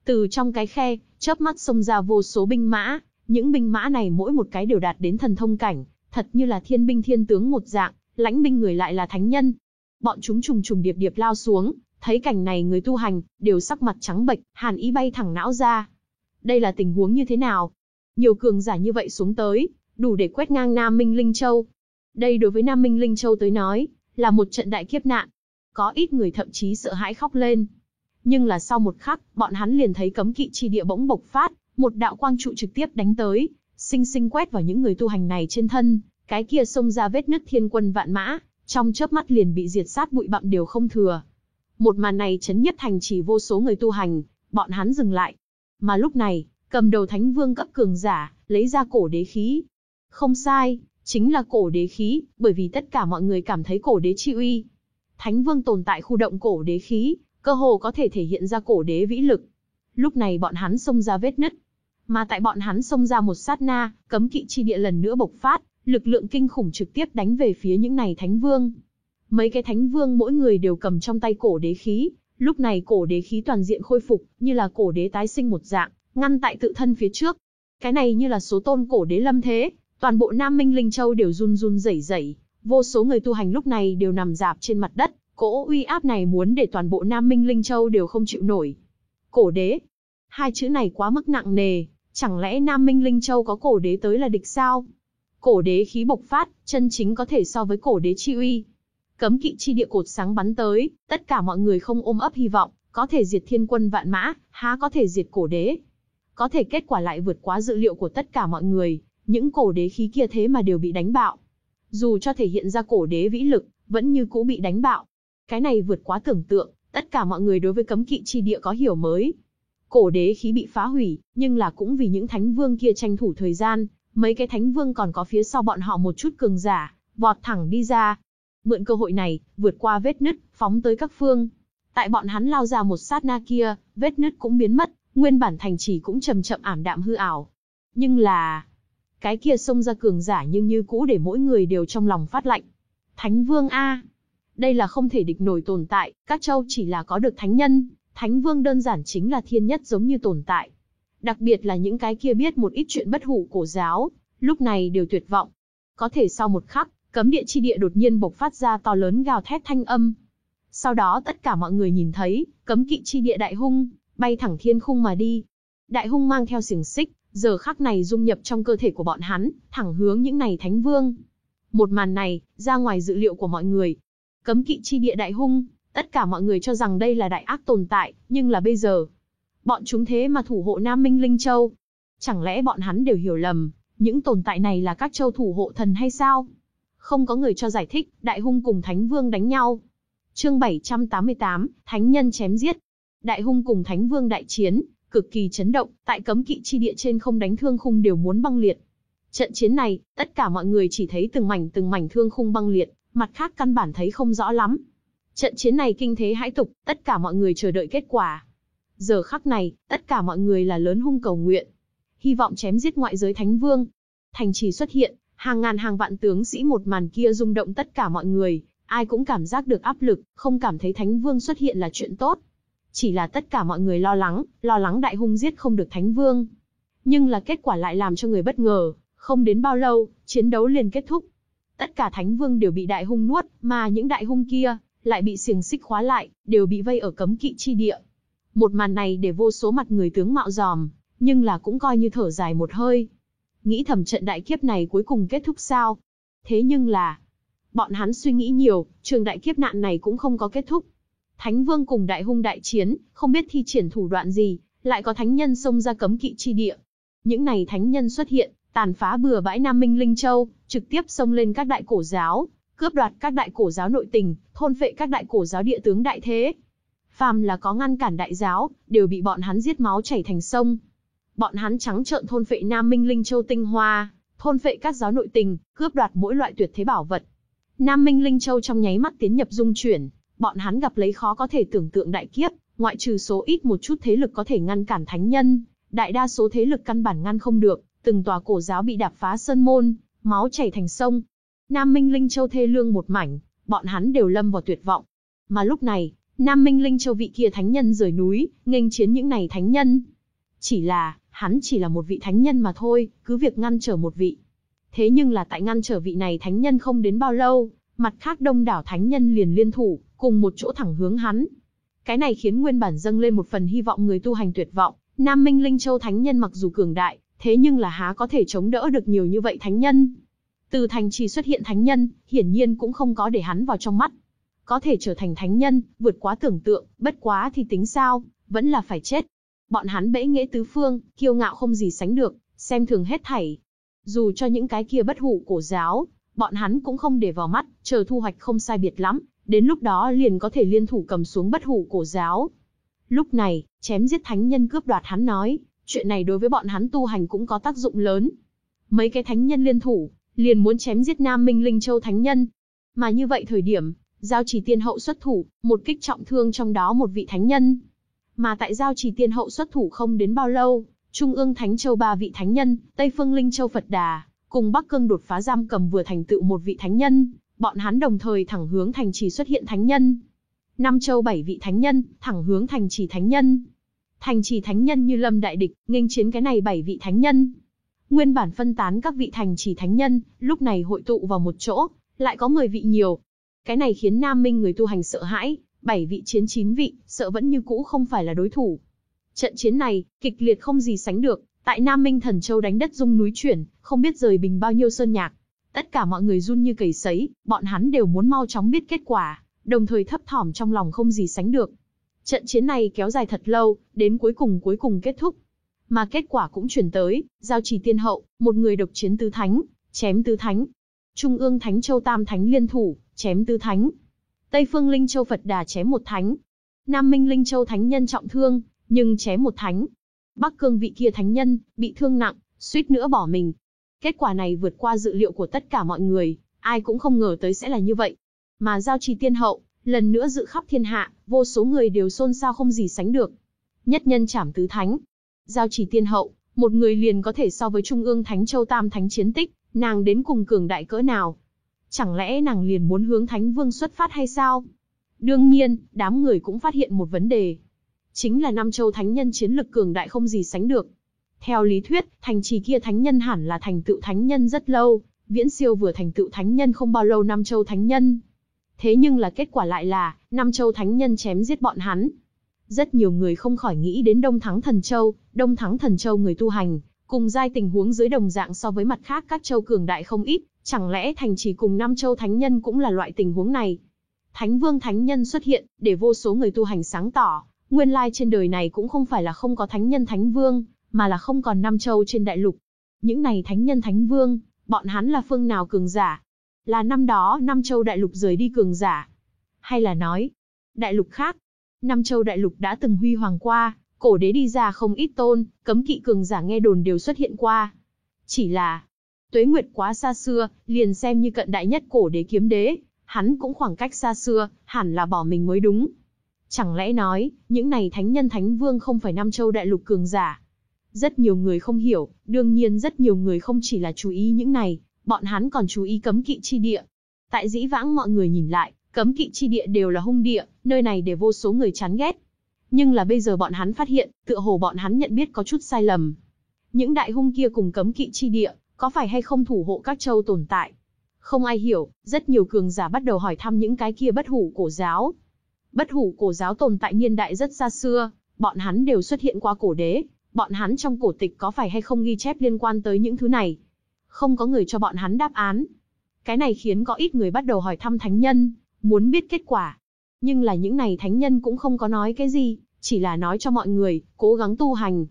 Từ trong cái khe, chớp mắt xông ra vô số binh mã, những binh mã này mỗi một cái đều đạt đến thần thông cảnh, thật như là thiên binh thiên tướng một dạng, lãnh binh người lại là thánh nhân. Bọn chúng trùng trùng điệp điệp lao xuống, thấy cảnh này người tu hành, đều sắc mặt trắng bệch, hàn ý bay thẳng não ra. Đây là tình huống như thế nào? Nhiều cường giả như vậy xuống tới, đủ để quét ngang Nam Minh Linh Châu. Đây đối với Nam Minh Linh Châu tới nói, là một trận đại kiếp nạn. Có ít người thậm chí sợ hãi khóc lên. Nhưng là sau một khắc, bọn hắn liền thấy cấm kỵ chi địa bỗng bộc phát, một đạo quang trụ trực tiếp đánh tới, sinh sinh quét vào những người tu hành này trên thân, cái kia xông ra vết nứt thiên quân vạn mã, trong chớp mắt liền bị diệt sát bụi bặm đều không thừa. Một màn này chấn nhất thành chỉ vô số người tu hành, bọn hắn dừng lại. Mà lúc này, cầm đầu thánh vương cấp cường giả, lấy ra cổ đế khí. Không sai, chính là cổ đế khí, bởi vì tất cả mọi người cảm thấy cổ đế chi uy. Thánh vương tồn tại khu động cổ đế khí, cơ hồ có thể thể hiện ra cổ đế vĩ lực. Lúc này bọn hắn xông ra vết nứt. Mà tại bọn hắn xông ra một sát na, cấm kỵ chi địa lần nữa bộc phát, lực lượng kinh khủng trực tiếp đánh về phía những này thánh vương. Mấy cái thánh vương mỗi người đều cầm trong tay cổ đế khí, lúc này cổ đế khí toàn diện khôi phục, như là cổ đế tái sinh một dạng, ngăn tại tự thân phía trước. Cái này như là số tôn cổ đế lâm thế, toàn bộ Nam Minh Linh Châu đều run run rẩy rẩy, vô số người tu hành lúc này đều nằm dạp trên mặt đất, cỗ uy áp này muốn để toàn bộ Nam Minh Linh Châu đều không chịu nổi. Cổ đế, hai chữ này quá mức nặng nề, chẳng lẽ Nam Minh Linh Châu có cổ đế tới là địch sao? Cổ đế khí bộc phát, chân chính có thể so với cổ đế chi uy. Cấm kỵ chi địa cột sáng bắn tới, tất cả mọi người không ôm ấp hy vọng, có thể diệt thiên quân vạn mã, há có thể diệt cổ đế. Có thể kết quả lại vượt quá dự liệu của tất cả mọi người, những cổ đế khí kia thế mà đều bị đánh bạo. Dù cho thể hiện ra cổ đế vĩ lực, vẫn như cũ bị đánh bạo. Cái này vượt quá tưởng tượng, tất cả mọi người đối với cấm kỵ chi địa có hiểu mới. Cổ đế khí bị phá hủy, nhưng là cũng vì những thánh vương kia tranh thủ thời gian, mấy cái thánh vương còn có phía sau bọn họ một chút cường giả, vọt thẳng đi ra. Mượn cơ hội này, vượt qua vết nứt, phóng tới các phương. Tại bọn hắn lao ra một sát na kia, vết nứt cũng biến mất, nguyên bản thành trì cũng chậm chậm ảm đạm hư ảo. Nhưng là, cái kia xông ra cường giả nhưng như cũ để mỗi người đều trong lòng phát lạnh. Thánh vương A. Đây là không thể địch nổi tồn tại, các châu chỉ là có được thánh nhân, thánh vương đơn giản chính là thiên nhất giống như tồn tại. Đặc biệt là những cái kia biết một ít chuyện bất hủ cổ giáo, lúc này đều tuyệt vọng. Có thể sau một khắc, cấm địa chi địa đột nhiên bộc phát ra to lớn gào thét thanh âm. Sau đó tất cả mọi người nhìn thấy, cấm kỵ chi địa đại hung, bay thẳng thiên khung mà đi. Đại hung mang theo xiềng xích, giờ khắc này dung nhập trong cơ thể của bọn hắn, thẳng hướng những này thánh vương. Một màn này, ra ngoài dự liệu của mọi người. Cấm kỵ chi địa đại hung, tất cả mọi người cho rằng đây là đại ác tồn tại, nhưng là bây giờ. Bọn chúng thế mà thủ hộ Nam Minh Linh Châu. Chẳng lẽ bọn hắn đều hiểu lầm, những tồn tại này là các châu thủ hộ thần hay sao? Không có người cho giải thích, đại hung cùng thánh vương đánh nhau. Chương 788, Thánh nhân chém giết. Đại hung cùng thánh vương đại chiến, cực kỳ chấn động, tại cấm kỵ chi địa trên không đánh thương khung đều muốn băng liệt. Trận chiến này, tất cả mọi người chỉ thấy từng mảnh từng mảnh thương khung băng liệt, mặt khác căn bản thấy không rõ lắm. Trận chiến này kinh thế hãi tục, tất cả mọi người chờ đợi kết quả. Giờ khắc này, tất cả mọi người là lớn hung cầu nguyện. Hy vọng chém giết ngoại giới thánh vương. Thành trì xuất hiện, hàng ngàn hàng vạn tướng sĩ một màn kia rung động tất cả mọi người, ai cũng cảm giác được áp lực, không cảm thấy thánh vương xuất hiện là chuyện tốt. Chỉ là tất cả mọi người lo lắng, lo lắng đại hung giết không được thánh vương. Nhưng là kết quả lại làm cho người bất ngờ, không đến bao lâu, chiến đấu liền kết thúc. Tất cả thánh vương đều bị đại hung nuốt, mà những đại hung kia, lại bị xiềng xích khóa lại, đều bị vây ở cấm kỵ chi địa. Một màn này để vô số mặt người tướng mạo giòm, nhưng là cũng coi như thở dài một hơi. Nghĩ thầm trận đại kiếp này cuối cùng kết thúc sao? Thế nhưng là, bọn hắn suy nghĩ nhiều, trường đại kiếp nạn này cũng không có kết thúc. Thánh vương cùng đại hung đại chiến, không biết thi triển thủ đoạn gì, lại có thánh nhân xông ra cấm kỵ chi địa. Những này thánh nhân xuất hiện, tàn phá bừa bãi Nam Minh Linh Châu, trực tiếp xông lên các đại cổ giáo, cướp đoạt các đại cổ giáo nội tình, thôn phệ các đại cổ giáo địa tướng đại thế. Phàm là có ngăn cản đại giáo, đều bị bọn hắn giết máu chảy thành sông. Bọn hắn trắng trợn thôn phệ Nam Minh Linh Châu tinh hoa, thôn phệ các giáo nội tình, cướp đoạt mỗi loại tuyệt thế bảo vật. Nam Minh Linh Châu trong nháy mắt tiến nhập dung chuyển, bọn hắn gặp lấy khó có thể tưởng tượng đại kiếp, ngoại trừ số ít một chút thế lực có thể ngăn cản thánh nhân, đại đa số thế lực căn bản ngăn không được, từng tòa cổ giáo bị đạp phá sơn môn, máu chảy thành sông. Nam Minh Linh Châu thê lương một mảnh, bọn hắn đều lâm vào tuyệt vọng. Mà lúc này, Nam Minh Linh Châu vị kia thánh nhân rời núi, nghênh chiến những này thánh nhân. Chỉ là, hắn chỉ là một vị thánh nhân mà thôi, cứ việc ngăn trở một vị. Thế nhưng là tại ngăn trở vị này thánh nhân không đến bao lâu, mặt khác đông đảo thánh nhân liền liên thủ, cùng một chỗ thẳng hướng hắn. Cái này khiến nguyên bản dâng lên một phần hy vọng người tu hành tuyệt vọng, Nam Minh Linh Châu thánh nhân mặc dù cường đại, thế nhưng là há có thể chống đỡ được nhiều như vậy thánh nhân. Từ thành trì xuất hiện thánh nhân, hiển nhiên cũng không có để hắn vào trong mắt. Có thể trở thành thánh nhân, vượt quá tưởng tượng, bất quá thì tính sao, vẫn là phải chết. Bọn hắn bẫy nghệ tứ phương, kiêu ngạo không gì sánh được, xem thường hết thảy. Dù cho những cái kia bất hủ cổ giáo, bọn hắn cũng không để vào mắt, chờ thu hoạch không sai biệt lắm, đến lúc đó liền có thể liên thủ cầm xuống bất hủ cổ giáo. Lúc này, chém giết thánh nhân cướp đoạt hắn nói, chuyện này đối với bọn hắn tu hành cũng có tác dụng lớn. Mấy cái thánh nhân liên thủ, liền muốn chém giết Nam Minh Linh Châu thánh nhân. Mà như vậy thời điểm, giao chỉ tiên hậu xuất thủ, một kích trọng thương trong đó một vị thánh nhân. Mà tại giao chỉ tiên hậu xuất thủ không đến bao lâu, Trung ương Thánh Châu ba vị thánh nhân, Tây Phương Linh Châu Phật Đà, cùng Bắc Cương đột phá giam cầm vừa thành tựu một vị thánh nhân, bọn hắn đồng thời thẳng hướng thành trì xuất hiện thánh nhân. Năm châu bảy vị thánh nhân, thẳng hướng thành trì thánh nhân. Thành trì thánh nhân như lâm đại địch, nghênh chiến cái này bảy vị thánh nhân. Nguyên bản phân tán các vị thành trì thánh nhân, lúc này hội tụ vào một chỗ, lại có 10 vị nhiều. Cái này khiến Nam Minh người tu hành sợ hãi, bảy vị chiến chín vị, sợ vẫn như cũ không phải là đối thủ. Trận chiến này, kịch liệt không gì sánh được, tại Nam Minh Thần Châu đánh đất rung núi chuyển, không biết rời bình bao nhiêu sơn nhạc. Tất cả mọi người run như cầy sấy, bọn hắn đều muốn mau chóng biết kết quả, đồng thời thấp thỏm trong lòng không gì sánh được. Trận chiến này kéo dài thật lâu, đến cuối cùng cuối cùng kết thúc. Mà kết quả cũng chuyển tới, giao trì tiên hậu, một người độc chiến tứ thánh, chém tứ thánh. Trung ương Thánh Châu Tam Thánh liên thủ, chém tứ thánh. Tây Phương Linh Châu Phật Đà chém một thánh. Nam Minh Linh Châu Thánh Nhân trọng thương, nhưng chém một thánh. Bắc Cương vị kia thánh nhân, bị thương nặng, suýt nữa bỏ mình. Kết quả này vượt qua dự liệu của tất cả mọi người, ai cũng không ngờ tới sẽ là như vậy. Mà giao trì tiên hậu, lần nữa dự khắp thiên hạ, vô số người đều xôn xao không gì sánh được. Nhất nhân chảm tứ thánh. Giao trì tiên hậu, một người liền có thể so với Trung ương Thánh Châu Tam Thánh chiến tích, nàng đến cùng cường đại cỡ nào. Chẳng lẽ nàng liền muốn hướng Thánh Vương xuất phát hay sao? Đương nhiên, đám người cũng phát hiện một vấn đề. Chính là Nam Châu Thánh Nhân chiến lực cường đại không gì sánh được. Theo lý thuyết, thành trì kia Thánh Nhân hẳn là thành tựu Thánh Nhân rất lâu, viễn siêu vừa thành tựu Thánh Nhân không bao lâu Nam Châu Thánh Nhân. Thế nhưng là kết quả lại là, Nam Châu Thánh Nhân chém giết bọn hắn. Rất nhiều người không khỏi nghĩ đến Đông Thắng Thần Châu, Đông Thắng Thần Châu người tu hành, cùng giai tình huống dưới đồng dạng so với mặt khác các châu cường đại không ít, chẳng lẽ thành trì cùng năm Châu Thánh Nhân cũng là loại tình huống này. Thánh Vương Thánh Nhân xuất hiện, để vô số người tu hành sáng tỏ, nguyên lai trên đời này cũng không phải là không có Thánh Nhân Thánh Vương, mà là không còn năm Châu trên đại lục. Những này Thánh Nhân Thánh Vương, bọn hắn là phương nào cường giả, là năm đó năm Châu Đại Lục rời đi cường giả. Hay là nói, Đại Lục khác, năm Châu Đại Lục đã từng huy hoàng qua, cổ đế đi ra không ít tôn, cấm kỵ cường giả nghe đồn đều xuất hiện qua. Chỉ là, tuế nguyệt quá xa xưa, liền xem như cận đại nhất cổ đế kiếm đế, hắn cũng khoảng cách xa xưa, hẳn là bỏ mình mới đúng. Chẳng lẽ nói, những này thánh nhân thánh vương không phải Nam Châu đại lục cường giả? Rất nhiều người không hiểu, đương nhiên rất nhiều người không chỉ là chú ý những này, bọn hắn còn chú ý cấm kỵ chi địa. Tại dĩ vãng mọi người nhìn lại, cấm kỵ chi địa đều là hung địa, nơi này để vô số người chán ghét. Nhưng là bây giờ bọn hắn phát hiện, tựa hồ bọn hắn nhận biết có chút sai lầm. Những đại hung kia cùng cấm kỵ chi địa, có phải hay không thủ hộ các châu tồn tại? Không ai hiểu, rất nhiều cường giả bắt đầu hỏi thăm những cái kia bất hủ cổ giáo. Bất hủ cổ giáo tồn tại niên đại rất xa xưa, bọn hắn đều xuất hiện qua cổ đế, bọn hắn trong cổ tịch có phải hay không ghi chép liên quan tới những thứ này? Không có người cho bọn hắn đáp án. Cái này khiến có ít người bắt đầu hỏi thăm thánh nhân, muốn biết kết quả. Nhưng là những này thánh nhân cũng không có nói cái gì, chỉ là nói cho mọi người, cố gắng tu hành.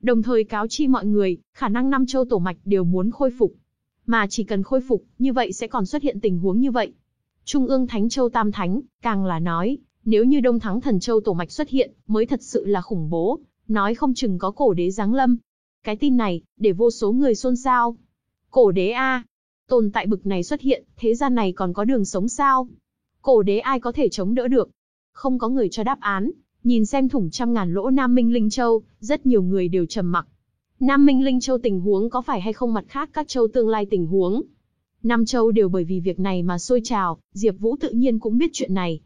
Đồng thời cáo chi mọi người, khả năng năm châu tổ mạch đều muốn khôi phục. Mà chỉ cần khôi phục, như vậy sẽ còn xuất hiện tình huống như vậy. Trung ương Thánh Châu Tam Thánh, càng là nói, nếu như Đông Thắng Thần Châu tổ mạch xuất hiện, mới thật sự là khủng bố, nói không chừng có cổ đế giáng lâm. Cái tin này, để vô số người xôn xao. Cổ đế A. Tồn tại bực này xuất hiện, thế gian này còn có đường sống sao? Cổ đế ai có thể chống đỡ được? Không có người cho đáp án, nhìn xem thủng trăm ngàn lỗ Nam Minh Linh Châu, rất nhiều người đều trầm mặc. Nam Minh Linh Châu tình huống có phải hay không mặt khác các châu tương lai tình huống? Nam Châu đều bởi vì việc này mà sôi trào, Diệp Vũ tự nhiên cũng biết chuyện này.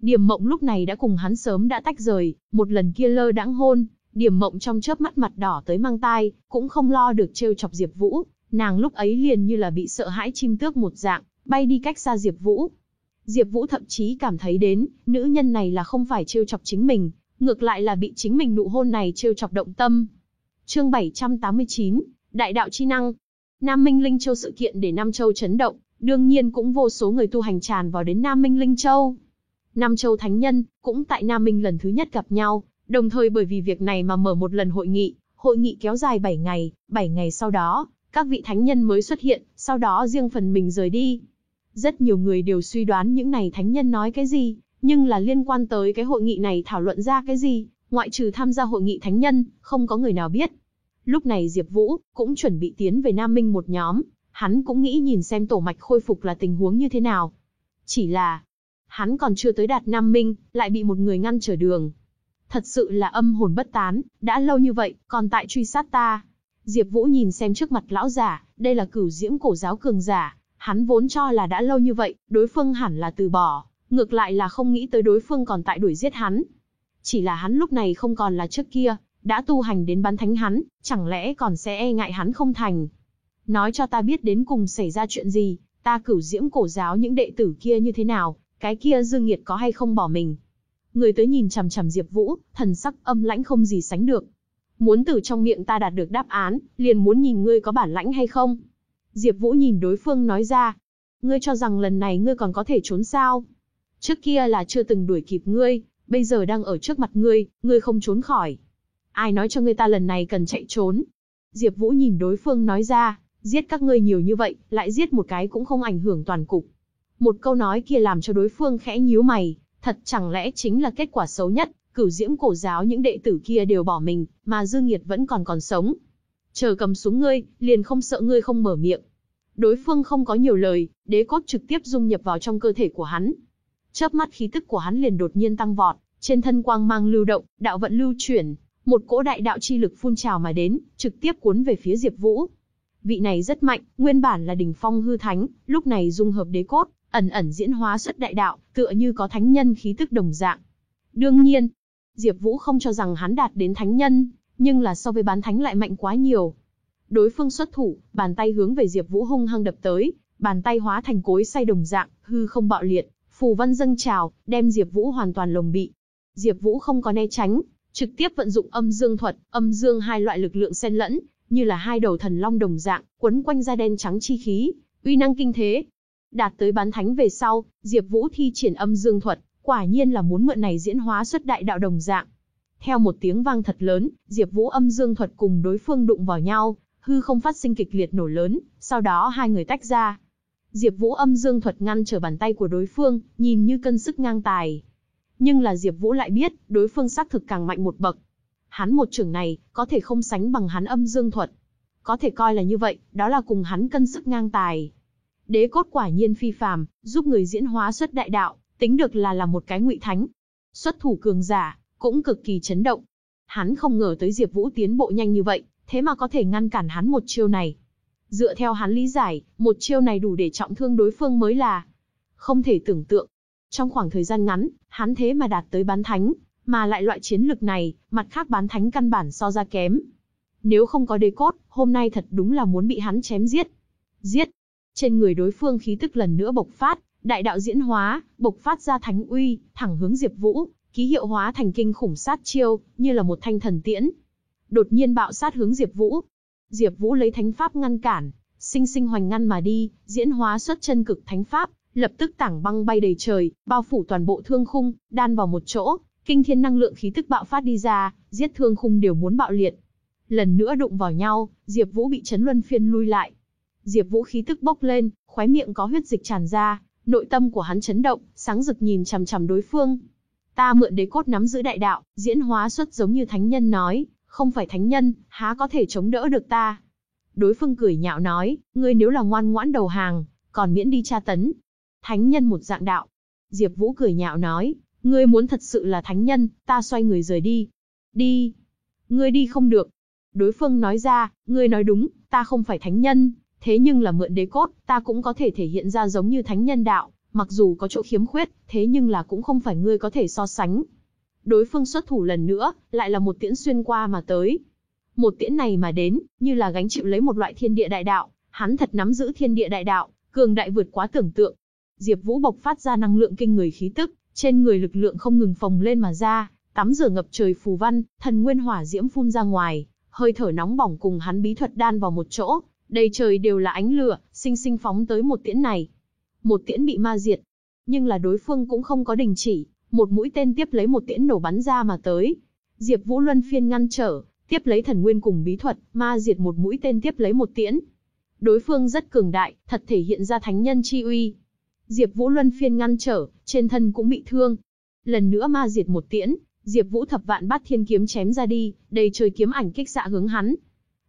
Điểm Mộng lúc này đã cùng hắn sớm đã tách rời, một lần kia lơ đãng hôn, Điểm Mộng trong chớp mắt mặt đỏ tới mang tai, cũng không lo được trêu chọc Diệp Vũ, nàng lúc ấy liền như là bị sợ hãi chim tước một dạng, bay đi cách xa Diệp Vũ. Diệp Vũ thậm chí cảm thấy đến, nữ nhân này là không phải trêu chọc chính mình, ngược lại là bị chính mình nụ hôn này trêu chọc động tâm. Chương 789, Đại đạo chi năng. Nam Minh Linh Châu sự kiện để Nam Châu chấn động, đương nhiên cũng vô số người tu hành tràn vào đến Nam Minh Linh Châu. Nam Châu thánh nhân cũng tại Nam Minh lần thứ nhất gặp nhau, đồng thời bởi vì việc này mà mở một lần hội nghị, hội nghị kéo dài 7 ngày, 7 ngày sau đó, các vị thánh nhân mới xuất hiện, sau đó riêng phần mình rời đi. Rất nhiều người đều suy đoán những này thánh nhân nói cái gì, nhưng là liên quan tới cái hội nghị này thảo luận ra cái gì, ngoại trừ tham gia hội nghị thánh nhân, không có người nào biết. Lúc này Diệp Vũ cũng chuẩn bị tiến về Nam Minh một nhóm, hắn cũng nghĩ nhìn xem tổ mạch khôi phục là tình huống như thế nào. Chỉ là, hắn còn chưa tới đạt Nam Minh, lại bị một người ngăn trở đường. Thật sự là âm hồn bất tán, đã lâu như vậy, còn tại truy sát ta. Diệp Vũ nhìn xem trước mặt lão giả, đây là cửu diễm cổ giáo cường giả, hắn vốn cho là đã lâu như vậy, đối phương hẳn là từ bỏ, ngược lại là không nghĩ tới đối phương còn tại đuổi giết hắn. Chỉ là hắn lúc này không còn là trước kia, đã tu hành đến bán thánh hắn, chẳng lẽ còn sẽ e ngại hắn không thành. Nói cho ta biết đến cùng xảy ra chuyện gì, ta cửu diễm cổ giáo những đệ tử kia như thế nào, cái kia Dương Nghiệt có hay không bỏ mình. Người tới nhìn chằm chằm Diệp Vũ, thần sắc âm lãnh không gì sánh được. Muốn từ trong miệng ta đạt được đáp án, liền muốn nhìn ngươi có bản lãnh hay không. Diệp Vũ nhìn đối phương nói ra, ngươi cho rằng lần này ngươi còn có thể trốn sao? Trước kia là chưa từng đuổi kịp ngươi, bây giờ đang ở trước mặt ngươi, ngươi không trốn khỏi. Ai nói cho ngươi ta lần này cần chạy trốn? Diệp Vũ nhìn đối phương nói ra, giết các ngươi nhiều như vậy, lại giết một cái cũng không ảnh hưởng toàn cục. Một câu nói kia làm cho đối phương khẽ nhíu mày, thật chẳng lẽ chính là kết quả xấu nhất, cửu diễm cổ giáo những đệ tử kia đều bỏ mình, mà Dương Nghiệt vẫn còn còn sống. Chờ cầm súng ngươi, liền không sợ ngươi không mở miệng. Đối phương không có nhiều lời, đế cốt trực tiếp dung nhập vào trong cơ thể của hắn. Chớp mắt khí tức của hắn liền đột nhiên tăng vọt, trên thân quang mang lưu động, đạo vận lưu chuyển, một cỗ đại đạo chi lực phun trào mà đến, trực tiếp cuốn về phía Diệp Vũ. Vị này rất mạnh, nguyên bản là đỉnh phong hư thánh, lúc này dung hợp đế cốt, ẩn ẩn diễn hóa xuất đại đạo, tựa như có thánh nhân khí tức đồng dạng. Đương nhiên, Diệp Vũ không cho rằng hắn đạt đến thánh nhân, nhưng là so với bán thánh lại mạnh quá nhiều. Đối phương xuất thủ, bàn tay hướng về Diệp Vũ hung hăng đập tới, bàn tay hóa thành cối xay đồng dạng, hư không bạo liệt, phù văn dâng trào, đem Diệp Vũ hoàn toàn lồng bị. Diệp Vũ không có né tránh, trực tiếp vận dụng âm dương thuật, âm dương hai loại lực lượng xen lẫn, như là hai đầu thần long đồng dạng, quấn quanh ra đen trắng chi khí, uy năng kinh thế. Đạt tới bán thánh về sau, Diệp Vũ thi triển âm dương thuật, quả nhiên là muốn mượn này diễn hóa xuất đại đạo đồng dạng. Theo một tiếng vang thật lớn, Diệp Vũ âm dương thuật cùng đối phương đụng vào nhau, hư không phát sinh kịch liệt nổ lớn, sau đó hai người tách ra. Diệp Vũ âm dương thuật ngăn trở bàn tay của đối phương, nhìn như cân sức ngang tài. Nhưng là Diệp Vũ lại biết, đối phương xác thực càng mạnh một bậc. Hắn một trưởng này, có thể không sánh bằng hắn âm dương thuật. Có thể coi là như vậy, đó là cùng hắn cân sức ngang tài. Đế cốt quả nhiên phi phàm, giúp người diễn hóa xuất đại đạo, tính được là là một cái ngụy thánh. Xuất thủ cường giả, cũng cực kỳ chấn động. Hắn không ngờ tới Diệp Vũ tiến bộ nhanh như vậy, thế mà có thể ngăn cản hắn một chiêu này. Dựa theo hắn lý giải, một chiêu này đủ để trọng thương đối phương mới là không thể tưởng tượng. Trong khoảng thời gian ngắn, hắn thế mà đạt tới bán thánh, mà lại loại chiến lực này, mặt khác bán thánh căn bản so ra kém. Nếu không có đế cốt, hôm nay thật đúng là muốn bị hắn chém giết. Giết! Trên người đối phương khí tức lần nữa bộc phát, đại đạo diễn hóa, bộc phát ra thánh uy, thẳng hướng Diệp Vũ, ký hiệu hóa thành kinh khủng sát chiêu, như là một thanh thần tiễn. Đột nhiên bạo sát hướng Diệp Vũ. Diệp Vũ lấy thánh pháp ngăn cản, sinh sinh hoành ngăn mà đi, diễn hóa xuất chân cực thánh pháp, lập tức tảng băng bay đầy trời, bao phủ toàn bộ thương khung, đan vào một chỗ, kinh thiên năng lượng khí tức bạo phát đi ra, giết thương khung đều muốn bạo liệt. Lần nữa đụng vào nhau, Diệp Vũ bị chấn luân phiên lui lại. Diệp Vũ khí tức bốc lên, khóe miệng có huyết dịch tràn ra, nội tâm của hắn chấn động, sáng rực nhìn chằm chằm đối phương. Ta mượn đế cốt nắm giữ đại đạo, diễn hóa xuất giống như thánh nhân nói, không phải thánh nhân, há có thể chống đỡ được ta. Đối phương cười nhạo nói, ngươi nếu là ngoan ngoãn đầu hàng, còn miễn đi tra tấn. Thánh nhân một dạng đạo. Diệp Vũ cười nhạo nói, ngươi muốn thật sự là thánh nhân, ta xoay người rời đi. Đi. Ngươi đi không được. Đối phương nói ra, ngươi nói đúng, ta không phải thánh nhân, thế nhưng là mượn đế cốt, ta cũng có thể thể hiện ra giống như thánh nhân đạo, mặc dù có chỗ khiếm khuyết, thế nhưng là cũng không phải ngươi có thể so sánh. Đối phương xuất thủ lần nữa, lại là một tiễn xuyên qua mà tới. Một tiễn này mà đến, như là gánh chịu lấy một loại thiên địa đại đạo, hắn thật nắm giữ thiên địa đại đạo, cường đại vượt quá tưởng tượng. Diệp Vũ bộc phát ra năng lượng kinh người khí tức, trên người lực lượng không ngừng phồng lên mà ra, tắm rửa ngập trời phù văn, thần nguyên hỏa diễm phun ra ngoài, hơi thở nóng bỏng cùng hắn bí thuật đan vào một chỗ, đầy trời đều là ánh lửa, sinh sinh phóng tới một tiễn này. Một tiễn bị ma diệt, nhưng là đối phương cũng không có đình chỉ, một mũi tên tiếp lấy một tiễn nổ bắn ra mà tới. Diệp Vũ luân phiên ngăn trở, tiếp lấy thần nguyên cùng bí thuật, ma diệt một mũi tên tiếp lấy một tiễn. Đối phương rất cường đại, thật thể hiện ra thánh nhân chi uy. Diệp Vũ luân phiên ngăn trở, trên thân cũng bị thương. Lần nữa ma diệt một tiễn, Diệp Vũ thập vạn bát thiên kiếm chém ra đi, đầy trời kiếm ảnh kích xạ hướng hắn.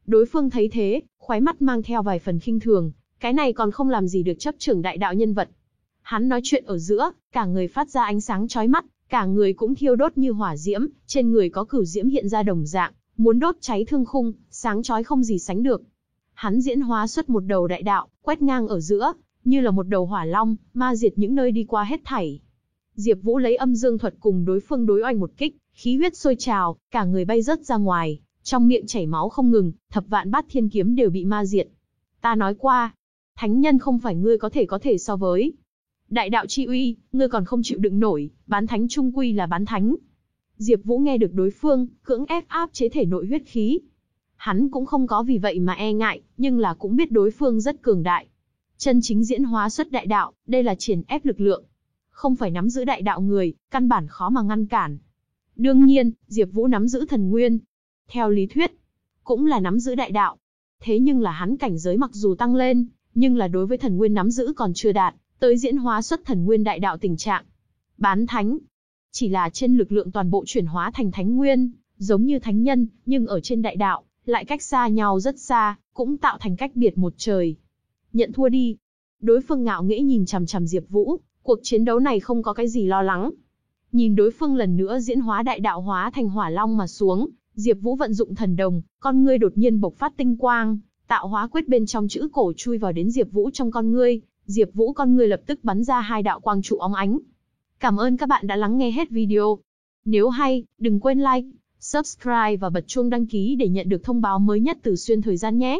Đối phương thấy thế, khóe mắt mang theo vài phần khinh thường, cái này còn không làm gì được chấp trưởng đại đạo nhân vật. Hắn nói chuyện ở giữa, cả người phát ra ánh sáng chói mắt, cả người cũng thiêu đốt như hỏa diễm, trên người có cửu diễm hiện ra đồng dạng, muốn đốt cháy thương khung, sáng chói không gì sánh được. Hắn diễn hóa xuất một đầu đại đạo, quét ngang ở giữa, như là một đầu hỏa long, ma diệt những nơi đi qua hết thảy. Diệp Vũ lấy âm dương thuật cùng đối phương đối oanh một kích, khí huyết sôi trào, cả người bay rớt ra ngoài, trong miệng chảy máu không ngừng, thập vạn bát thiên kiếm đều bị ma diệt. Ta nói qua, thánh nhân không phải ngươi có thể có thể so với. Đại đạo chi uy, ngươi còn không chịu đựng nổi, bán thánh trung quy là bán thánh. Diệp Vũ nghe được đối phương, cưỡng ép áp chế thể nội huyết khí. Hắn cũng không có vì vậy mà e ngại, nhưng là cũng biết đối phương rất cường đại. Chân chính diễn hóa xuất đại đạo, đây là triển ép lực lượng. Không phải nắm giữ đại đạo người, căn bản khó mà ngăn cản. Đương nhiên, Diệp Vũ nắm giữ thần nguyên. Theo lý thuyết, cũng là nắm giữ đại đạo. Thế nhưng là hắn cảnh giới mặc dù tăng lên, nhưng là đối với thần nguyên nắm giữ còn chưa đạt, tới diễn hóa xuất thần nguyên đại đạo tình trạng. Bán thánh, chỉ là trên lực lượng toàn bộ chuyển hóa thành thánh nguyên, giống như thánh nhân, nhưng ở trên đại đạo, lại cách xa nhau rất xa, cũng tạo thành cách biệt một trời. Nhận thua đi. Đối phương ngạo nghễ nhìn chằm chằm Diệp Vũ, cuộc chiến đấu này không có cái gì lo lắng. Nhìn đối phương lần nữa diễn hóa đại đạo hóa thành hỏa long mà xuống, Diệp Vũ vận dụng thần đồng, con ngươi đột nhiên bộc phát tinh quang, tạo hóa quyết bên trong chữ cổ chui vào đến Diệp Vũ trong con ngươi, Diệp Vũ con ngươi lập tức bắn ra hai đạo quang trụ óng ánh. Cảm ơn các bạn đã lắng nghe hết video. Nếu hay, đừng quên like, subscribe và bật chuông đăng ký để nhận được thông báo mới nhất từ xuyên thời gian nhé.